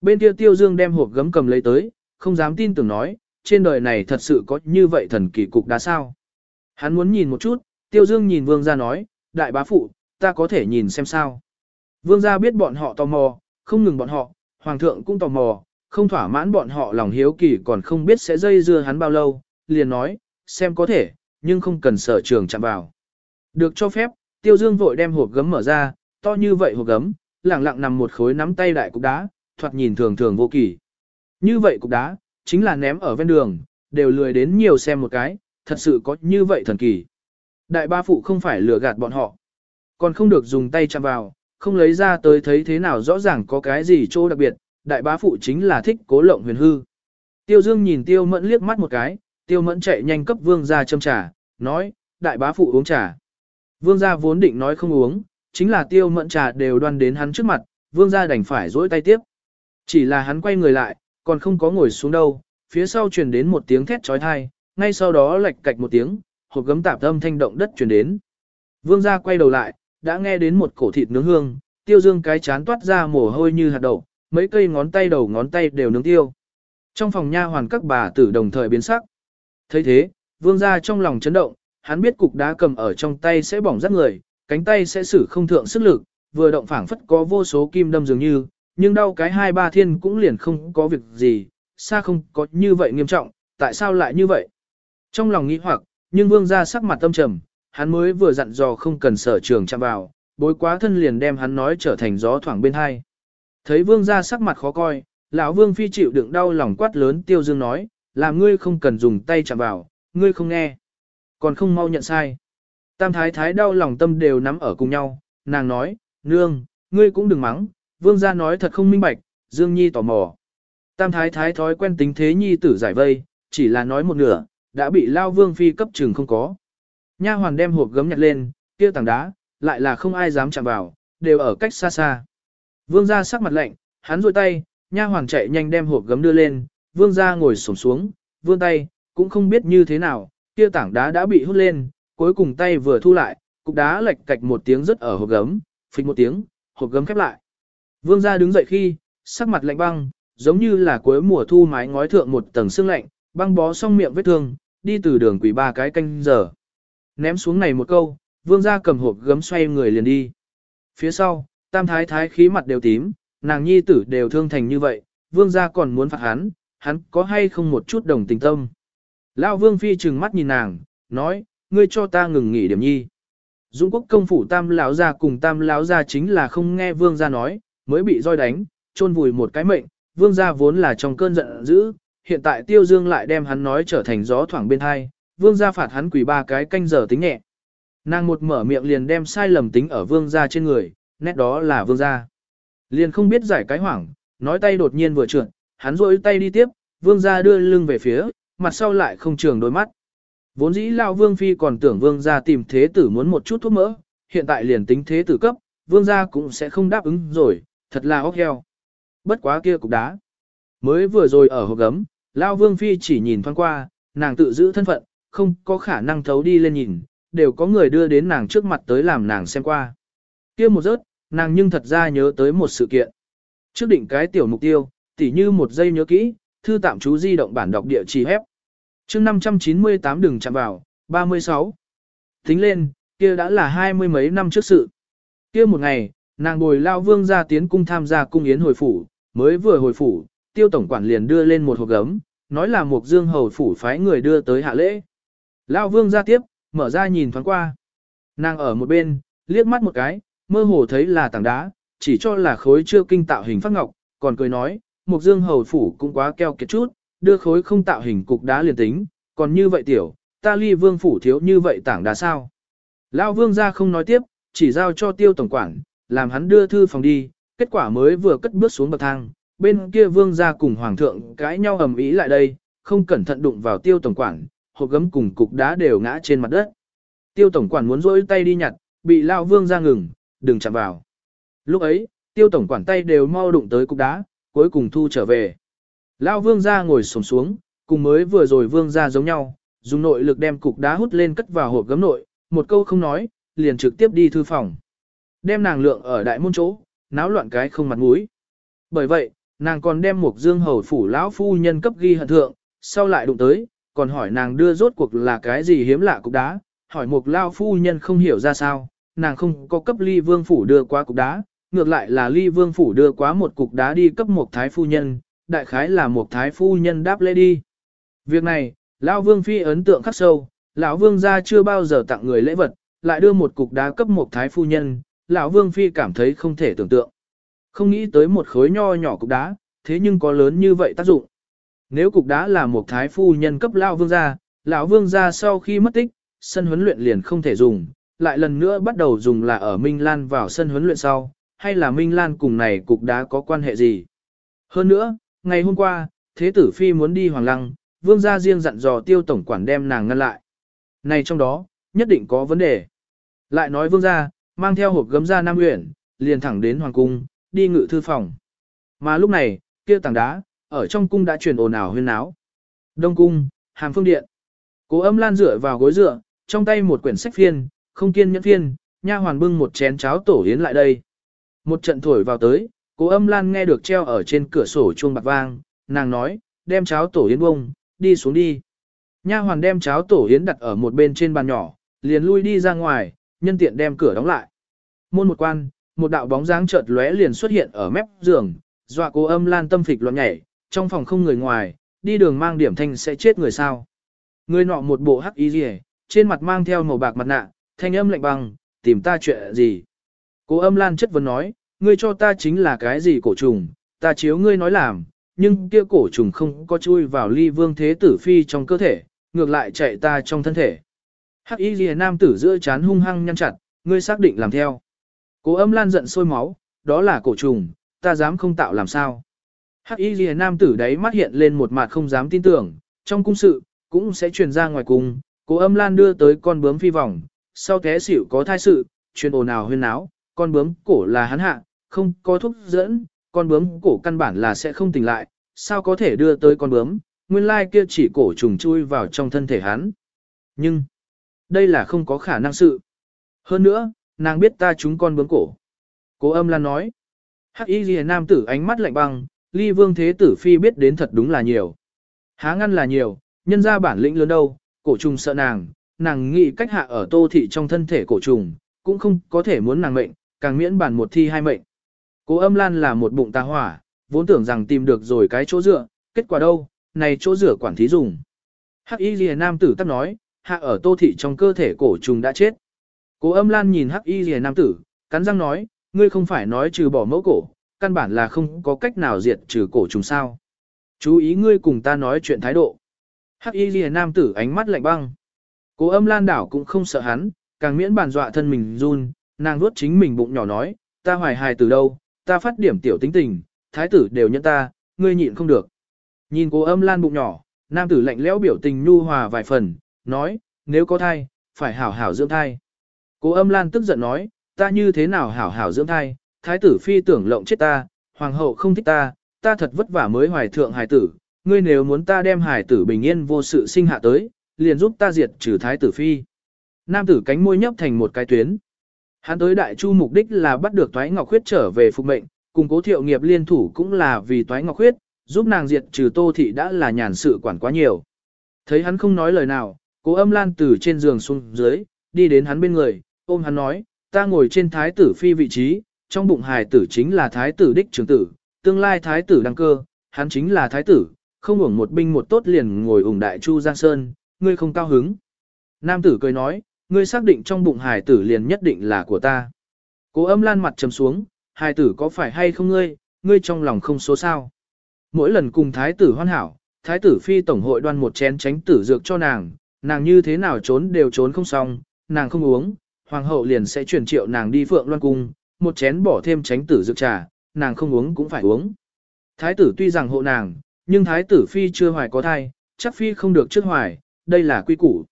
Bên kia tiêu dương đem hộp gấm cầm lấy tới, không dám tin tưởng nói, trên đời này thật sự có như vậy thần kỳ cục đá sao. Hắn muốn nhìn một chút, tiêu dương nhìn vương Gia nói, đại bá phụ, ta có thể nhìn xem sao. Vương gia biết bọn họ tò mò, không ngừng bọn họ, hoàng thượng cũng tò mò, không thỏa mãn bọn họ lòng hiếu kỳ còn không biết sẽ dây dưa hắn bao lâu, liền nói, xem có thể, nhưng không cần sở trường chạm vào. Được cho phép, tiêu dương vội đem hộp gấm mở ra, to như vậy hộp gấm, lẳng lặng nằm một khối nắm tay đại cục đá, thoạt nhìn thường thường vô kỳ. Như vậy cục đá, chính là ném ở ven đường, đều lười đến nhiều xem một cái, thật sự có như vậy thần kỳ. Đại ba phụ không phải lừa gạt bọn họ, còn không được dùng tay chạm vào, không lấy ra tới thấy thế nào rõ ràng có cái gì chỗ đặc biệt, đại bá phụ chính là thích cố lộng huyền hư. Tiêu Dương nhìn Tiêu Mẫn liếc mắt một cái, Tiêu Mẫn chạy nhanh cấp vương gia châm trà, nói, đại bá phụ uống trà. Vương gia vốn định nói không uống, chính là Tiêu Mẫn trà đều đoan đến hắn trước mặt, vương gia đành phải dỗi tay tiếp. Chỉ là hắn quay người lại, còn không có ngồi xuống đâu, phía sau truyền đến một tiếng thét trói thai, ngay sau đó lệch cạch một tiếng, hộp gấm tạp âm thanh động đất truyền đến. Vương gia quay đầu lại, đã nghe đến một cổ thịt nướng hương, tiêu dương cái chán toát ra mồ hôi như hạt đậu, mấy cây ngón tay đầu ngón tay đều nướng tiêu. Trong phòng nha hoàn các bà tử đồng thời biến sắc. thấy thế, vương gia trong lòng chấn động, hắn biết cục đá cầm ở trong tay sẽ bỏng rất người, cánh tay sẽ sử không thượng sức lực, vừa động phảng phất có vô số kim đâm dường như, nhưng đau cái hai ba thiên cũng liền không có việc gì, xa không có như vậy nghiêm trọng, tại sao lại như vậy? Trong lòng nghĩ hoặc, nhưng vương gia sắc mặt tâm trầm, hắn mới vừa dặn dò không cần sở trường chạm vào, bối quá thân liền đem hắn nói trở thành gió thoảng bên hai. Thấy vương gia sắc mặt khó coi, lão vương phi chịu đựng đau lòng quát lớn tiêu dương nói, làm ngươi không cần dùng tay chạm vào, ngươi không nghe. Còn không mau nhận sai. Tam thái thái đau lòng tâm đều nắm ở cùng nhau, nàng nói, nương, ngươi cũng đừng mắng, vương gia nói thật không minh bạch, dương nhi tò mò. Tam thái thái thói quen tính thế nhi tử giải vây, chỉ là nói một nửa, đã bị lao vương phi cấp trường không có. Nha hoàn đem hộp gấm nhặt lên, kia tảng đá, lại là không ai dám chạm vào, đều ở cách xa xa. Vương gia sắc mặt lạnh, hắn rôi tay, nha hoàn chạy nhanh đem hộp gấm đưa lên, vương gia ngồi xổm xuống, vươn tay, cũng không biết như thế nào, kia tảng đá đã bị hút lên, cuối cùng tay vừa thu lại, cục đá lệch cạch một tiếng rất ở hộp gấm, phịch một tiếng, hộp gấm khép lại. Vương gia đứng dậy khi, sắc mặt lạnh băng, giống như là cuối mùa thu mái ngói thượng một tầng sương lạnh, băng bó xong miệng vết thương, đi từ đường quỷ ba cái canh giờ. Ném xuống này một câu, vương gia cầm hộp gấm xoay người liền đi. Phía sau, tam thái thái khí mặt đều tím, nàng nhi tử đều thương thành như vậy, vương gia còn muốn phạt hắn, hắn có hay không một chút đồng tình tâm. Lão vương phi trừng mắt nhìn nàng, nói, ngươi cho ta ngừng nghỉ điểm nhi. Dũng quốc công phủ tam lão gia cùng tam lão gia chính là không nghe vương gia nói, mới bị roi đánh, chôn vùi một cái mệnh, vương gia vốn là trong cơn giận dữ, hiện tại tiêu dương lại đem hắn nói trở thành gió thoảng bên hai, vương gia phạt hắn quỳ ba cái canh giờ tính nhẹ. Nàng một mở miệng liền đem sai lầm tính ở vương gia trên người, nét đó là vương gia. Liền không biết giải cái hoảng, nói tay đột nhiên vừa trượt, hắn rôi tay đi tiếp, vương gia đưa lưng về phía, mặt sau lại không trường đôi mắt. Vốn dĩ lão vương phi còn tưởng vương gia tìm thế tử muốn một chút thuốc mỡ, hiện tại liền tính thế tử cấp, vương gia cũng sẽ không đáp ứng rồi, thật là óc heo. Bất quá kia cục đá. Mới vừa rồi ở hộp gấm, lão vương phi chỉ nhìn thoáng qua, nàng tự giữ thân phận, không có khả năng thấu đi lên nhìn, đều có người đưa đến nàng trước mặt tới làm nàng xem qua. kia một rớt, nàng nhưng thật ra nhớ tới một sự kiện. Trước định cái tiểu mục tiêu, tỉ như một giây nhớ kỹ, thư tạm chú di động bản đọc địa chỉ hép. chương 598 đừng chạm vào, 36. Tính lên, kia đã là hai mươi mấy năm trước sự. kia một ngày, nàng bồi lao vương ra tiến cung tham gia cung yến hồi phủ, mới vừa hồi phủ, tiêu tổng quản liền đưa lên một hộp gấm, nói là một dương hầu phủ phái người đưa tới hạ lễ. Lao vương ra tiếp, mở ra nhìn thoáng qua. Nàng ở một bên, liếc mắt một cái, mơ hồ thấy là tảng đá, chỉ cho là khối chưa kinh tạo hình phát ngọc, còn cười nói, Mục Dương hầu phủ cũng quá keo kiệt chút, đưa khối không tạo hình cục đá liền tính, còn như vậy tiểu, ta ly vương phủ thiếu như vậy tảng đá sao. Lão vương ra không nói tiếp, chỉ giao cho tiêu tổng quản, làm hắn đưa thư phòng đi, kết quả mới vừa cất bước xuống bậc thang, bên kia vương gia cùng hoàng thượng cãi nhau ầm ĩ lại đây, không cẩn thận đụng vào tiêu tổng quản, hộp gấm cùng cục đá đều ngã trên mặt đất. Tiêu tổng quản muốn rỗi tay đi nhặt, bị lão vương ra ngừng, đừng chạm vào. Lúc ấy, tiêu tổng quản tay đều mau đụng tới cục đá, cuối cùng thu trở về. Lão vương ra ngồi xổm xuống, cùng mới vừa rồi vương ra giống nhau, dùng nội lực đem cục đá hút lên cất vào hộp gấm nội, một câu không nói, liền trực tiếp đi thư phòng. Đem nàng lượng ở đại môn chỗ, náo loạn cái không mặt mũi. Bởi vậy, nàng còn đem một dương hầu phủ lão phu nhân cấp ghi hận thượng, sau lại đụng tới, còn hỏi nàng đưa rốt cuộc là cái gì hiếm lạ cục đá, hỏi một lao phu nhân không hiểu ra sao, nàng không có cấp ly vương phủ đưa qua cục đá, ngược lại là ly vương phủ đưa quá một cục đá đi cấp một thái phu nhân, đại khái là một thái phu nhân đáp lễ đi. Việc này, lão vương phi ấn tượng khắc sâu, lão vương gia chưa bao giờ tặng người lễ vật, lại đưa một cục đá cấp một thái phu nhân, lão vương phi cảm thấy không thể tưởng tượng. Không nghĩ tới một khối nho nhỏ cục đá, thế nhưng có lớn như vậy tác dụng. Nếu cục đá là một thái phu nhân cấp lão vương gia, lão vương gia sau khi mất tích, sân huấn luyện liền không thể dùng, lại lần nữa bắt đầu dùng là ở Minh Lan vào sân huấn luyện sau, hay là Minh Lan cùng này cục đá có quan hệ gì. Hơn nữa, ngày hôm qua, Thế tử Phi muốn đi Hoàng Lăng, vương gia riêng dặn dò tiêu tổng quản đem nàng ngăn lại. Này trong đó, nhất định có vấn đề. Lại nói vương gia, mang theo hộp gấm ra Nam Uyển, liền thẳng đến Hoàng Cung, đi ngự thư phòng. Mà lúc này, kia tảng đá, ở trong cung đã chuyển ồn ào huyên náo. Đông Cung, Hàm Phương Điện. Cố âm lan dựa vào gối dựa, trong tay một quyển sách phiên, không kiên nhẫn phiên, nha hoàn bưng một chén cháo tổ yến lại đây. Một trận thổi vào tới, cố âm lan nghe được treo ở trên cửa sổ chuông bạc vang, nàng nói, đem cháo tổ yến bông, đi xuống đi. Nha hoàn đem cháo tổ yến đặt ở một bên trên bàn nhỏ, liền lui đi ra ngoài, nhân tiện đem cửa đóng lại. Môn một quan, một đạo bóng dáng chợt lóe liền xuất hiện ở mép giường, dọa cô âm lan tâm phịch loạn nhảy, trong phòng không người ngoài, đi đường mang điểm thanh sẽ chết người sao. Người nọ một bộ hắc y rìa, trên mặt mang theo màu bạc mặt nạ, thanh âm lạnh băng, tìm ta chuyện gì. Cô âm lan chất vấn nói, ngươi cho ta chính là cái gì cổ trùng, ta chiếu ngươi nói làm, nhưng kia cổ trùng không có chui vào ly vương thế tử phi trong cơ thể, ngược lại chạy ta trong thân thể. Hắc y rìa nam tử giữa chán hung hăng nhăn chặt, ngươi xác định làm theo. Cố âm lan giận sôi máu, đó là cổ trùng, ta dám không tạo làm sao. Hắc y lìa nam tử đấy mắt hiện lên một mặt không dám tin tưởng, trong cung sự, cũng sẽ truyền ra ngoài cung. Cố âm lan đưa tới con bướm phi vòng, sau té xỉu có thai sự, truyền ồn ào huyên náo, con bướm cổ là hắn hạ, không có thuốc dẫn, con bướm cổ căn bản là sẽ không tỉnh lại, sao có thể đưa tới con bướm, nguyên lai kia chỉ cổ trùng chui vào trong thân thể hắn. Nhưng, đây là không có khả năng sự. Hơn nữa, nàng biết ta chúng con bướm cổ. Cố âm lan nói, hắc y ghi nam tử ánh mắt lạnh băng, ly vương thế tử phi biết đến thật đúng là nhiều. Há ngăn là nhiều, nhân ra bản lĩnh lớn đâu, cổ trùng sợ nàng, nàng nghĩ cách hạ ở tô thị trong thân thể cổ trùng, cũng không có thể muốn nàng mệnh, càng miễn bản một thi hai mệnh. Cố âm lan là một bụng tà hỏa, vốn tưởng rằng tìm được rồi cái chỗ dựa, kết quả đâu, này chỗ rửa quản thí dùng. Hắc y lìa nam tử tắc nói, hạ ở tô thị trong cơ thể cổ trùng đã chết. Cố âm lan nhìn hắc y rìa nam tử, cắn răng nói, ngươi không phải nói trừ bỏ mẫu cổ, căn bản là không có cách nào diệt trừ cổ trùng sao. Chú ý ngươi cùng ta nói chuyện thái độ. Hắc y rìa nam tử ánh mắt lạnh băng. Cố âm lan đảo cũng không sợ hắn, càng miễn bàn dọa thân mình run, nàng nuốt chính mình bụng nhỏ nói, ta hoài hài từ đâu, ta phát điểm tiểu tính tình, thái tử đều nhận ta, ngươi nhịn không được. Nhìn cô âm lan bụng nhỏ, nam tử lạnh lẽo biểu tình nhu hòa vài phần, nói, nếu có thai, phải hảo hảo dưỡng thai. Cố âm lan tức giận nói, ta như thế nào hảo hảo dưỡng thai, thái tử phi tưởng lộng chết ta, hoàng hậu không thích ta, ta thật vất vả mới hoài thượng hài tử, ngươi nếu muốn ta đem hài tử bình yên vô sự sinh hạ tới, liền giúp ta diệt trừ thái tử phi. Nam tử cánh môi nhấp thành một cái tuyến. Hắn tới đại chu mục đích là bắt được Toái Ngọc Khuyết trở về phục mệnh, cùng cố thiệu nghiệp liên thủ cũng là vì Toái Ngọc Khuyết, giúp nàng diệt trừ tô thị đã là nhàn sự quản quá nhiều. Thấy hắn không nói lời nào, cố âm lan từ trên giường xuống dưới, đi đến hắn bên người, ôm hắn nói, ta ngồi trên thái tử phi vị trí, trong bụng hài tử chính là thái tử đích trưởng tử, tương lai thái tử đăng cơ, hắn chính là thái tử, không hưởng một binh một tốt liền ngồi ủng đại chu giang sơn, ngươi không cao hứng. Nam tử cười nói, ngươi xác định trong bụng hài tử liền nhất định là của ta. Cố âm lan mặt trầm xuống, hài tử có phải hay không ngươi, ngươi trong lòng không số sao. Mỗi lần cùng thái tử hoan hảo, thái tử phi tổng hội đoan một chén tránh tử dược cho nàng, nàng như thế nào trốn đều trốn không xong, nàng không uống, hoàng hậu liền sẽ chuyển triệu nàng đi phượng loan cung, một chén bỏ thêm tránh tử dược trà, nàng không uống cũng phải uống. Thái tử tuy rằng hộ nàng, nhưng thái tử phi chưa hoài có thai, chắc phi không được trước hoài, đây là quy củ.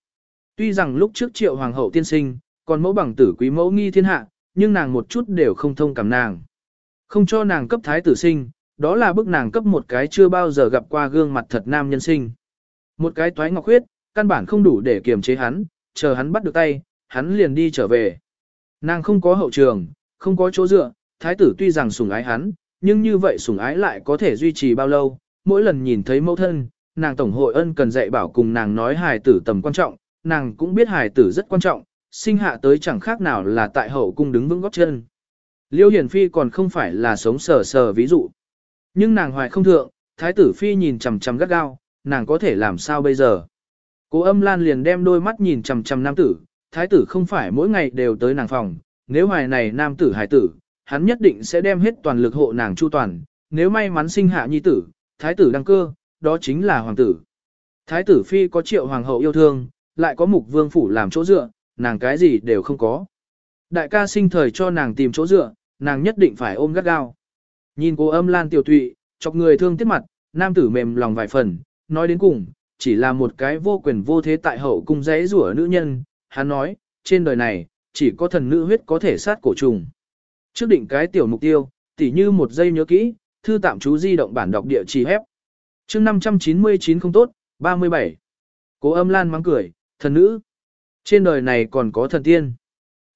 Tuy rằng lúc trước triệu hoàng hậu tiên sinh, còn mẫu bằng tử quý mẫu nghi thiên hạ, nhưng nàng một chút đều không thông cảm nàng. Không cho nàng cấp thái tử sinh, đó là bức nàng cấp một cái chưa bao giờ gặp qua gương mặt thật nam nhân sinh. Một cái toái ngọc huyết, căn bản không đủ để kiềm chế hắn, chờ hắn bắt được tay, hắn liền đi trở về. Nàng không có hậu trường, không có chỗ dựa, thái tử tuy rằng sủng ái hắn, nhưng như vậy sủng ái lại có thể duy trì bao lâu, mỗi lần nhìn thấy mẫu thân, nàng tổng hội ân cần dạy bảo cùng nàng nói hài tử tầm quan trọng, nàng cũng biết hài tử rất quan trọng, sinh hạ tới chẳng khác nào là tại hậu cung đứng vững góp chân. Liêu Hiển Phi còn không phải là sống sờ sờ ví dụ. Nhưng nàng hoài không thượng, thái tử Phi nhìn chằm chằm gắt gao, nàng có thể làm sao bây giờ. Cố âm lan liền đem đôi mắt nhìn chằm chằm nam tử, thái tử không phải mỗi ngày đều tới nàng phòng, nếu hoài này nam tử hài tử, hắn nhất định sẽ đem hết toàn lực hộ nàng chu toàn, nếu may mắn sinh hạ nhi tử, thái tử đăng cơ, đó chính là hoàng tử. Thái tử Phi có triệu hoàng hậu yêu thương, lại có mục vương phủ làm chỗ dựa, nàng cái gì đều không có. Đại ca sinh thời cho nàng tìm chỗ dựa, nàng nhất định phải ôm gắt gao. Nhìn cô âm lan tiểu tụy, chọc người thương tiếc mặt, nam tử mềm lòng vài phần, nói đến cùng, chỉ là một cái vô quyền vô thế tại hậu cung dãy rủa nữ nhân, hắn nói, trên đời này, chỉ có thần nữ huyết có thể sát cổ trùng. Trước định cái tiểu mục tiêu, tỉ như một giây nhớ kỹ, thư tạm chú di động bản đọc địa chỉ hép. chương 599 không tốt, 37. Cố âm lan mắng cười, thần nữ. Trên đời này còn có thần tiên.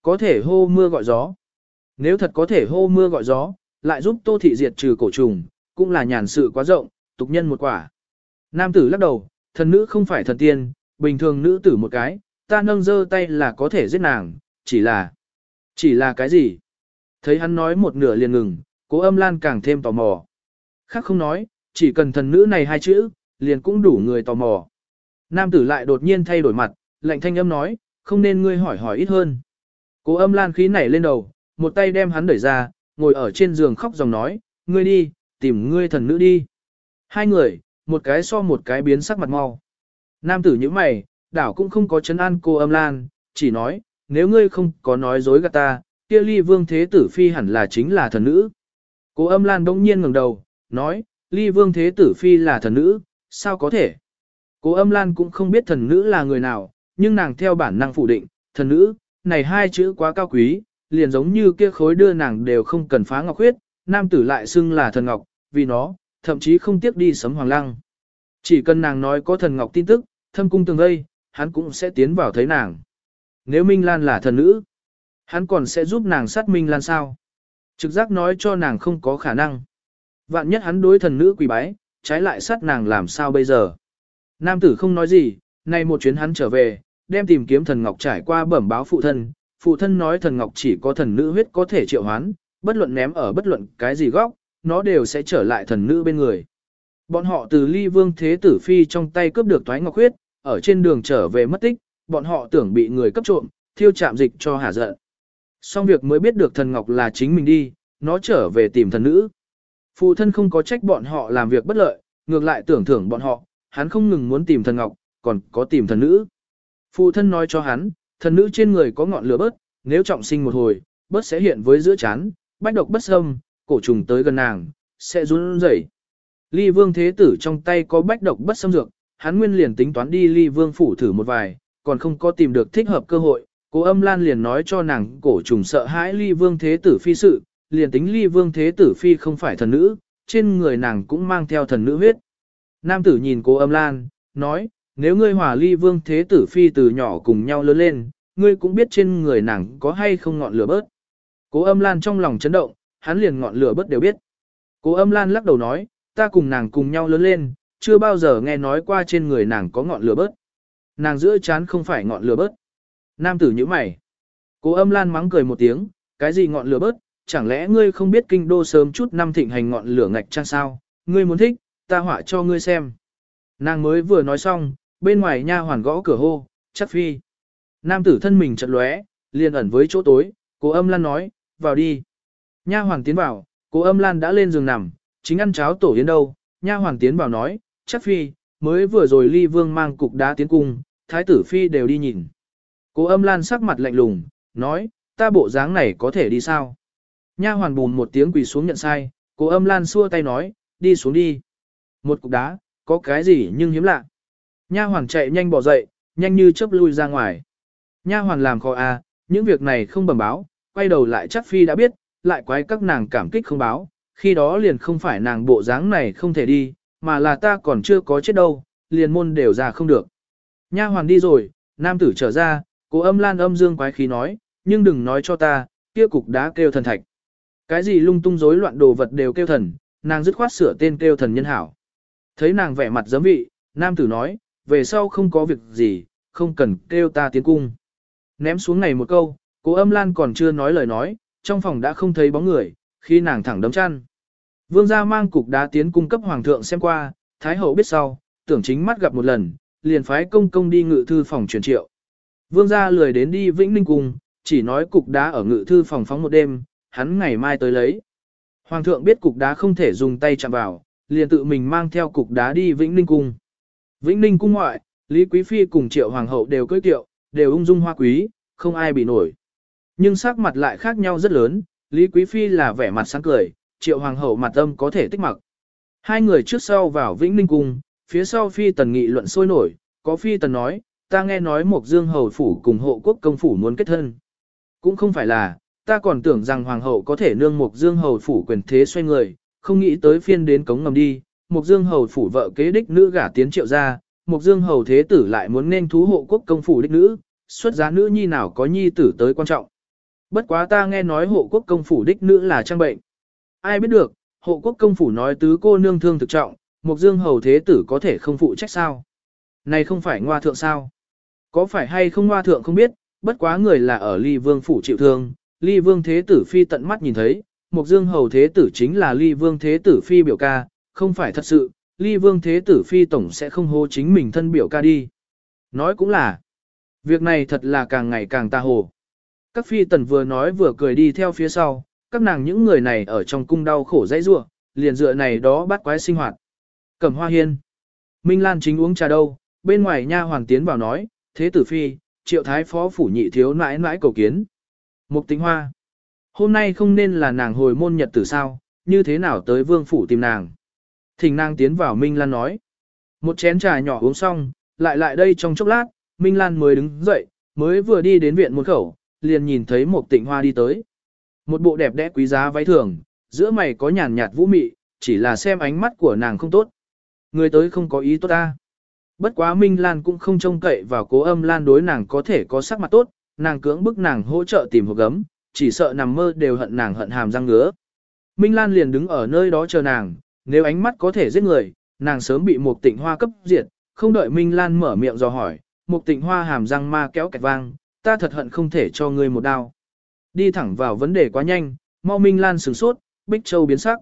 Có thể hô mưa gọi gió. Nếu thật có thể hô mưa gọi gió, lại giúp tô thị diệt trừ cổ trùng, cũng là nhàn sự quá rộng, tục nhân một quả. Nam tử lắc đầu, thần nữ không phải thần tiên, bình thường nữ tử một cái, ta nâng dơ tay là có thể giết nàng, chỉ là... Chỉ là cái gì? Thấy hắn nói một nửa liền ngừng, cố âm lan càng thêm tò mò. Khác không nói, chỉ cần thần nữ này hai chữ, liền cũng đủ người tò mò. Nam tử lại đột nhiên thay đổi mặt, lạnh thanh âm nói, không nên ngươi hỏi hỏi ít hơn. Cố âm lan khí nảy lên đầu, một tay đem hắn đẩy ra, ngồi ở trên giường khóc dòng nói, ngươi đi, tìm ngươi thần nữ đi. Hai người, một cái so một cái biến sắc mặt mau. Nam tử như mày, đảo cũng không có chấn an cô âm lan, chỉ nói, nếu ngươi không có nói dối gạt ta, kia ly vương thế tử phi hẳn là chính là thần nữ. Cô âm lan đông nhiên ngẩng đầu, nói, ly vương thế tử phi là thần nữ, sao có thể? Cô âm lan cũng không biết thần nữ là người nào, nhưng nàng theo bản năng phủ định, thần nữ, này hai chữ quá cao quý, liền giống như kia khối đưa nàng đều không cần phá ngọc huyết, nam tử lại xưng là thần ngọc, vì nó, thậm chí không tiếc đi sấm hoàng lăng. Chỉ cần nàng nói có thần ngọc tin tức, thâm cung tường gây, hắn cũng sẽ tiến vào thấy nàng. Nếu Minh Lan là thần nữ, hắn còn sẽ giúp nàng sát Minh Lan sao? Trực giác nói cho nàng không có khả năng. Vạn nhất hắn đối thần nữ quỳ bái, trái lại sát nàng làm sao bây giờ? Nam tử không nói gì, nay một chuyến hắn trở về, đem tìm kiếm thần ngọc trải qua bẩm báo phụ thân. Phụ thân nói thần ngọc chỉ có thần nữ huyết có thể triệu hoán, bất luận ném ở bất luận cái gì góc, nó đều sẽ trở lại thần nữ bên người. Bọn họ từ ly vương thế tử phi trong tay cướp được toái ngọc huyết, ở trên đường trở về mất tích, bọn họ tưởng bị người cấp trộm, thiêu chạm dịch cho hả giận. Xong việc mới biết được thần ngọc là chính mình đi, nó trở về tìm thần nữ. Phụ thân không có trách bọn họ làm việc bất lợi, ngược lại tưởng thưởng bọn họ, hắn không ngừng muốn tìm thần ngọc, còn có tìm thần nữ. Phụ thân nói cho hắn, thần nữ trên người có ngọn lửa bớt, nếu trọng sinh một hồi, bớt sẽ hiện với giữa chán, bách độc bất xâm, cổ trùng tới gần nàng, sẽ run rẩy. Ly vương thế tử trong tay có bách độc bất xâm dược, hắn nguyên liền tính toán đi ly vương phủ thử một vài, còn không có tìm được thích hợp cơ hội. Cố âm lan liền nói cho nàng cổ trùng sợ hãi ly vương thế tử phi sự, liền tính ly vương thế tử phi không phải thần nữ, trên người nàng cũng mang theo thần nữ huyết. Nam tử nhìn cố âm lan, nói, nếu ngươi hòa ly vương thế tử phi từ nhỏ cùng nhau lớn lên, ngươi cũng biết trên người nàng có hay không ngọn lửa bớt. Cố âm lan trong lòng chấn động, hắn liền ngọn lửa bớt đều biết. Cố âm lan lắc đầu nói, ta cùng nàng cùng nhau lớn lên, chưa bao giờ nghe nói qua trên người nàng có ngọn lửa bớt. Nàng giữa chán không phải ngọn lửa bớt. Nam tử như mày. Cố âm lan mắng cười một tiếng, cái gì ngọn lửa bớt, chẳng lẽ ngươi không biết kinh đô sớm chút năm thịnh hành ngọn lửa ngạch trang sao, ngươi muốn thích, ta họa cho ngươi xem. Nàng mới vừa nói xong, bên ngoài nha hoàn gõ cửa hô, chắc phi. Nam tử thân mình chật lóe, liền ẩn với chỗ tối, cố âm lan nói, vào đi. Nha hoàn tiến vào, cố âm lan đã lên giường nằm, chính ăn cháo tổ yến đâu, nha hoàn tiến vào nói, chắc phi, mới vừa rồi ly vương mang cục đá tiến cung, thái tử phi đều đi nhìn. Cố âm lan sắc mặt lạnh lùng, nói, ta bộ dáng này có thể đi sao? Nha hoàn bùn một tiếng quỳ xuống nhận sai, cố âm lan xua tay nói, đi xuống đi. Một cục đá, có cái gì nhưng hiếm lạ. Nha hoàn chạy nhanh bỏ dậy, nhanh như chớp lui ra ngoài. Nha hoàn làm khó à, những việc này không bẩm báo, quay đầu lại chắc phi đã biết, lại quái các nàng cảm kích không báo, khi đó liền không phải nàng bộ dáng này không thể đi, mà là ta còn chưa có chết đâu, liền môn đều ra không được. Nha hoàn đi rồi, nam tử trở ra, cố âm lan âm dương quái khí nói, nhưng đừng nói cho ta, kia cục đá kêu thần thạch. Cái gì lung tung rối loạn đồ vật đều kêu thần, nàng dứt khoát sửa tên kêu thần nhân hảo. Thấy nàng vẻ mặt giấm vị, nam tử nói, về sau không có việc gì, không cần kêu ta tiến cung. Ném xuống này một câu, cố âm lan còn chưa nói lời nói, trong phòng đã không thấy bóng người, khi nàng thẳng đấm chăn. Vương gia mang cục đá tiến cung cấp hoàng thượng xem qua, thái hậu biết sau, tưởng chính mắt gặp một lần, liền phái công công đi ngự thư phòng truyền triệu. Vương gia lười đến đi Vĩnh Ninh cung, chỉ nói cục đá ở ngự thư phòng phóng một đêm, hắn ngày mai tới lấy. Hoàng thượng biết cục đá không thể dùng tay chạm vào, liền tự mình mang theo cục đá đi Vĩnh Ninh cung. Vĩnh Ninh cung ngoại, Lý Quý Phi cùng triệu hoàng hậu đều cưỡi tiệu, đều ung dung hoa quý, không ai bị nổi. Nhưng sắc mặt lại khác nhau rất lớn, Lý Quý Phi là vẻ mặt sáng cười, triệu hoàng hậu mặt âm có thể tích mặc. Hai người trước sau vào Vĩnh Ninh Cung, phía sau Phi Tần nghị luận sôi nổi, có Phi Tần nói, ta nghe nói một dương hầu phủ cùng hộ quốc công phủ muốn kết thân. Cũng không phải là, ta còn tưởng rằng hoàng hậu có thể nương một dương hầu phủ quyền thế xoay người, không nghĩ tới phiên đến cống ngầm đi, một dương hầu phủ vợ kế đích nữ gả tiến triệu ra, một dương hầu thế tử lại muốn nên thú hộ quốc công phủ đích nữ, xuất giá nữ nhi nào có nhi tử tới quan trọng. Bất quá ta nghe nói hộ quốc công phủ đích nữ là trang bệnh. Ai biết được, hộ quốc công phủ nói tứ cô nương thương thực trọng, Mục Dương hầu thế tử có thể không phụ trách sao. Này không phải ngoa thượng sao? Có phải hay không ngoa thượng không biết, bất quá người là ở ly vương phủ chịu thương, ly vương thế tử phi tận mắt nhìn thấy, Mục Dương hầu thế tử chính là ly vương thế tử phi biểu ca, không phải thật sự, ly vương thế tử phi tổng sẽ không hô chính mình thân biểu ca đi. Nói cũng là, việc này thật là càng ngày càng ta hồ. Các phi tần vừa nói vừa cười đi theo phía sau, các nàng những người này ở trong cung đau khổ dãy rua, liền dựa này đó bắt quái sinh hoạt. Cẩm hoa hiên. Minh Lan chính uống trà đâu, bên ngoài nha hoàng tiến vào nói, thế tử phi, triệu thái phó phủ nhị thiếu nãi nãi cầu kiến. Mục tính hoa. Hôm nay không nên là nàng hồi môn nhật tử sao, như thế nào tới vương phủ tìm nàng. Thỉnh nàng tiến vào Minh Lan nói. Một chén trà nhỏ uống xong, lại lại đây trong chốc lát, Minh Lan mới đứng dậy, mới vừa đi đến viện môn khẩu, liền nhìn thấy một tịnh hoa đi tới. Một bộ đẹp đẽ quý giá váy thường, giữa mày có nhàn nhạt vũ mị, chỉ là xem ánh mắt của nàng không tốt. Người tới không có ý tốt ta. Bất quá Minh Lan cũng không trông cậy vào cố âm Lan đối nàng có thể có sắc mặt tốt, nàng cưỡng bức nàng hỗ trợ tìm hộp gấm, chỉ sợ nằm mơ đều hận nàng hận hàm răng ngứa. Minh Lan liền đứng ở nơi đó chờ nàng, nếu ánh mắt có thể giết người, nàng sớm bị một tịnh hoa cấp diệt, không đợi Minh Lan mở miệng dò hỏi, một tịnh hoa hàm răng ma kéo kẹt vang, ta thật hận không thể cho ngươi một đao. Đi thẳng vào vấn đề quá nhanh, mau Minh Lan sửng sốt, Bích Châu biến sắc.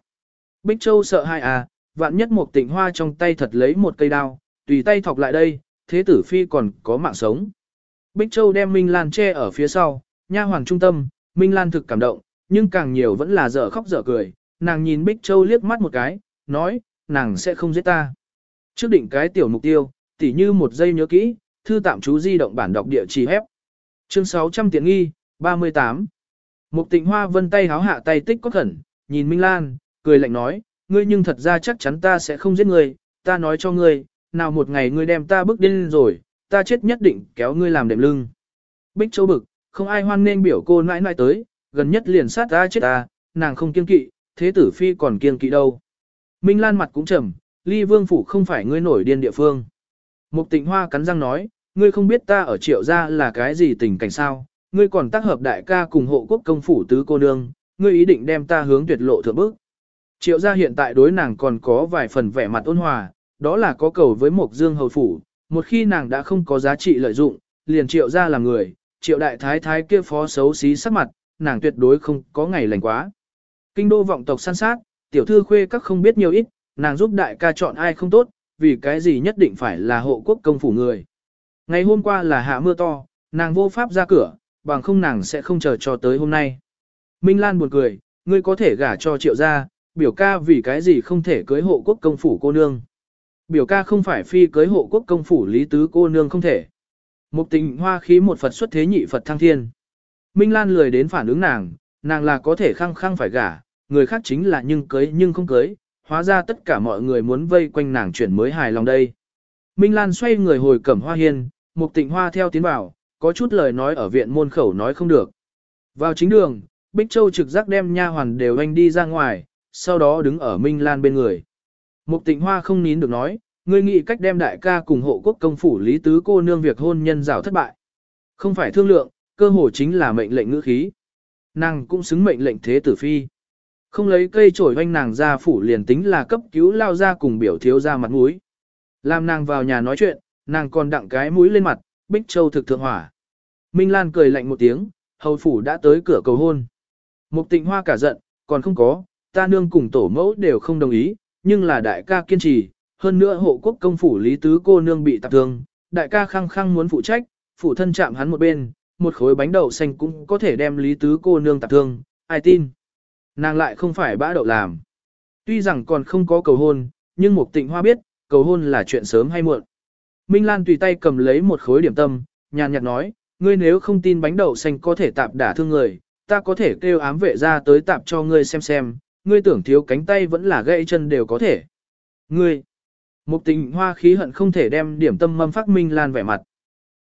Bích Châu sợ hai à, vạn nhất một tịnh hoa trong tay thật lấy một cây đao, tùy tay thọc lại đây, thế tử phi còn có mạng sống. Bích Châu đem Minh Lan che ở phía sau, nha hoàng trung tâm, Minh Lan thực cảm động, nhưng càng nhiều vẫn là dở khóc dở cười, nàng nhìn Bích Châu liếc mắt một cái, nói, nàng sẽ không giết ta. Trước định cái tiểu mục tiêu, tỉ như một giây nhớ kỹ, thư tạm chú di động bản đọc địa chỉ hép. Chương 600 tiện nghi, 38. Mục tịnh hoa vân tay háo hạ tay tích có khẩn, nhìn Minh Lan, cười lạnh nói, ngươi nhưng thật ra chắc chắn ta sẽ không giết ngươi, ta nói cho ngươi, nào một ngày ngươi đem ta bước điên rồi, ta chết nhất định kéo ngươi làm đệm lưng. Bích Châu bực, không ai hoan nên biểu cô nãi nãi tới, gần nhất liền sát ta chết ta, nàng không kiên kỵ, thế tử phi còn kiên kỵ đâu. Minh Lan mặt cũng trầm, ly vương phủ không phải ngươi nổi điên địa phương. Mục tịnh hoa cắn răng nói, ngươi không biết ta ở triệu gia là cái gì tình cảnh sao, ngươi còn tác hợp đại ca cùng hộ quốc công phủ tứ cô nương, ngươi ý định đem ta hướng tuyệt lộ thượng bước. Triệu gia hiện tại đối nàng còn có vài phần vẻ mặt ôn hòa, đó là có cầu với Mộc Dương hầu phủ, một khi nàng đã không có giá trị lợi dụng, liền triệu gia làm người, triệu đại thái thái kia phó xấu xí sắc mặt, nàng tuyệt đối không có ngày lành quá. Kinh đô vọng tộc săn sát, tiểu thư khuê các không biết nhiều ít, nàng giúp đại ca chọn ai không tốt, vì cái gì nhất định phải là hộ quốc công phủ người. Ngày hôm qua là hạ mưa to, nàng vô pháp ra cửa, bằng không nàng sẽ không chờ cho tới hôm nay. Minh Lan buồn cười, ngươi có thể gả cho triệu gia, biểu ca vì cái gì không thể cưới hộ quốc công phủ cô nương. Biểu ca không phải phi cưới hộ quốc công phủ lý tứ cô nương không thể. Một tình hoa khí một Phật xuất thế nhị Phật thăng thiên. Minh Lan lười đến phản ứng nàng, nàng là có thể khăng khăng phải gả, người khác chính là nhưng cưới nhưng không cưới, hóa ra tất cả mọi người muốn vây quanh nàng chuyển mới hài lòng đây. Minh Lan xoay người hồi cẩm hoa hiên, một tịnh hoa theo tiến vào, có chút lời nói ở viện môn khẩu nói không được. Vào chính đường, Bích Châu trực giác đem nha hoàn đều anh đi ra ngoài, sau đó đứng ở Minh Lan bên người. Mục tịnh hoa không nín được nói, ngươi nghĩ cách đem đại ca cùng hộ quốc công phủ lý tứ cô nương việc hôn nhân rào thất bại. Không phải thương lượng, cơ hồ chính là mệnh lệnh ngữ khí. Nàng cũng xứng mệnh lệnh thế tử phi. Không lấy cây trổi hoanh nàng ra phủ liền tính là cấp cứu lao ra cùng biểu thiếu ra mặt mũi. Làm nàng vào nhà nói chuyện, nàng còn đặng cái mũi lên mặt, Bích Châu thực thượng hỏa. Minh Lan cười lạnh một tiếng, hầu phủ đã tới cửa cầu hôn. Mục tịnh hoa cả giận, còn không có, ta nương cùng tổ mẫu đều không đồng ý, nhưng là đại ca kiên trì, hơn nữa hộ quốc công phủ lý tứ cô nương bị tạp thương, đại ca khăng khăng muốn phụ trách, phủ thân chạm hắn một bên, một khối bánh đậu xanh cũng có thể đem lý tứ cô nương tạp thương, ai tin. Nàng lại không phải bã đậu làm. Tuy rằng còn không có cầu hôn, nhưng Mục tịnh hoa biết, cầu hôn là chuyện sớm hay muộn. Minh Lan tùy tay cầm lấy một khối điểm tâm, nhàn nhạt nói, ngươi nếu không tin bánh đậu xanh có thể tạp đả thương người, ta có thể kêu ám vệ ra tới tạp cho ngươi xem xem, ngươi tưởng thiếu cánh tay vẫn là gãy chân đều có thể. Ngươi, một tình hoa khí hận không thể đem điểm tâm mâm phát Minh Lan vẻ mặt.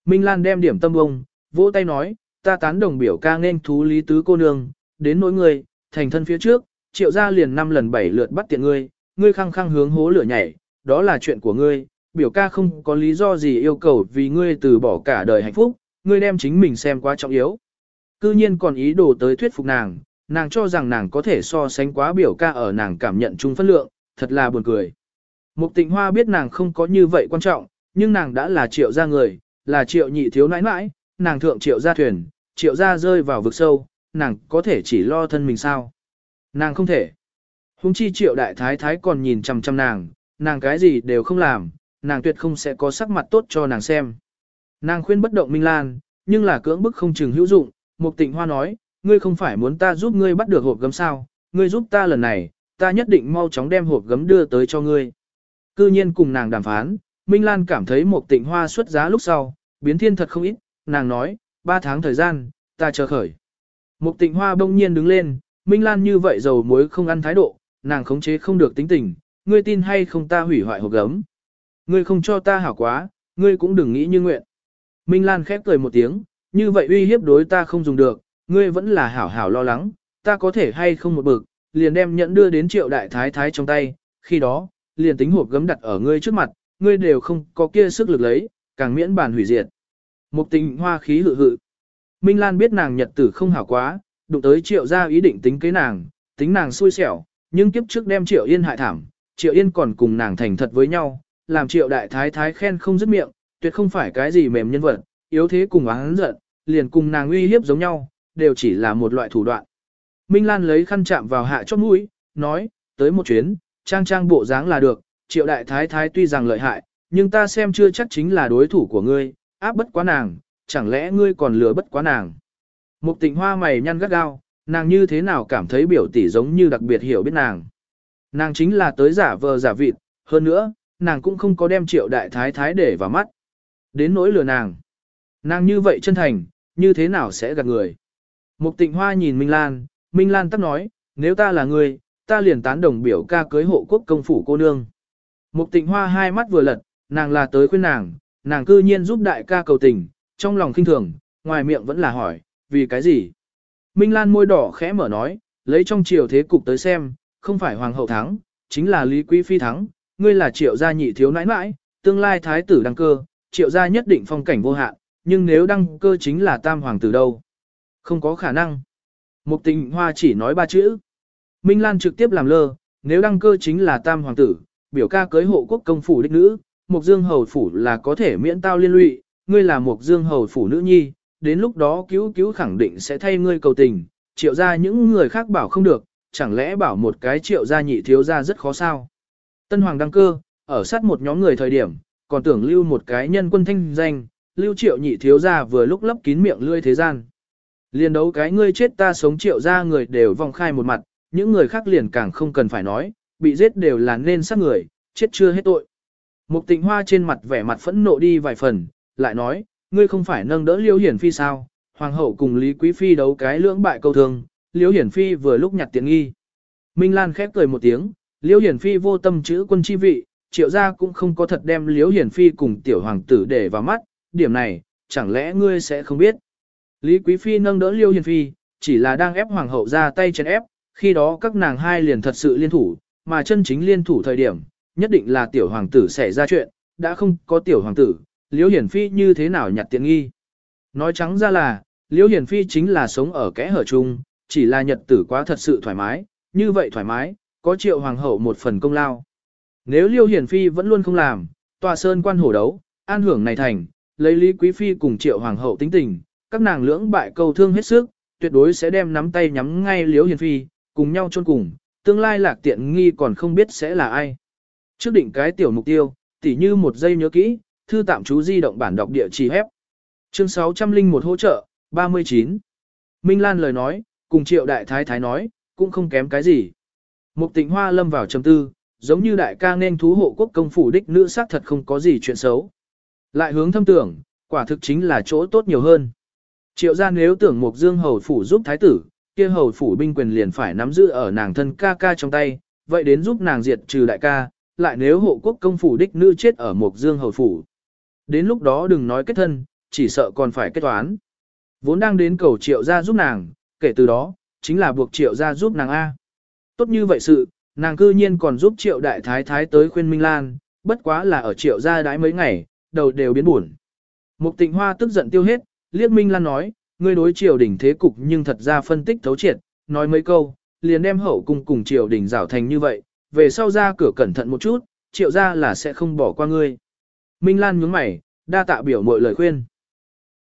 Minh Lan đem điểm tâm bông, vỗ tay nói, ta tán đồng biểu ca nên thú lý tứ cô nương, đến nỗi ngươi, thành thân phía trước, triệu gia liền năm lần bảy lượt bắt tiện ngươi, ngươi khăng khăng hướng hố lửa nhảy, đó là chuyện của ngươi, biểu ca không có lý do gì yêu cầu vì ngươi từ bỏ cả đời hạnh phúc, ngươi đem chính mình xem quá trọng yếu. Cư nhiên còn ý đồ tới thuyết phục nàng, nàng cho rằng nàng có thể so sánh quá biểu ca ở nàng cảm nhận chung phân lượng, thật là buồn cười. Mục tịnh hoa biết nàng không có như vậy quan trọng, nhưng nàng đã là triệu gia người, là triệu nhị thiếu nãi nãi, nàng thượng triệu gia thuyền, triệu gia rơi vào vực sâu, nàng có thể chỉ lo thân mình sao. Nàng không thể. Hùng chi triệu đại thái thái còn nhìn chằm chằm nàng, nàng cái gì đều không làm, nàng tuyệt không sẽ có sắc mặt tốt cho nàng xem. Nàng khuyên bất động Minh Lan, nhưng là cưỡng bức không chừng hữu dụng, Mục Tịnh Hoa nói, ngươi không phải muốn ta giúp ngươi bắt được hộp gấm sao, ngươi giúp ta lần này, ta nhất định mau chóng đem hộp gấm đưa tới cho ngươi. Cư nhiên cùng nàng đàm phán, Minh Lan cảm thấy Mục Tịnh Hoa xuất giá lúc sau, biến thiên thật không ít, nàng nói, ba tháng thời gian, ta chờ khởi. Mục Tịnh Hoa bỗng nhiên đứng lên, Minh Lan như vậy dầu muối không ăn thái độ, nàng khống chế không được tính tình, ngươi tin hay không ta hủy hoại hộp gấm. Ngươi không cho ta hảo quá, ngươi cũng đừng nghĩ như nguyện. Minh Lan khép cười một tiếng, như vậy uy hiếp đối ta không dùng được, ngươi vẫn là hảo hảo lo lắng, ta có thể hay không một bực, liền đem nhẫn đưa đến triệu đại thái thái trong tay, khi đó, liền tính hộp gấm đặt ở ngươi trước mặt, ngươi đều không có kia sức lực lấy, càng miễn bàn hủy diệt. Một tình hoa khí hự hự. Minh Lan biết nàng nhật tử không hảo quá, đụng tới triệu ra ý định tính kế nàng, tính nàng xui xẻo, nhưng kiếp trước đem triệu yên hại thảm, triệu yên còn cùng nàng thành thật với nhau, làm triệu đại thái thái khen không dứt miệng, tuyệt không phải cái gì mềm nhân vật, yếu thế cùng oán giận, liền cùng nàng uy hiếp giống nhau, đều chỉ là một loại thủ đoạn. Minh Lan lấy khăn chạm vào hạ chót mũi, nói, tới một chuyến, trang trang bộ dáng là được, triệu đại thái thái tuy rằng lợi hại, nhưng ta xem chưa chắc chính là đối thủ của ngươi, áp bất quá nàng, chẳng lẽ ngươi còn lừa bất quá nàng. Mục tịnh hoa mày nhăn gắt gao, nàng như thế nào cảm thấy biểu tỷ giống như đặc biệt hiểu biết nàng. Nàng chính là tới giả vờ giả vịt, hơn nữa, nàng cũng không có đem triệu đại thái thái để vào mắt. Đến nỗi lừa nàng. Nàng như vậy chân thành, như thế nào sẽ gạt người. Mục tịnh hoa nhìn Minh Lan, Minh Lan tắc nói, nếu ta là người, ta liền tán đồng biểu ca cưới hộ quốc công phủ cô nương. Mục tịnh hoa hai mắt vừa lật, nàng là tới khuyên nàng, nàng cư nhiên giúp đại ca cầu tình, trong lòng khinh thường, ngoài miệng vẫn là hỏi, vì cái gì? Minh Lan môi đỏ khẽ mở nói, lấy trong triều thế cục tới xem, không phải hoàng hậu thắng, chính là Lý Quý Phi thắng, ngươi là triệu gia nhị thiếu nãi nãi, tương lai thái tử đăng cơ, triệu gia nhất định phong cảnh vô hạn, nhưng nếu đăng cơ chính là tam hoàng tử đâu? Không có khả năng. Mục tình hoa chỉ nói ba chữ. Minh Lan trực tiếp làm lơ, nếu đăng cơ chính là tam hoàng tử, biểu ca cưới hộ quốc công phủ đích nữ, Mục Dương hầu phủ là có thể miễn tao liên lụy, ngươi là Mục Dương hầu phủ nữ nhi, đến lúc đó cứu cứu khẳng định sẽ thay ngươi cầu tình, triệu ra những người khác bảo không được, chẳng lẽ bảo một cái triệu gia nhị thiếu gia rất khó sao. Tân Hoàng đăng cơ, ở sát một nhóm người thời điểm, còn tưởng lưu một cái nhân quân thanh danh, lưu triệu nhị thiếu gia vừa lúc lấp kín miệng lươi thế gian. Liên đấu cái ngươi chết ta sống triệu gia người đều vòng khai một mặt, những người khác liền càng không cần phải nói, bị giết đều là nên sát người, chết chưa hết tội. Mục tịnh hoa trên mặt vẻ mặt phẫn nộ đi vài phần, lại nói, ngươi không phải nâng đỡ liêu hiển phi sao, hoàng hậu cùng Lý Quý Phi đấu cái lưỡng bại câu thương, liêu hiển phi vừa lúc nhặt tiện nghi. Minh Lan khép cười một tiếng, liêu hiển phi vô tâm chữ quân chi vị, triệu gia cũng không có thật đem liêu hiển phi cùng tiểu hoàng tử để vào mắt, điểm này, chẳng lẽ ngươi sẽ không biết. Lý Quý Phi nâng đỡ liêu hiển phi, chỉ là đang ép hoàng hậu ra tay chân ép, khi đó các nàng hai liền thật sự liên thủ, mà chân chính liên thủ thời điểm, nhất định là tiểu hoàng tử xảy ra chuyện, đã không có tiểu hoàng tử, liễu hiển phi như thế nào nhặt tiện nghi. Nói trắng ra là, liễu hiển phi chính là sống ở kẽ hở chung, chỉ là nhật tử quá thật sự thoải mái, như vậy thoải mái, có triệu hoàng hậu một phần công lao. Nếu liêu hiển phi vẫn luôn không làm, tòa sơn quan hổ đấu, an hưởng này thành, lấy lý quý phi cùng triệu hoàng hậu tính tình, các nàng lưỡng bại câu thương hết sức, tuyệt đối sẽ đem nắm tay nhắm ngay liêu hiển phi, cùng nhau chôn cùng, tương lai lạc tiện nghi còn không biết sẽ là ai. Trước định cái tiểu mục tiêu, tỉ như một giây nhớ kỹ, thư tạm chú di động bản đọc địa chỉ hép. Chương 601 hỗ trợ, 39. Minh Lan lời nói, cùng triệu đại thái thái nói, cũng không kém cái gì. Mục tịnh hoa lâm vào trầm tư, giống như đại ca nên thú hộ quốc công phủ đích nữ xác thật không có gì chuyện xấu. Lại hướng thâm tưởng, quả thực chính là chỗ tốt nhiều hơn. Triệu gia nếu tưởng Mục Dương hầu phủ giúp thái tử, kia hầu phủ binh quyền liền phải nắm giữ ở nàng thân ca ca trong tay, vậy đến giúp nàng diệt trừ đại ca, lại nếu hộ quốc công phủ đích nữ chết ở Mục Dương hầu phủ. Đến lúc đó đừng nói kết thân, chỉ sợ còn phải kết toán. Vốn đang đến cầu triệu gia giúp nàng, kể từ đó, chính là buộc triệu gia giúp nàng A. Tốt như vậy sự, nàng cư nhiên còn giúp triệu đại thái thái tới khuyên Minh Lan, bất quá là ở triệu gia đãi mấy ngày, đầu đều biến buồn. Mục tịnh hoa tức giận tiêu hết, liếc Minh Lan nói, ngươi đối triều đình thế cục nhưng thật ra phân tích thấu triệt, nói mấy câu, liền đem hậu cung cùng triều đình rảo thành như vậy, về sau ra cửa cẩn thận một chút, triệu gia là sẽ không bỏ qua ngươi. Minh Lan nhướng mày, đa tạ biểu mọi lời khuyên.